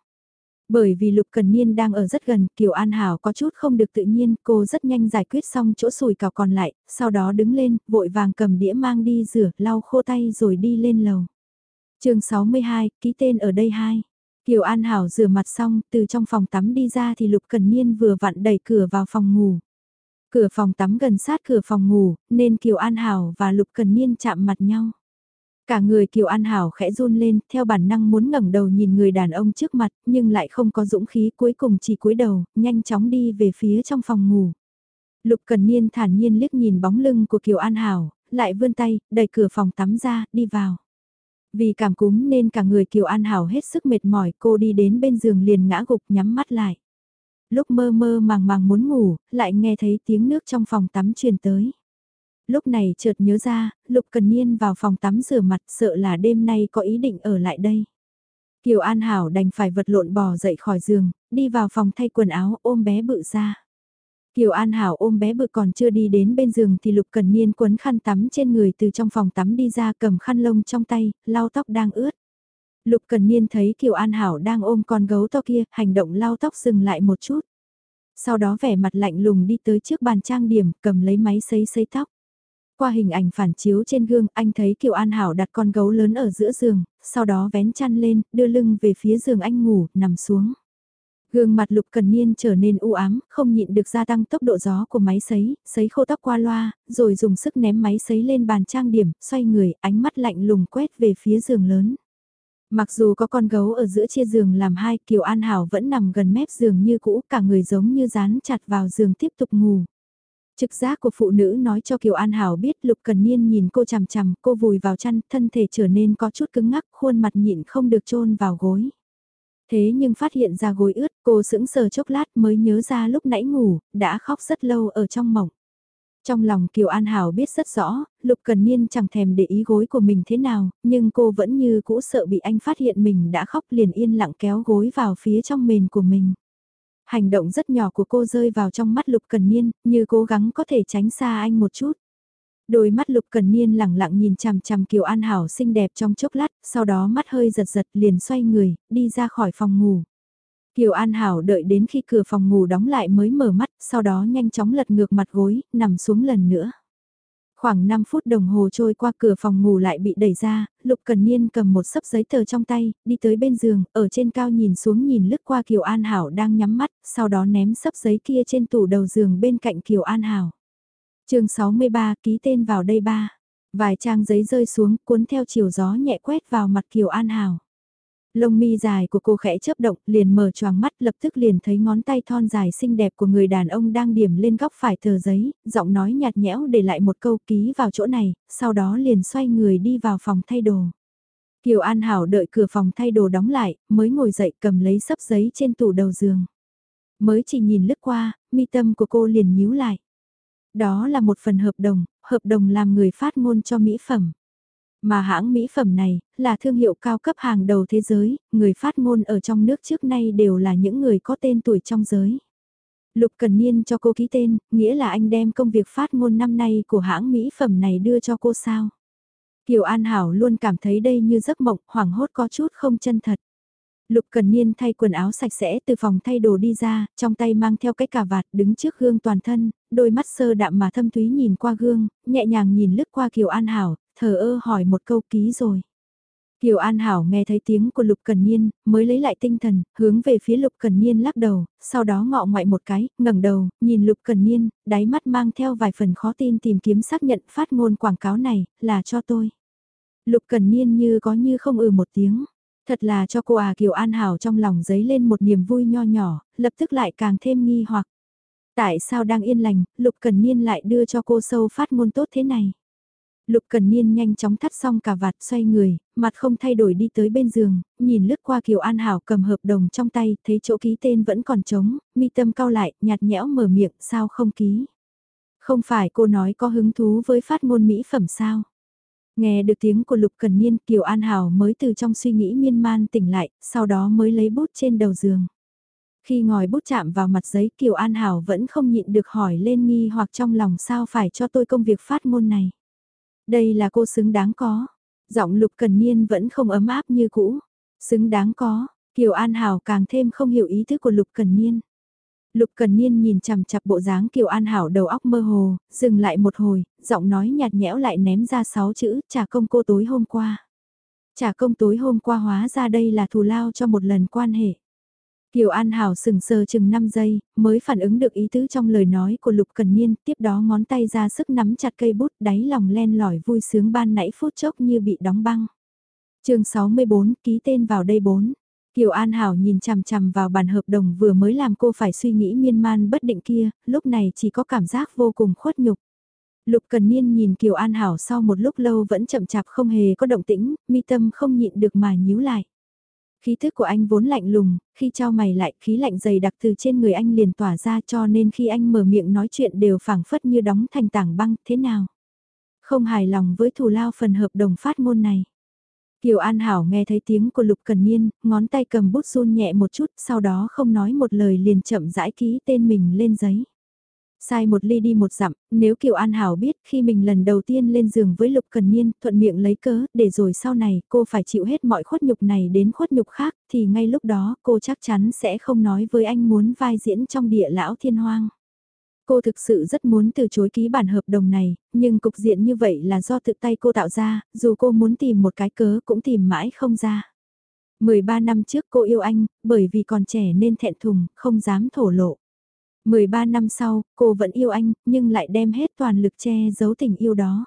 Bởi vì Lục Cần Niên đang ở rất gần, Kiều An Hảo có chút không được tự nhiên, cô rất nhanh giải quyết xong chỗ sùi cào còn lại, sau đó đứng lên, vội vàng cầm đĩa mang đi rửa, lau khô tay rồi đi lên lầu. chương 62, ký tên ở đây hai. Kiều An Hảo rửa mặt xong, từ trong phòng tắm đi ra thì Lục Cần Niên vừa vặn đẩy cửa vào phòng ngủ. Cửa phòng tắm gần sát cửa phòng ngủ, nên Kiều An Hảo và Lục Cần Niên chạm mặt nhau. Cả người Kiều An Hảo khẽ run lên, theo bản năng muốn ngẩng đầu nhìn người đàn ông trước mặt, nhưng lại không có dũng khí cuối cùng chỉ cúi đầu, nhanh chóng đi về phía trong phòng ngủ. Lục Cần Niên thản nhiên liếc nhìn bóng lưng của Kiều An Hảo, lại vươn tay, đẩy cửa phòng tắm ra, đi vào. Vì cảm cúm nên cả người Kiều An Hảo hết sức mệt mỏi, cô đi đến bên giường liền ngã gục nhắm mắt lại lúc mơ mơ màng màng muốn ngủ, lại nghe thấy tiếng nước trong phòng tắm truyền tới. Lúc này chợt nhớ ra, Lục Cần Niên vào phòng tắm rửa mặt sợ là đêm nay có ý định ở lại đây. Kiều An Hảo đành phải vật lộn bò dậy khỏi giường, đi vào phòng thay quần áo ôm bé bự ra. Kiều An Hảo ôm bé bự còn chưa đi đến bên giường thì Lục Cần Niên quấn khăn tắm trên người từ trong phòng tắm đi ra cầm khăn lông trong tay, lau tóc đang ướt. Lục Cần Niên thấy Kiều An Hảo đang ôm con gấu to kia, hành động lau tóc dừng lại một chút. Sau đó vẻ mặt lạnh lùng đi tới trước bàn trang điểm, cầm lấy máy sấy sấy tóc. Qua hình ảnh phản chiếu trên gương, anh thấy Kiều An Hảo đặt con gấu lớn ở giữa giường, sau đó vén chăn lên, đưa lưng về phía giường anh ngủ, nằm xuống. Gương mặt Lục Cần Niên trở nên u ám, không nhịn được gia tăng tốc độ gió của máy sấy, sấy khô tóc qua loa, rồi dùng sức ném máy sấy lên bàn trang điểm, xoay người, ánh mắt lạnh lùng quét về phía giường lớn. Mặc dù có con gấu ở giữa chia giường làm hai, Kiều An Hảo vẫn nằm gần mép giường như cũ, cả người giống như dán chặt vào giường tiếp tục ngủ. Trực giác của phụ nữ nói cho Kiều An Hảo biết Lục Cần Niên nhìn cô chằm chằm, cô vùi vào chăn, thân thể trở nên có chút cứng ngắc, khuôn mặt nhịn không được chôn vào gối. Thế nhưng phát hiện ra gối ướt, cô sững sờ chốc lát mới nhớ ra lúc nãy ngủ, đã khóc rất lâu ở trong mộng. Trong lòng Kiều An Hảo biết rất rõ, Lục Cần Niên chẳng thèm để ý gối của mình thế nào, nhưng cô vẫn như cũ sợ bị anh phát hiện mình đã khóc liền yên lặng kéo gối vào phía trong mền của mình. Hành động rất nhỏ của cô rơi vào trong mắt Lục Cần Niên, như cố gắng có thể tránh xa anh một chút. Đôi mắt Lục Cần Niên lẳng lặng nhìn chằm chằm Kiều An Hảo xinh đẹp trong chốc lát, sau đó mắt hơi giật giật liền xoay người, đi ra khỏi phòng ngủ. Kiều An Hảo đợi đến khi cửa phòng ngủ đóng lại mới mở mắt, sau đó nhanh chóng lật ngược mặt gối, nằm xuống lần nữa. Khoảng 5 phút đồng hồ trôi qua cửa phòng ngủ lại bị đẩy ra, Lục Cần Niên cầm một sấp giấy tờ trong tay, đi tới bên giường, ở trên cao nhìn xuống nhìn lướt qua Kiều An Hảo đang nhắm mắt, sau đó ném sấp giấy kia trên tủ đầu giường bên cạnh Kiều An Hảo. chương 63 ký tên vào đây ba. Vài trang giấy rơi xuống cuốn theo chiều gió nhẹ quét vào mặt Kiều An Hảo. Lông mi dài của cô khẽ chớp động, liền mở choàng mắt lập tức liền thấy ngón tay thon dài xinh đẹp của người đàn ông đang điểm lên góc phải tờ giấy, giọng nói nhạt nhẽo để lại một câu ký vào chỗ này, sau đó liền xoay người đi vào phòng thay đồ. Kiều An Hảo đợi cửa phòng thay đồ đóng lại, mới ngồi dậy cầm lấy sấp giấy trên tủ đầu giường. Mới chỉ nhìn lướt qua, mi tâm của cô liền nhíu lại. Đó là một phần hợp đồng, hợp đồng làm người phát ngôn cho mỹ phẩm. Mà hãng mỹ phẩm này, là thương hiệu cao cấp hàng đầu thế giới, người phát ngôn ở trong nước trước nay đều là những người có tên tuổi trong giới. Lục Cần Niên cho cô ký tên, nghĩa là anh đem công việc phát ngôn năm nay của hãng mỹ phẩm này đưa cho cô sao. Kiều An Hảo luôn cảm thấy đây như giấc mộng, hoảng hốt có chút không chân thật. Lục Cần Niên thay quần áo sạch sẽ từ phòng thay đồ đi ra, trong tay mang theo cái cà vạt đứng trước gương toàn thân, đôi mắt sơ đạm mà thâm thúy nhìn qua gương, nhẹ nhàng nhìn lướt qua Kiều An Hảo, thờ ơ hỏi một câu ký rồi. Kiều An Hảo nghe thấy tiếng của Lục Cần Niên, mới lấy lại tinh thần, hướng về phía Lục Cần Niên lắc đầu, sau đó ngọ ngoại một cái, ngẩng đầu, nhìn Lục Cần Niên, đáy mắt mang theo vài phần khó tin tìm kiếm xác nhận phát ngôn quảng cáo này, là cho tôi. Lục Cần Niên như có như không ừ một tiếng. Thật là cho cô à Kiều An Hảo trong lòng giấy lên một niềm vui nho nhỏ, lập tức lại càng thêm nghi hoặc. Tại sao đang yên lành, Lục Cần Niên lại đưa cho cô sâu phát ngôn tốt thế này? Lục Cần Niên nhanh chóng thắt xong cả vạt xoay người, mặt không thay đổi đi tới bên giường, nhìn lướt qua Kiều An Hảo cầm hợp đồng trong tay, thấy chỗ ký tên vẫn còn trống, mi tâm cau lại, nhạt nhẽo mở miệng, sao không ký? Không phải cô nói có hứng thú với phát ngôn mỹ phẩm sao? Nghe được tiếng của Lục Cần Niên, Kiều An Hảo mới từ trong suy nghĩ miên man tỉnh lại, sau đó mới lấy bút trên đầu giường. Khi ngòi bút chạm vào mặt giấy Kiều An Hảo vẫn không nhịn được hỏi lên nghi hoặc trong lòng sao phải cho tôi công việc phát ngôn này. Đây là cô xứng đáng có. Giọng Lục Cần Niên vẫn không ấm áp như cũ. Xứng đáng có, Kiều An Hảo càng thêm không hiểu ý thức của Lục Cần Niên. Lục Cần Niên nhìn chằm chặp bộ dáng Kiều An Hảo đầu óc mơ hồ, dừng lại một hồi, giọng nói nhạt nhẽo lại ném ra sáu chữ, trả công cô tối hôm qua. Trả công tối hôm qua hóa ra đây là thù lao cho một lần quan hệ. Kiều An Hảo sừng sờ chừng 5 giây, mới phản ứng được ý tứ trong lời nói của Lục Cần Niên, tiếp đó ngón tay ra sức nắm chặt cây bút đáy lòng len lỏi vui sướng ban nãy phút chốc như bị đóng băng. chương 64, ký tên vào đây 4. Kiều An Hảo nhìn chằm chằm vào bản hợp đồng vừa mới làm cô phải suy nghĩ miên man bất định kia, lúc này chỉ có cảm giác vô cùng khuất nhục. Lục Cần Niên nhìn Kiều An Hảo sau một lúc lâu vẫn chậm chạp không hề có động tĩnh, mi tâm không nhịn được mà nhíu lại. Khí thức của anh vốn lạnh lùng, khi cho mày lại khí lạnh dày đặc từ trên người anh liền tỏa ra cho nên khi anh mở miệng nói chuyện đều phảng phất như đóng thành tảng băng, thế nào? Không hài lòng với thù lao phần hợp đồng phát ngôn này. Kiều An Hảo nghe thấy tiếng của Lục Cần Niên, ngón tay cầm bút run nhẹ một chút, sau đó không nói một lời liền chậm rãi ký tên mình lên giấy. Sai một ly đi một dặm, nếu Kiều An Hảo biết khi mình lần đầu tiên lên giường với Lục Cần Niên, thuận miệng lấy cớ, để rồi sau này cô phải chịu hết mọi khuất nhục này đến khuất nhục khác, thì ngay lúc đó cô chắc chắn sẽ không nói với anh muốn vai diễn trong địa lão thiên hoang. Cô thực sự rất muốn từ chối ký bản hợp đồng này, nhưng cục diện như vậy là do tự tay cô tạo ra, dù cô muốn tìm một cái cớ cũng tìm mãi không ra. 13 năm trước cô yêu anh, bởi vì còn trẻ nên thẹn thùng, không dám thổ lộ. 13 năm sau, cô vẫn yêu anh, nhưng lại đem hết toàn lực che giấu tình yêu đó.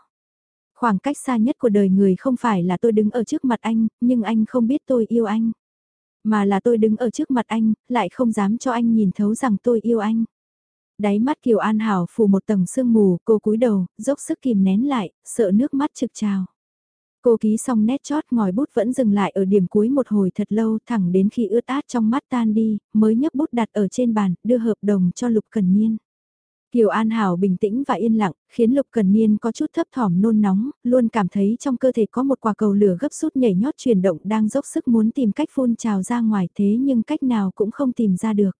Khoảng cách xa nhất của đời người không phải là tôi đứng ở trước mặt anh, nhưng anh không biết tôi yêu anh. Mà là tôi đứng ở trước mặt anh, lại không dám cho anh nhìn thấu rằng tôi yêu anh. Đáy mắt Kiều An Hảo phủ một tầng sương mù, cô cúi đầu, dốc sức kìm nén lại, sợ nước mắt trực trào. Cô ký xong nét chót ngòi bút vẫn dừng lại ở điểm cuối một hồi thật lâu thẳng đến khi ướt át trong mắt tan đi, mới nhấc bút đặt ở trên bàn, đưa hợp đồng cho Lục Cần Niên. Kiều An Hảo bình tĩnh và yên lặng, khiến Lục Cần Niên có chút thấp thỏm nôn nóng, luôn cảm thấy trong cơ thể có một quả cầu lửa gấp rút nhảy nhót chuyển động đang dốc sức muốn tìm cách phun trào ra ngoài thế nhưng cách nào cũng không tìm ra được.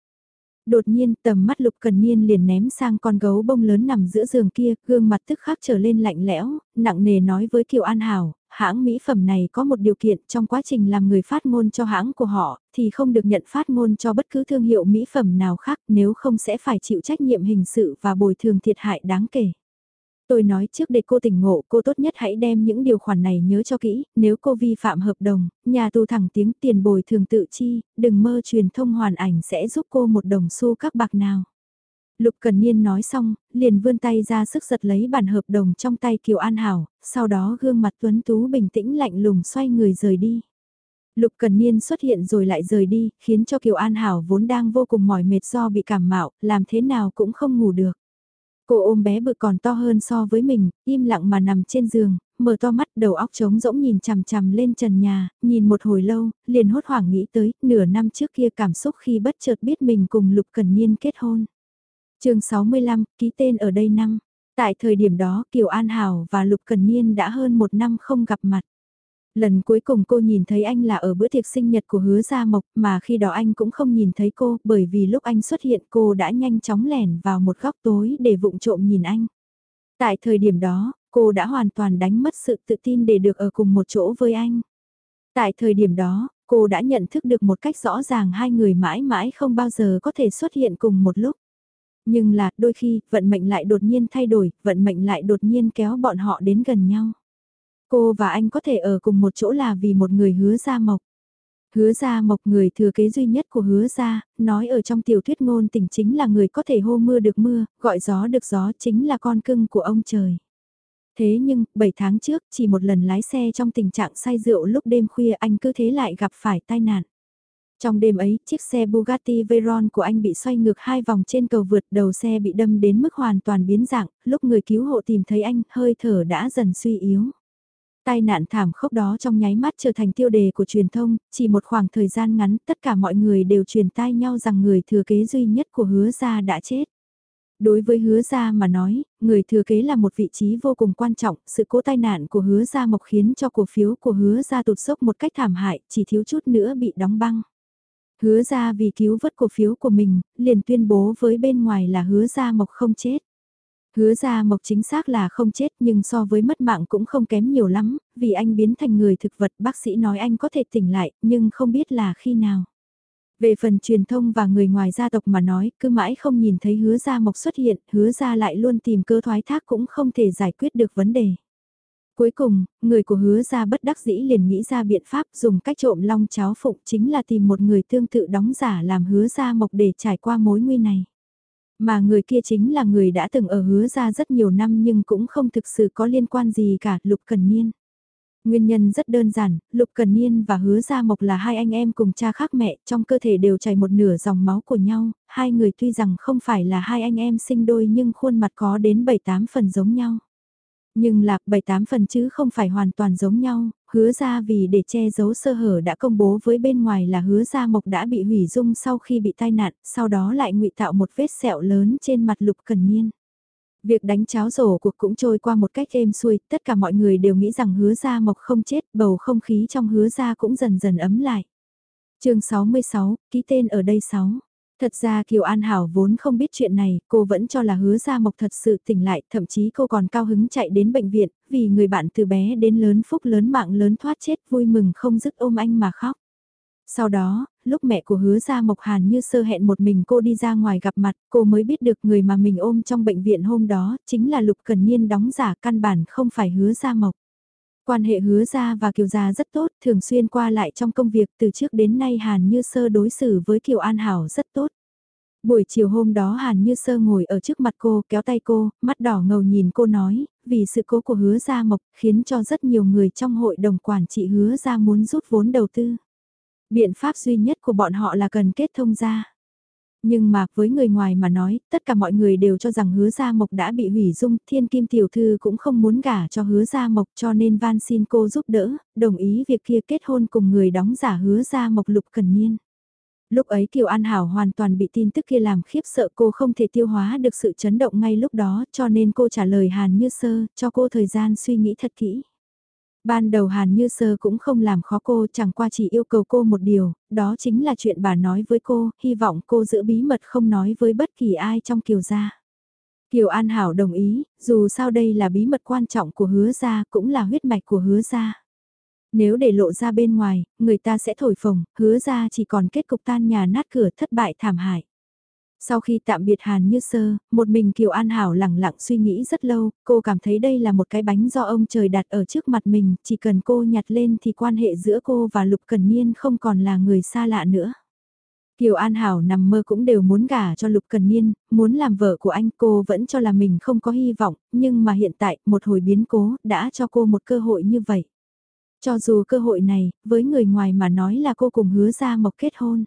Đột nhiên tầm mắt lục cần niên liền ném sang con gấu bông lớn nằm giữa giường kia, gương mặt tức khắc trở lên lạnh lẽo, nặng nề nói với Kiều An Hảo, hãng mỹ phẩm này có một điều kiện trong quá trình làm người phát ngôn cho hãng của họ, thì không được nhận phát ngôn cho bất cứ thương hiệu mỹ phẩm nào khác nếu không sẽ phải chịu trách nhiệm hình sự và bồi thường thiệt hại đáng kể. Tôi nói trước để cô tỉnh ngộ, cô tốt nhất hãy đem những điều khoản này nhớ cho kỹ, nếu cô vi phạm hợp đồng, nhà tù thẳng tiếng tiền bồi thường tự chi, đừng mơ truyền thông hoàn ảnh sẽ giúp cô một đồng xu các bạc nào. Lục Cần Niên nói xong, liền vươn tay ra sức giật lấy bản hợp đồng trong tay Kiều An Hảo, sau đó gương mặt tuấn tú bình tĩnh lạnh lùng xoay người rời đi. Lục Cần Niên xuất hiện rồi lại rời đi, khiến cho Kiều An Hảo vốn đang vô cùng mỏi mệt do bị cảm mạo, làm thế nào cũng không ngủ được. Cô ôm bé bự còn to hơn so với mình, im lặng mà nằm trên giường, mở to mắt đầu óc trống rỗng nhìn chằm chằm lên trần nhà, nhìn một hồi lâu, liền hốt hoảng nghĩ tới, nửa năm trước kia cảm xúc khi bất chợt biết mình cùng Lục Cần Niên kết hôn. chương 65, ký tên ở đây năm. Tại thời điểm đó Kiều An Hảo và Lục Cần Niên đã hơn một năm không gặp mặt. Lần cuối cùng cô nhìn thấy anh là ở bữa tiệc sinh nhật của hứa Gia Mộc mà khi đó anh cũng không nhìn thấy cô bởi vì lúc anh xuất hiện cô đã nhanh chóng lẻn vào một góc tối để vụng trộm nhìn anh. Tại thời điểm đó, cô đã hoàn toàn đánh mất sự tự tin để được ở cùng một chỗ với anh. Tại thời điểm đó, cô đã nhận thức được một cách rõ ràng hai người mãi mãi không bao giờ có thể xuất hiện cùng một lúc. Nhưng là, đôi khi, vận mệnh lại đột nhiên thay đổi, vận mệnh lại đột nhiên kéo bọn họ đến gần nhau. Cô và anh có thể ở cùng một chỗ là vì một người hứa gia mộc. Hứa gia mộc người thừa kế duy nhất của hứa gia, nói ở trong tiểu thuyết ngôn tình chính là người có thể hô mưa được mưa, gọi gió được gió chính là con cưng của ông trời. Thế nhưng, 7 tháng trước, chỉ một lần lái xe trong tình trạng say rượu lúc đêm khuya anh cứ thế lại gặp phải tai nạn. Trong đêm ấy, chiếc xe Bugatti Veyron của anh bị xoay ngược hai vòng trên cầu vượt đầu xe bị đâm đến mức hoàn toàn biến dạng, lúc người cứu hộ tìm thấy anh, hơi thở đã dần suy yếu. Tai nạn thảm khốc đó trong nháy mắt trở thành tiêu đề của truyền thông, chỉ một khoảng thời gian ngắn tất cả mọi người đều truyền tai nhau rằng người thừa kế duy nhất của hứa gia đã chết. Đối với hứa gia mà nói, người thừa kế là một vị trí vô cùng quan trọng, sự cố tai nạn của hứa gia mộc khiến cho cổ phiếu của hứa gia tụt sốc một cách thảm hại, chỉ thiếu chút nữa bị đóng băng. Hứa gia vì cứu vớt cổ phiếu của mình, liền tuyên bố với bên ngoài là hứa gia mộc không chết. Hứa ra mộc chính xác là không chết nhưng so với mất mạng cũng không kém nhiều lắm, vì anh biến thành người thực vật bác sĩ nói anh có thể tỉnh lại nhưng không biết là khi nào. Về phần truyền thông và người ngoài gia tộc mà nói cứ mãi không nhìn thấy hứa ra mộc xuất hiện, hứa ra lại luôn tìm cơ thoái thác cũng không thể giải quyết được vấn đề. Cuối cùng, người của hứa ra bất đắc dĩ liền nghĩ ra biện pháp dùng cách trộm long cháo phụng chính là tìm một người tương tự đóng giả làm hứa ra mộc để trải qua mối nguy này. Mà người kia chính là người đã từng ở hứa ra rất nhiều năm nhưng cũng không thực sự có liên quan gì cả, Lục Cần Niên. Nguyên nhân rất đơn giản, Lục Cần Niên và Hứa Gia Mộc là hai anh em cùng cha khác mẹ, trong cơ thể đều chảy một nửa dòng máu của nhau, hai người tuy rằng không phải là hai anh em sinh đôi nhưng khuôn mặt có đến 7-8 phần giống nhau. Nhưng lạc 7-8 phần chứ không phải hoàn toàn giống nhau, hứa ra vì để che giấu sơ hở đã công bố với bên ngoài là hứa ra mộc đã bị hủy dung sau khi bị tai nạn, sau đó lại ngụy tạo một vết sẹo lớn trên mặt lục cần niên. Việc đánh cháo rổ cuộc cũng trôi qua một cách êm xuôi, tất cả mọi người đều nghĩ rằng hứa ra mộc không chết, bầu không khí trong hứa ra cũng dần dần ấm lại. chương 66, ký tên ở đây 6. Thật ra Kiều An Hảo vốn không biết chuyện này, cô vẫn cho là hứa Gia Mộc thật sự tỉnh lại, thậm chí cô còn cao hứng chạy đến bệnh viện, vì người bạn từ bé đến lớn phúc lớn mạng lớn thoát chết vui mừng không dứt ôm anh mà khóc. Sau đó, lúc mẹ của hứa Gia Mộc Hàn như sơ hẹn một mình cô đi ra ngoài gặp mặt, cô mới biết được người mà mình ôm trong bệnh viện hôm đó, chính là Lục Cần Niên đóng giả căn bản không phải hứa Gia Mộc. Quan hệ hứa ra và Kiều Gia rất tốt, thường xuyên qua lại trong công việc từ trước đến nay Hàn Như Sơ đối xử với Kiều An Hảo rất tốt. Buổi chiều hôm đó Hàn Như Sơ ngồi ở trước mặt cô, kéo tay cô, mắt đỏ ngầu nhìn cô nói, vì sự cố của hứa gia mộc khiến cho rất nhiều người trong hội đồng quản trị hứa gia muốn rút vốn đầu tư. Biện pháp duy nhất của bọn họ là cần kết thông ra. Nhưng mà với người ngoài mà nói, tất cả mọi người đều cho rằng hứa gia mộc đã bị hủy dung, thiên kim tiểu thư cũng không muốn gả cho hứa gia mộc cho nên van xin cô giúp đỡ, đồng ý việc kia kết hôn cùng người đóng giả hứa gia mộc lục cần niên. Lúc ấy Kiều An Hảo hoàn toàn bị tin tức kia làm khiếp sợ cô không thể tiêu hóa được sự chấn động ngay lúc đó cho nên cô trả lời Hàn Như Sơ cho cô thời gian suy nghĩ thật kỹ. Ban đầu Hàn Như Sơ cũng không làm khó cô chẳng qua chỉ yêu cầu cô một điều, đó chính là chuyện bà nói với cô, hy vọng cô giữ bí mật không nói với bất kỳ ai trong Kiều gia. Kiều An Hảo đồng ý, dù sao đây là bí mật quan trọng của hứa gia cũng là huyết mạch của hứa gia. Nếu để lộ ra bên ngoài, người ta sẽ thổi phồng, hứa ra chỉ còn kết cục tan nhà nát cửa thất bại thảm hại. Sau khi tạm biệt Hàn Như Sơ, một mình Kiều An Hảo lẳng lặng suy nghĩ rất lâu, cô cảm thấy đây là một cái bánh do ông trời đặt ở trước mặt mình, chỉ cần cô nhặt lên thì quan hệ giữa cô và Lục Cần Niên không còn là người xa lạ nữa. Kiều An Hảo nằm mơ cũng đều muốn gả cho Lục Cần Niên, muốn làm vợ của anh cô vẫn cho là mình không có hy vọng, nhưng mà hiện tại một hồi biến cố đã cho cô một cơ hội như vậy. Cho dù cơ hội này, với người ngoài mà nói là cô cùng hứa ra mộc kết hôn.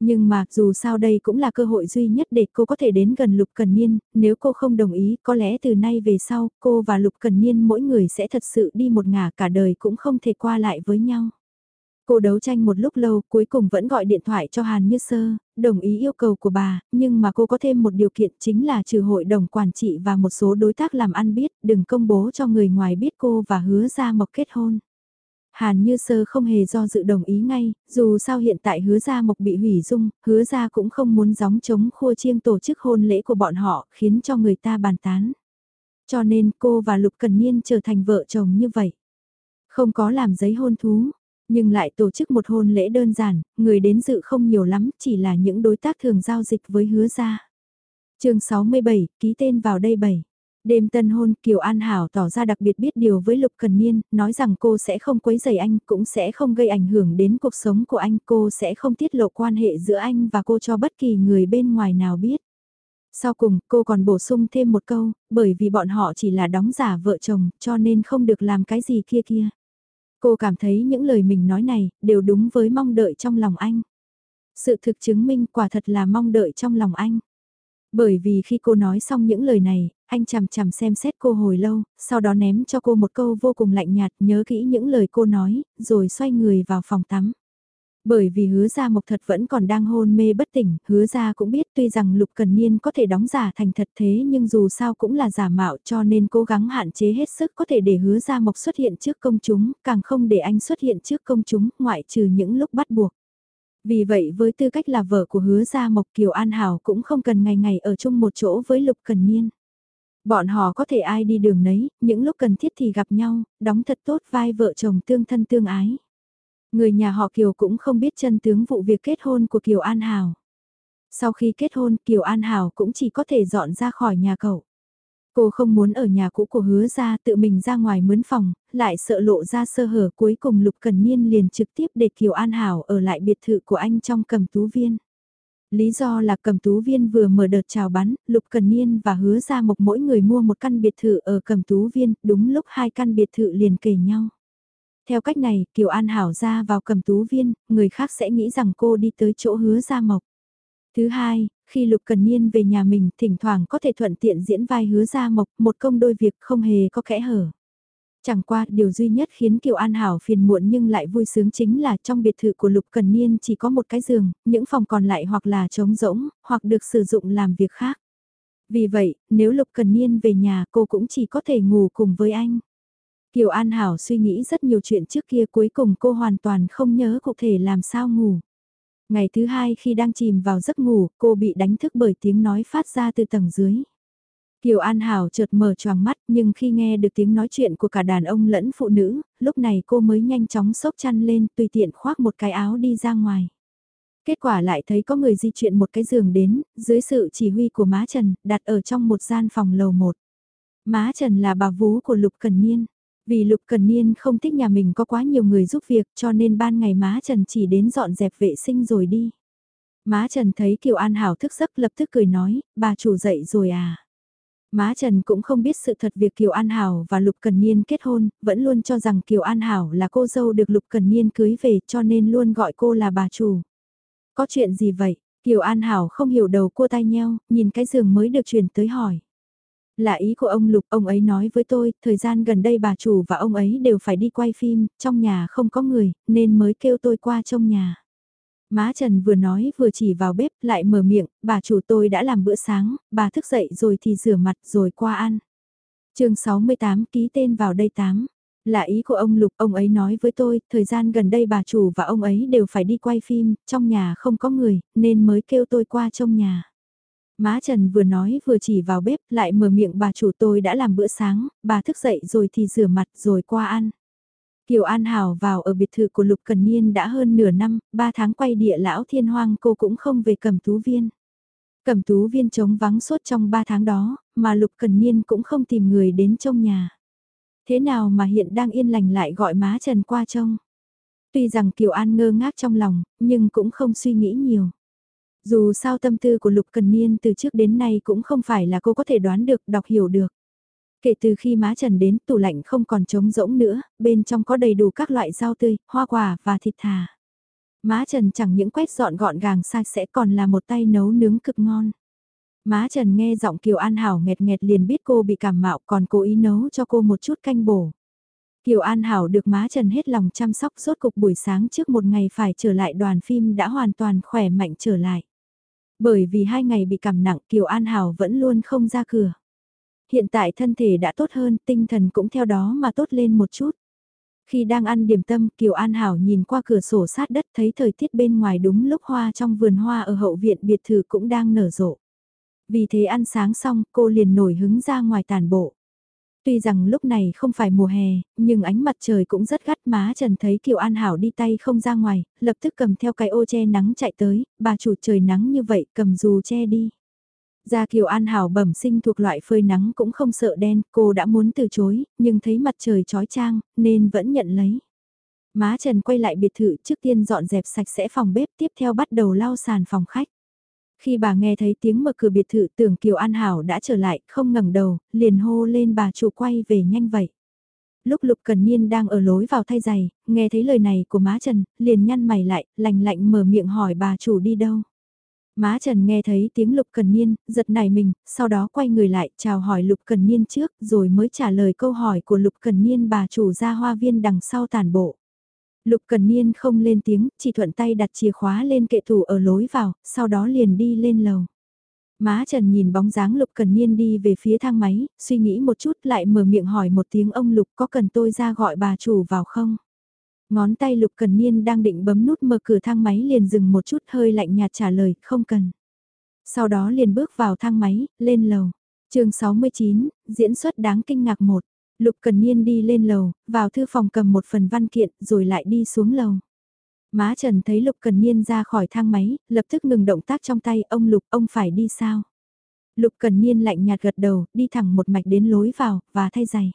Nhưng mà dù sao đây cũng là cơ hội duy nhất để cô có thể đến gần Lục Cần Niên, nếu cô không đồng ý có lẽ từ nay về sau cô và Lục Cần Niên mỗi người sẽ thật sự đi một ngả cả đời cũng không thể qua lại với nhau. Cô đấu tranh một lúc lâu cuối cùng vẫn gọi điện thoại cho Hàn Như Sơ, đồng ý yêu cầu của bà, nhưng mà cô có thêm một điều kiện chính là trừ hội đồng quản trị và một số đối tác làm ăn biết, đừng công bố cho người ngoài biết cô và hứa ra mộc kết hôn. Hàn Như Sơ không hề do dự đồng ý ngay, dù sao hiện tại hứa ra mộc bị hủy dung, hứa ra cũng không muốn gióng chống khua chiêng tổ chức hôn lễ của bọn họ, khiến cho người ta bàn tán. Cho nên cô và Lục Cần Niên trở thành vợ chồng như vậy. Không có làm giấy hôn thú, nhưng lại tổ chức một hôn lễ đơn giản, người đến dự không nhiều lắm, chỉ là những đối tác thường giao dịch với hứa ra. chương 67, ký tên vào đây 7. Đêm tân hôn Kiều An Hảo tỏ ra đặc biệt biết điều với Lục Cần Niên, nói rằng cô sẽ không quấy rầy anh, cũng sẽ không gây ảnh hưởng đến cuộc sống của anh, cô sẽ không tiết lộ quan hệ giữa anh và cô cho bất kỳ người bên ngoài nào biết. Sau cùng, cô còn bổ sung thêm một câu, bởi vì bọn họ chỉ là đóng giả vợ chồng, cho nên không được làm cái gì kia kia. Cô cảm thấy những lời mình nói này, đều đúng với mong đợi trong lòng anh. Sự thực chứng minh quả thật là mong đợi trong lòng anh. Bởi vì khi cô nói xong những lời này, anh chằm chằm xem xét cô hồi lâu, sau đó ném cho cô một câu vô cùng lạnh nhạt nhớ kỹ những lời cô nói, rồi xoay người vào phòng tắm. Bởi vì hứa ra mộc thật vẫn còn đang hôn mê bất tỉnh, hứa ra cũng biết tuy rằng Lục Cần Niên có thể đóng giả thành thật thế nhưng dù sao cũng là giả mạo cho nên cố gắng hạn chế hết sức có thể để hứa ra mộc xuất hiện trước công chúng, càng không để anh xuất hiện trước công chúng, ngoại trừ những lúc bắt buộc. Vì vậy với tư cách là vợ của hứa gia mộc Kiều An Hảo cũng không cần ngày ngày ở chung một chỗ với Lục Cần Niên. Bọn họ có thể ai đi đường nấy, những lúc cần thiết thì gặp nhau, đóng thật tốt vai vợ chồng tương thân tương ái. Người nhà họ Kiều cũng không biết chân tướng vụ việc kết hôn của Kiều An Hảo. Sau khi kết hôn Kiều An Hảo cũng chỉ có thể dọn ra khỏi nhà cậu. Cô không muốn ở nhà cũ của hứa ra tự mình ra ngoài mướn phòng, lại sợ lộ ra sơ hở cuối cùng Lục Cần Niên liền trực tiếp để Kiều An Hảo ở lại biệt thự của anh trong cầm tú viên. Lý do là cầm tú viên vừa mở đợt chào bán, Lục Cần Niên và hứa ra mộc mỗi người mua một căn biệt thự ở cầm tú viên, đúng lúc hai căn biệt thự liền kề nhau. Theo cách này, Kiều An Hảo ra vào cầm tú viên, người khác sẽ nghĩ rằng cô đi tới chỗ hứa ra mộc. Thứ hai, khi Lục Cần Niên về nhà mình, thỉnh thoảng có thể thuận tiện diễn vai hứa ra mộc, một công đôi việc không hề có kẽ hở. Chẳng qua, điều duy nhất khiến Kiều An Hảo phiền muộn nhưng lại vui sướng chính là trong biệt thự của Lục Cần Niên chỉ có một cái giường, những phòng còn lại hoặc là trống rỗng, hoặc được sử dụng làm việc khác. Vì vậy, nếu Lục Cần Niên về nhà cô cũng chỉ có thể ngủ cùng với anh. Kiều An Hảo suy nghĩ rất nhiều chuyện trước kia cuối cùng cô hoàn toàn không nhớ cụ thể làm sao ngủ. Ngày thứ hai khi đang chìm vào giấc ngủ, cô bị đánh thức bởi tiếng nói phát ra từ tầng dưới. Kiều An Hảo chợt mở choàng mắt nhưng khi nghe được tiếng nói chuyện của cả đàn ông lẫn phụ nữ, lúc này cô mới nhanh chóng sốc chăn lên tùy tiện khoác một cái áo đi ra ngoài. Kết quả lại thấy có người di chuyển một cái giường đến, dưới sự chỉ huy của má Trần, đặt ở trong một gian phòng lầu một. Má Trần là bà vú của Lục Cần Niên. Vì Lục Cần Niên không thích nhà mình có quá nhiều người giúp việc cho nên ban ngày má Trần chỉ đến dọn dẹp vệ sinh rồi đi. Má Trần thấy Kiều An Hảo thức giấc lập tức cười nói, bà chủ dậy rồi à. Má Trần cũng không biết sự thật việc Kiều An Hảo và Lục Cần Niên kết hôn, vẫn luôn cho rằng Kiều An Hảo là cô dâu được Lục Cần Niên cưới về cho nên luôn gọi cô là bà chủ. Có chuyện gì vậy? Kiều An Hảo không hiểu đầu cô tay nheo, nhìn cái giường mới được chuyển tới hỏi. Là ý của ông Lục, ông ấy nói với tôi, thời gian gần đây bà chủ và ông ấy đều phải đi quay phim, trong nhà không có người, nên mới kêu tôi qua trong nhà. Má Trần vừa nói vừa chỉ vào bếp lại mở miệng, bà chủ tôi đã làm bữa sáng, bà thức dậy rồi thì rửa mặt rồi qua ăn. chương 68 ký tên vào đây 8. Là ý của ông Lục, ông ấy nói với tôi, thời gian gần đây bà chủ và ông ấy đều phải đi quay phim, trong nhà không có người, nên mới kêu tôi qua trong nhà. Má Trần vừa nói vừa chỉ vào bếp lại mở miệng bà chủ tôi đã làm bữa sáng, bà thức dậy rồi thì rửa mặt rồi qua ăn. Kiều An Hảo vào ở biệt thự của Lục Cần Niên đã hơn nửa năm, ba tháng quay địa lão thiên hoang cô cũng không về cầm tú viên. Cầm tú viên trống vắng suốt trong ba tháng đó, mà Lục Cần Niên cũng không tìm người đến trong nhà. Thế nào mà hiện đang yên lành lại gọi má Trần qua trông? Tuy rằng Kiều An ngơ ngác trong lòng, nhưng cũng không suy nghĩ nhiều. Dù sao tâm tư của Lục Cần Niên từ trước đến nay cũng không phải là cô có thể đoán được, đọc hiểu được. Kể từ khi má Trần đến, tủ lạnh không còn trống rỗng nữa, bên trong có đầy đủ các loại rau tươi, hoa quả và thịt thà. Má Trần chẳng những quét dọn gọn gàng sạch sẽ còn là một tay nấu nướng cực ngon. Má Trần nghe giọng Kiều An Hảo nghẹt nghẹt liền biết cô bị cảm mạo còn cố ý nấu cho cô một chút canh bổ. Kiều An Hảo được má Trần hết lòng chăm sóc suốt cục buổi sáng trước một ngày phải trở lại đoàn phim đã hoàn toàn khỏe mạnh trở lại. Bởi vì hai ngày bị cảm nặng Kiều An Hảo vẫn luôn không ra cửa. Hiện tại thân thể đã tốt hơn, tinh thần cũng theo đó mà tốt lên một chút. Khi đang ăn điểm tâm, Kiều An Hảo nhìn qua cửa sổ sát đất thấy thời tiết bên ngoài đúng lúc hoa trong vườn hoa ở hậu viện biệt thự cũng đang nở rộ. Vì thế ăn sáng xong, cô liền nổi hứng ra ngoài tàn bộ. Tuy rằng lúc này không phải mùa hè, nhưng ánh mặt trời cũng rất gắt má Trần thấy Kiều An Hảo đi tay không ra ngoài, lập tức cầm theo cái ô che nắng chạy tới, bà chủ trời nắng như vậy cầm dù che đi. Gia Kiều An Hảo bẩm sinh thuộc loại phơi nắng cũng không sợ đen, cô đã muốn từ chối, nhưng thấy mặt trời trói trang, nên vẫn nhận lấy. Má Trần quay lại biệt thự trước tiên dọn dẹp sạch sẽ phòng bếp tiếp theo bắt đầu lau sàn phòng khách. Khi bà nghe thấy tiếng mở cửa biệt thự tưởng Kiều An Hảo đã trở lại, không ngẩng đầu, liền hô lên bà chủ quay về nhanh vậy. Lúc Lục Cần Niên đang ở lối vào thay giày, nghe thấy lời này của má Trần, liền nhăn mày lại, lạnh lạnh mở miệng hỏi bà chủ đi đâu. Má Trần nghe thấy tiếng Lục Cần Niên, giật nảy mình, sau đó quay người lại, chào hỏi Lục Cần Niên trước, rồi mới trả lời câu hỏi của Lục Cần Niên bà chủ ra hoa viên đằng sau tàn bộ. Lục Cần Niên không lên tiếng, chỉ thuận tay đặt chìa khóa lên kệ tủ ở lối vào, sau đó liền đi lên lầu. Má Trần nhìn bóng dáng Lục Cần Niên đi về phía thang máy, suy nghĩ một chút lại mở miệng hỏi một tiếng ông Lục có cần tôi ra gọi bà chủ vào không? Ngón tay Lục Cần Niên đang định bấm nút mở cửa thang máy liền dừng một chút hơi lạnh nhạt trả lời không cần. Sau đó liền bước vào thang máy, lên lầu. chương 69, diễn xuất đáng kinh ngạc một. Lục Cần Niên đi lên lầu, vào thư phòng cầm một phần văn kiện rồi lại đi xuống lầu. Má Trần thấy Lục Cần Niên ra khỏi thang máy, lập tức ngừng động tác trong tay, ông Lục, ông phải đi sao? Lục Cần Niên lạnh nhạt gật đầu, đi thẳng một mạch đến lối vào, và thay giày.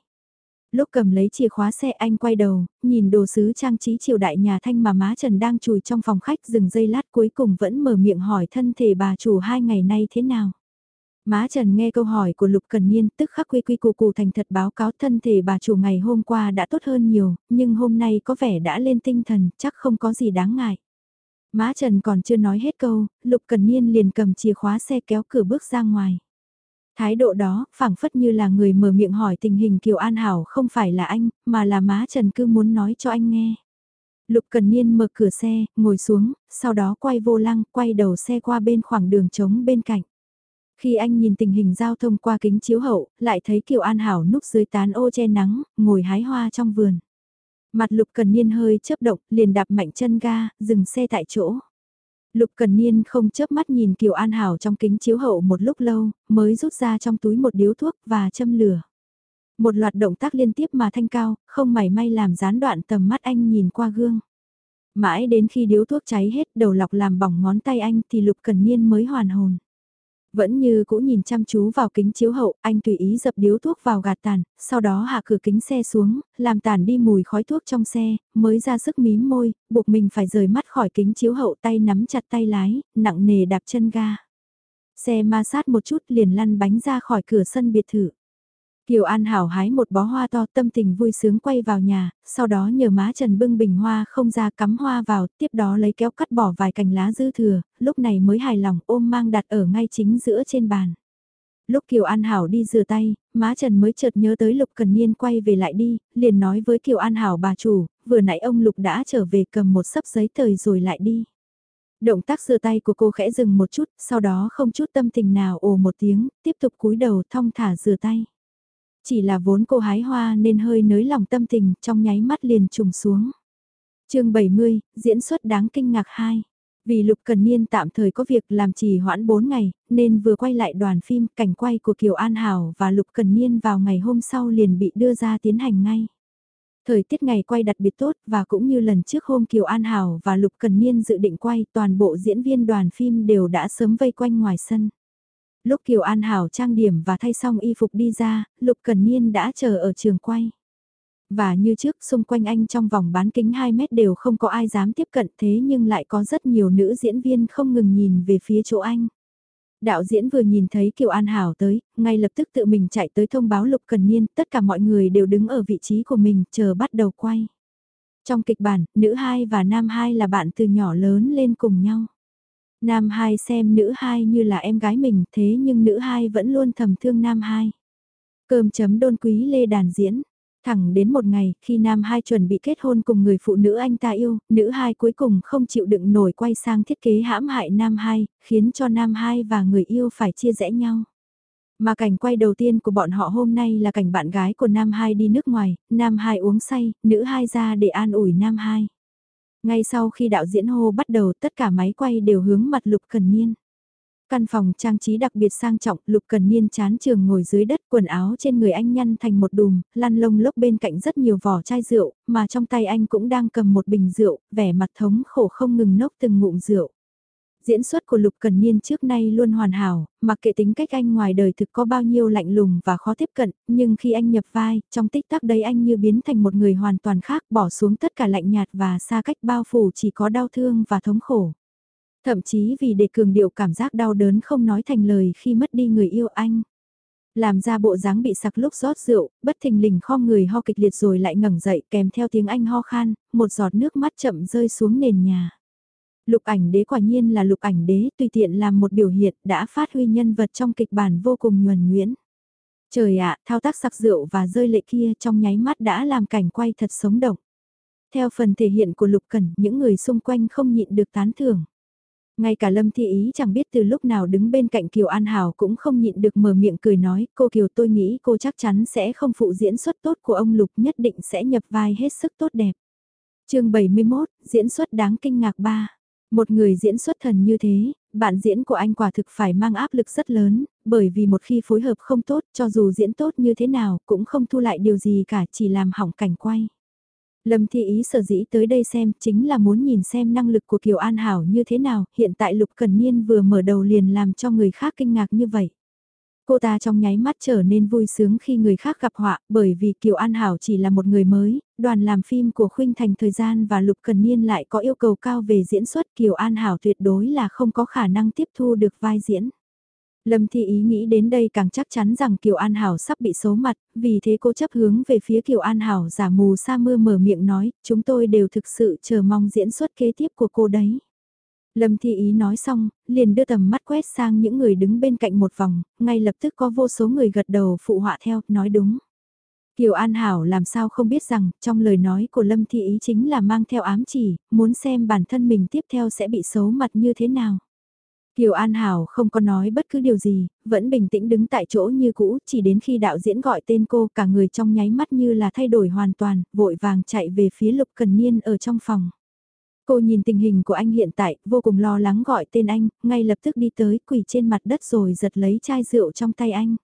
Lúc cầm lấy chìa khóa xe anh quay đầu, nhìn đồ sứ trang trí triều đại nhà thanh mà má Trần đang chùi trong phòng khách dừng dây lát cuối cùng vẫn mở miệng hỏi thân thể bà chủ hai ngày nay thế nào. Má Trần nghe câu hỏi của Lục Cần Niên tức khắc quy quy cù cù thành thật báo cáo thân thể bà chủ ngày hôm qua đã tốt hơn nhiều, nhưng hôm nay có vẻ đã lên tinh thần, chắc không có gì đáng ngại. Má Trần còn chưa nói hết câu, Lục Cần Niên liền cầm chìa khóa xe kéo cửa bước ra ngoài. Thái độ đó, phảng phất như là người mở miệng hỏi tình hình Kiều An Hảo không phải là anh, mà là má Trần cứ muốn nói cho anh nghe. Lục Cần Niên mở cửa xe, ngồi xuống, sau đó quay vô lăng, quay đầu xe qua bên khoảng đường trống bên cạnh. Khi anh nhìn tình hình giao thông qua kính chiếu hậu, lại thấy Kiều An Hảo núp dưới tán ô che nắng, ngồi hái hoa trong vườn. Mặt Lục Cần Niên hơi chớp động, liền đạp mạnh chân ga, dừng xe tại chỗ. Lục Cần Niên không chớp mắt nhìn Kiều An Hảo trong kính chiếu hậu một lúc lâu, mới rút ra trong túi một điếu thuốc và châm lửa. Một loạt động tác liên tiếp mà thanh cao, không mảy may làm gián đoạn tầm mắt anh nhìn qua gương. Mãi đến khi điếu thuốc cháy hết đầu lọc làm bỏng ngón tay anh thì Lục Cần Niên mới hoàn hồn. Vẫn như cũ nhìn chăm chú vào kính chiếu hậu, anh tùy ý dập điếu thuốc vào gạt tàn, sau đó hạ cửa kính xe xuống, làm tàn đi mùi khói thuốc trong xe, mới ra sức mím môi, buộc mình phải rời mắt khỏi kính chiếu hậu tay nắm chặt tay lái, nặng nề đạp chân ga. Xe ma sát một chút liền lăn bánh ra khỏi cửa sân biệt thự. Kiều An Hảo hái một bó hoa to tâm tình vui sướng quay vào nhà, sau đó nhờ má Trần bưng bình hoa không ra cắm hoa vào, tiếp đó lấy kéo cắt bỏ vài cành lá dư thừa, lúc này mới hài lòng ôm mang đặt ở ngay chính giữa trên bàn. Lúc Kiều An Hảo đi rửa tay, má Trần mới chợt nhớ tới Lục Cần Niên quay về lại đi, liền nói với Kiều An Hảo bà chủ, vừa nãy ông Lục đã trở về cầm một sấp giấy tời rồi lại đi. Động tác rửa tay của cô khẽ dừng một chút, sau đó không chút tâm tình nào ồ một tiếng, tiếp tục cúi đầu thong thả rửa tay. Chỉ là vốn cô hái hoa nên hơi nới lòng tâm tình, trong nháy mắt liền trùng xuống. chương 70, diễn xuất đáng kinh ngạc 2. Vì Lục Cần Niên tạm thời có việc làm trì hoãn 4 ngày, nên vừa quay lại đoàn phim cảnh quay của Kiều An Hảo và Lục Cần Niên vào ngày hôm sau liền bị đưa ra tiến hành ngay. Thời tiết ngày quay đặc biệt tốt và cũng như lần trước hôm Kiều An Hảo và Lục Cần Niên dự định quay toàn bộ diễn viên đoàn phim đều đã sớm vây quanh ngoài sân. Lúc Kiều An Hảo trang điểm và thay xong y phục đi ra, Lục Cần Niên đã chờ ở trường quay. Và như trước xung quanh anh trong vòng bán kính 2 mét đều không có ai dám tiếp cận thế nhưng lại có rất nhiều nữ diễn viên không ngừng nhìn về phía chỗ anh. Đạo diễn vừa nhìn thấy Kiều An Hảo tới, ngay lập tức tự mình chạy tới thông báo Lục Cần Niên, tất cả mọi người đều đứng ở vị trí của mình, chờ bắt đầu quay. Trong kịch bản, nữ hai và nam hai là bạn từ nhỏ lớn lên cùng nhau. Nam hai xem nữ hai như là em gái mình thế nhưng nữ hai vẫn luôn thầm thương nam hai. Cơm chấm đôn quý lê đàn diễn. Thẳng đến một ngày, khi nam hai chuẩn bị kết hôn cùng người phụ nữ anh ta yêu, nữ hai cuối cùng không chịu đựng nổi quay sang thiết kế hãm hại nam hai, khiến cho nam hai và người yêu phải chia rẽ nhau. Mà cảnh quay đầu tiên của bọn họ hôm nay là cảnh bạn gái của nam hai đi nước ngoài, nam hai uống say, nữ hai ra để an ủi nam hai. Ngay sau khi đạo diễn hô bắt đầu tất cả máy quay đều hướng mặt Lục Cần Niên. Căn phòng trang trí đặc biệt sang trọng, Lục Cần Niên chán trường ngồi dưới đất, quần áo trên người anh nhăn thành một đùm, lăn lông lốc bên cạnh rất nhiều vỏ chai rượu, mà trong tay anh cũng đang cầm một bình rượu, vẻ mặt thống khổ không ngừng nốc từng ngụm rượu. Diễn xuất của Lục Cần Niên trước nay luôn hoàn hảo, mặc kệ tính cách anh ngoài đời thực có bao nhiêu lạnh lùng và khó tiếp cận, nhưng khi anh nhập vai, trong tích tắc đấy anh như biến thành một người hoàn toàn khác bỏ xuống tất cả lạnh nhạt và xa cách bao phủ chỉ có đau thương và thống khổ. Thậm chí vì để cường điệu cảm giác đau đớn không nói thành lời khi mất đi người yêu anh. Làm ra bộ dáng bị sặc lúc rót rượu, bất thình lình kho người ho kịch liệt rồi lại ngẩng dậy kèm theo tiếng anh ho khan, một giọt nước mắt chậm rơi xuống nền nhà. Lục ảnh đế quả nhiên là lục ảnh đế tùy tiện làm một biểu hiện đã phát huy nhân vật trong kịch bản vô cùng nhuần nhuyễn. Trời ạ, thao tác sặc rượu và rơi lệ kia trong nháy mắt đã làm cảnh quay thật sống động. Theo phần thể hiện của Lục Cẩn, những người xung quanh không nhịn được tán thưởng. Ngay cả Lâm Thi Ý chẳng biết từ lúc nào đứng bên cạnh Kiều An Hảo cũng không nhịn được mở miệng cười nói, cô Kiều tôi nghĩ cô chắc chắn sẽ không phụ diễn xuất tốt của ông Lục nhất định sẽ nhập vai hết sức tốt đẹp. chương 71, diễn xuất đáng kinh ngạc 3. Một người diễn xuất thần như thế, bạn diễn của anh quả thực phải mang áp lực rất lớn, bởi vì một khi phối hợp không tốt cho dù diễn tốt như thế nào cũng không thu lại điều gì cả chỉ làm hỏng cảnh quay. Lâm Thi Ý sở dĩ tới đây xem chính là muốn nhìn xem năng lực của Kiều An Hảo như thế nào, hiện tại Lục Cần Niên vừa mở đầu liền làm cho người khác kinh ngạc như vậy. Cô ta trong nháy mắt trở nên vui sướng khi người khác gặp họa, bởi vì Kiều An Hảo chỉ là một người mới, đoàn làm phim của Khuynh Thành thời gian và Lục Cần Niên lại có yêu cầu cao về diễn xuất Kiều An Hảo tuyệt đối là không có khả năng tiếp thu được vai diễn. Lâm Thi Ý nghĩ đến đây càng chắc chắn rằng Kiều An Hảo sắp bị xấu mặt, vì thế cô chấp hướng về phía Kiều An Hảo giả mù sa mưa mở miệng nói, chúng tôi đều thực sự chờ mong diễn xuất kế tiếp của cô đấy. Lâm Thi Ý nói xong, liền đưa tầm mắt quét sang những người đứng bên cạnh một vòng, ngay lập tức có vô số người gật đầu phụ họa theo, nói đúng. Kiều An Hảo làm sao không biết rằng, trong lời nói của Lâm Thi Ý chính là mang theo ám chỉ, muốn xem bản thân mình tiếp theo sẽ bị xấu mặt như thế nào. Kiều An Hảo không có nói bất cứ điều gì, vẫn bình tĩnh đứng tại chỗ như cũ, chỉ đến khi đạo diễn gọi tên cô cả người trong nháy mắt như là thay đổi hoàn toàn, vội vàng chạy về phía Lục Cần Niên ở trong phòng. Cô nhìn tình hình của anh hiện tại, vô cùng lo lắng gọi tên anh, ngay lập tức đi tới quỳ trên mặt đất rồi giật lấy chai rượu trong tay anh.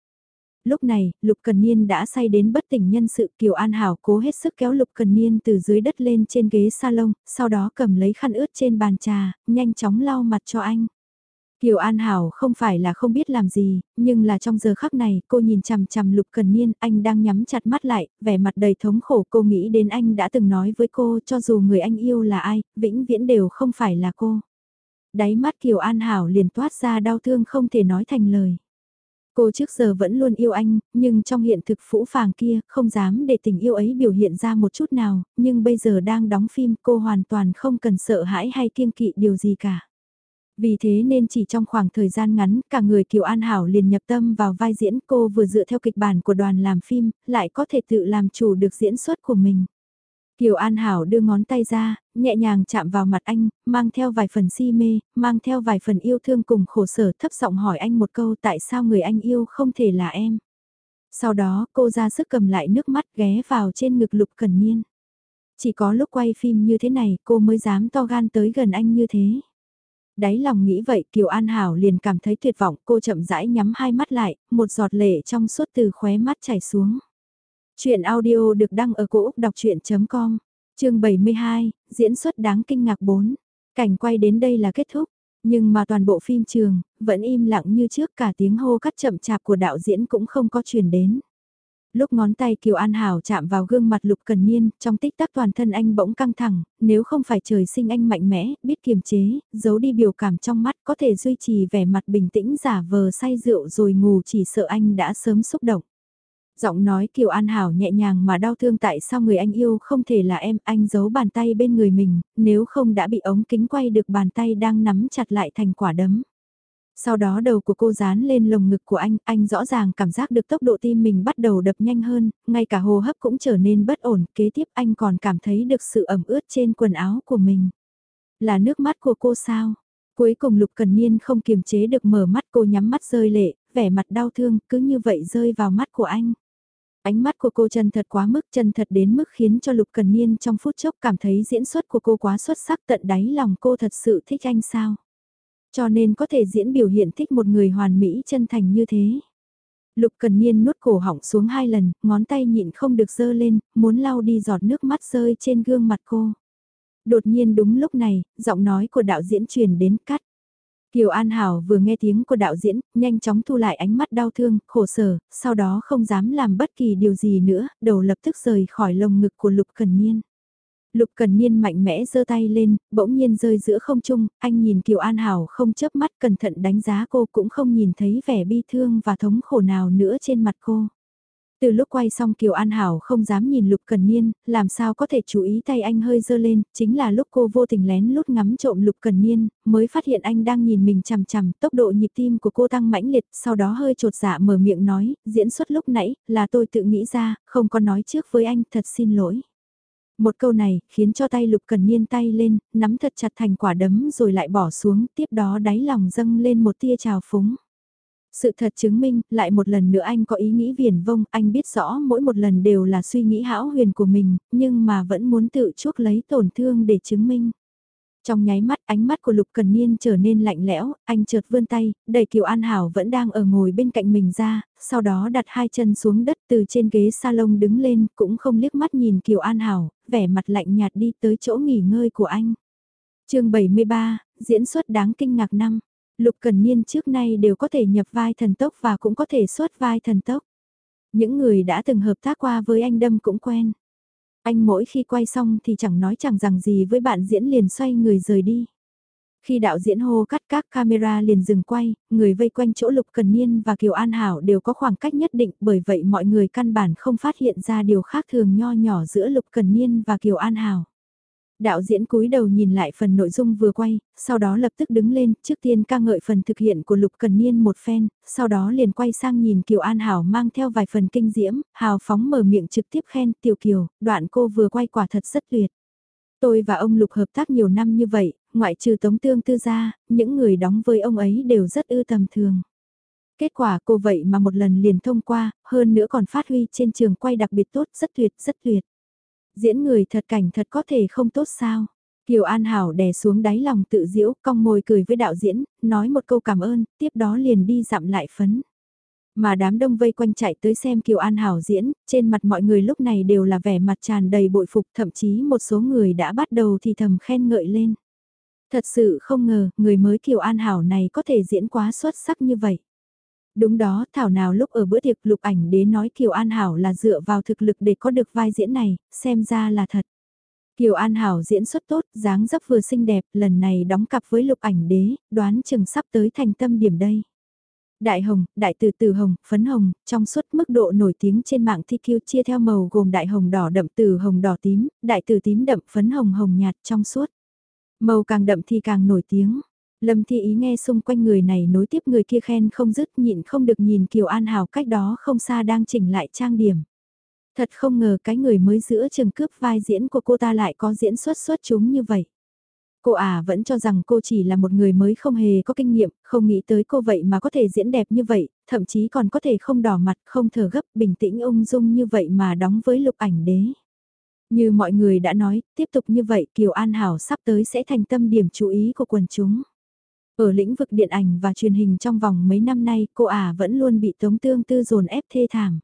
Lúc này, Lục Cần Niên đã say đến bất tỉnh nhân sự Kiều An Hảo cố hết sức kéo Lục Cần Niên từ dưới đất lên trên ghế salon, sau đó cầm lấy khăn ướt trên bàn trà, nhanh chóng lau mặt cho anh. Kiều An Hảo không phải là không biết làm gì, nhưng là trong giờ khắc này cô nhìn chằm chằm Lục Cần Niên, anh đang nhắm chặt mắt lại, vẻ mặt đầy thống khổ cô nghĩ đến anh đã từng nói với cô cho dù người anh yêu là ai, vĩnh viễn đều không phải là cô. Đáy mắt Kiều An Hảo liền toát ra đau thương không thể nói thành lời. Cô trước giờ vẫn luôn yêu anh, nhưng trong hiện thực phũ phàng kia, không dám để tình yêu ấy biểu hiện ra một chút nào, nhưng bây giờ đang đóng phim cô hoàn toàn không cần sợ hãi hay kiêng kỵ điều gì cả. Vì thế nên chỉ trong khoảng thời gian ngắn, cả người Kiều An Hảo liền nhập tâm vào vai diễn cô vừa dựa theo kịch bản của đoàn làm phim, lại có thể tự làm chủ được diễn xuất của mình. Kiều An Hảo đưa ngón tay ra, nhẹ nhàng chạm vào mặt anh, mang theo vài phần si mê, mang theo vài phần yêu thương cùng khổ sở thấp giọng hỏi anh một câu tại sao người anh yêu không thể là em. Sau đó cô ra sức cầm lại nước mắt ghé vào trên ngực lục cần niên. Chỉ có lúc quay phim như thế này cô mới dám to gan tới gần anh như thế đáy lòng nghĩ vậy Kiều An Hảo liền cảm thấy tuyệt vọng cô chậm rãi nhắm hai mắt lại, một giọt lệ trong suốt từ khóe mắt chảy xuống. Chuyện audio được đăng ở cổ Úc đọc chuyện.com, chương 72, diễn xuất đáng kinh ngạc 4. Cảnh quay đến đây là kết thúc, nhưng mà toàn bộ phim trường, vẫn im lặng như trước cả tiếng hô cắt chậm chạp của đạo diễn cũng không có truyền đến. Lúc ngón tay Kiều An Hảo chạm vào gương mặt Lục Cần Niên, trong tích tắc toàn thân anh bỗng căng thẳng, nếu không phải trời sinh anh mạnh mẽ, biết kiềm chế, giấu đi biểu cảm trong mắt có thể duy trì vẻ mặt bình tĩnh giả vờ say rượu rồi ngủ chỉ sợ anh đã sớm xúc động. Giọng nói Kiều An Hảo nhẹ nhàng mà đau thương tại sao người anh yêu không thể là em, anh giấu bàn tay bên người mình, nếu không đã bị ống kính quay được bàn tay đang nắm chặt lại thành quả đấm. Sau đó đầu của cô dán lên lồng ngực của anh, anh rõ ràng cảm giác được tốc độ tim mình bắt đầu đập nhanh hơn, ngay cả hô hấp cũng trở nên bất ổn, kế tiếp anh còn cảm thấy được sự ẩm ướt trên quần áo của mình. Là nước mắt của cô sao? Cuối cùng Lục Cần Niên không kiềm chế được mở mắt cô nhắm mắt rơi lệ, vẻ mặt đau thương cứ như vậy rơi vào mắt của anh. Ánh mắt của cô chân thật quá mức chân thật đến mức khiến cho Lục Cần Niên trong phút chốc cảm thấy diễn xuất của cô quá xuất sắc tận đáy lòng cô thật sự thích anh sao. Cho nên có thể diễn biểu hiện thích một người hoàn mỹ chân thành như thế. Lục Cần Niên nuốt cổ họng xuống hai lần, ngón tay nhịn không được dơ lên, muốn lau đi giọt nước mắt rơi trên gương mặt cô. Đột nhiên đúng lúc này, giọng nói của đạo diễn truyền đến cắt. Kiều An Hảo vừa nghe tiếng của đạo diễn, nhanh chóng thu lại ánh mắt đau thương, khổ sở, sau đó không dám làm bất kỳ điều gì nữa, đầu lập tức rời khỏi lồng ngực của Lục Cần Niên. Lục Cần Niên mạnh mẽ giơ tay lên, bỗng nhiên rơi giữa không trung, anh nhìn Kiều An Hảo không chớp mắt cẩn thận đánh giá cô cũng không nhìn thấy vẻ bi thương và thống khổ nào nữa trên mặt cô. Từ lúc quay xong Kiều An Hảo không dám nhìn Lục Cần Niên, làm sao có thể chú ý tay anh hơi dơ lên, chính là lúc cô vô tình lén lút ngắm trộm Lục Cần Niên, mới phát hiện anh đang nhìn mình chằm chằm, tốc độ nhịp tim của cô tăng mãnh liệt, sau đó hơi trột dạ mở miệng nói, diễn xuất lúc nãy, là tôi tự nghĩ ra, không có nói trước với anh, thật xin lỗi. Một câu này, khiến cho tay Lục Cần Niên tay lên, nắm thật chặt thành quả đấm rồi lại bỏ xuống, tiếp đó đáy lòng dâng lên một tia trào phúng. Sự thật chứng minh, lại một lần nữa anh có ý nghĩ viển vông, anh biết rõ mỗi một lần đều là suy nghĩ hão huyền của mình, nhưng mà vẫn muốn tự chuốc lấy tổn thương để chứng minh. Trong nháy mắt ánh mắt của Lục Cần Niên trở nên lạnh lẽo, anh chợt vươn tay, đẩy Kiều An Hảo vẫn đang ở ngồi bên cạnh mình ra, sau đó đặt hai chân xuống đất từ trên ghế salon đứng lên, cũng không liếc mắt nhìn Kiều An Hảo, vẻ mặt lạnh nhạt đi tới chỗ nghỉ ngơi của anh. chương 73, diễn xuất đáng kinh ngạc năm. Lục Cần Niên trước nay đều có thể nhập vai thần tốc và cũng có thể xuất vai thần tốc. Những người đã từng hợp tác qua với anh Đâm cũng quen. Anh mỗi khi quay xong thì chẳng nói chẳng rằng gì với bạn diễn liền xoay người rời đi. Khi đạo diễn hô cắt các camera liền dừng quay, người vây quanh chỗ Lục Cần Niên và Kiều An Hảo đều có khoảng cách nhất định bởi vậy mọi người căn bản không phát hiện ra điều khác thường nho nhỏ giữa Lục Cần Niên và Kiều An Hảo. Đạo diễn cúi đầu nhìn lại phần nội dung vừa quay, sau đó lập tức đứng lên, trước tiên ca ngợi phần thực hiện của Lục Cần Niên một phen, sau đó liền quay sang nhìn Kiều An Hảo mang theo vài phần kinh diễm, hào phóng mở miệng trực tiếp khen Tiểu Kiều, đoạn cô vừa quay quả thật rất tuyệt. Tôi và ông Lục hợp tác nhiều năm như vậy, ngoại trừ Tống Tương Tư ra, những người đóng với ông ấy đều rất ư tầm thường. Kết quả cô vậy mà một lần liền thông qua, hơn nữa còn phát huy trên trường quay đặc biệt tốt, rất tuyệt, rất tuyệt. Diễn người thật cảnh thật có thể không tốt sao. Kiều An Hảo đè xuống đáy lòng tự diễu, cong môi cười với đạo diễn, nói một câu cảm ơn, tiếp đó liền đi dặm lại phấn. Mà đám đông vây quanh chạy tới xem Kiều An Hảo diễn, trên mặt mọi người lúc này đều là vẻ mặt tràn đầy bội phục, thậm chí một số người đã bắt đầu thì thầm khen ngợi lên. Thật sự không ngờ, người mới Kiều An Hảo này có thể diễn quá xuất sắc như vậy. Đúng đó, thảo nào lúc ở bữa tiệc lục ảnh đế nói Kiều An Hảo là dựa vào thực lực để có được vai diễn này, xem ra là thật. Kiều An Hảo diễn xuất tốt, dáng dấp vừa xinh đẹp, lần này đóng cặp với lục ảnh đế, đoán chừng sắp tới thành tâm điểm đây. Đại hồng, đại từ từ hồng, phấn hồng, trong suốt mức độ nổi tiếng trên mạng TQ chia theo màu gồm đại hồng đỏ đậm từ hồng đỏ tím, đại từ tím đậm phấn hồng hồng nhạt trong suốt. Màu càng đậm thì càng nổi tiếng. Lâm Thi Ý nghe xung quanh người này nối tiếp người kia khen không dứt nhịn không được nhìn Kiều An Hảo cách đó không xa đang chỉnh lại trang điểm. Thật không ngờ cái người mới giữa trường cướp vai diễn của cô ta lại có diễn xuất xuất chúng như vậy. Cô à vẫn cho rằng cô chỉ là một người mới không hề có kinh nghiệm, không nghĩ tới cô vậy mà có thể diễn đẹp như vậy, thậm chí còn có thể không đỏ mặt, không thở gấp, bình tĩnh ung dung như vậy mà đóng với lục ảnh đế. Như mọi người đã nói, tiếp tục như vậy Kiều An Hảo sắp tới sẽ thành tâm điểm chú ý của quần chúng. Ở lĩnh vực điện ảnh và truyền hình trong vòng mấy năm nay, cô ả vẫn luôn bị Tống Tương Tư dồn ép thê thảm.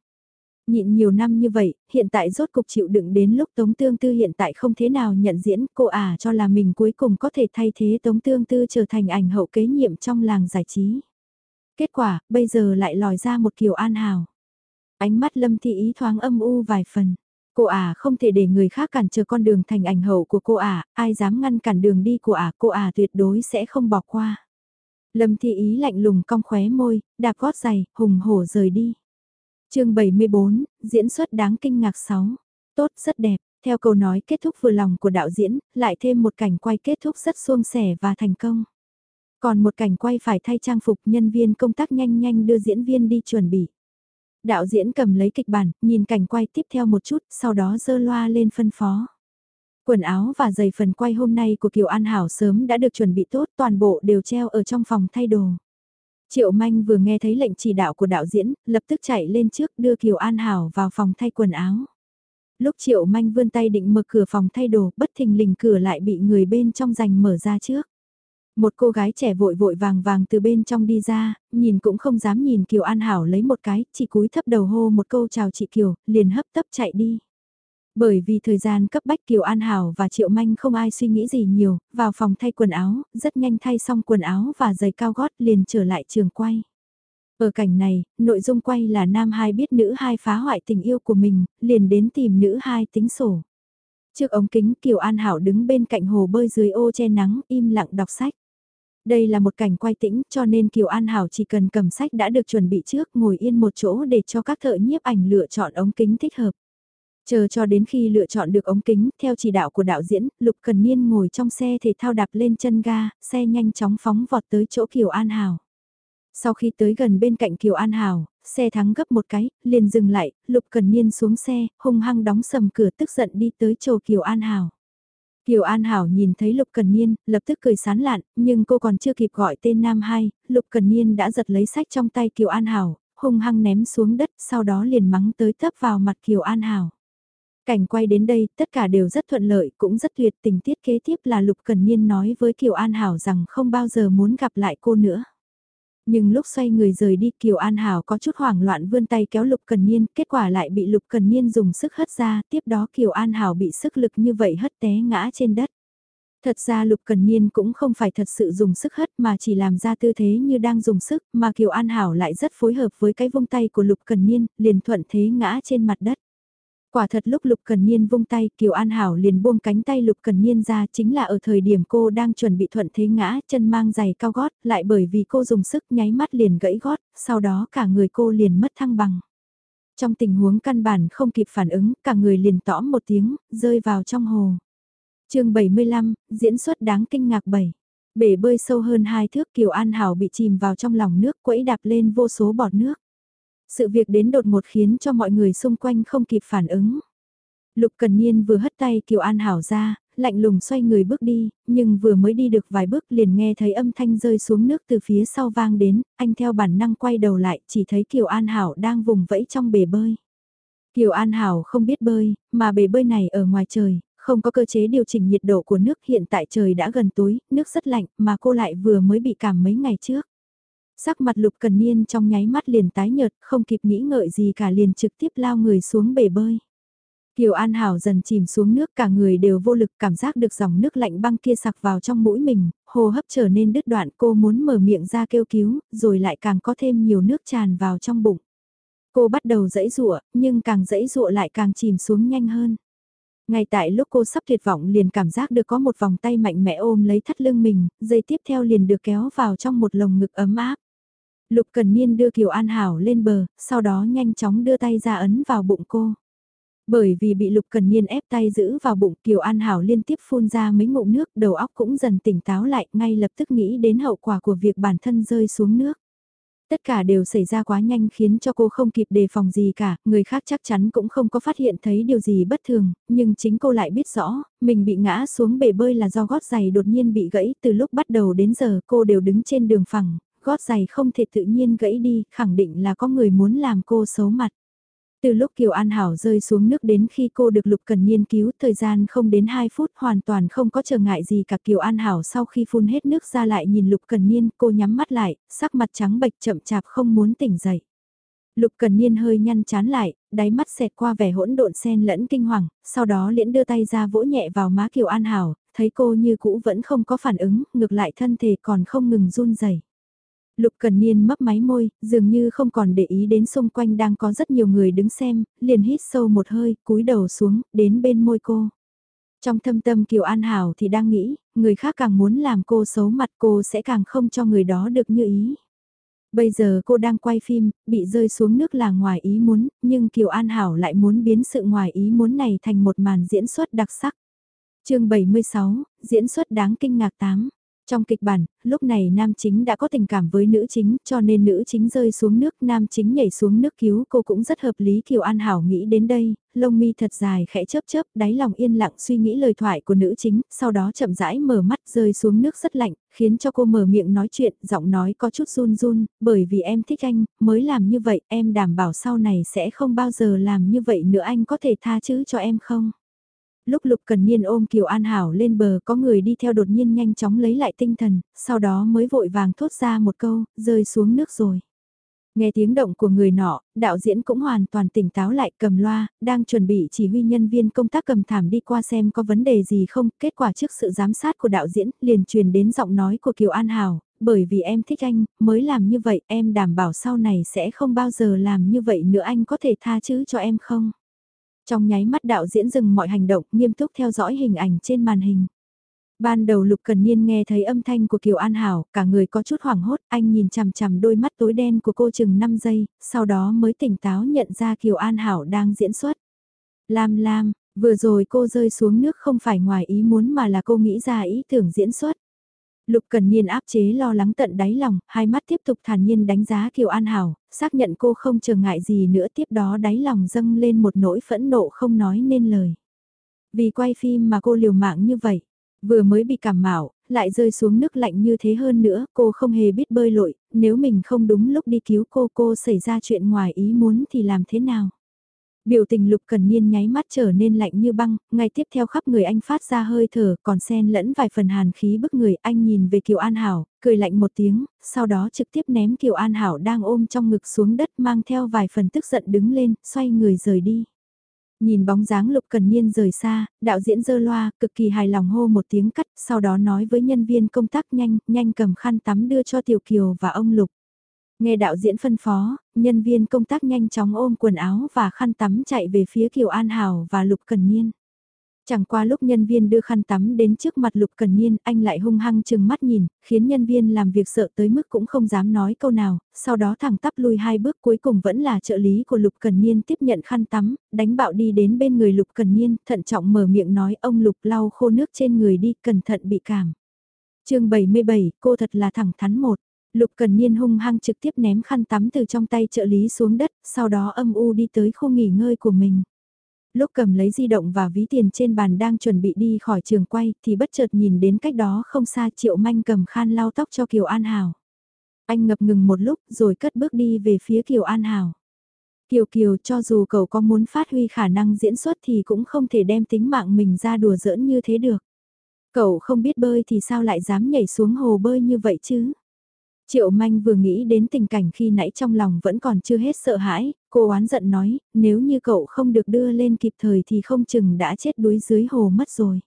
Nhịn nhiều năm như vậy, hiện tại rốt cục chịu đựng đến lúc Tống Tương Tư hiện tại không thế nào nhận diễn, cô ả cho là mình cuối cùng có thể thay thế Tống Tương Tư trở thành ảnh hậu kế nhiệm trong làng giải trí. Kết quả, bây giờ lại lòi ra một kiểu an hào. Ánh mắt Lâm Thị Ý thoáng âm u vài phần. Cô ả không thể để người khác cản trở con đường thành ảnh hậu của cô ả, ai dám ngăn cản đường đi của ả, cô ả tuyệt đối sẽ không bỏ qua. Lâm thi Ý lạnh lùng cong khóe môi, đạp gót giày, hùng hổ rời đi. chương 74, diễn xuất đáng kinh ngạc 6. Tốt, rất đẹp. Theo câu nói kết thúc vừa lòng của đạo diễn, lại thêm một cảnh quay kết thúc rất suôn sẻ và thành công. Còn một cảnh quay phải thay trang phục nhân viên công tác nhanh nhanh đưa diễn viên đi chuẩn bị. Đạo diễn cầm lấy kịch bản, nhìn cảnh quay tiếp theo một chút, sau đó dơ loa lên phân phó. Quần áo và giày phần quay hôm nay của Kiều An Hảo sớm đã được chuẩn bị tốt, toàn bộ đều treo ở trong phòng thay đồ. Triệu Manh vừa nghe thấy lệnh chỉ đạo của đạo diễn, lập tức chạy lên trước đưa Kiều An Hảo vào phòng thay quần áo. Lúc Triệu Manh vươn tay định mở cửa phòng thay đồ, bất thình lình cửa lại bị người bên trong giành mở ra trước. Một cô gái trẻ vội vội vàng vàng từ bên trong đi ra, nhìn cũng không dám nhìn Kiều An Hảo lấy một cái, chỉ cúi thấp đầu hô một câu chào chị Kiều, liền hấp tấp chạy đi. Bởi vì thời gian cấp bách Kiều An Hảo và Triệu Manh không ai suy nghĩ gì nhiều, vào phòng thay quần áo, rất nhanh thay xong quần áo và giày cao gót liền trở lại trường quay. Ở cảnh này, nội dung quay là nam hai biết nữ hai phá hoại tình yêu của mình, liền đến tìm nữ hai tính sổ. Trước ống kính Kiều An Hảo đứng bên cạnh hồ bơi dưới ô che nắng im lặng đọc sách. Đây là một cảnh quay tĩnh cho nên Kiều An Hảo chỉ cần cầm sách đã được chuẩn bị trước ngồi yên một chỗ để cho các thợ nhiếp ảnh lựa chọn ống kính thích hợp. Chờ cho đến khi lựa chọn được ống kính, theo chỉ đạo của đạo diễn, Lục Cần Niên ngồi trong xe thể thao đạp lên chân ga, xe nhanh chóng phóng vọt tới chỗ Kiều An Hảo. Sau khi tới gần bên cạnh Kiều An Hảo, xe thắng gấp một cái, liền dừng lại, Lục Cần Niên xuống xe, hung hăng đóng sầm cửa tức giận đi tới chầu Kiều An Hảo. Kiều An Hảo nhìn thấy Lục Cần Niên, lập tức cười sán lạn, nhưng cô còn chưa kịp gọi tên Nam Hai, Lục Cần Niên đã giật lấy sách trong tay Kiều An Hảo, hung hăng ném xuống đất, sau đó liền mắng tới tấp vào mặt Kiều An Hảo. Cảnh quay đến đây, tất cả đều rất thuận lợi, cũng rất tuyệt tình tiết kế tiếp là Lục Cần Niên nói với Kiều An Hảo rằng không bao giờ muốn gặp lại cô nữa. Nhưng lúc xoay người rời đi Kiều An Hảo có chút hoảng loạn vươn tay kéo Lục Cần Niên, kết quả lại bị Lục Cần Niên dùng sức hất ra, tiếp đó Kiều An Hảo bị sức lực như vậy hất té ngã trên đất. Thật ra Lục Cần Niên cũng không phải thật sự dùng sức hất mà chỉ làm ra tư thế như đang dùng sức mà Kiều An Hảo lại rất phối hợp với cái vung tay của Lục Cần Niên, liền thuận thế ngã trên mặt đất. Quả thật lúc Lục Cần Niên vung tay, Kiều An Hảo liền buông cánh tay Lục Cần Niên ra chính là ở thời điểm cô đang chuẩn bị thuận thế ngã, chân mang giày cao gót, lại bởi vì cô dùng sức nháy mắt liền gãy gót, sau đó cả người cô liền mất thăng bằng. Trong tình huống căn bản không kịp phản ứng, cả người liền tõm một tiếng, rơi vào trong hồ. chương 75, diễn xuất đáng kinh ngạc 7. Bể bơi sâu hơn hai thước Kiều An Hảo bị chìm vào trong lòng nước quẫy đạp lên vô số bọt nước. Sự việc đến đột ngột khiến cho mọi người xung quanh không kịp phản ứng. Lục Cần Niên vừa hất tay Kiều An Hảo ra, lạnh lùng xoay người bước đi, nhưng vừa mới đi được vài bước liền nghe thấy âm thanh rơi xuống nước từ phía sau vang đến, anh theo bản năng quay đầu lại chỉ thấy Kiều An Hảo đang vùng vẫy trong bể bơi. Kiều An Hảo không biết bơi, mà bể bơi này ở ngoài trời, không có cơ chế điều chỉnh nhiệt độ của nước hiện tại trời đã gần tối, nước rất lạnh mà cô lại vừa mới bị cảm mấy ngày trước. Sắc mặt lục cần niên trong nháy mắt liền tái nhợt, không kịp nghĩ ngợi gì cả liền trực tiếp lao người xuống bể bơi. Kiều An Hảo dần chìm xuống nước cả người đều vô lực cảm giác được dòng nước lạnh băng kia sặc vào trong mũi mình, hô hấp trở nên đứt đoạn cô muốn mở miệng ra kêu cứu, rồi lại càng có thêm nhiều nước tràn vào trong bụng. Cô bắt đầu dẫy rụa, nhưng càng dẫy rụa lại càng chìm xuống nhanh hơn. Ngay tại lúc cô sắp tuyệt vọng liền cảm giác được có một vòng tay mạnh mẽ ôm lấy thắt lưng mình, dây tiếp theo liền được kéo vào trong một lồng ngực ấm áp. Lục Cần Niên đưa Kiều An Hảo lên bờ, sau đó nhanh chóng đưa tay ra ấn vào bụng cô. Bởi vì bị Lục Cần Niên ép tay giữ vào bụng Kiều An Hảo liên tiếp phun ra mấy ngụm nước, đầu óc cũng dần tỉnh táo lại, ngay lập tức nghĩ đến hậu quả của việc bản thân rơi xuống nước. Tất cả đều xảy ra quá nhanh khiến cho cô không kịp đề phòng gì cả, người khác chắc chắn cũng không có phát hiện thấy điều gì bất thường, nhưng chính cô lại biết rõ, mình bị ngã xuống bể bơi là do gót giày đột nhiên bị gãy từ lúc bắt đầu đến giờ cô đều đứng trên đường phẳng, gót giày không thể tự nhiên gãy đi, khẳng định là có người muốn làm cô xấu mặt. Từ lúc Kiều An Hảo rơi xuống nước đến khi cô được Lục Cần Niên cứu, thời gian không đến 2 phút hoàn toàn không có trở ngại gì cả Kiều An Hảo sau khi phun hết nước ra lại nhìn Lục Cần Niên, cô nhắm mắt lại, sắc mặt trắng bệch chậm chạp không muốn tỉnh dậy. Lục Cần Niên hơi nhăn chán lại, đáy mắt xẹt qua vẻ hỗn độn xen lẫn kinh hoàng, sau đó liễn đưa tay ra vỗ nhẹ vào má Kiều An Hảo, thấy cô như cũ vẫn không có phản ứng, ngược lại thân thể còn không ngừng run rẩy. Lục Cần Niên mấp máy môi, dường như không còn để ý đến xung quanh đang có rất nhiều người đứng xem, liền hít sâu một hơi, cúi đầu xuống, đến bên môi cô. Trong thâm tâm Kiều An Hảo thì đang nghĩ, người khác càng muốn làm cô xấu mặt cô sẽ càng không cho người đó được như ý. Bây giờ cô đang quay phim, bị rơi xuống nước là ngoài ý muốn, nhưng Kiều An Hảo lại muốn biến sự ngoài ý muốn này thành một màn diễn xuất đặc sắc. chương 76, diễn xuất đáng kinh ngạc 8. Trong kịch bản, lúc này nam chính đã có tình cảm với nữ chính cho nên nữ chính rơi xuống nước nam chính nhảy xuống nước cứu cô cũng rất hợp lý Kiều An Hảo nghĩ đến đây, lông mi thật dài khẽ chớp chớp đáy lòng yên lặng suy nghĩ lời thoại của nữ chính, sau đó chậm rãi mở mắt rơi xuống nước rất lạnh, khiến cho cô mở miệng nói chuyện, giọng nói có chút run run, bởi vì em thích anh, mới làm như vậy, em đảm bảo sau này sẽ không bao giờ làm như vậy nữa anh có thể tha chứ cho em không? Lúc Lục Cần Niên ôm Kiều An Hảo lên bờ có người đi theo đột nhiên nhanh chóng lấy lại tinh thần, sau đó mới vội vàng thốt ra một câu, rơi xuống nước rồi. Nghe tiếng động của người nọ, đạo diễn cũng hoàn toàn tỉnh táo lại cầm loa, đang chuẩn bị chỉ huy nhân viên công tác cầm thảm đi qua xem có vấn đề gì không. Kết quả trước sự giám sát của đạo diễn liền truyền đến giọng nói của Kiều An Hảo, bởi vì em thích anh, mới làm như vậy, em đảm bảo sau này sẽ không bao giờ làm như vậy nữa anh có thể tha chứ cho em không? Trong nháy mắt đạo diễn dừng mọi hành động, nghiêm túc theo dõi hình ảnh trên màn hình. Ban đầu Lục Cần Niên nghe thấy âm thanh của Kiều An Hảo, cả người có chút hoảng hốt, anh nhìn chằm chằm đôi mắt tối đen của cô chừng 5 giây, sau đó mới tỉnh táo nhận ra Kiều An Hảo đang diễn xuất. Lam Lam, vừa rồi cô rơi xuống nước không phải ngoài ý muốn mà là cô nghĩ ra ý tưởng diễn xuất. Lục Cần Niên áp chế lo lắng tận đáy lòng, hai mắt tiếp tục thản nhiên đánh giá Kiều An Hảo, xác nhận cô không trở ngại gì nữa tiếp đó đáy lòng dâng lên một nỗi phẫn nộ không nói nên lời. Vì quay phim mà cô liều mạng như vậy, vừa mới bị cảm mạo, lại rơi xuống nước lạnh như thế hơn nữa, cô không hề biết bơi lội, nếu mình không đúng lúc đi cứu cô cô xảy ra chuyện ngoài ý muốn thì làm thế nào? Biểu tình lục cần niên nháy mắt trở nên lạnh như băng, ngay tiếp theo khắp người anh phát ra hơi thở, còn xen lẫn vài phần hàn khí bức người anh nhìn về Kiều An Hảo, cười lạnh một tiếng, sau đó trực tiếp ném Kiều An Hảo đang ôm trong ngực xuống đất mang theo vài phần tức giận đứng lên, xoay người rời đi. Nhìn bóng dáng lục cần niên rời xa, đạo diễn dơ loa, cực kỳ hài lòng hô một tiếng cắt, sau đó nói với nhân viên công tác nhanh, nhanh cầm khăn tắm đưa cho Tiểu Kiều và ông Lục. Nghe đạo diễn phân phó, nhân viên công tác nhanh chóng ôm quần áo và khăn tắm chạy về phía Kiều An Hảo và Lục Cần Niên. Chẳng qua lúc nhân viên đưa khăn tắm đến trước mặt Lục Cần Niên, anh lại hung hăng chừng mắt nhìn, khiến nhân viên làm việc sợ tới mức cũng không dám nói câu nào, sau đó thẳng tắp lui hai bước cuối cùng vẫn là trợ lý của Lục Cần Niên tiếp nhận khăn tắm, đánh bạo đi đến bên người Lục Cần Niên, thận trọng mở miệng nói ông Lục lau khô nước trên người đi, cẩn thận bị cảm. chương 77, cô thật là thẳng thắn một. Lục Cần Niên hung hăng trực tiếp ném khăn tắm từ trong tay trợ lý xuống đất, sau đó âm u đi tới khu nghỉ ngơi của mình. Lúc cầm lấy di động và ví tiền trên bàn đang chuẩn bị đi khỏi trường quay thì bất chợt nhìn đến cách đó không xa Triệu Manh cầm khăn lau tóc cho Kiều An Hảo. Anh ngập ngừng một lúc rồi cất bước đi về phía Kiều An Hảo. Kiều Kiều cho dù cậu có muốn phát huy khả năng diễn xuất thì cũng không thể đem tính mạng mình ra đùa giỡn như thế được. Cậu không biết bơi thì sao lại dám nhảy xuống hồ bơi như vậy chứ? Triệu Manh vừa nghĩ đến tình cảnh khi nãy trong lòng vẫn còn chưa hết sợ hãi, cô oán giận nói, nếu như cậu không được đưa lên kịp thời thì không chừng đã chết đuối dưới hồ mất rồi.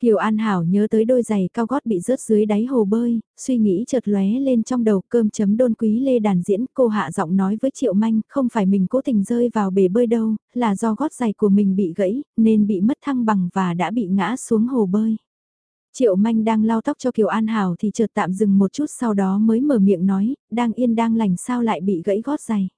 Kiều An Hảo nhớ tới đôi giày cao gót bị rớt dưới đáy hồ bơi, suy nghĩ chợt lóe lên trong đầu cơm chấm đôn quý lê đàn diễn, cô hạ giọng nói với Triệu Manh, không phải mình cố tình rơi vào bể bơi đâu, là do gót giày của mình bị gãy, nên bị mất thăng bằng và đã bị ngã xuống hồ bơi. Triệu Manh đang lau tóc cho Kiều An Hảo thì chợt tạm dừng một chút sau đó mới mở miệng nói, đang yên đang lành sao lại bị gãy gót giày.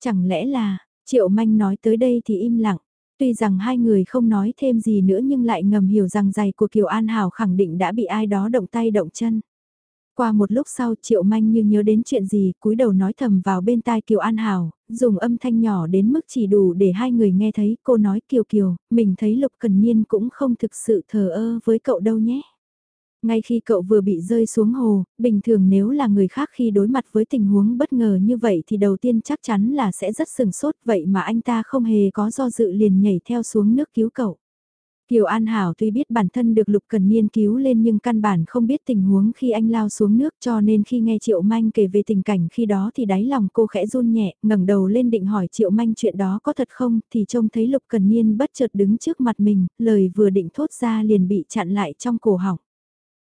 Chẳng lẽ là, Triệu Manh nói tới đây thì im lặng. Tuy rằng hai người không nói thêm gì nữa nhưng lại ngầm hiểu rằng giày của Kiều An Hảo khẳng định đã bị ai đó động tay động chân. Qua một lúc sau Triệu Manh như nhớ đến chuyện gì, cúi đầu nói thầm vào bên tai Kiều An Hảo, dùng âm thanh nhỏ đến mức chỉ đủ để hai người nghe thấy. Cô nói Kiều Kiều, mình thấy Lục Cần Niên cũng không thực sự thờ ơ với cậu đâu nhé. Ngay khi cậu vừa bị rơi xuống hồ, bình thường nếu là người khác khi đối mặt với tình huống bất ngờ như vậy thì đầu tiên chắc chắn là sẽ rất sừng sốt vậy mà anh ta không hề có do dự liền nhảy theo xuống nước cứu cậu. Kiều An Hảo tuy biết bản thân được Lục Cần Niên cứu lên nhưng căn bản không biết tình huống khi anh lao xuống nước cho nên khi nghe Triệu Manh kể về tình cảnh khi đó thì đáy lòng cô khẽ run nhẹ, ngẩng đầu lên định hỏi Triệu Manh chuyện đó có thật không thì trông thấy Lục Cần Niên bất chợt đứng trước mặt mình, lời vừa định thốt ra liền bị chặn lại trong cổ họng.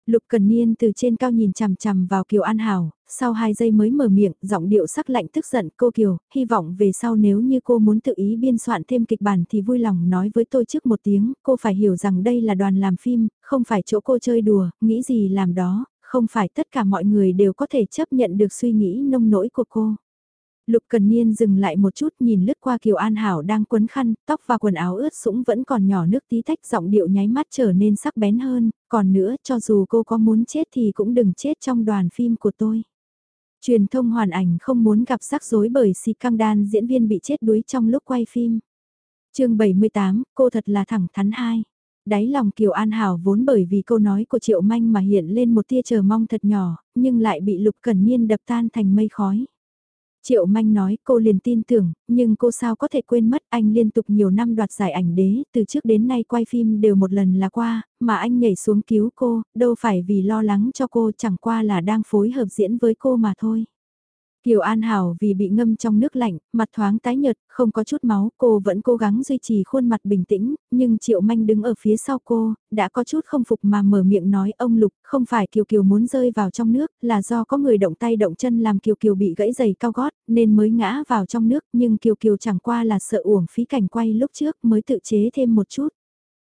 Lục Cần Niên từ trên cao nhìn chằm chằm vào Kiều An Hảo, sau hai giây mới mở miệng, giọng điệu sắc lạnh tức giận, cô Kiều, hy vọng về sau nếu như cô muốn tự ý biên soạn thêm kịch bản thì vui lòng nói với tôi trước một tiếng, cô phải hiểu rằng đây là đoàn làm phim, không phải chỗ cô chơi đùa, nghĩ gì làm đó, không phải tất cả mọi người đều có thể chấp nhận được suy nghĩ nông nỗi của cô. Lục Cần Niên dừng lại một chút nhìn lướt qua Kiều An Hảo đang quấn khăn, tóc và quần áo ướt sũng vẫn còn nhỏ nước tí tách giọng điệu nháy mắt trở nên sắc bén hơn, còn nữa cho dù cô có muốn chết thì cũng đừng chết trong đoàn phim của tôi. Truyền thông hoàn ảnh không muốn gặp rắc rối bởi si căng đan diễn viên bị chết đuối trong lúc quay phim. chương 78, cô thật là thẳng thắn hai. Đáy lòng Kiều An Hảo vốn bởi vì câu nói của Triệu Manh mà hiện lên một tia chờ mong thật nhỏ, nhưng lại bị Lục Cần Niên đập tan thành mây khói. Triệu Manh nói cô liền tin tưởng, nhưng cô sao có thể quên mất anh liên tục nhiều năm đoạt giải ảnh đế, từ trước đến nay quay phim đều một lần là qua, mà anh nhảy xuống cứu cô, đâu phải vì lo lắng cho cô chẳng qua là đang phối hợp diễn với cô mà thôi. Kiều An Hảo vì bị ngâm trong nước lạnh, mặt thoáng tái nhợt, không có chút máu, cô vẫn cố gắng duy trì khuôn mặt bình tĩnh, nhưng Triệu Manh đứng ở phía sau cô, đã có chút không phục mà mở miệng nói ông Lục, không phải Kiều Kiều muốn rơi vào trong nước, là do có người động tay động chân làm Kiều Kiều bị gãy giày cao gót, nên mới ngã vào trong nước, nhưng Kiều Kiều chẳng qua là sợ uổng phí cảnh quay lúc trước mới tự chế thêm một chút.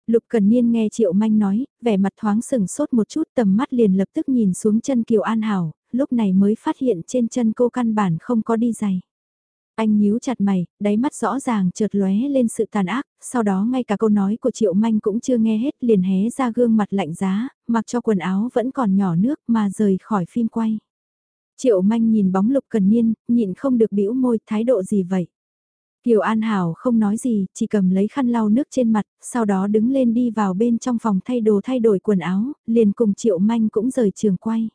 Lục Cần Niên nghe Triệu Manh nói, vẻ mặt thoáng sừng sốt một chút tầm mắt liền lập tức nhìn xuống chân Kiều An Hảo, lúc này mới phát hiện trên chân cô căn bản không có đi giày. Anh nhíu chặt mày, đáy mắt rõ ràng chợt lóe lên sự tàn ác, sau đó ngay cả câu nói của Triệu Manh cũng chưa nghe hết liền hé ra gương mặt lạnh giá, mặc cho quần áo vẫn còn nhỏ nước mà rời khỏi phim quay. Triệu Manh nhìn bóng lục cần niên, nhịn không được bĩu môi, thái độ gì vậy? Kiều An Hảo không nói gì, chỉ cầm lấy khăn lau nước trên mặt, sau đó đứng lên đi vào bên trong phòng thay đồ thay đổi quần áo, liền cùng Triệu Manh cũng rời trường quay.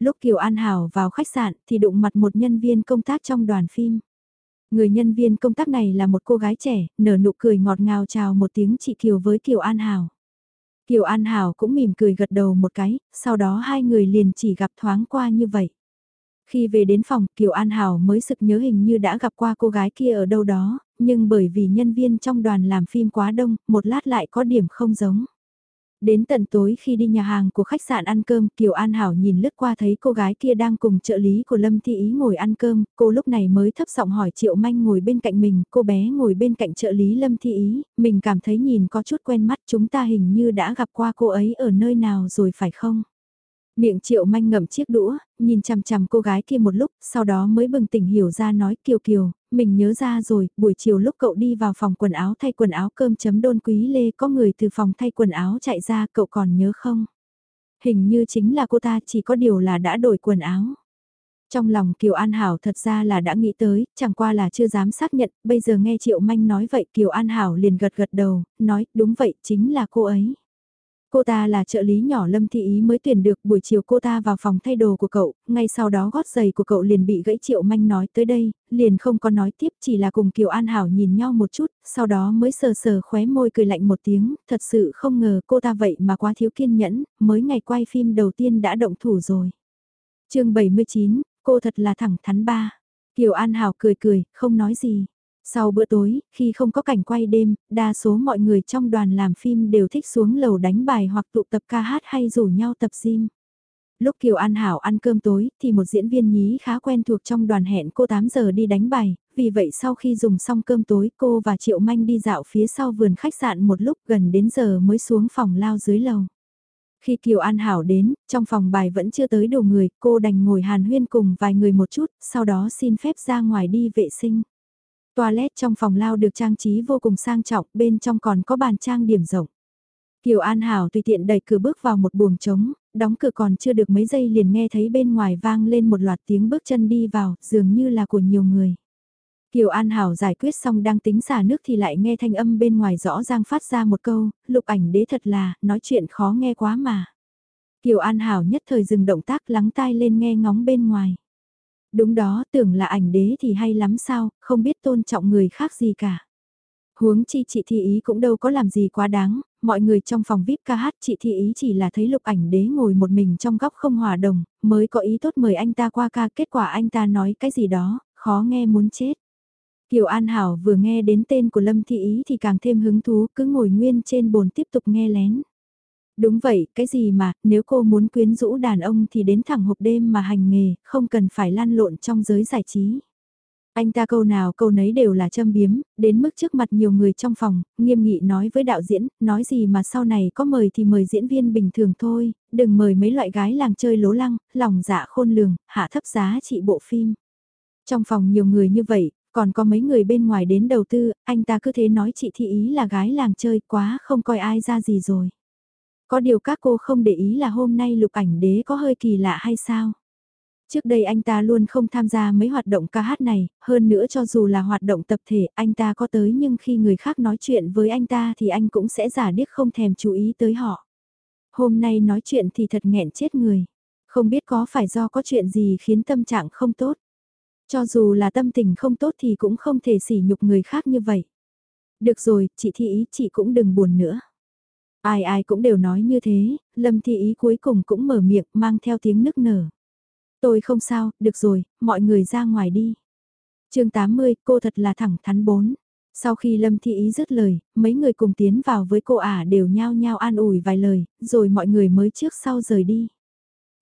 Lúc Kiều An Hảo vào khách sạn thì đụng mặt một nhân viên công tác trong đoàn phim. Người nhân viên công tác này là một cô gái trẻ, nở nụ cười ngọt ngào chào một tiếng chị Kiều với Kiều An Hảo. Kiều An Hảo cũng mỉm cười gật đầu một cái, sau đó hai người liền chỉ gặp thoáng qua như vậy. Khi về đến phòng, Kiều An Hảo mới sực nhớ hình như đã gặp qua cô gái kia ở đâu đó, nhưng bởi vì nhân viên trong đoàn làm phim quá đông, một lát lại có điểm không giống. Đến tận tối khi đi nhà hàng của khách sạn ăn cơm, Kiều An Hảo nhìn lướt qua thấy cô gái kia đang cùng trợ lý của Lâm Thi Ý ngồi ăn cơm, cô lúc này mới thấp giọng hỏi Triệu Manh ngồi bên cạnh mình, cô bé ngồi bên cạnh trợ lý Lâm Thi Ý, mình cảm thấy nhìn có chút quen mắt chúng ta hình như đã gặp qua cô ấy ở nơi nào rồi phải không? Miệng triệu manh ngậm chiếc đũa, nhìn chằm chằm cô gái kia một lúc, sau đó mới bừng tỉnh hiểu ra nói kiều kiều, mình nhớ ra rồi, buổi chiều lúc cậu đi vào phòng quần áo thay quần áo cơm chấm đôn quý lê có người từ phòng thay quần áo chạy ra cậu còn nhớ không? Hình như chính là cô ta chỉ có điều là đã đổi quần áo. Trong lòng Kiều An Hảo thật ra là đã nghĩ tới, chẳng qua là chưa dám xác nhận, bây giờ nghe Triệu Manh nói vậy Kiều An Hảo liền gật gật đầu, nói đúng vậy chính là cô ấy. Cô ta là trợ lý nhỏ Lâm Thị Ý mới tuyển được buổi chiều cô ta vào phòng thay đồ của cậu, ngay sau đó gót giày của cậu liền bị gãy Triệu Manh nói tới đây, liền không có nói tiếp chỉ là cùng Kiều An Hảo nhìn nhau một chút, sau đó mới sờ sờ khóe môi cười lạnh một tiếng, thật sự không ngờ cô ta vậy mà quá thiếu kiên nhẫn, mới ngày quay phim đầu tiên đã động thủ rồi. chương 79, cô thật là thẳng thắn ba. Kiều An Hảo cười cười, không nói gì. Sau bữa tối, khi không có cảnh quay đêm, đa số mọi người trong đoàn làm phim đều thích xuống lầu đánh bài hoặc tụ tập ca hát hay rủ nhau tập gym. Lúc Kiều An Hảo ăn cơm tối, thì một diễn viên nhí khá quen thuộc trong đoàn hẹn cô 8 giờ đi đánh bài, vì vậy sau khi dùng xong cơm tối cô và Triệu Manh đi dạo phía sau vườn khách sạn một lúc gần đến giờ mới xuống phòng lao dưới lầu. Khi Kiều An Hảo đến, trong phòng bài vẫn chưa tới đủ người, cô đành ngồi hàn huyên cùng vài người một chút, sau đó xin phép ra ngoài đi vệ sinh. Toilet trong phòng lao được trang trí vô cùng sang trọng, bên trong còn có bàn trang điểm rộng. Kiều An Hảo tùy tiện đẩy cửa bước vào một buồng trống, đóng cửa còn chưa được mấy giây liền nghe thấy bên ngoài vang lên một loạt tiếng bước chân đi vào, dường như là của nhiều người. Kiều An Hảo giải quyết xong đang tính xả nước thì lại nghe thanh âm bên ngoài rõ ràng phát ra một câu, lục ảnh đế thật là, nói chuyện khó nghe quá mà. Kiều An Hảo nhất thời dừng động tác lắng tai lên nghe ngóng bên ngoài. Đúng đó, tưởng là ảnh đế thì hay lắm sao, không biết tôn trọng người khác gì cả. Huống chi chị Thi Ý cũng đâu có làm gì quá đáng, mọi người trong phòng VIP ca hát chị Thi Ý chỉ là thấy lục ảnh đế ngồi một mình trong góc không hòa đồng, mới có ý tốt mời anh ta qua ca kết quả anh ta nói cái gì đó, khó nghe muốn chết. Kiều An Hảo vừa nghe đến tên của Lâm Thị Ý thì càng thêm hứng thú cứ ngồi nguyên trên bồn tiếp tục nghe lén. Đúng vậy, cái gì mà, nếu cô muốn quyến rũ đàn ông thì đến thẳng hộp đêm mà hành nghề, không cần phải lan lộn trong giới giải trí. Anh ta câu nào câu nấy đều là châm biếm, đến mức trước mặt nhiều người trong phòng, nghiêm nghị nói với đạo diễn, nói gì mà sau này có mời thì mời diễn viên bình thường thôi, đừng mời mấy loại gái làng chơi lố lăng, lòng dạ khôn lường, hạ thấp giá trị bộ phim. Trong phòng nhiều người như vậy, còn có mấy người bên ngoài đến đầu tư, anh ta cứ thế nói chị thị Ý là gái làng chơi quá không coi ai ra gì rồi. Có điều các cô không để ý là hôm nay lục ảnh đế có hơi kỳ lạ hay sao? Trước đây anh ta luôn không tham gia mấy hoạt động ca hát này, hơn nữa cho dù là hoạt động tập thể anh ta có tới nhưng khi người khác nói chuyện với anh ta thì anh cũng sẽ giả điếc không thèm chú ý tới họ. Hôm nay nói chuyện thì thật nghẹn chết người. Không biết có phải do có chuyện gì khiến tâm trạng không tốt. Cho dù là tâm tình không tốt thì cũng không thể sỉ nhục người khác như vậy. Được rồi, chị Thi Ý chị cũng đừng buồn nữa. Ai ai cũng đều nói như thế, Lâm Thi Ý cuối cùng cũng mở miệng mang theo tiếng nức nở. Tôi không sao, được rồi, mọi người ra ngoài đi. chương 80, cô thật là thẳng thắn bốn. Sau khi Lâm Thi Ý dứt lời, mấy người cùng tiến vào với cô ả đều nhao nhao an ủi vài lời, rồi mọi người mới trước sau rời đi.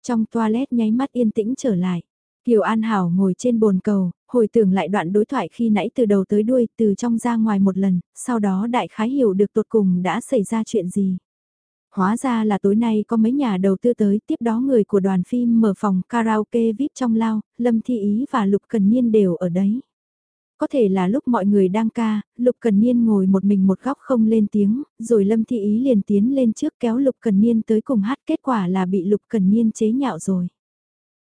Trong toilet nháy mắt yên tĩnh trở lại. Kiều An Hảo ngồi trên bồn cầu, hồi tưởng lại đoạn đối thoại khi nãy từ đầu tới đuôi, từ trong ra ngoài một lần, sau đó đại khái hiểu được tột cùng đã xảy ra chuyện gì. Hóa ra là tối nay có mấy nhà đầu tư tới, tiếp đó người của đoàn phim mở phòng karaoke VIP trong lao, Lâm Thi Ý và Lục Cần Niên đều ở đấy. Có thể là lúc mọi người đang ca, Lục Cần Niên ngồi một mình một góc không lên tiếng, rồi Lâm Thi Ý liền tiến lên trước kéo Lục Cần Niên tới cùng hát kết quả là bị Lục Cần Niên chế nhạo rồi.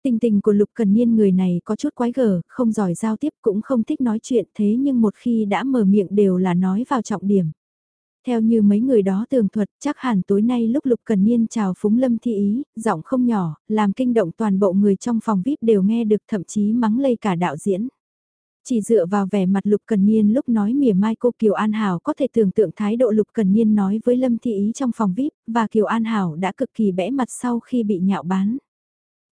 Tình tình của Lục Cần Niên người này có chút quái gở, không giỏi giao tiếp cũng không thích nói chuyện thế nhưng một khi đã mở miệng đều là nói vào trọng điểm. Theo như mấy người đó tường thuật, chắc hẳn tối nay lúc Lục Cần Niên chào Phúng Lâm Thi Ý, giọng không nhỏ, làm kinh động toàn bộ người trong phòng VIP đều nghe được thậm chí mắng lây cả đạo diễn. Chỉ dựa vào vẻ mặt Lục Cần Niên lúc nói mỉa mai cô Kiều An Hảo có thể tưởng tượng thái độ Lục Cần Niên nói với Lâm Thi Ý trong phòng VIP, và Kiều An Hảo đã cực kỳ bẽ mặt sau khi bị nhạo bán.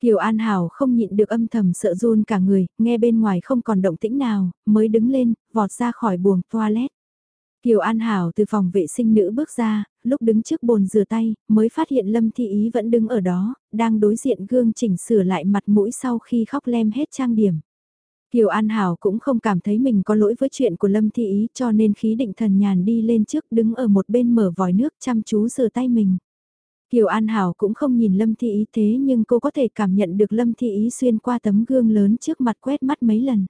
Kiều An Hảo không nhịn được âm thầm sợ run cả người, nghe bên ngoài không còn động tĩnh nào, mới đứng lên, vọt ra khỏi buồng toilet. Kiều An Hảo từ phòng vệ sinh nữ bước ra, lúc đứng trước bồn rửa tay, mới phát hiện Lâm Thi Ý vẫn đứng ở đó, đang đối diện gương chỉnh sửa lại mặt mũi sau khi khóc lem hết trang điểm. Kiều An Hảo cũng không cảm thấy mình có lỗi với chuyện của Lâm Thi Ý cho nên khí định thần nhàn đi lên trước đứng ở một bên mở vòi nước chăm chú rửa tay mình. Kiều An Hảo cũng không nhìn Lâm Thi Ý thế nhưng cô có thể cảm nhận được Lâm Thi Ý xuyên qua tấm gương lớn trước mặt quét mắt mấy lần.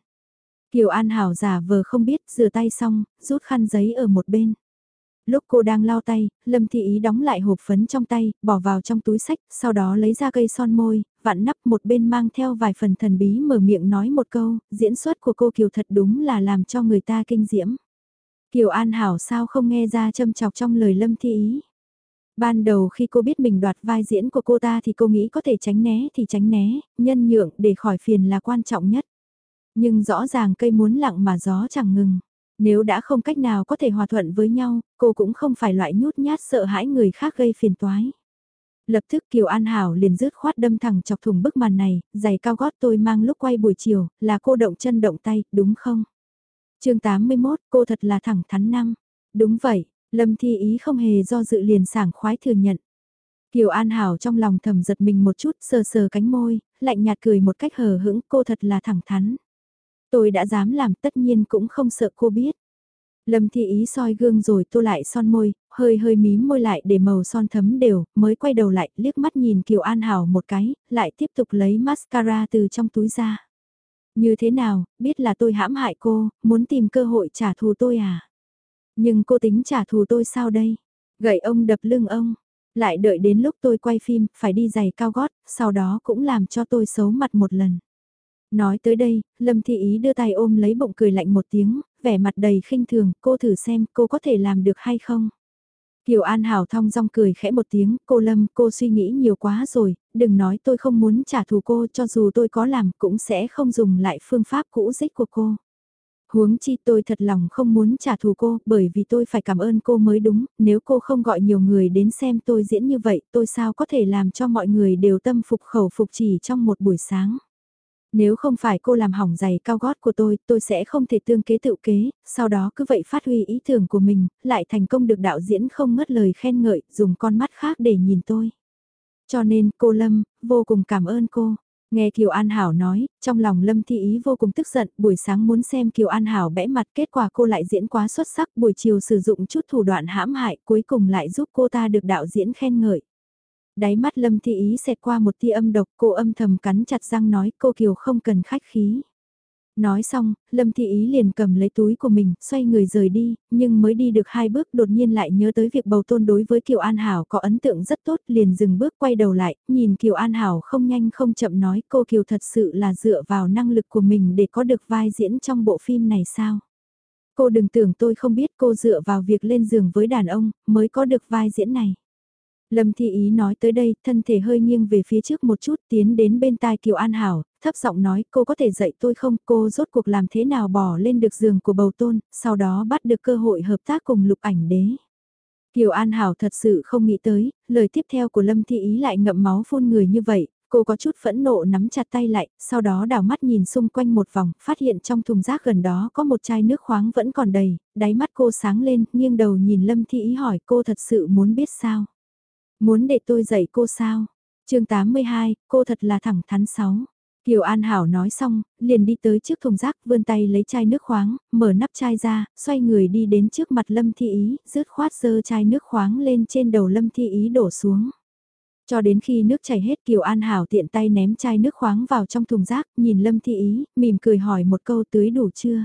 Kiều An Hảo giả vờ không biết rửa tay xong, rút khăn giấy ở một bên. Lúc cô đang lau tay, Lâm Thị Ý đóng lại hộp phấn trong tay, bỏ vào trong túi sách, sau đó lấy ra cây son môi, vặn nắp một bên mang theo vài phần thần bí mở miệng nói một câu, diễn xuất của cô Kiều thật đúng là làm cho người ta kinh diễm. Kiều An Hảo sao không nghe ra châm chọc trong lời Lâm Thị Ý. Ban đầu khi cô biết mình đoạt vai diễn của cô ta thì cô nghĩ có thể tránh né thì tránh né, nhân nhượng để khỏi phiền là quan trọng nhất. Nhưng rõ ràng cây muốn lặng mà gió chẳng ngừng. Nếu đã không cách nào có thể hòa thuận với nhau, cô cũng không phải loại nhút nhát sợ hãi người khác gây phiền toái. Lập tức Kiều An Hảo liền rứt khoát đâm thẳng chọc thùng bức màn này, giày cao gót tôi mang lúc quay buổi chiều, là cô động chân động tay, đúng không? chương 81, cô thật là thẳng thắn năm. Đúng vậy, Lâm Thi Ý không hề do dự liền sảng khoái thừa nhận. Kiều An Hảo trong lòng thầm giật mình một chút sờ sờ cánh môi, lạnh nhạt cười một cách hờ hững cô thật là thẳng thắn. Tôi đã dám làm tất nhiên cũng không sợ cô biết. Lâm Thi Ý soi gương rồi tô lại son môi, hơi hơi mím môi lại để màu son thấm đều, mới quay đầu lại, liếc mắt nhìn Kiều An Hảo một cái, lại tiếp tục lấy mascara từ trong túi ra. Như thế nào, biết là tôi hãm hại cô, muốn tìm cơ hội trả thù tôi à? Nhưng cô tính trả thù tôi sao đây? Gậy ông đập lưng ông, lại đợi đến lúc tôi quay phim, phải đi giày cao gót, sau đó cũng làm cho tôi xấu mặt một lần. Nói tới đây, Lâm Thị Ý đưa tay ôm lấy bụng cười lạnh một tiếng, vẻ mặt đầy khinh thường, cô thử xem cô có thể làm được hay không. Kiều An Hảo thong dong cười khẽ một tiếng, cô Lâm, cô suy nghĩ nhiều quá rồi, đừng nói tôi không muốn trả thù cô cho dù tôi có làm cũng sẽ không dùng lại phương pháp cũ dích của cô. Huống chi tôi thật lòng không muốn trả thù cô bởi vì tôi phải cảm ơn cô mới đúng, nếu cô không gọi nhiều người đến xem tôi diễn như vậy tôi sao có thể làm cho mọi người đều tâm phục khẩu phục chỉ trong một buổi sáng. Nếu không phải cô làm hỏng giày cao gót của tôi, tôi sẽ không thể tương kế tự kế, sau đó cứ vậy phát huy ý tưởng của mình, lại thành công được đạo diễn không ngất lời khen ngợi, dùng con mắt khác để nhìn tôi. Cho nên, cô Lâm, vô cùng cảm ơn cô. Nghe Kiều An Hảo nói, trong lòng Lâm Thi Ý vô cùng tức giận, buổi sáng muốn xem Kiều An Hảo bẽ mặt kết quả cô lại diễn quá xuất sắc, buổi chiều sử dụng chút thủ đoạn hãm hại, cuối cùng lại giúp cô ta được đạo diễn khen ngợi. Đáy mắt Lâm Thi Ý xẹt qua một tia âm độc cô âm thầm cắn chặt răng nói cô Kiều không cần khách khí. Nói xong, Lâm Thị Ý liền cầm lấy túi của mình, xoay người rời đi, nhưng mới đi được hai bước đột nhiên lại nhớ tới việc bầu tôn đối với Kiều An Hảo có ấn tượng rất tốt, liền dừng bước quay đầu lại, nhìn Kiều An Hảo không nhanh không chậm nói cô Kiều thật sự là dựa vào năng lực của mình để có được vai diễn trong bộ phim này sao? Cô đừng tưởng tôi không biết cô dựa vào việc lên giường với đàn ông mới có được vai diễn này. Lâm Thi Ý nói tới đây, thân thể hơi nghiêng về phía trước một chút, tiến đến bên tai Kiều An Hảo, thấp giọng nói, cô có thể dạy tôi không, cô rốt cuộc làm thế nào bỏ lên được giường của bầu tôn, sau đó bắt được cơ hội hợp tác cùng lục ảnh đế. Kiều An Hảo thật sự không nghĩ tới, lời tiếp theo của Lâm Thi Ý lại ngậm máu phun người như vậy, cô có chút phẫn nộ nắm chặt tay lại, sau đó đảo mắt nhìn xung quanh một vòng, phát hiện trong thùng rác gần đó có một chai nước khoáng vẫn còn đầy, đáy mắt cô sáng lên, nghiêng đầu nhìn Lâm Thi Ý hỏi cô thật sự muốn biết sao. Muốn để tôi dạy cô sao? chương 82, cô thật là thẳng thắn sáu. Kiều An Hảo nói xong, liền đi tới trước thùng rác vươn tay lấy chai nước khoáng, mở nắp chai ra, xoay người đi đến trước mặt Lâm Thi Ý, rớt khoát dơ chai nước khoáng lên trên đầu Lâm Thi Ý đổ xuống. Cho đến khi nước chảy hết Kiều An Hảo tiện tay ném chai nước khoáng vào trong thùng rác, nhìn Lâm Thi Ý, mỉm cười hỏi một câu tưới đủ chưa?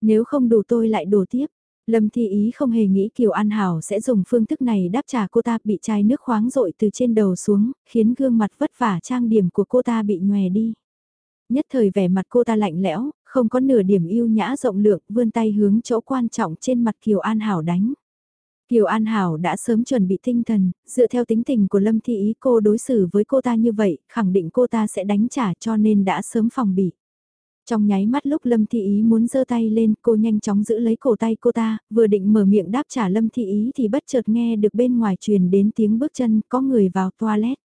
Nếu không đủ tôi lại đổ tiếp. Lâm Thi Ý không hề nghĩ Kiều An Hảo sẽ dùng phương thức này đáp trả cô ta bị chai nước khoáng rội từ trên đầu xuống, khiến gương mặt vất vả trang điểm của cô ta bị nhòe đi. Nhất thời vẻ mặt cô ta lạnh lẽo, không có nửa điểm yêu nhã rộng lượng, vươn tay hướng chỗ quan trọng trên mặt Kiều An Hảo đánh. Kiều An Hảo đã sớm chuẩn bị tinh thần, dựa theo tính tình của Lâm Thi Ý cô đối xử với cô ta như vậy, khẳng định cô ta sẽ đánh trả cho nên đã sớm phòng bị. Trong nháy mắt lúc Lâm Thị Ý muốn giơ tay lên, cô nhanh chóng giữ lấy cổ tay cô ta, vừa định mở miệng đáp trả Lâm Thị Ý thì bất chợt nghe được bên ngoài truyền đến tiếng bước chân, có người vào toilet.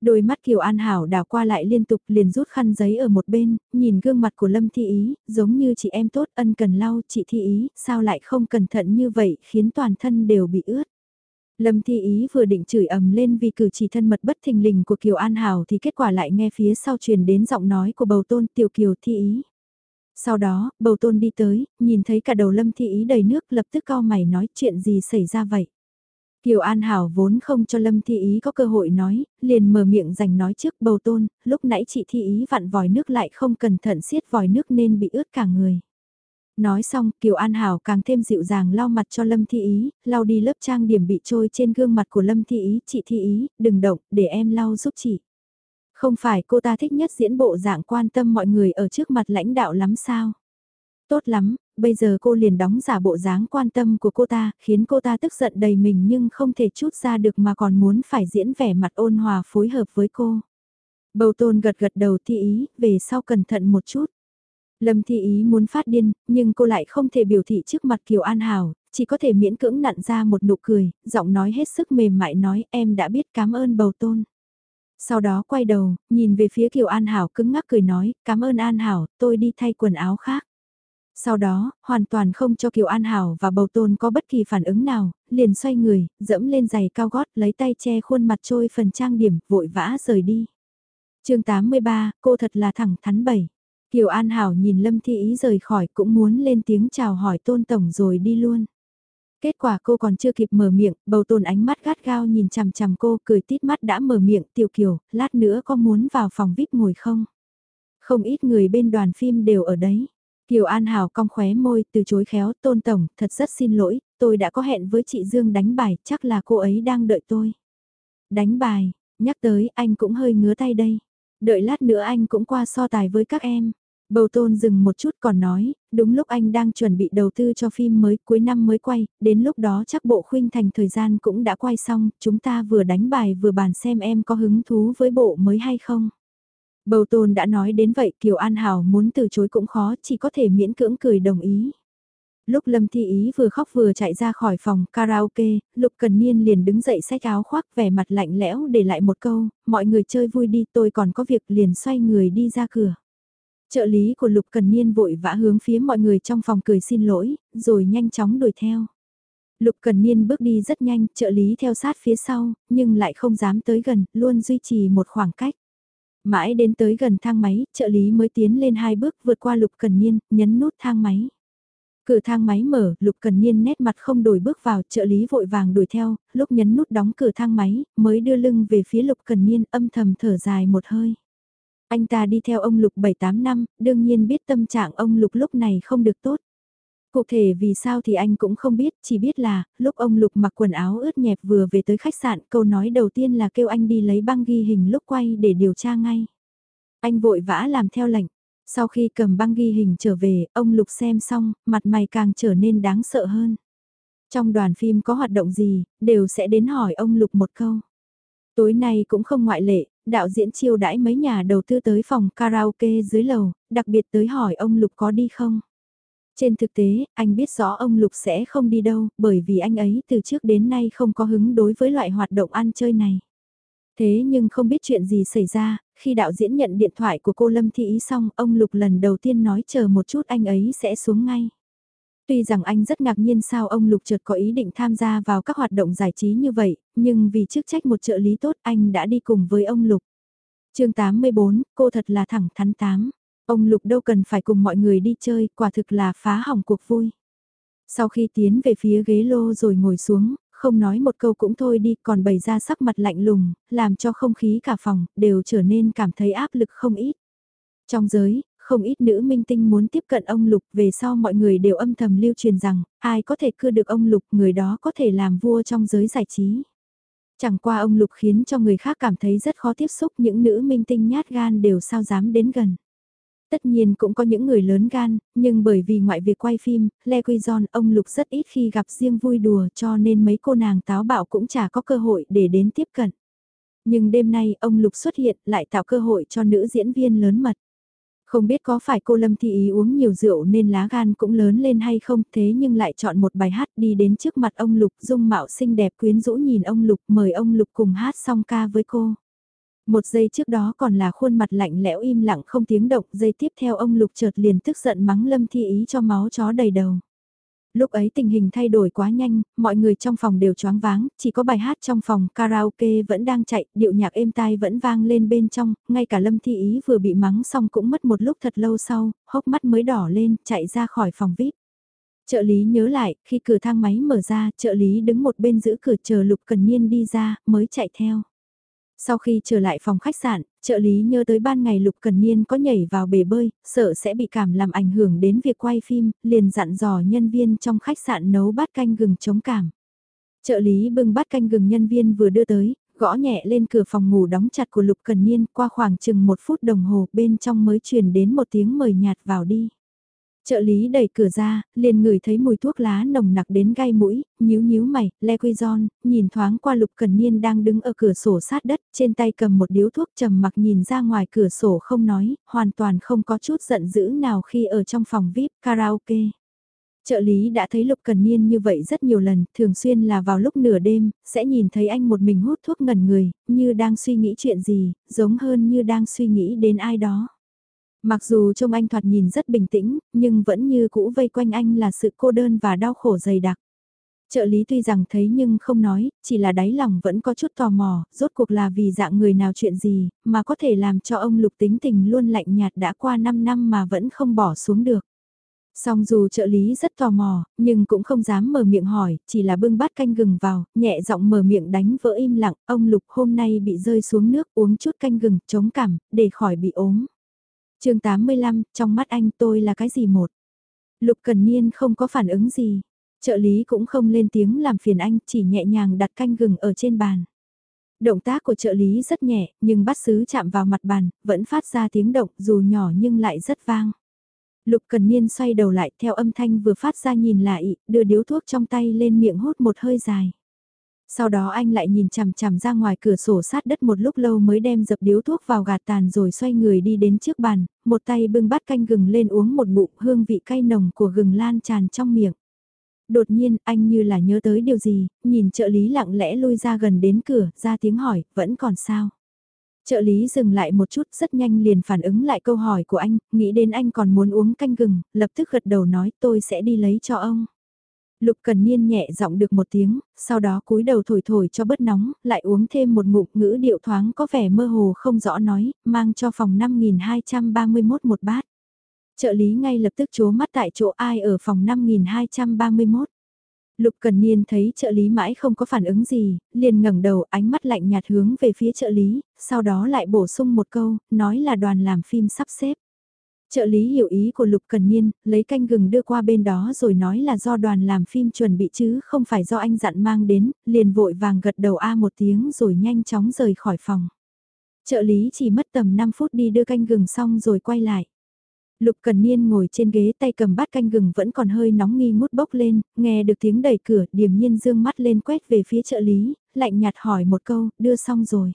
Đôi mắt Kiều An Hảo đảo qua lại liên tục liền rút khăn giấy ở một bên, nhìn gương mặt của Lâm Thị Ý, giống như chị em tốt ân cần lau chị Thị Ý, sao lại không cẩn thận như vậy khiến toàn thân đều bị ướt. Lâm Thi Ý vừa định chửi ầm lên vì cử chỉ thân mật bất thình lình của Kiều An Hảo thì kết quả lại nghe phía sau truyền đến giọng nói của bầu tôn tiểu Kiều Thi Ý. Sau đó, bầu tôn đi tới, nhìn thấy cả đầu Lâm Thi Ý đầy nước lập tức cao mày nói chuyện gì xảy ra vậy. Kiều An Hảo vốn không cho Lâm Thi Ý có cơ hội nói, liền mở miệng giành nói trước bầu tôn, lúc nãy chị Thi Ý vặn vòi nước lại không cẩn thận xiết vòi nước nên bị ướt cả người. Nói xong, Kiều An Hảo càng thêm dịu dàng lau mặt cho Lâm Thi Ý, lau đi lớp trang điểm bị trôi trên gương mặt của Lâm Thi Ý, chị Thi Ý, đừng động, để em lau giúp chị. Không phải cô ta thích nhất diễn bộ dạng quan tâm mọi người ở trước mặt lãnh đạo lắm sao? Tốt lắm, bây giờ cô liền đóng giả bộ dáng quan tâm của cô ta, khiến cô ta tức giận đầy mình nhưng không thể chút ra được mà còn muốn phải diễn vẻ mặt ôn hòa phối hợp với cô. Bầu tôn gật gật đầu thi ý, về sau cẩn thận một chút. Lâm Thi Ý muốn phát điên, nhưng cô lại không thể biểu thị trước mặt Kiều An Hảo, chỉ có thể miễn cưỡng nặn ra một nụ cười, giọng nói hết sức mềm mại nói em đã biết cảm ơn bầu tôn. Sau đó quay đầu, nhìn về phía Kiều An Hảo cứng ngắc cười nói, cảm ơn An Hảo, tôi đi thay quần áo khác. Sau đó, hoàn toàn không cho Kiều An Hảo và bầu tôn có bất kỳ phản ứng nào, liền xoay người, dẫm lên giày cao gót, lấy tay che khuôn mặt trôi phần trang điểm, vội vã rời đi. chương 83, cô thật là thẳng thắn bảy. Kiều An Hảo nhìn Lâm Thi Ý rời khỏi cũng muốn lên tiếng chào hỏi tôn tổng rồi đi luôn. Kết quả cô còn chưa kịp mở miệng, bầu tôn ánh mắt gắt gao nhìn chằm chằm cô cười tít mắt đã mở miệng tiểu kiều, lát nữa có muốn vào phòng VIP ngồi không? Không ít người bên đoàn phim đều ở đấy. Kiều An Hảo cong khóe môi từ chối khéo tôn tổng, thật rất xin lỗi, tôi đã có hẹn với chị Dương đánh bài, chắc là cô ấy đang đợi tôi. Đánh bài, nhắc tới anh cũng hơi ngứa tay đây. Đợi lát nữa anh cũng qua so tài với các em. Bầu tôn dừng một chút còn nói, đúng lúc anh đang chuẩn bị đầu tư cho phim mới cuối năm mới quay, đến lúc đó chắc bộ khuynh thành thời gian cũng đã quay xong, chúng ta vừa đánh bài vừa bàn xem em có hứng thú với bộ mới hay không. Bầu tôn đã nói đến vậy Kiều An Hảo muốn từ chối cũng khó, chỉ có thể miễn cưỡng cười đồng ý. Lúc Lâm Thi Ý vừa khóc vừa chạy ra khỏi phòng karaoke, Lục Cần Niên liền đứng dậy xách áo khoác vẻ mặt lạnh lẽo để lại một câu, mọi người chơi vui đi tôi còn có việc liền xoay người đi ra cửa. Trợ lý của Lục Cần Niên vội vã hướng phía mọi người trong phòng cười xin lỗi, rồi nhanh chóng đuổi theo. Lục Cần Niên bước đi rất nhanh, trợ lý theo sát phía sau, nhưng lại không dám tới gần, luôn duy trì một khoảng cách. Mãi đến tới gần thang máy, trợ lý mới tiến lên hai bước vượt qua Lục Cần Niên, nhấn nút thang máy. Cửa thang máy mở, Lục Cần Niên nét mặt không đổi bước vào, trợ lý vội vàng đuổi theo, lúc nhấn nút đóng cửa thang máy, mới đưa lưng về phía Lục Cần Niên âm thầm thở dài một hơi. Anh ta đi theo ông Lục 7-8 năm, đương nhiên biết tâm trạng ông Lục lúc này không được tốt. Cụ thể vì sao thì anh cũng không biết, chỉ biết là, lúc ông Lục mặc quần áo ướt nhẹp vừa về tới khách sạn, câu nói đầu tiên là kêu anh đi lấy băng ghi hình lúc quay để điều tra ngay. Anh vội vã làm theo lệnh. Sau khi cầm băng ghi hình trở về, ông Lục xem xong, mặt mày càng trở nên đáng sợ hơn. Trong đoàn phim có hoạt động gì, đều sẽ đến hỏi ông Lục một câu. Tối nay cũng không ngoại lệ, đạo diễn chiêu đãi mấy nhà đầu tư tới phòng karaoke dưới lầu, đặc biệt tới hỏi ông Lục có đi không. Trên thực tế, anh biết rõ ông Lục sẽ không đi đâu, bởi vì anh ấy từ trước đến nay không có hứng đối với loại hoạt động ăn chơi này. Thế nhưng không biết chuyện gì xảy ra, khi đạo diễn nhận điện thoại của cô Lâm Thị Ý xong, ông Lục lần đầu tiên nói chờ một chút anh ấy sẽ xuống ngay. Tuy rằng anh rất ngạc nhiên sao ông Lục chợt có ý định tham gia vào các hoạt động giải trí như vậy, nhưng vì chức trách một trợ lý tốt anh đã đi cùng với ông Lục. chương 84, cô thật là thẳng thắn tám. Ông Lục đâu cần phải cùng mọi người đi chơi, quả thực là phá hỏng cuộc vui. Sau khi tiến về phía ghế lô rồi ngồi xuống, không nói một câu cũng thôi đi còn bày ra sắc mặt lạnh lùng, làm cho không khí cả phòng đều trở nên cảm thấy áp lực không ít. Trong giới, không ít nữ minh tinh muốn tiếp cận ông Lục về sau mọi người đều âm thầm lưu truyền rằng ai có thể cưa được ông Lục người đó có thể làm vua trong giới giải trí. Chẳng qua ông Lục khiến cho người khác cảm thấy rất khó tiếp xúc những nữ minh tinh nhát gan đều sao dám đến gần. Tất nhiên cũng có những người lớn gan, nhưng bởi vì ngoại việc quay phim, le Quy Giòn ông Lục rất ít khi gặp riêng vui đùa cho nên mấy cô nàng táo bạo cũng chả có cơ hội để đến tiếp cận. Nhưng đêm nay ông Lục xuất hiện lại tạo cơ hội cho nữ diễn viên lớn mật. Không biết có phải cô Lâm Thị Ý uống nhiều rượu nên lá gan cũng lớn lên hay không thế nhưng lại chọn một bài hát đi đến trước mặt ông Lục dung mạo xinh đẹp quyến rũ nhìn ông Lục mời ông Lục cùng hát song ca với cô. Một giây trước đó còn là khuôn mặt lạnh lẽo im lặng không tiếng động, giây tiếp theo ông Lục chợt liền tức giận mắng Lâm Thi Ý cho máu chó đầy đầu. Lúc ấy tình hình thay đổi quá nhanh, mọi người trong phòng đều choáng váng, chỉ có bài hát trong phòng karaoke vẫn đang chạy, điệu nhạc êm tai vẫn vang lên bên trong, ngay cả Lâm Thi Ý vừa bị mắng xong cũng mất một lúc thật lâu sau, hốc mắt mới đỏ lên, chạy ra khỏi phòng VIP. Trợ lý nhớ lại, khi cửa thang máy mở ra, trợ lý đứng một bên giữ cửa chờ Lục Cần Niên đi ra, mới chạy theo. Sau khi trở lại phòng khách sạn, trợ lý nhớ tới ban ngày Lục Cần Niên có nhảy vào bể bơi, sợ sẽ bị cảm làm ảnh hưởng đến việc quay phim, liền dặn dò nhân viên trong khách sạn nấu bát canh gừng chống cảm. Trợ lý bưng bát canh gừng nhân viên vừa đưa tới, gõ nhẹ lên cửa phòng ngủ đóng chặt của Lục Cần Niên qua khoảng chừng một phút đồng hồ bên trong mới truyền đến một tiếng mời nhạt vào đi. Trợ lý đẩy cửa ra, liền ngửi thấy mùi thuốc lá nồng nặc đến gai mũi, nhíu nhíu mày, Le Quy Giòn, nhìn thoáng qua Lục Cần Niên đang đứng ở cửa sổ sát đất, trên tay cầm một điếu thuốc trầm mặc nhìn ra ngoài cửa sổ không nói, hoàn toàn không có chút giận dữ nào khi ở trong phòng VIP karaoke. Trợ lý đã thấy Lục Cần Niên như vậy rất nhiều lần, thường xuyên là vào lúc nửa đêm, sẽ nhìn thấy anh một mình hút thuốc ngẩn người, như đang suy nghĩ chuyện gì, giống hơn như đang suy nghĩ đến ai đó. Mặc dù trông anh thoạt nhìn rất bình tĩnh, nhưng vẫn như cũ vây quanh anh là sự cô đơn và đau khổ dày đặc. Trợ lý tuy rằng thấy nhưng không nói, chỉ là đáy lòng vẫn có chút tò mò, rốt cuộc là vì dạng người nào chuyện gì, mà có thể làm cho ông lục tính tình luôn lạnh nhạt đã qua 5 năm mà vẫn không bỏ xuống được. Song dù trợ lý rất tò mò, nhưng cũng không dám mở miệng hỏi, chỉ là bưng bát canh gừng vào, nhẹ giọng mở miệng đánh vỡ im lặng, ông Lục hôm nay bị rơi xuống nước uống chút canh gừng, chống cảm, để khỏi bị ốm chương 85, trong mắt anh tôi là cái gì một? Lục Cần Niên không có phản ứng gì. Trợ lý cũng không lên tiếng làm phiền anh, chỉ nhẹ nhàng đặt canh gừng ở trên bàn. Động tác của trợ lý rất nhẹ, nhưng bắt sứ chạm vào mặt bàn, vẫn phát ra tiếng động dù nhỏ nhưng lại rất vang. Lục Cần Niên xoay đầu lại theo âm thanh vừa phát ra nhìn lại, đưa điếu thuốc trong tay lên miệng hút một hơi dài. Sau đó anh lại nhìn chằm chằm ra ngoài cửa sổ sát đất một lúc lâu mới đem dập điếu thuốc vào gạt tàn rồi xoay người đi đến trước bàn, một tay bưng bát canh gừng lên uống một bụng hương vị cay nồng của gừng lan tràn trong miệng. Đột nhiên anh như là nhớ tới điều gì, nhìn trợ lý lặng lẽ lui ra gần đến cửa, ra tiếng hỏi, vẫn còn sao? Trợ lý dừng lại một chút rất nhanh liền phản ứng lại câu hỏi của anh, nghĩ đến anh còn muốn uống canh gừng, lập tức gật đầu nói tôi sẽ đi lấy cho ông. Lục Cần Niên nhẹ giọng được một tiếng, sau đó cúi đầu thổi thổi cho bớt nóng, lại uống thêm một ngụm ngữ điệu thoáng có vẻ mơ hồ không rõ nói, mang cho phòng 5231 một bát. Trợ lý ngay lập tức chố mắt tại chỗ ai ở phòng 5231. Lục Cần Niên thấy trợ lý mãi không có phản ứng gì, liền ngẩng đầu ánh mắt lạnh nhạt hướng về phía trợ lý, sau đó lại bổ sung một câu, nói là đoàn làm phim sắp xếp. Trợ lý hiểu ý của Lục Cần Niên, lấy canh gừng đưa qua bên đó rồi nói là do đoàn làm phim chuẩn bị chứ không phải do anh dặn mang đến, liền vội vàng gật đầu A một tiếng rồi nhanh chóng rời khỏi phòng. Trợ lý chỉ mất tầm 5 phút đi đưa canh gừng xong rồi quay lại. Lục Cần Niên ngồi trên ghế tay cầm bát canh gừng vẫn còn hơi nóng nghi ngút bốc lên, nghe được tiếng đẩy cửa, điềm nhiên dương mắt lên quét về phía trợ lý, lạnh nhạt hỏi một câu, đưa xong rồi.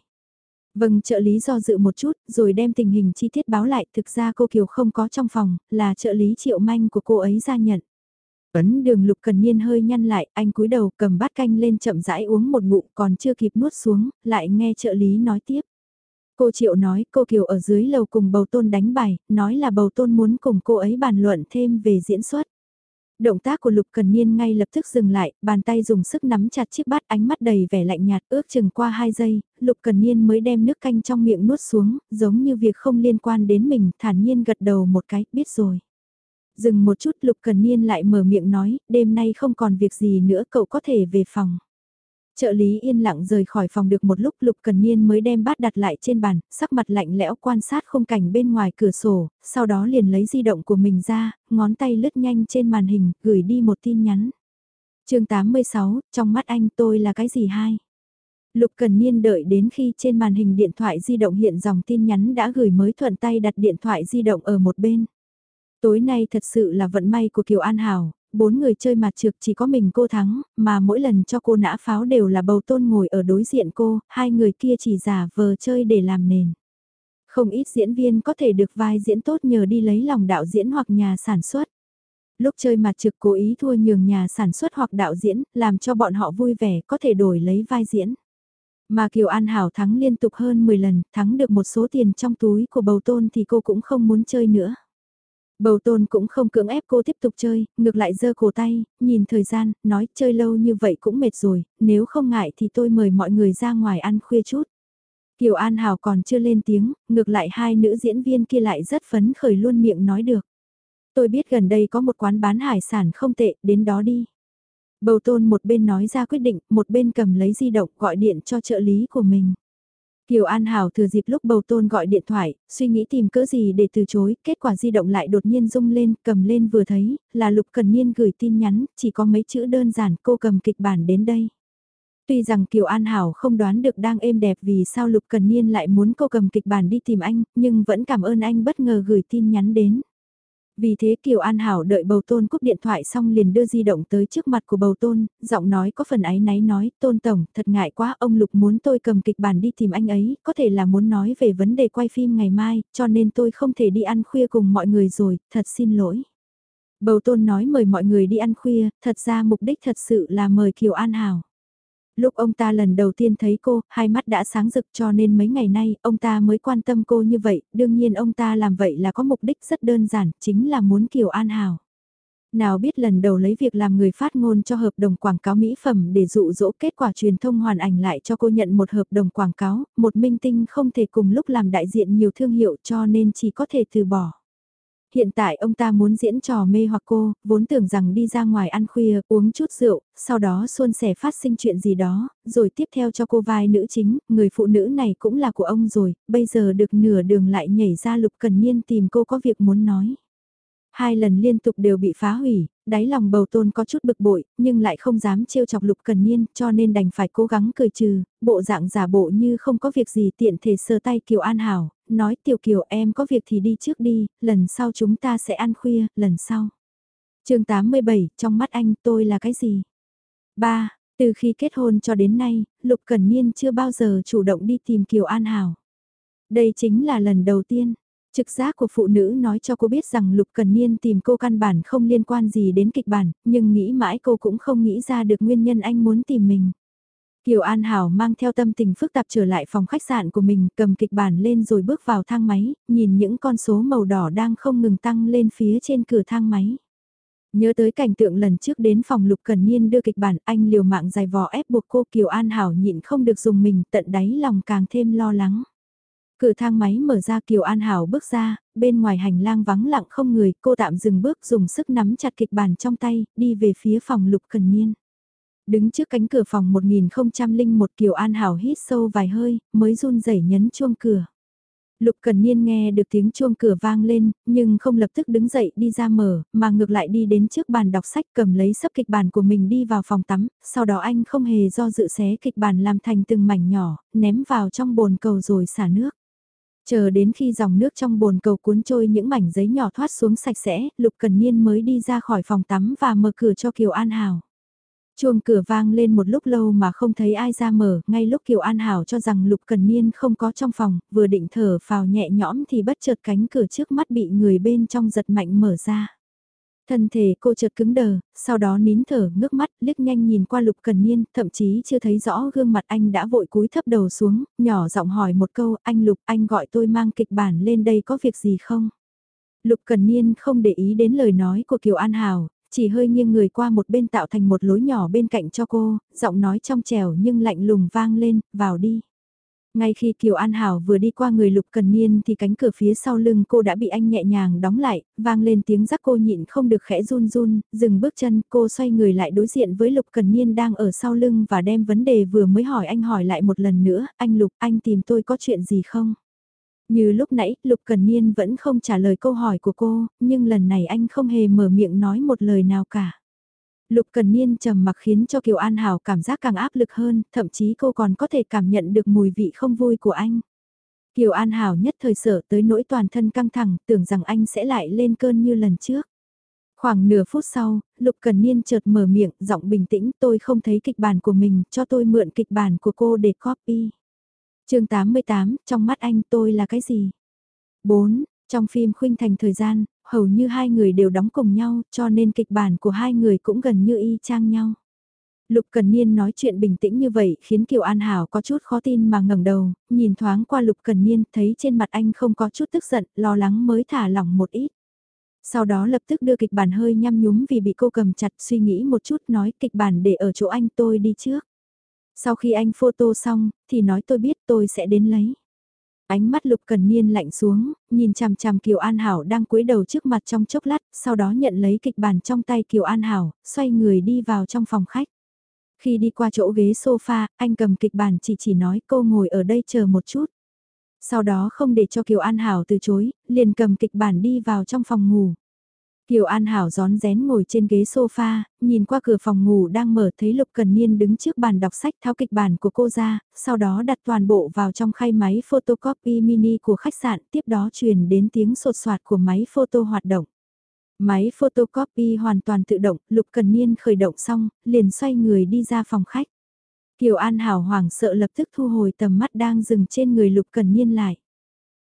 Vâng trợ lý do dự một chút, rồi đem tình hình chi tiết báo lại, thực ra cô Kiều không có trong phòng, là trợ lý triệu manh của cô ấy ra nhận. Ấn đường lục cần niên hơi nhăn lại, anh cúi đầu cầm bát canh lên chậm rãi uống một ngụm còn chưa kịp nuốt xuống, lại nghe trợ lý nói tiếp. Cô Triệu nói cô Kiều ở dưới lầu cùng bầu tôn đánh bài, nói là bầu tôn muốn cùng cô ấy bàn luận thêm về diễn xuất. Động tác của Lục Cần Niên ngay lập tức dừng lại, bàn tay dùng sức nắm chặt chiếc bát ánh mắt đầy vẻ lạnh nhạt ước chừng qua 2 giây, Lục Cần Niên mới đem nước canh trong miệng nuốt xuống, giống như việc không liên quan đến mình, thản nhiên gật đầu một cái, biết rồi. Dừng một chút Lục Cần Niên lại mở miệng nói, đêm nay không còn việc gì nữa cậu có thể về phòng. Trợ lý yên lặng rời khỏi phòng được một lúc Lục Cần Niên mới đem bát đặt lại trên bàn, sắc mặt lạnh lẽo quan sát khung cảnh bên ngoài cửa sổ, sau đó liền lấy di động của mình ra, ngón tay lướt nhanh trên màn hình, gửi đi một tin nhắn. chương 86, trong mắt anh tôi là cái gì hai? Lục Cần Niên đợi đến khi trên màn hình điện thoại di động hiện dòng tin nhắn đã gửi mới thuận tay đặt điện thoại di động ở một bên. Tối nay thật sự là vận may của Kiều An Hảo, bốn người chơi mặt trược chỉ có mình cô thắng, mà mỗi lần cho cô nã pháo đều là bầu tôn ngồi ở đối diện cô, hai người kia chỉ giả vờ chơi để làm nền. Không ít diễn viên có thể được vai diễn tốt nhờ đi lấy lòng đạo diễn hoặc nhà sản xuất. Lúc chơi mặt trực cố ý thua nhường nhà sản xuất hoặc đạo diễn, làm cho bọn họ vui vẻ có thể đổi lấy vai diễn. Mà Kiều An Hảo thắng liên tục hơn 10 lần, thắng được một số tiền trong túi của bầu tôn thì cô cũng không muốn chơi nữa. Bầu tôn cũng không cưỡng ép cô tiếp tục chơi, ngược lại giơ cổ tay, nhìn thời gian, nói chơi lâu như vậy cũng mệt rồi, nếu không ngại thì tôi mời mọi người ra ngoài ăn khuya chút. Kiều An Hảo còn chưa lên tiếng, ngược lại hai nữ diễn viên kia lại rất phấn khởi luôn miệng nói được. Tôi biết gần đây có một quán bán hải sản không tệ, đến đó đi. Bầu tôn một bên nói ra quyết định, một bên cầm lấy di động gọi điện cho trợ lý của mình. Kiều An Hảo thừa dịp lúc bầu tôn gọi điện thoại, suy nghĩ tìm cỡ gì để từ chối, kết quả di động lại đột nhiên rung lên, cầm lên vừa thấy, là Lục Cần Niên gửi tin nhắn, chỉ có mấy chữ đơn giản cô cầm kịch bản đến đây. Tuy rằng Kiều An Hảo không đoán được đang êm đẹp vì sao Lục Cần Niên lại muốn cô cầm kịch bản đi tìm anh, nhưng vẫn cảm ơn anh bất ngờ gửi tin nhắn đến. Vì thế Kiều An Hảo đợi bầu tôn cúp điện thoại xong liền đưa di động tới trước mặt của bầu tôn, giọng nói có phần áy náy nói, tôn tổng, thật ngại quá, ông Lục muốn tôi cầm kịch bản đi tìm anh ấy, có thể là muốn nói về vấn đề quay phim ngày mai, cho nên tôi không thể đi ăn khuya cùng mọi người rồi, thật xin lỗi. Bầu tôn nói mời mọi người đi ăn khuya, thật ra mục đích thật sự là mời Kiều An Hảo. Lúc ông ta lần đầu tiên thấy cô, hai mắt đã sáng rực cho nên mấy ngày nay ông ta mới quan tâm cô như vậy, đương nhiên ông ta làm vậy là có mục đích rất đơn giản, chính là muốn Kiều An Hảo. Nào biết lần đầu lấy việc làm người phát ngôn cho hợp đồng quảng cáo mỹ phẩm để dụ dỗ kết quả truyền thông hoàn ảnh lại cho cô nhận một hợp đồng quảng cáo, một minh tinh không thể cùng lúc làm đại diện nhiều thương hiệu cho nên chỉ có thể từ bỏ. Hiện tại ông ta muốn diễn trò mê hoặc cô, vốn tưởng rằng đi ra ngoài ăn khuya, uống chút rượu, sau đó xuân sẻ phát sinh chuyện gì đó, rồi tiếp theo cho cô vai nữ chính, người phụ nữ này cũng là của ông rồi, bây giờ được nửa đường lại nhảy ra lục cần niên tìm cô có việc muốn nói. Hai lần liên tục đều bị phá hủy, đáy lòng bầu tôn có chút bực bội, nhưng lại không dám trêu chọc lục cần niên cho nên đành phải cố gắng cười trừ, bộ dạng giả bộ như không có việc gì tiện thể sơ tay Kiều An Hảo, nói Tiểu Kiều em có việc thì đi trước đi, lần sau chúng ta sẽ ăn khuya, lần sau. chương 87, trong mắt anh tôi là cái gì? 3. Từ khi kết hôn cho đến nay, Lục Cần Niên chưa bao giờ chủ động đi tìm Kiều An Hảo. Đây chính là lần đầu tiên. Trực giác của phụ nữ nói cho cô biết rằng Lục Cần Niên tìm cô căn bản không liên quan gì đến kịch bản, nhưng nghĩ mãi cô cũng không nghĩ ra được nguyên nhân anh muốn tìm mình. Kiều An Hảo mang theo tâm tình phức tạp trở lại phòng khách sạn của mình, cầm kịch bản lên rồi bước vào thang máy, nhìn những con số màu đỏ đang không ngừng tăng lên phía trên cửa thang máy. Nhớ tới cảnh tượng lần trước đến phòng Lục Cần Niên đưa kịch bản, anh liều mạng dài vò ép buộc cô Kiều An Hảo nhịn không được dùng mình, tận đáy lòng càng thêm lo lắng. Cửa thang máy mở ra Kiều An Hảo bước ra, bên ngoài hành lang vắng lặng không người, cô tạm dừng bước dùng sức nắm chặt kịch bản trong tay, đi về phía phòng Lục Cần Niên. Đứng trước cánh cửa phòng 1001 Kiều An Hảo hít sâu vài hơi, mới run rẩy nhấn chuông cửa. Lục Cần Niên nghe được tiếng chuông cửa vang lên, nhưng không lập tức đứng dậy đi ra mở, mà ngược lại đi đến trước bàn đọc sách cầm lấy sấp kịch bản của mình đi vào phòng tắm, sau đó anh không hề do dự xé kịch bản làm thành từng mảnh nhỏ, ném vào trong bồn cầu rồi xả nước. Chờ đến khi dòng nước trong bồn cầu cuốn trôi những mảnh giấy nhỏ thoát xuống sạch sẽ, Lục Cần Niên mới đi ra khỏi phòng tắm và mở cửa cho Kiều An Hảo. Chuông cửa vang lên một lúc lâu mà không thấy ai ra mở, ngay lúc Kiều An Hảo cho rằng Lục Cần Niên không có trong phòng, vừa định thở phào nhẹ nhõm thì bất chợt cánh cửa trước mắt bị người bên trong giật mạnh mở ra. Thân thể cô chợt cứng đờ, sau đó nín thở, ngước mắt, liếc nhanh nhìn qua Lục Cần Niên, thậm chí chưa thấy rõ gương mặt anh đã vội cúi thấp đầu xuống, nhỏ giọng hỏi một câu, anh Lục, anh gọi tôi mang kịch bản lên đây có việc gì không? Lục Cần Niên không để ý đến lời nói của Kiều An hào, chỉ hơi nghiêng người qua một bên tạo thành một lối nhỏ bên cạnh cho cô, giọng nói trong trèo nhưng lạnh lùng vang lên, vào đi. Ngay khi Kiều An Hảo vừa đi qua người Lục Cần Niên thì cánh cửa phía sau lưng cô đã bị anh nhẹ nhàng đóng lại, vang lên tiếng rắc cô nhịn không được khẽ run run, dừng bước chân, cô xoay người lại đối diện với Lục Cần Niên đang ở sau lưng và đem vấn đề vừa mới hỏi anh hỏi lại một lần nữa, anh Lục, anh tìm tôi có chuyện gì không? Như lúc nãy, Lục Cần Niên vẫn không trả lời câu hỏi của cô, nhưng lần này anh không hề mở miệng nói một lời nào cả. Lục Cần Niên trầm mặc khiến cho Kiều An Hảo cảm giác càng áp lực hơn, thậm chí cô còn có thể cảm nhận được mùi vị không vui của anh. Kiều An Hảo nhất thời sở tới nỗi toàn thân căng thẳng, tưởng rằng anh sẽ lại lên cơn như lần trước. Khoảng nửa phút sau, Lục Cần Niên chợt mở miệng, giọng bình tĩnh, tôi không thấy kịch bản của mình, cho tôi mượn kịch bản của cô để copy chương 88, trong mắt anh tôi là cái gì? 4. Trong phim khuynh thành thời gian, hầu như hai người đều đóng cùng nhau, cho nên kịch bản của hai người cũng gần như y chang nhau. Lục Cần Niên nói chuyện bình tĩnh như vậy khiến Kiều An Hảo có chút khó tin mà ngẩng đầu, nhìn thoáng qua Lục Cần Niên thấy trên mặt anh không có chút tức giận, lo lắng mới thả lỏng một ít. Sau đó lập tức đưa kịch bản hơi nhăm nhúm vì bị cô cầm chặt suy nghĩ một chút nói kịch bản để ở chỗ anh tôi đi trước. Sau khi anh photo xong, thì nói tôi biết tôi sẽ đến lấy. Ánh mắt Lục Cần Niên lạnh xuống, nhìn chằm chằm Kiều An Hảo đang cúi đầu trước mặt trong chốc lát, sau đó nhận lấy kịch bản trong tay Kiều An Hảo, xoay người đi vào trong phòng khách. Khi đi qua chỗ ghế sofa, anh cầm kịch bản chỉ chỉ nói cô ngồi ở đây chờ một chút. Sau đó không để cho Kiều An Hảo từ chối, liền cầm kịch bản đi vào trong phòng ngủ. Kiều An Hảo gión rén ngồi trên ghế sofa, nhìn qua cửa phòng ngủ đang mở thấy Lục Cần Niên đứng trước bàn đọc sách tháo kịch bản của cô ra, sau đó đặt toàn bộ vào trong khay máy photocopy mini của khách sạn, tiếp đó truyền đến tiếng sột soạt của máy photo hoạt động. Máy photocopy hoàn toàn tự động, Lục Cần Niên khởi động xong, liền xoay người đi ra phòng khách. Kiều An Hảo hoảng sợ lập tức thu hồi tầm mắt đang dừng trên người Lục Cần Niên lại.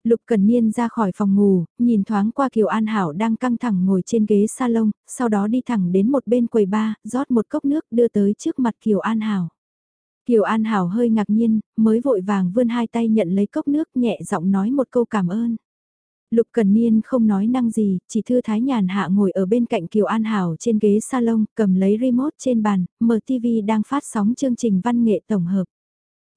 Lục Cần Niên ra khỏi phòng ngủ, nhìn thoáng qua Kiều An Hảo đang căng thẳng ngồi trên ghế salon, sau đó đi thẳng đến một bên quầy bar, rót một cốc nước đưa tới trước mặt Kiều An Hảo. Kiều An Hảo hơi ngạc nhiên, mới vội vàng vươn hai tay nhận lấy cốc nước nhẹ giọng nói một câu cảm ơn. Lục Cần Niên không nói năng gì, chỉ thư thái nhàn hạ ngồi ở bên cạnh Kiều An Hảo trên ghế salon, cầm lấy remote trên bàn, mở TV đang phát sóng chương trình văn nghệ tổng hợp.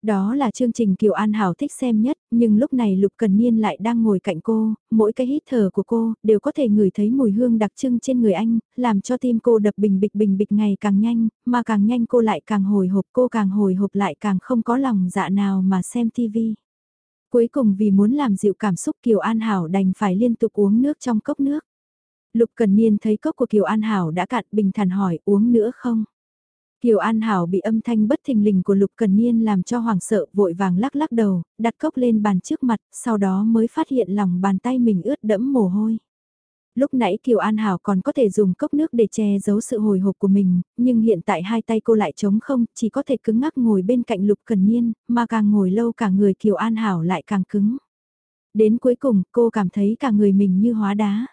Đó là chương trình Kiều An Hảo thích xem nhất, nhưng lúc này Lục Cần Niên lại đang ngồi cạnh cô, mỗi cái hít thở của cô đều có thể ngửi thấy mùi hương đặc trưng trên người anh, làm cho tim cô đập bình bịch bình bịch ngày càng nhanh, mà càng nhanh cô lại càng hồi hộp, cô càng hồi hộp lại càng không có lòng dạ nào mà xem TV. Cuối cùng vì muốn làm dịu cảm xúc Kiều An Hảo đành phải liên tục uống nước trong cốc nước. Lục Cần Niên thấy cốc của Kiều An Hảo đã cạn bình thản hỏi uống nữa không? Kiều An Hảo bị âm thanh bất thình lình của Lục Cần Niên làm cho hoảng sợ vội vàng lắc lắc đầu, đặt cốc lên bàn trước mặt, sau đó mới phát hiện lòng bàn tay mình ướt đẫm mồ hôi. Lúc nãy Kiều An Hảo còn có thể dùng cốc nước để che giấu sự hồi hộp của mình, nhưng hiện tại hai tay cô lại trống không, chỉ có thể cứng ngắc ngồi bên cạnh Lục Cần Niên, mà càng ngồi lâu cả người Kiều An Hảo lại càng cứng. Đến cuối cùng cô cảm thấy cả người mình như hóa đá.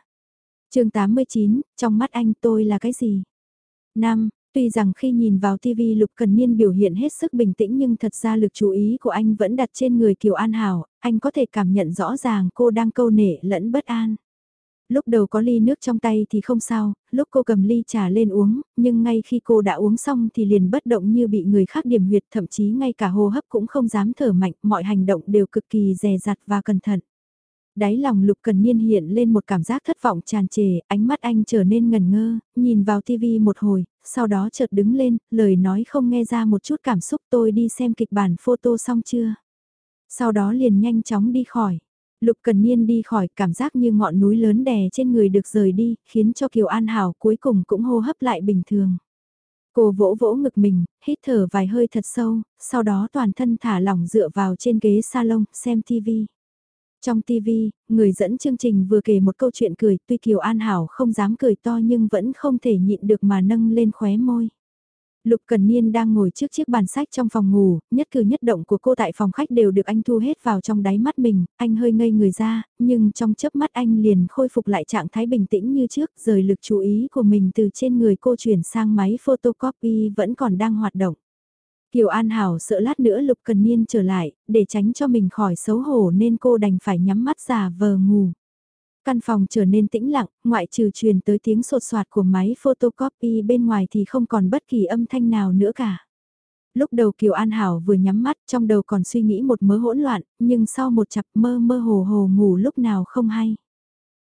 chương 89, trong mắt anh tôi là cái gì? Năm, Tuy rằng khi nhìn vào TV Lục Cần Niên biểu hiện hết sức bình tĩnh nhưng thật ra lực chú ý của anh vẫn đặt trên người Kiều An Hảo, anh có thể cảm nhận rõ ràng cô đang câu nể lẫn bất an. Lúc đầu có ly nước trong tay thì không sao, lúc cô cầm ly trà lên uống, nhưng ngay khi cô đã uống xong thì liền bất động như bị người khác điểm huyệt thậm chí ngay cả hô hấp cũng không dám thở mạnh, mọi hành động đều cực kỳ dè dặt và cẩn thận đáy lòng Lục Cần Niên hiện lên một cảm giác thất vọng tràn trề, ánh mắt anh trở nên ngần ngơ, nhìn vào TV một hồi, sau đó chợt đứng lên, lời nói không nghe ra một chút cảm xúc tôi đi xem kịch bản photo xong chưa. Sau đó liền nhanh chóng đi khỏi. Lục Cần Niên đi khỏi cảm giác như ngọn núi lớn đè trên người được rời đi, khiến cho Kiều An Hảo cuối cùng cũng hô hấp lại bình thường. Cô vỗ vỗ ngực mình, hít thở vài hơi thật sâu, sau đó toàn thân thả lỏng dựa vào trên ghế salon, xem TV. Trong TV, người dẫn chương trình vừa kể một câu chuyện cười, tuy Kiều An Hảo không dám cười to nhưng vẫn không thể nhịn được mà nâng lên khóe môi. Lục Cần Niên đang ngồi trước chiếc bàn sách trong phòng ngủ, nhất cử nhất động của cô tại phòng khách đều được anh thu hết vào trong đáy mắt mình, anh hơi ngây người ra, nhưng trong chớp mắt anh liền khôi phục lại trạng thái bình tĩnh như trước, rời lực chú ý của mình từ trên người cô chuyển sang máy photocopy vẫn còn đang hoạt động. Kiều An Hảo sợ lát nữa Lục Cần Niên trở lại, để tránh cho mình khỏi xấu hổ nên cô đành phải nhắm mắt giả vờ ngủ. Căn phòng trở nên tĩnh lặng, ngoại trừ truyền tới tiếng sột soạt của máy photocopy bên ngoài thì không còn bất kỳ âm thanh nào nữa cả. Lúc đầu Kiều An Hảo vừa nhắm mắt trong đầu còn suy nghĩ một mớ hỗn loạn, nhưng sau một chập mơ mơ hồ hồ ngủ lúc nào không hay.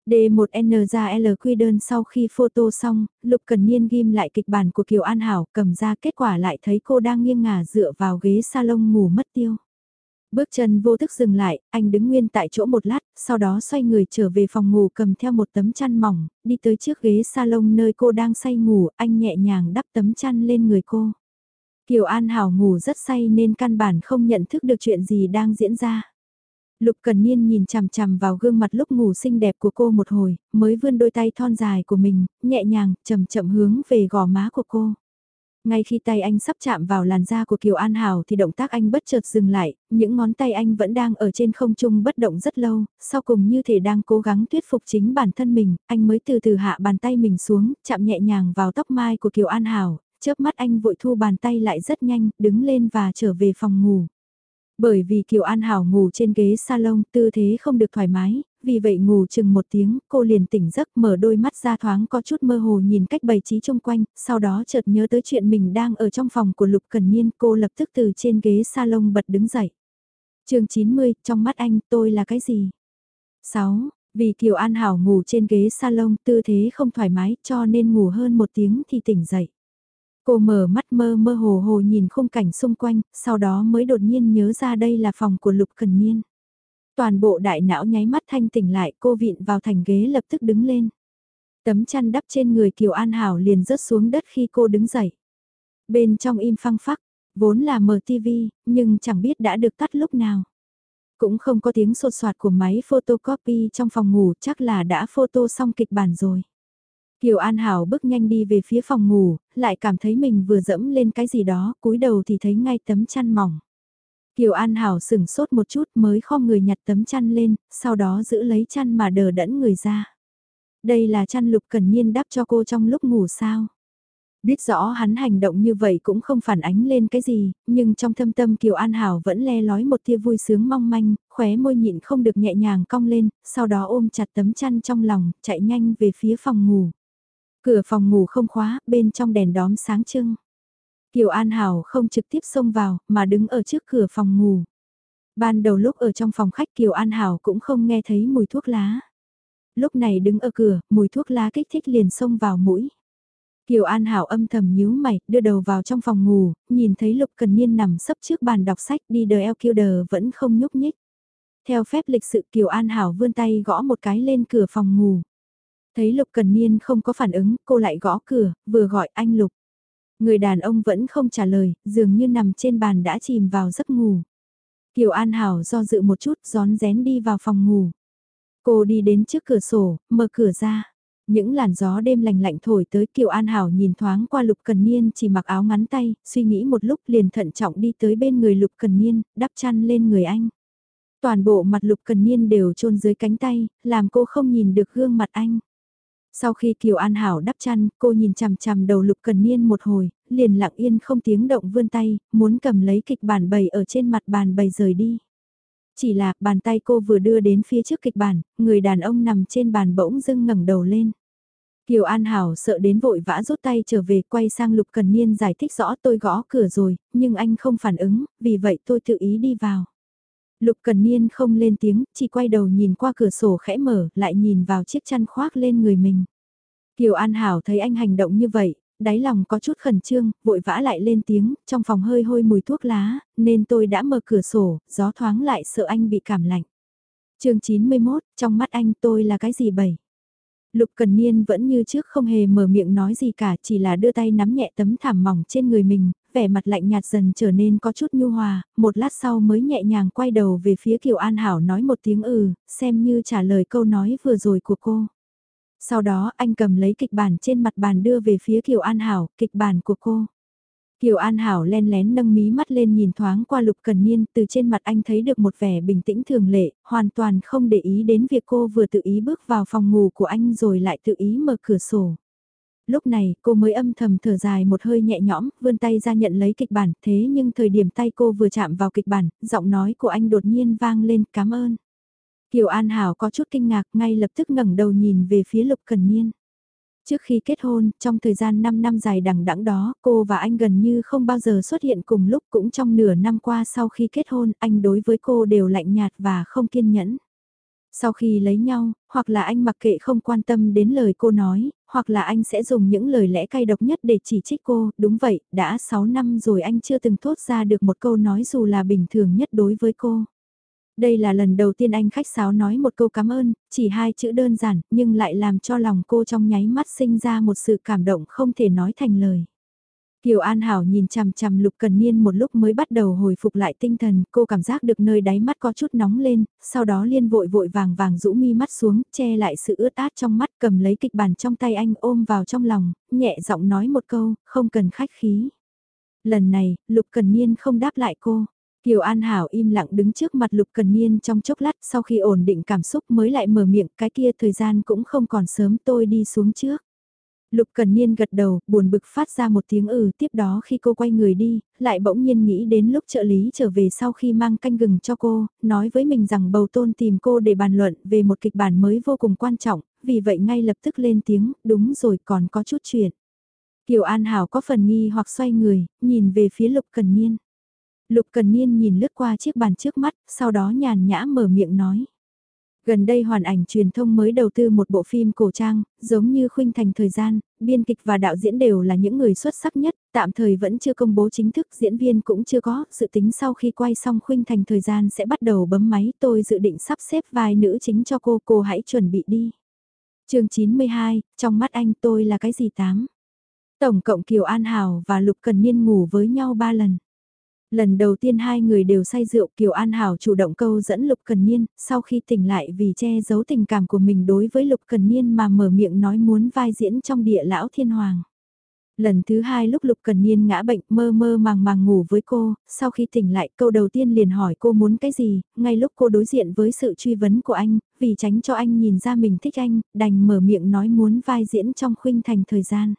D1N ra L quy đơn sau khi photo xong, Lục Cần Niên ghim lại kịch bản của Kiều An Hảo cầm ra kết quả lại thấy cô đang nghiêng ngả dựa vào ghế salon ngủ mất tiêu. Bước chân vô thức dừng lại, anh đứng nguyên tại chỗ một lát, sau đó xoay người trở về phòng ngủ cầm theo một tấm chăn mỏng, đi tới trước ghế salon nơi cô đang say ngủ, anh nhẹ nhàng đắp tấm chăn lên người cô. Kiều An Hảo ngủ rất say nên căn bản không nhận thức được chuyện gì đang diễn ra. Lục Cần Niên nhìn chằm chằm vào gương mặt lúc ngủ xinh đẹp của cô một hồi, mới vươn đôi tay thon dài của mình, nhẹ nhàng, chậm chậm hướng về gò má của cô. Ngay khi tay anh sắp chạm vào làn da của Kiều An Hảo thì động tác anh bất chợt dừng lại, những ngón tay anh vẫn đang ở trên không trung bất động rất lâu, sau cùng như thể đang cố gắng thuyết phục chính bản thân mình, anh mới từ từ hạ bàn tay mình xuống, chạm nhẹ nhàng vào tóc mai của Kiều An Hảo, chớp mắt anh vội thu bàn tay lại rất nhanh, đứng lên và trở về phòng ngủ. Bởi vì Kiều An Hảo ngủ trên ghế salon tư thế không được thoải mái, vì vậy ngủ chừng một tiếng, cô liền tỉnh giấc mở đôi mắt ra thoáng có chút mơ hồ nhìn cách bày trí chung quanh, sau đó chợt nhớ tới chuyện mình đang ở trong phòng của Lục Cần Niên, cô lập tức từ trên ghế salon bật đứng dậy. chương 90, trong mắt anh tôi là cái gì? 6. Vì Kiều An Hảo ngủ trên ghế salon tư thế không thoải mái cho nên ngủ hơn một tiếng thì tỉnh dậy. Cô mở mắt mơ mơ hồ hồ nhìn khung cảnh xung quanh, sau đó mới đột nhiên nhớ ra đây là phòng của Lục Cần Niên. Toàn bộ đại não nháy mắt thanh tỉnh lại cô vịn vào thành ghế lập tức đứng lên. Tấm chăn đắp trên người Kiều An Hảo liền rớt xuống đất khi cô đứng dậy. Bên trong im phăng phắc, vốn là mở tivi, nhưng chẳng biết đã được tắt lúc nào. Cũng không có tiếng sột soạt của máy photocopy trong phòng ngủ chắc là đã photo xong kịch bản rồi. Kiều An Hảo bước nhanh đi về phía phòng ngủ, lại cảm thấy mình vừa dẫm lên cái gì đó, cúi đầu thì thấy ngay tấm chăn mỏng. Kiều An Hảo sửng sốt một chút mới kho người nhặt tấm chăn lên, sau đó giữ lấy chăn mà đờ đẫn người ra. Đây là chăn lục cần nhiên đắp cho cô trong lúc ngủ sao. Biết rõ hắn hành động như vậy cũng không phản ánh lên cái gì, nhưng trong thâm tâm Kiều An Hảo vẫn le lói một tia vui sướng mong manh, khóe môi nhịn không được nhẹ nhàng cong lên, sau đó ôm chặt tấm chăn trong lòng, chạy nhanh về phía phòng ngủ. Cửa phòng ngủ không khóa, bên trong đèn đóm sáng trưng. Kiều An Hảo không trực tiếp xông vào, mà đứng ở trước cửa phòng ngủ. Ban đầu lúc ở trong phòng khách Kiều An Hảo cũng không nghe thấy mùi thuốc lá. Lúc này đứng ở cửa, mùi thuốc lá kích thích liền xông vào mũi. Kiều An Hảo âm thầm nhíu mày, đưa đầu vào trong phòng ngủ, nhìn thấy Lục Cần Niên nằm sấp trước bàn đọc sách đi đờ eo kiêu đờ vẫn không nhúc nhích. Theo phép lịch sự Kiều An Hảo vươn tay gõ một cái lên cửa phòng ngủ. Thấy Lục Cần Niên không có phản ứng, cô lại gõ cửa, vừa gọi anh Lục. Người đàn ông vẫn không trả lời, dường như nằm trên bàn đã chìm vào giấc ngủ. Kiều An Hảo do dự một chút gión rén đi vào phòng ngủ. Cô đi đến trước cửa sổ, mở cửa ra. Những làn gió đêm lành lạnh thổi tới Kiều An Hảo nhìn thoáng qua Lục Cần Niên chỉ mặc áo ngắn tay, suy nghĩ một lúc liền thận trọng đi tới bên người Lục Cần Niên, đắp chăn lên người anh. Toàn bộ mặt Lục Cần Niên đều chôn dưới cánh tay, làm cô không nhìn được gương mặt anh. Sau khi Kiều An Hảo đắp chăn, cô nhìn chằm chằm đầu Lục Cần Niên một hồi, liền lặng yên không tiếng động vươn tay, muốn cầm lấy kịch bản bày ở trên mặt bàn bày rời đi. Chỉ là bàn tay cô vừa đưa đến phía trước kịch bản, người đàn ông nằm trên bàn bỗng dưng ngẩng đầu lên. Kiều An Hảo sợ đến vội vã rút tay trở về quay sang Lục Cần Niên giải thích rõ tôi gõ cửa rồi, nhưng anh không phản ứng, vì vậy tôi tự ý đi vào. Lục Cần Niên không lên tiếng, chỉ quay đầu nhìn qua cửa sổ khẽ mở, lại nhìn vào chiếc chăn khoác lên người mình. Kiều An Hảo thấy anh hành động như vậy, đáy lòng có chút khẩn trương, vội vã lại lên tiếng, trong phòng hơi hôi mùi thuốc lá, nên tôi đã mở cửa sổ, gió thoáng lại sợ anh bị cảm lạnh. chương 91, trong mắt anh tôi là cái gì bầy? Lục Cần Niên vẫn như trước không hề mở miệng nói gì cả, chỉ là đưa tay nắm nhẹ tấm thảm mỏng trên người mình, vẻ mặt lạnh nhạt dần trở nên có chút nhu hòa, một lát sau mới nhẹ nhàng quay đầu về phía Kiều An Hảo nói một tiếng ừ, xem như trả lời câu nói vừa rồi của cô. Sau đó anh cầm lấy kịch bản trên mặt bàn đưa về phía Kiều An Hảo, kịch bản của cô. Kiều An Hảo len lén nâng mí mắt lên nhìn thoáng qua Lục Cần Niên, từ trên mặt anh thấy được một vẻ bình tĩnh thường lệ, hoàn toàn không để ý đến việc cô vừa tự ý bước vào phòng ngủ của anh rồi lại tự ý mở cửa sổ. Lúc này cô mới âm thầm thở dài một hơi nhẹ nhõm, vươn tay ra nhận lấy kịch bản, thế nhưng thời điểm tay cô vừa chạm vào kịch bản, giọng nói của anh đột nhiên vang lên cảm ơn. Kiều An Hảo có chút kinh ngạc ngay lập tức ngẩng đầu nhìn về phía Lục Cần Niên. Trước khi kết hôn, trong thời gian 5 năm dài đằng đẵng đó, cô và anh gần như không bao giờ xuất hiện cùng lúc cũng trong nửa năm qua sau khi kết hôn, anh đối với cô đều lạnh nhạt và không kiên nhẫn. Sau khi lấy nhau, hoặc là anh mặc kệ không quan tâm đến lời cô nói, hoặc là anh sẽ dùng những lời lẽ cay độc nhất để chỉ trích cô, đúng vậy, đã 6 năm rồi anh chưa từng thốt ra được một câu nói dù là bình thường nhất đối với cô. Đây là lần đầu tiên anh khách sáo nói một câu cảm ơn, chỉ hai chữ đơn giản, nhưng lại làm cho lòng cô trong nháy mắt sinh ra một sự cảm động không thể nói thành lời. Kiều An Hảo nhìn chằm chằm Lục Cần Niên một lúc mới bắt đầu hồi phục lại tinh thần, cô cảm giác được nơi đáy mắt có chút nóng lên, sau đó liên vội vội vàng vàng rũ mi mắt xuống, che lại sự ướt át trong mắt, cầm lấy kịch bản trong tay anh ôm vào trong lòng, nhẹ giọng nói một câu, không cần khách khí. Lần này, Lục Cần Niên không đáp lại cô. Kiều An Hảo im lặng đứng trước mặt Lục Cần Niên trong chốc lát sau khi ổn định cảm xúc mới lại mở miệng cái kia thời gian cũng không còn sớm tôi đi xuống trước. Lục Cần Niên gật đầu, buồn bực phát ra một tiếng ừ, tiếp đó khi cô quay người đi, lại bỗng nhiên nghĩ đến lúc trợ lý trở về sau khi mang canh gừng cho cô, nói với mình rằng bầu tôn tìm cô để bàn luận về một kịch bản mới vô cùng quan trọng, vì vậy ngay lập tức lên tiếng, đúng rồi còn có chút chuyện. Kiều An Hảo có phần nghi hoặc xoay người, nhìn về phía Lục Cần Niên. Lục Cần Niên nhìn lướt qua chiếc bàn trước mắt, sau đó nhàn nhã mở miệng nói. Gần đây hoàn ảnh truyền thông mới đầu tư một bộ phim cổ trang, giống như khuynh thành thời gian, biên kịch và đạo diễn đều là những người xuất sắc nhất, tạm thời vẫn chưa công bố chính thức, diễn viên cũng chưa có, dự tính sau khi quay xong khuynh thành thời gian sẽ bắt đầu bấm máy, tôi dự định sắp xếp vai nữ chính cho cô, cô hãy chuẩn bị đi. chương 92, trong mắt anh tôi là cái gì tám? Tổng cộng Kiều An Hảo và Lục Cần Niên ngủ với nhau ba lần. Lần đầu tiên hai người đều say rượu Kiều An Hảo chủ động câu dẫn Lục Cần Niên, sau khi tỉnh lại vì che giấu tình cảm của mình đối với Lục Cần Niên mà mở miệng nói muốn vai diễn trong địa lão thiên hoàng. Lần thứ hai lúc Lục Cần Niên ngã bệnh mơ mơ màng màng ngủ với cô, sau khi tỉnh lại câu đầu tiên liền hỏi cô muốn cái gì, ngay lúc cô đối diện với sự truy vấn của anh, vì tránh cho anh nhìn ra mình thích anh, đành mở miệng nói muốn vai diễn trong khuynh thành thời gian.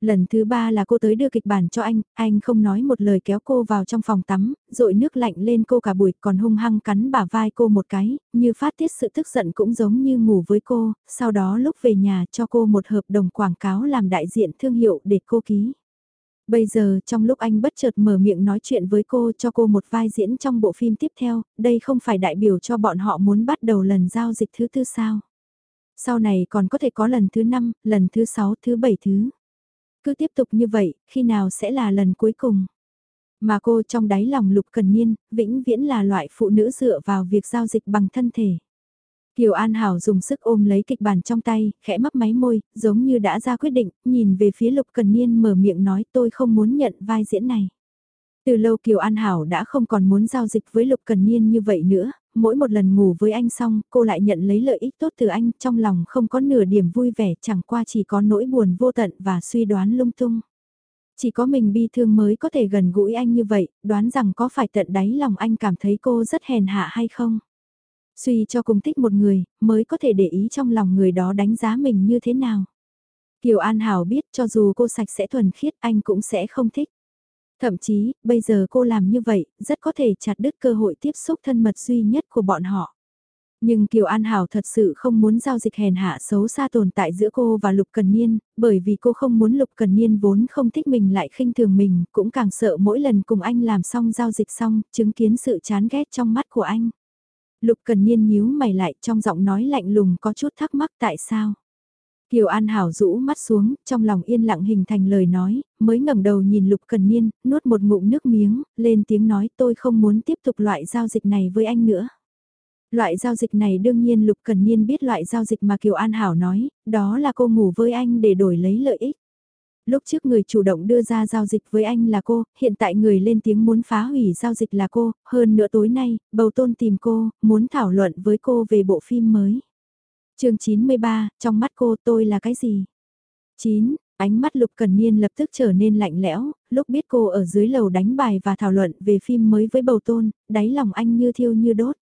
Lần thứ ba là cô tới đưa kịch bản cho anh, anh không nói một lời kéo cô vào trong phòng tắm, rội nước lạnh lên cô cả buổi còn hung hăng cắn bả vai cô một cái, như phát tiết sự tức giận cũng giống như ngủ với cô, sau đó lúc về nhà cho cô một hợp đồng quảng cáo làm đại diện thương hiệu để cô ký. Bây giờ trong lúc anh bất chợt mở miệng nói chuyện với cô cho cô một vai diễn trong bộ phim tiếp theo, đây không phải đại biểu cho bọn họ muốn bắt đầu lần giao dịch thứ tư sao. Sau này còn có thể có lần thứ năm, lần thứ sáu, thứ bảy thứ. Cứ tiếp tục như vậy, khi nào sẽ là lần cuối cùng? Mà cô trong đáy lòng lục cần niên, vĩnh viễn là loại phụ nữ dựa vào việc giao dịch bằng thân thể. Kiều An Hảo dùng sức ôm lấy kịch bản trong tay, khẽ mấp máy môi, giống như đã ra quyết định, nhìn về phía Lục Cần Niên mở miệng nói tôi không muốn nhận vai diễn này. Từ lâu Kiều An Hảo đã không còn muốn giao dịch với Lục Cần Niên như vậy nữa, mỗi một lần ngủ với anh xong, cô lại nhận lấy lợi ích tốt từ anh, trong lòng không có nửa điểm vui vẻ, chẳng qua chỉ có nỗi buồn vô tận và suy đoán lung tung. Chỉ có mình bi thương mới có thể gần gũi anh như vậy, đoán rằng có phải tận đáy lòng anh cảm thấy cô rất hèn hạ hay không? Suy cho cùng thích một người, mới có thể để ý trong lòng người đó đánh giá mình như thế nào. Kiều An Hảo biết cho dù cô sạch sẽ thuần khiết anh cũng sẽ không thích. Thậm chí, bây giờ cô làm như vậy, rất có thể chặt đứt cơ hội tiếp xúc thân mật duy nhất của bọn họ. Nhưng Kiều An Hảo thật sự không muốn giao dịch hèn hạ xấu xa tồn tại giữa cô và Lục Cần Niên, bởi vì cô không muốn Lục Cần Niên vốn không thích mình lại khinh thường mình, cũng càng sợ mỗi lần cùng anh làm xong giao dịch xong, chứng kiến sự chán ghét trong mắt của anh. Lục Cần Niên nhíu mày lại trong giọng nói lạnh lùng có chút thắc mắc tại sao. Kiều An Hảo rũ mắt xuống, trong lòng yên lặng hình thành lời nói, mới ngẩng đầu nhìn Lục Cần Niên, nuốt một ngụm nước miếng, lên tiếng nói tôi không muốn tiếp tục loại giao dịch này với anh nữa. Loại giao dịch này đương nhiên Lục Cần Niên biết loại giao dịch mà Kiều An Hảo nói, đó là cô ngủ với anh để đổi lấy lợi ích. Lúc trước người chủ động đưa ra giao dịch với anh là cô, hiện tại người lên tiếng muốn phá hủy giao dịch là cô, hơn nữa tối nay, bầu tôn tìm cô, muốn thảo luận với cô về bộ phim mới chương 93, trong mắt cô tôi là cái gì? 9. Ánh mắt Lục Cần Niên lập tức trở nên lạnh lẽo, lúc biết cô ở dưới lầu đánh bài và thảo luận về phim mới với bầu tôn, đáy lòng anh như thiêu như đốt.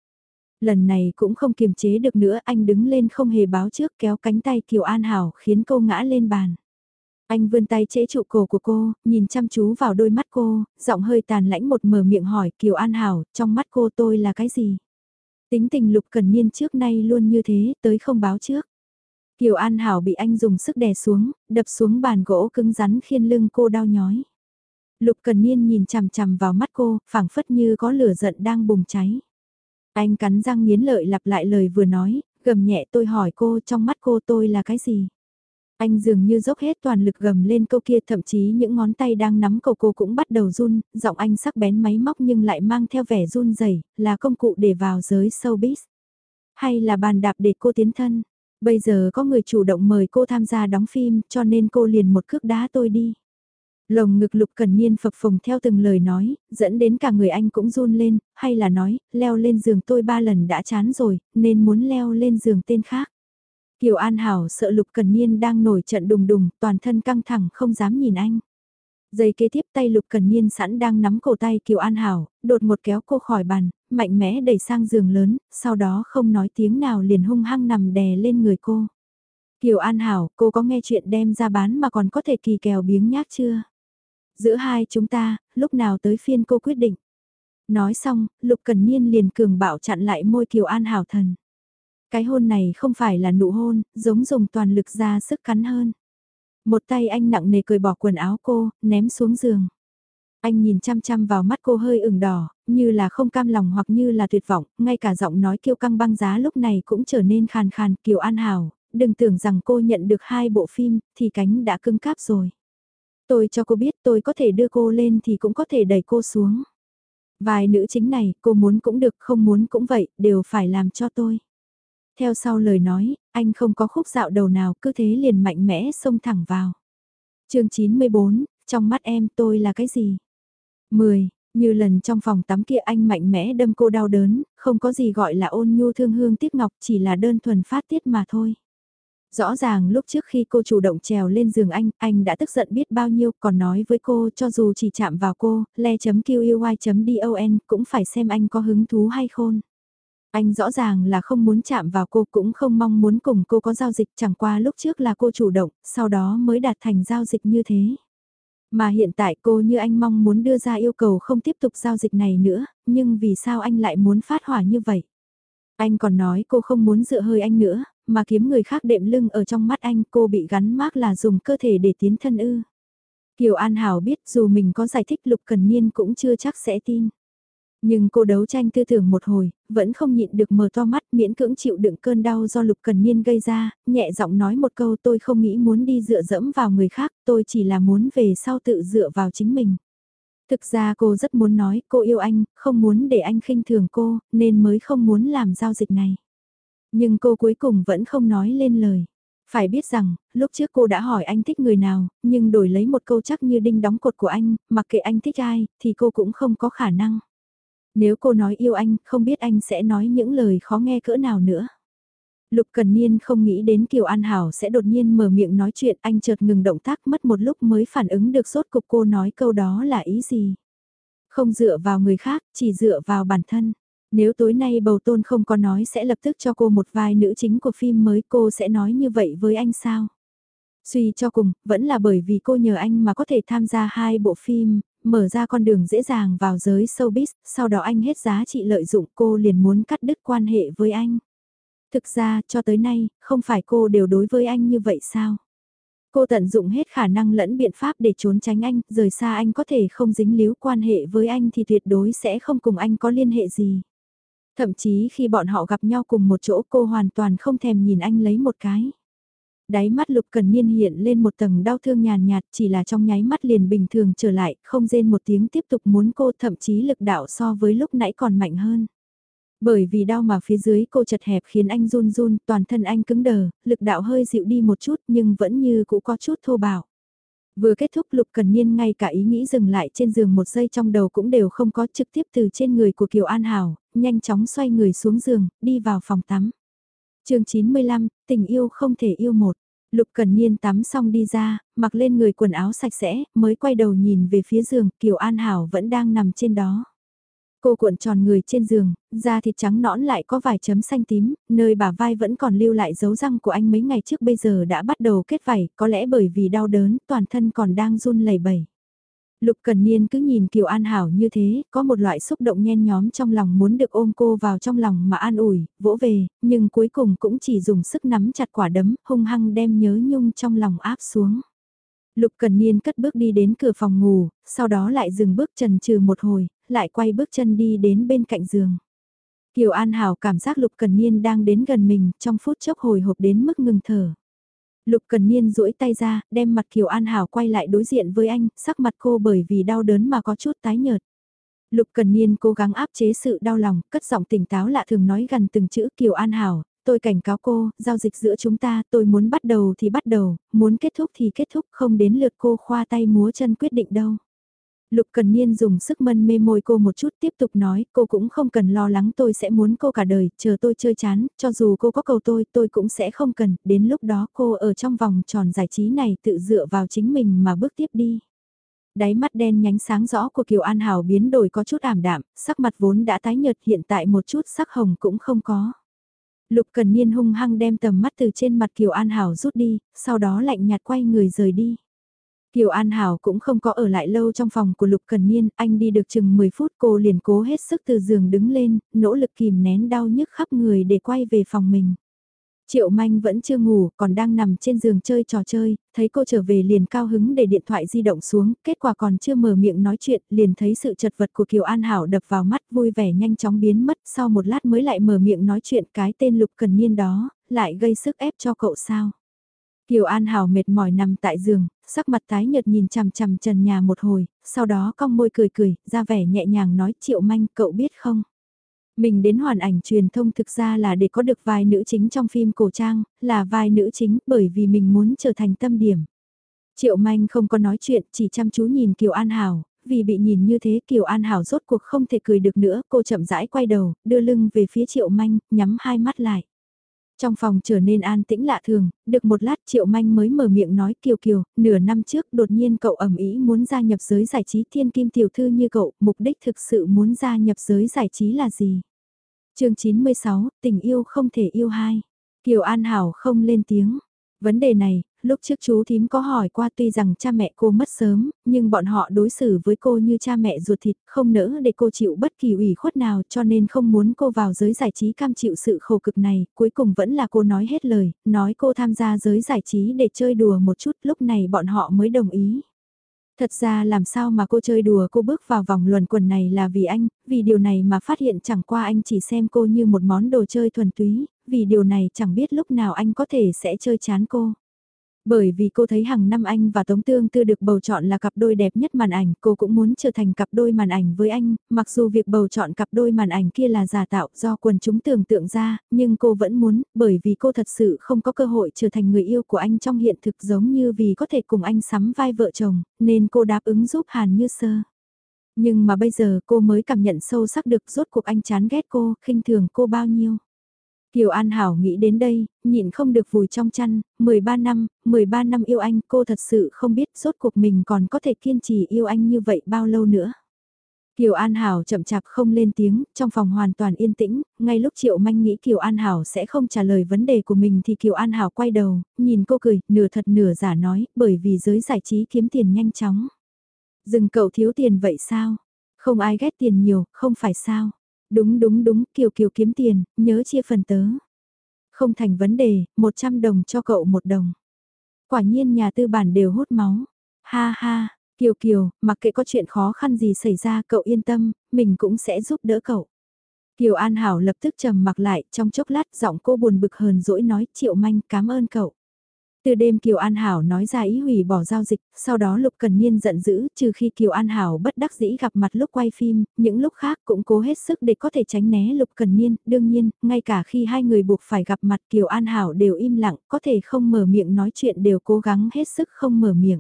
Lần này cũng không kiềm chế được nữa, anh đứng lên không hề báo trước kéo cánh tay Kiều An Hảo khiến cô ngã lên bàn. Anh vươn tay chế trụ cổ của cô, nhìn chăm chú vào đôi mắt cô, giọng hơi tàn lãnh một mở miệng hỏi Kiều An Hảo, trong mắt cô tôi là cái gì? Tính tình lục cần niên trước nay luôn như thế, tới không báo trước. Kiều An Hảo bị anh dùng sức đè xuống, đập xuống bàn gỗ cứng rắn khiến lưng cô đau nhói. Lục Cần Niên nhìn chằm chằm vào mắt cô, phảng phất như có lửa giận đang bùng cháy. Anh cắn răng nghiến lợi lặp lại lời vừa nói, gầm nhẹ tôi hỏi cô trong mắt cô tôi là cái gì? Anh dường như dốc hết toàn lực gầm lên câu kia thậm chí những ngón tay đang nắm cầu cô cũng bắt đầu run, giọng anh sắc bén máy móc nhưng lại mang theo vẻ run rẩy là công cụ để vào giới showbiz. Hay là bàn đạp để cô tiến thân? Bây giờ có người chủ động mời cô tham gia đóng phim cho nên cô liền một cước đá tôi đi. Lồng ngực lục cần niên phập phồng theo từng lời nói, dẫn đến cả người anh cũng run lên, hay là nói, leo lên giường tôi ba lần đã chán rồi, nên muốn leo lên giường tên khác. Kiều An Hảo sợ Lục Cần Niên đang nổi trận đùng đùng, toàn thân căng thẳng không dám nhìn anh. Giây kế tiếp tay Lục Cần Niên sẵn đang nắm cổ tay Kiều An Hảo, đột một kéo cô khỏi bàn, mạnh mẽ đẩy sang giường lớn, sau đó không nói tiếng nào liền hung hăng nằm đè lên người cô. Kiều An Hảo, cô có nghe chuyện đem ra bán mà còn có thể kỳ kèo biếng nhác chưa? Giữa hai chúng ta, lúc nào tới phiên cô quyết định? Nói xong, Lục Cần Niên liền cường bạo chặn lại môi Kiều An Hảo thần. Cái hôn này không phải là nụ hôn, giống dùng toàn lực ra sức cắn hơn. Một tay anh nặng nề cười bỏ quần áo cô, ném xuống giường. Anh nhìn chăm chăm vào mắt cô hơi ửng đỏ, như là không cam lòng hoặc như là tuyệt vọng, ngay cả giọng nói kiêu căng băng giá lúc này cũng trở nên khàn khàn, Kiều An Hảo, đừng tưởng rằng cô nhận được hai bộ phim, thì cánh đã cưng cáp rồi. Tôi cho cô biết tôi có thể đưa cô lên thì cũng có thể đẩy cô xuống. Vài nữ chính này, cô muốn cũng được, không muốn cũng vậy, đều phải làm cho tôi. Theo sau lời nói, anh không có khúc dạo đầu nào cứ thế liền mạnh mẽ xông thẳng vào. chương 94, trong mắt em tôi là cái gì? 10. Như lần trong phòng tắm kia anh mạnh mẽ đâm cô đau đớn, không có gì gọi là ôn nhu thương hương tiếc ngọc chỉ là đơn thuần phát tiết mà thôi. Rõ ràng lúc trước khi cô chủ động trèo lên giường anh, anh đã tức giận biết bao nhiêu, còn nói với cô cho dù chỉ chạm vào cô, le.qy.don cũng phải xem anh có hứng thú hay không. Anh rõ ràng là không muốn chạm vào cô cũng không mong muốn cùng cô có giao dịch chẳng qua lúc trước là cô chủ động, sau đó mới đạt thành giao dịch như thế. Mà hiện tại cô như anh mong muốn đưa ra yêu cầu không tiếp tục giao dịch này nữa, nhưng vì sao anh lại muốn phát hỏa như vậy? Anh còn nói cô không muốn dựa hơi anh nữa, mà kiếm người khác đệm lưng ở trong mắt anh cô bị gắn mác là dùng cơ thể để tiến thân ư. Kiều An Hảo biết dù mình có giải thích Lục Cần Niên cũng chưa chắc sẽ tin. Nhưng cô đấu tranh tư tưởng một hồi, vẫn không nhịn được mở to mắt miễn cưỡng chịu đựng cơn đau do Lục Cần Niên gây ra, nhẹ giọng nói một câu tôi không nghĩ muốn đi dựa dẫm vào người khác, tôi chỉ là muốn về sau tự dựa vào chính mình. Thực ra cô rất muốn nói cô yêu anh, không muốn để anh khinh thường cô, nên mới không muốn làm giao dịch này. Nhưng cô cuối cùng vẫn không nói lên lời. Phải biết rằng, lúc trước cô đã hỏi anh thích người nào, nhưng đổi lấy một câu chắc như đinh đóng cột của anh, mặc kệ anh thích ai, thì cô cũng không có khả năng. Nếu cô nói yêu anh, không biết anh sẽ nói những lời khó nghe cỡ nào nữa. Lục Cần Niên không nghĩ đến Kiều An Hảo sẽ đột nhiên mở miệng nói chuyện, anh chợt ngừng động tác mất một lúc mới phản ứng được sốt cục cô nói câu đó là ý gì. Không dựa vào người khác, chỉ dựa vào bản thân. Nếu tối nay bầu tôn không có nói sẽ lập tức cho cô một vai nữ chính của phim mới cô sẽ nói như vậy với anh sao? Suy cho cùng, vẫn là bởi vì cô nhờ anh mà có thể tham gia hai bộ phim, mở ra con đường dễ dàng vào giới showbiz, sau đó anh hết giá trị lợi dụng cô liền muốn cắt đứt quan hệ với anh. Thực ra, cho tới nay, không phải cô đều đối với anh như vậy sao? Cô tận dụng hết khả năng lẫn biện pháp để trốn tránh anh, rời xa anh có thể không dính líu quan hệ với anh thì tuyệt đối sẽ không cùng anh có liên hệ gì. Thậm chí khi bọn họ gặp nhau cùng một chỗ cô hoàn toàn không thèm nhìn anh lấy một cái. Đáy mắt Lục Cần Niên hiện lên một tầng đau thương nhàn nhạt chỉ là trong nháy mắt liền bình thường trở lại, không rên một tiếng tiếp tục muốn cô thậm chí lực đạo so với lúc nãy còn mạnh hơn. Bởi vì đau mà phía dưới cô chật hẹp khiến anh run run, toàn thân anh cứng đờ, lực đạo hơi dịu đi một chút nhưng vẫn như cũ có chút thô bạo. Vừa kết thúc Lục Cần Niên ngay cả ý nghĩ dừng lại trên giường một giây trong đầu cũng đều không có trực tiếp từ trên người của Kiều An Hảo, nhanh chóng xoay người xuống giường, đi vào phòng tắm chương 95, tình yêu không thể yêu một. Lục Cần Niên tắm xong đi ra, mặc lên người quần áo sạch sẽ, mới quay đầu nhìn về phía giường, Kiều An Hảo vẫn đang nằm trên đó. Cô cuộn tròn người trên giường, da thịt trắng nõn lại có vài chấm xanh tím, nơi bả vai vẫn còn lưu lại dấu răng của anh mấy ngày trước bây giờ đã bắt đầu kết vảy, có lẽ bởi vì đau đớn, toàn thân còn đang run lẩy bẩy. Lục Cần Niên cứ nhìn Kiều An Hảo như thế, có một loại xúc động nhen nhóm trong lòng muốn được ôm cô vào trong lòng mà an ủi, vỗ về, nhưng cuối cùng cũng chỉ dùng sức nắm chặt quả đấm, hung hăng đem nhớ nhung trong lòng áp xuống. Lục Cần Niên cất bước đi đến cửa phòng ngủ, sau đó lại dừng bước trần trừ một hồi, lại quay bước chân đi đến bên cạnh giường. Kiều An Hảo cảm giác Lục Cần Niên đang đến gần mình, trong phút chốc hồi hộp đến mức ngừng thở. Lục Cần Niên duỗi tay ra, đem mặt Kiều An Hảo quay lại đối diện với anh, sắc mặt cô bởi vì đau đớn mà có chút tái nhợt. Lục Cần Niên cố gắng áp chế sự đau lòng, cất giọng tỉnh táo lạ thường nói gần từng chữ Kiều An Hảo, tôi cảnh cáo cô, giao dịch giữa chúng ta, tôi muốn bắt đầu thì bắt đầu, muốn kết thúc thì kết thúc, không đến lượt cô khoa tay múa chân quyết định đâu. Lục Cần Niên dùng sức mân mê môi cô một chút tiếp tục nói, cô cũng không cần lo lắng tôi sẽ muốn cô cả đời, chờ tôi chơi chán, cho dù cô có cầu tôi, tôi cũng sẽ không cần, đến lúc đó cô ở trong vòng tròn giải trí này tự dựa vào chính mình mà bước tiếp đi. Đáy mắt đen nhánh sáng rõ của Kiều An Hảo biến đổi có chút ảm đạm, sắc mặt vốn đã tái nhợt hiện tại một chút sắc hồng cũng không có. Lục Cần Niên hung hăng đem tầm mắt từ trên mặt Kiều An Hảo rút đi, sau đó lạnh nhạt quay người rời đi. Kiều An Hảo cũng không có ở lại lâu trong phòng của Lục Cần Niên, anh đi được chừng 10 phút cô liền cố hết sức từ giường đứng lên, nỗ lực kìm nén đau nhức khắp người để quay về phòng mình. Triệu Manh vẫn chưa ngủ, còn đang nằm trên giường chơi trò chơi, thấy cô trở về liền cao hứng để điện thoại di động xuống, kết quả còn chưa mở miệng nói chuyện, liền thấy sự chật vật của Kiều An Hảo đập vào mắt vui vẻ nhanh chóng biến mất, sau một lát mới lại mở miệng nói chuyện cái tên Lục Cần Niên đó, lại gây sức ép cho cậu sao. Kiều An Hảo mệt mỏi nằm tại giường, sắc mặt tái nhợt nhìn chằm chằm trần nhà một hồi, sau đó cong môi cười cười, ra vẻ nhẹ nhàng nói Triệu Manh cậu biết không? Mình đến hoàn ảnh truyền thông thực ra là để có được vai nữ chính trong phim cổ trang, là vai nữ chính bởi vì mình muốn trở thành tâm điểm. Triệu Manh không có nói chuyện, chỉ chăm chú nhìn Kiều An Hảo, vì bị nhìn như thế Kiều An Hảo rốt cuộc không thể cười được nữa, cô chậm rãi quay đầu, đưa lưng về phía Triệu Manh, nhắm hai mắt lại. Trong phòng trở nên an tĩnh lạ thường, được một lát Triệu Manh mới mở miệng nói Kiều Kiều, nửa năm trước đột nhiên cậu ẩm ý muốn gia nhập giới giải trí thiên kim tiểu thư như cậu, mục đích thực sự muốn gia nhập giới giải trí là gì? chương 96, tình yêu không thể yêu hai. Kiều An Hảo không lên tiếng. Vấn đề này, lúc trước chú thím có hỏi qua tuy rằng cha mẹ cô mất sớm, nhưng bọn họ đối xử với cô như cha mẹ ruột thịt, không nỡ để cô chịu bất kỳ ủy khuất nào cho nên không muốn cô vào giới giải trí cam chịu sự khổ cực này, cuối cùng vẫn là cô nói hết lời, nói cô tham gia giới giải trí để chơi đùa một chút, lúc này bọn họ mới đồng ý. Thật ra làm sao mà cô chơi đùa cô bước vào vòng luẩn quần này là vì anh, vì điều này mà phát hiện chẳng qua anh chỉ xem cô như một món đồ chơi thuần túy, vì điều này chẳng biết lúc nào anh có thể sẽ chơi chán cô. Bởi vì cô thấy hàng năm anh và Tống Tương Tư được bầu chọn là cặp đôi đẹp nhất màn ảnh, cô cũng muốn trở thành cặp đôi màn ảnh với anh, mặc dù việc bầu chọn cặp đôi màn ảnh kia là giả tạo do quần chúng tưởng tượng ra, nhưng cô vẫn muốn, bởi vì cô thật sự không có cơ hội trở thành người yêu của anh trong hiện thực giống như vì có thể cùng anh sắm vai vợ chồng, nên cô đáp ứng giúp Hàn Như Sơ. Nhưng mà bây giờ cô mới cảm nhận sâu sắc được rốt cuộc anh chán ghét cô, khinh thường cô bao nhiêu. Kiều An Hảo nghĩ đến đây, nhịn không được vùi trong chăn, 13 năm, 13 năm yêu anh cô thật sự không biết rốt cuộc mình còn có thể kiên trì yêu anh như vậy bao lâu nữa. Kiều An Hảo chậm chạp không lên tiếng, trong phòng hoàn toàn yên tĩnh, ngay lúc Triệu Manh nghĩ Kiều An Hảo sẽ không trả lời vấn đề của mình thì Kiều An Hảo quay đầu, nhìn cô cười, nửa thật nửa giả nói, bởi vì giới giải trí kiếm tiền nhanh chóng. Dừng cậu thiếu tiền vậy sao? Không ai ghét tiền nhiều, không phải sao? Đúng đúng đúng, Kiều Kiều kiếm tiền, nhớ chia phần tớ. Không thành vấn đề, 100 đồng cho cậu một đồng. Quả nhiên nhà tư bản đều hút máu. Ha ha, Kiều Kiều, mặc kệ có chuyện khó khăn gì xảy ra cậu yên tâm, mình cũng sẽ giúp đỡ cậu. Kiều An Hảo lập tức trầm mặc lại, trong chốc lát giọng cô buồn bực hờn dỗi nói Triệu Manh cảm ơn cậu. Từ đêm Kiều An Hảo nói ra ý hủy bỏ giao dịch, sau đó Lục Cần Niên giận dữ, trừ khi Kiều An Hảo bất đắc dĩ gặp mặt lúc quay phim, những lúc khác cũng cố hết sức để có thể tránh né Lục Cần Niên, đương nhiên, ngay cả khi hai người buộc phải gặp mặt Kiều An Hảo đều im lặng, có thể không mở miệng nói chuyện đều cố gắng hết sức không mở miệng.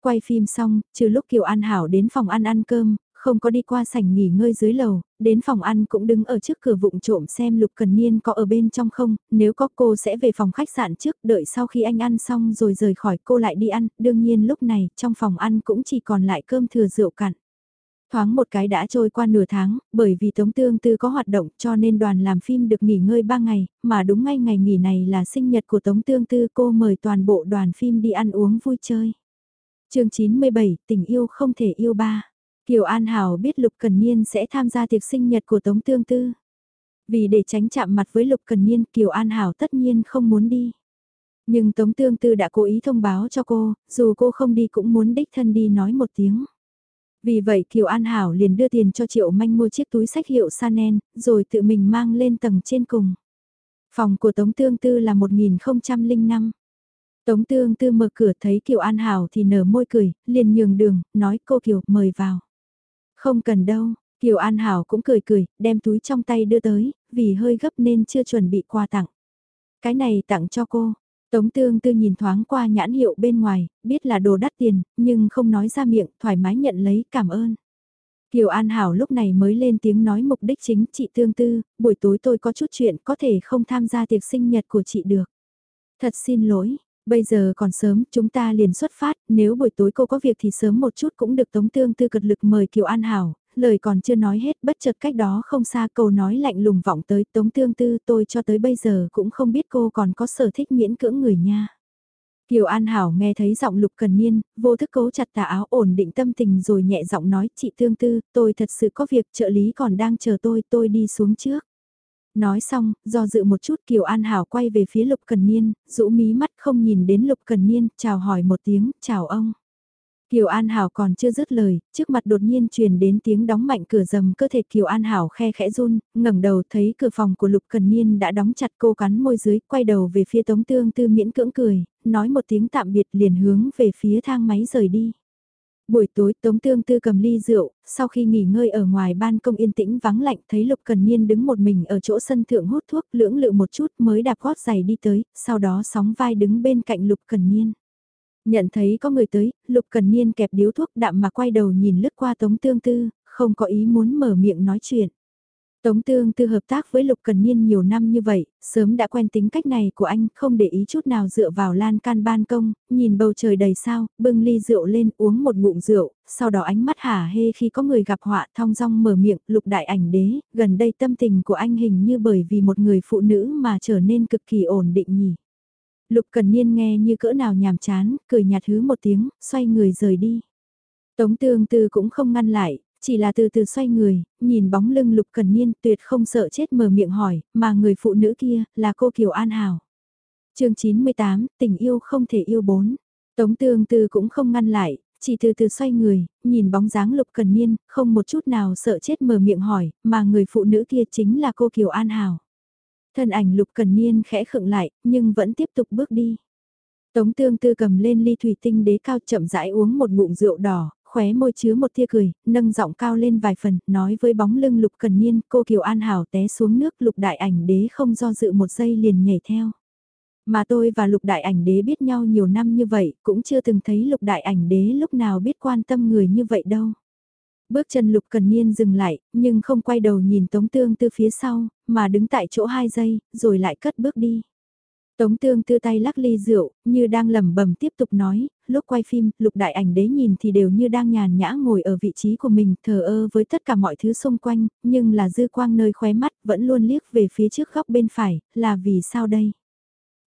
Quay phim xong, trừ lúc Kiều An Hảo đến phòng ăn ăn cơm, không có đi qua sảnh nghỉ ngơi dưới lầu, đến phòng ăn cũng đứng ở trước cửa vụng trộm xem Lục Cần Niên có ở bên trong không, nếu có cô sẽ về phòng khách sạn trước, đợi sau khi anh ăn xong rồi rời khỏi cô lại đi ăn, đương nhiên lúc này trong phòng ăn cũng chỉ còn lại cơm thừa rượu cạn. Thoáng một cái đã trôi qua nửa tháng, bởi vì Tống Tương Tư có hoạt động cho nên đoàn làm phim được nghỉ ngơi 3 ngày, mà đúng ngay ngày nghỉ này là sinh nhật của Tống Tương Tư cô mời toàn bộ đoàn phim đi ăn uống vui chơi. chương 97, tình yêu không thể yêu ba. Kiều An Hảo biết Lục Cần Niên sẽ tham gia tiệc sinh nhật của Tống Tương Tư. Vì để tránh chạm mặt với Lục Cần Niên Kiều An Hảo tất nhiên không muốn đi. Nhưng Tống Tương Tư đã cố ý thông báo cho cô, dù cô không đi cũng muốn đích thân đi nói một tiếng. Vì vậy Kiều An Hảo liền đưa tiền cho Triệu Manh mua chiếc túi sách hiệu Sanen, rồi tự mình mang lên tầng trên cùng. Phòng của Tống Tương Tư là 1005. Tống Tương Tư mở cửa thấy Kiều An Hảo thì nở môi cười, liền nhường đường, nói cô Kiều mời vào. Không cần đâu, Kiều An Hảo cũng cười cười, đem túi trong tay đưa tới, vì hơi gấp nên chưa chuẩn bị quà tặng. Cái này tặng cho cô. Tống tương tư nhìn thoáng qua nhãn hiệu bên ngoài, biết là đồ đắt tiền, nhưng không nói ra miệng, thoải mái nhận lấy, cảm ơn. Kiều An Hảo lúc này mới lên tiếng nói mục đích chính chị tương tư, buổi tối tôi có chút chuyện có thể không tham gia tiệc sinh nhật của chị được. Thật xin lỗi, Bây giờ còn sớm, chúng ta liền xuất phát, nếu buổi tối cô có việc thì sớm một chút cũng được Tống Tương Tư cật lực mời Kiều An Hảo, lời còn chưa nói hết bất chợt cách đó không xa câu nói lạnh lùng vọng tới Tống Tương Tư tôi cho tới bây giờ cũng không biết cô còn có sở thích miễn cưỡng người nha. Kiều An Hảo nghe thấy giọng Lục Cần Niên, vô thức cố chặt tà áo ổn định tâm tình rồi nhẹ giọng nói chị Tương Tư, tôi thật sự có việc trợ lý còn đang chờ tôi, tôi đi xuống trước. Nói xong, do dự một chút Kiều An Hảo quay về phía Lục Cần Niên, rũ mí mắt không nhìn đến Lục Cần Niên, chào hỏi một tiếng, chào ông. Kiều An Hảo còn chưa dứt lời, trước mặt đột nhiên truyền đến tiếng đóng mạnh cửa rầm cơ thể Kiều An Hảo khe khẽ run, ngẩng đầu thấy cửa phòng của Lục Cần Niên đã đóng chặt cô cắn môi dưới, quay đầu về phía Tống Tương Tư miễn cưỡng cười, nói một tiếng tạm biệt liền hướng về phía thang máy rời đi. Buổi tối Tống Tương Tư cầm ly rượu, sau khi nghỉ ngơi ở ngoài ban công yên tĩnh vắng lạnh thấy Lục Cần Niên đứng một mình ở chỗ sân thượng hút thuốc lưỡng lự một chút mới đạp gót giày đi tới, sau đó sóng vai đứng bên cạnh Lục Cần Niên. Nhận thấy có người tới, Lục Cần Niên kẹp điếu thuốc đạm mà quay đầu nhìn lướt qua Tống Tương Tư, không có ý muốn mở miệng nói chuyện. Tống Tương Tư hợp tác với Lục Cần Niên nhiều năm như vậy, sớm đã quen tính cách này của anh, không để ý chút nào dựa vào lan can ban công, nhìn bầu trời đầy sao, bưng ly rượu lên uống một ngụm rượu, sau đó ánh mắt hả hê khi có người gặp họa thong dong mở miệng, Lục Đại Ảnh Đế, gần đây tâm tình của anh hình như bởi vì một người phụ nữ mà trở nên cực kỳ ổn định nhỉ. Lục Cần Niên nghe như cỡ nào nhàm chán, cười nhạt hứ một tiếng, xoay người rời đi. Tống Tương Tư cũng không ngăn lại, chỉ là từ từ xoay người, nhìn bóng lưng Lục Cần Niên tuyệt không sợ chết mở miệng hỏi, mà người phụ nữ kia là cô Kiều An Hảo. chương 98, tình yêu không thể yêu bốn. Tống Tương Tư cũng không ngăn lại, chỉ từ từ xoay người, nhìn bóng dáng Lục Cần Niên, không một chút nào sợ chết mở miệng hỏi, mà người phụ nữ kia chính là cô Kiều An Hảo. Thân ảnh Lục Cần Niên khẽ khựng lại, nhưng vẫn tiếp tục bước đi. Tống Tương Tư cầm lên ly thủy tinh đế cao chậm rãi uống một ngụm rượu đỏ, khóe môi chứa một tia cười, nâng giọng cao lên vài phần, nói với bóng lưng Lục Cần Niên, cô Kiều An Hảo té xuống nước Lục Đại Ảnh Đế không do dự một giây liền nhảy theo. Mà tôi và Lục Đại Ảnh Đế biết nhau nhiều năm như vậy, cũng chưa từng thấy Lục Đại Ảnh Đế lúc nào biết quan tâm người như vậy đâu. Bước chân Lục Cần Niên dừng lại, nhưng không quay đầu nhìn Tống Tương từ phía sau, mà đứng tại chỗ hai giây, rồi lại cất bước đi. Tống tương tư tay lắc ly rượu, như đang lẩm bẩm tiếp tục nói, lúc quay phim, lục đại ảnh đế nhìn thì đều như đang nhàn nhã ngồi ở vị trí của mình, thờ ơ với tất cả mọi thứ xung quanh, nhưng là dư quang nơi khóe mắt vẫn luôn liếc về phía trước góc bên phải, là vì sao đây?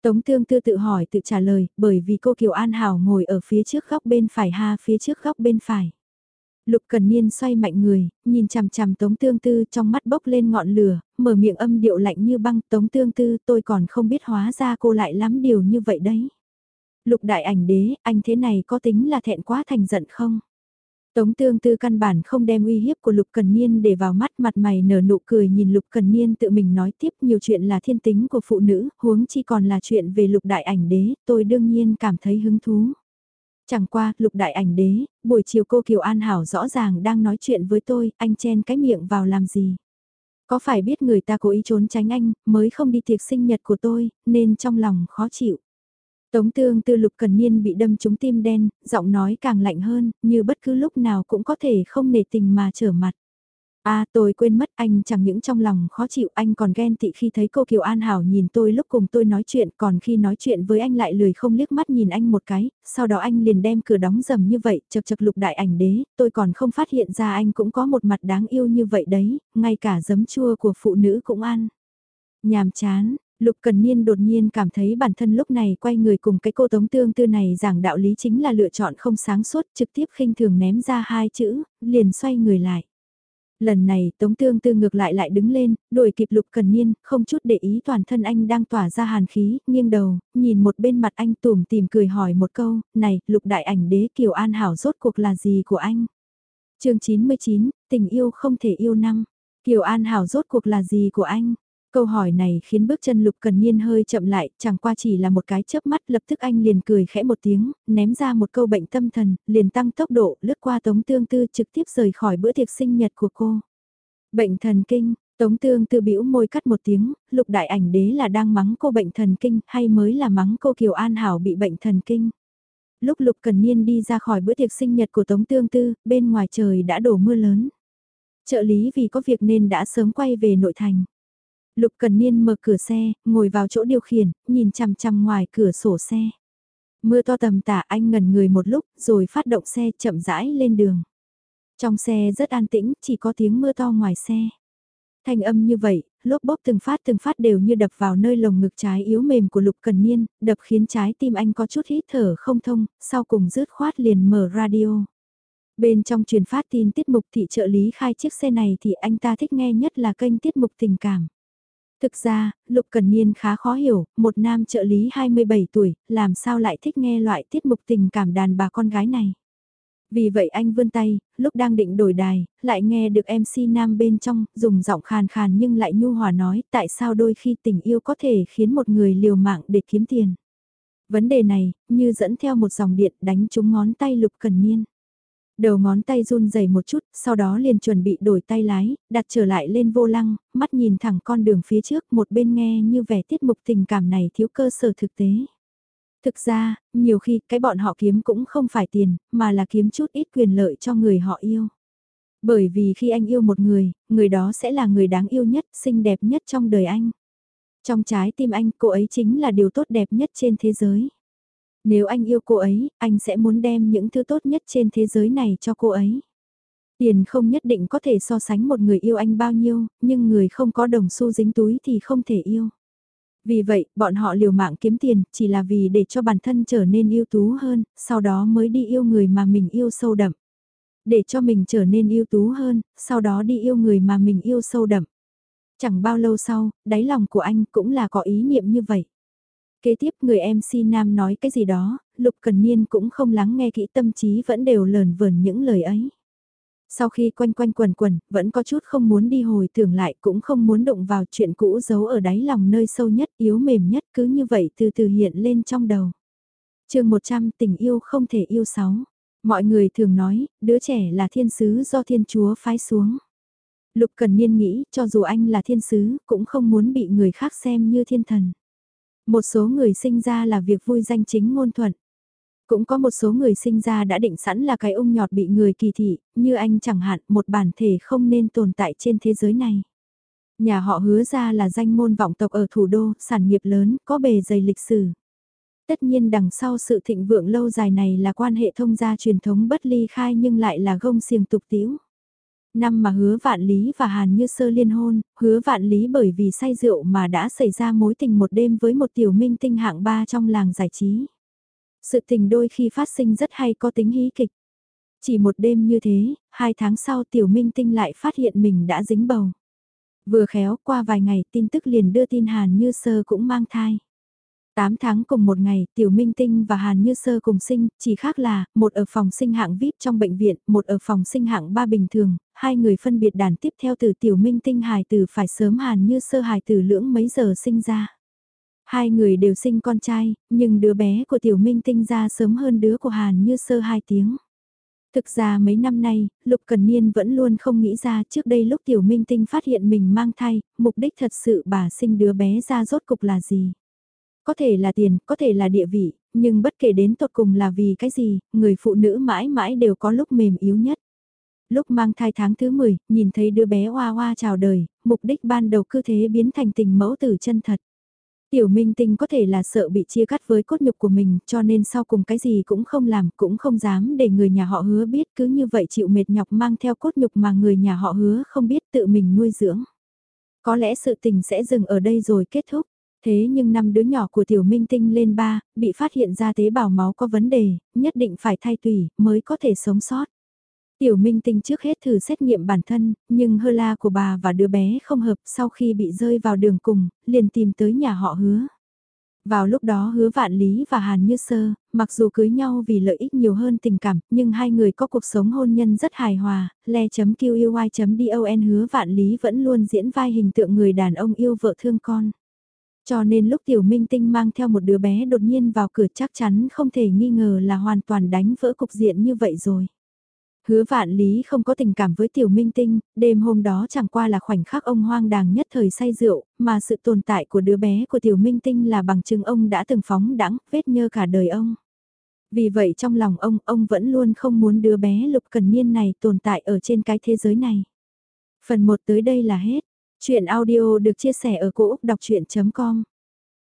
Tống tương tư tự hỏi tự trả lời, bởi vì cô Kiều An Hảo ngồi ở phía trước góc bên phải ha phía trước góc bên phải. Lục Cần Niên xoay mạnh người, nhìn chằm chằm Tống Tương Tư trong mắt bốc lên ngọn lửa, mở miệng âm điệu lạnh như băng Tống Tương Tư tôi còn không biết hóa ra cô lại lắm điều như vậy đấy. Lục Đại Ảnh Đế, anh thế này có tính là thẹn quá thành giận không? Tống tương tư căn bản không đem uy hiếp của Lục Cần Niên để vào mắt mặt mày nở nụ cười nhìn Lục Cần Niên tự mình nói tiếp nhiều chuyện là thiên tính của phụ nữ, huống chi còn là chuyện về Lục Đại Ảnh Đế, tôi đương nhiên cảm thấy hứng thú. Chẳng qua, Lục Đại Ảnh Đế, buổi chiều cô Kiều An Hảo rõ ràng đang nói chuyện với tôi, anh chen cái miệng vào làm gì? Có phải biết người ta cố ý trốn tránh anh, mới không đi tiệc sinh nhật của tôi, nên trong lòng khó chịu. Tống tương tư lục cần niên bị đâm trúng tim đen, giọng nói càng lạnh hơn, như bất cứ lúc nào cũng có thể không nề tình mà trở mặt. À tôi quên mất anh chẳng những trong lòng khó chịu anh còn ghen tị khi thấy cô Kiều An Hảo nhìn tôi lúc cùng tôi nói chuyện còn khi nói chuyện với anh lại lười không liếc mắt nhìn anh một cái, sau đó anh liền đem cửa đóng dầm như vậy, chật chật lục đại ảnh đế, tôi còn không phát hiện ra anh cũng có một mặt đáng yêu như vậy đấy, ngay cả giấm chua của phụ nữ cũng ăn. Nhàm chán, Lục Cần Niên đột nhiên cảm thấy bản thân lúc này quay người cùng cái cô tống tương tư này giảng đạo lý chính là lựa chọn không sáng suốt trực tiếp khinh thường ném ra hai chữ, liền xoay người lại. Lần này Tống Tương Tư ngược lại lại đứng lên, đuổi kịp Lục Cần Niên, không chút để ý toàn thân anh đang tỏa ra hàn khí, nghiêng đầu, nhìn một bên mặt anh tủm tìm cười hỏi một câu, này, Lục Đại Ảnh Đế Kiều An Hảo rốt cuộc là gì của anh? chương 99, tình yêu không thể yêu năm. Kiều An Hảo rốt cuộc là gì của anh? Câu hỏi này khiến bước chân Lục Cần Niên hơi chậm lại, chẳng qua chỉ là một cái chớp mắt lập tức anh liền cười khẽ một tiếng, ném ra một câu bệnh tâm thần, liền tăng tốc độ, lướt qua Tống Tương Tư trực tiếp rời khỏi bữa tiệc sinh nhật của cô. Bệnh thần kinh, Tống Tương Tư bĩu môi cắt một tiếng, Lục Đại Ảnh Đế là đang mắng cô bệnh thần kinh hay mới là mắng cô Kiều An Hảo bị bệnh thần kinh. Lúc Lục Cần Niên đi ra khỏi bữa tiệc sinh nhật của Tống Tương Tư, bên ngoài trời đã đổ mưa lớn. Trợ lý vì có việc nên đã sớm quay về nội thành. Lục Cần Niên mở cửa xe, ngồi vào chỗ điều khiển, nhìn chằm chằm ngoài cửa sổ xe. Mưa to tầm tả anh ngần người một lúc rồi phát động xe chậm rãi lên đường. Trong xe rất an tĩnh, chỉ có tiếng mưa to ngoài xe. Thanh âm như vậy, lốp bóp từng phát từng phát đều như đập vào nơi lồng ngực trái yếu mềm của Lục Cần Niên, đập khiến trái tim anh có chút hít thở không thông, sau cùng rứt khoát liền mở radio. Bên trong truyền phát tin tiết mục thị trợ lý khai chiếc xe này thì anh ta thích nghe nhất là kênh tiết mục tình cảm. Thực ra, Lục Cần Niên khá khó hiểu, một nam trợ lý 27 tuổi, làm sao lại thích nghe loại tiết mục tình cảm đàn bà con gái này. Vì vậy anh vươn tay, lúc đang định đổi đài, lại nghe được MC nam bên trong, dùng giọng khàn khàn nhưng lại nhu hòa nói tại sao đôi khi tình yêu có thể khiến một người liều mạng để kiếm tiền. Vấn đề này, như dẫn theo một dòng điện đánh trúng ngón tay Lục Cần Niên. Đầu ngón tay run rẩy một chút, sau đó liền chuẩn bị đổi tay lái, đặt trở lại lên vô lăng, mắt nhìn thẳng con đường phía trước một bên nghe như vẻ tiết mục tình cảm này thiếu cơ sở thực tế. Thực ra, nhiều khi cái bọn họ kiếm cũng không phải tiền, mà là kiếm chút ít quyền lợi cho người họ yêu. Bởi vì khi anh yêu một người, người đó sẽ là người đáng yêu nhất, xinh đẹp nhất trong đời anh. Trong trái tim anh, cô ấy chính là điều tốt đẹp nhất trên thế giới. Nếu anh yêu cô ấy, anh sẽ muốn đem những thứ tốt nhất trên thế giới này cho cô ấy. Tiền không nhất định có thể so sánh một người yêu anh bao nhiêu, nhưng người không có đồng xu dính túi thì không thể yêu. Vì vậy, bọn họ liều mạng kiếm tiền, chỉ là vì để cho bản thân trở nên ưu tú hơn, sau đó mới đi yêu người mà mình yêu sâu đậm. Để cho mình trở nên ưu tú hơn, sau đó đi yêu người mà mình yêu sâu đậm. Chẳng bao lâu sau, đáy lòng của anh cũng là có ý niệm như vậy. Kế tiếp người MC Nam nói cái gì đó, Lục Cần Niên cũng không lắng nghe kỹ tâm trí vẫn đều lờn vờn những lời ấy. Sau khi quanh quanh quần quần, vẫn có chút không muốn đi hồi tưởng lại cũng không muốn động vào chuyện cũ giấu ở đáy lòng nơi sâu nhất, yếu mềm nhất cứ như vậy từ từ hiện lên trong đầu. chương 100 tình yêu không thể yêu sáu. Mọi người thường nói, đứa trẻ là thiên sứ do thiên chúa phái xuống. Lục Cần Niên nghĩ cho dù anh là thiên sứ cũng không muốn bị người khác xem như thiên thần. Một số người sinh ra là việc vui danh chính ngôn thuận. Cũng có một số người sinh ra đã định sẵn là cái ung nhọt bị người kỳ thị, như anh chẳng hạn một bản thể không nên tồn tại trên thế giới này. Nhà họ hứa ra là danh môn vọng tộc ở thủ đô, sản nghiệp lớn, có bề dày lịch sử. Tất nhiên đằng sau sự thịnh vượng lâu dài này là quan hệ thông gia truyền thống bất ly khai nhưng lại là gông xiềng tục tiếu. Năm mà hứa vạn lý và Hàn Như Sơ liên hôn, hứa vạn lý bởi vì say rượu mà đã xảy ra mối tình một đêm với một tiểu minh tinh hạng ba trong làng giải trí. Sự tình đôi khi phát sinh rất hay có tính hí kịch. Chỉ một đêm như thế, hai tháng sau tiểu minh tinh lại phát hiện mình đã dính bầu. Vừa khéo qua vài ngày tin tức liền đưa tin Hàn Như Sơ cũng mang thai. 8 tháng cùng một ngày, Tiểu Minh Tinh và Hàn Như Sơ cùng sinh, chỉ khác là, một ở phòng sinh hạng VIP trong bệnh viện, một ở phòng sinh hạng 3 bình thường, hai người phân biệt đàn tiếp theo từ Tiểu Minh Tinh hài tử phải sớm Hàn Như Sơ hài tử lưỡng mấy giờ sinh ra. Hai người đều sinh con trai, nhưng đứa bé của Tiểu Minh Tinh ra sớm hơn đứa của Hàn Như Sơ hai tiếng. Thực ra mấy năm nay, Lục Cần Niên vẫn luôn không nghĩ ra trước đây lúc Tiểu Minh Tinh phát hiện mình mang thai, mục đích thật sự bà sinh đứa bé ra rốt cục là gì. Có thể là tiền, có thể là địa vị, nhưng bất kể đến tột cùng là vì cái gì, người phụ nữ mãi mãi đều có lúc mềm yếu nhất. Lúc mang thai tháng thứ 10, nhìn thấy đứa bé hoa hoa chào đời, mục đích ban đầu cứ thế biến thành tình mẫu tử chân thật. Tiểu minh tinh có thể là sợ bị chia cắt với cốt nhục của mình cho nên sau cùng cái gì cũng không làm cũng không dám để người nhà họ hứa biết cứ như vậy chịu mệt nhọc mang theo cốt nhục mà người nhà họ hứa không biết tự mình nuôi dưỡng. Có lẽ sự tình sẽ dừng ở đây rồi kết thúc. Thế nhưng năm đứa nhỏ của tiểu minh tinh lên ba, bị phát hiện ra tế bào máu có vấn đề, nhất định phải thay tủy mới có thể sống sót. Tiểu Minh Tinh trước hết thử xét nghiệm bản thân, nhưng hơ la của bà và đứa bé không hợp sau khi bị rơi vào đường cùng, liền tìm tới nhà họ hứa. Vào lúc đó hứa vạn lý và Hàn Như Sơ, mặc dù cưới nhau vì lợi ích nhiều hơn tình cảm, nhưng hai người có cuộc sống hôn nhân rất hài hòa, le.qy.don hứa vạn lý vẫn luôn diễn vai hình tượng người đàn ông yêu vợ thương con. Cho nên lúc tiểu minh tinh mang theo một đứa bé đột nhiên vào cửa chắc chắn không thể nghi ngờ là hoàn toàn đánh vỡ cục diện như vậy rồi. Hứa vạn lý không có tình cảm với tiểu minh tinh, đêm hôm đó chẳng qua là khoảnh khắc ông hoang đàng nhất thời say rượu, mà sự tồn tại của đứa bé của tiểu minh tinh là bằng chứng ông đã từng phóng đãng vết nhơ cả đời ông. Vì vậy trong lòng ông, ông vẫn luôn không muốn đứa bé lục cần niên này tồn tại ở trên cái thế giới này. Phần 1 tới đây là hết. Chuyện audio được chia sẻ ở cỗ đọc chuyện.com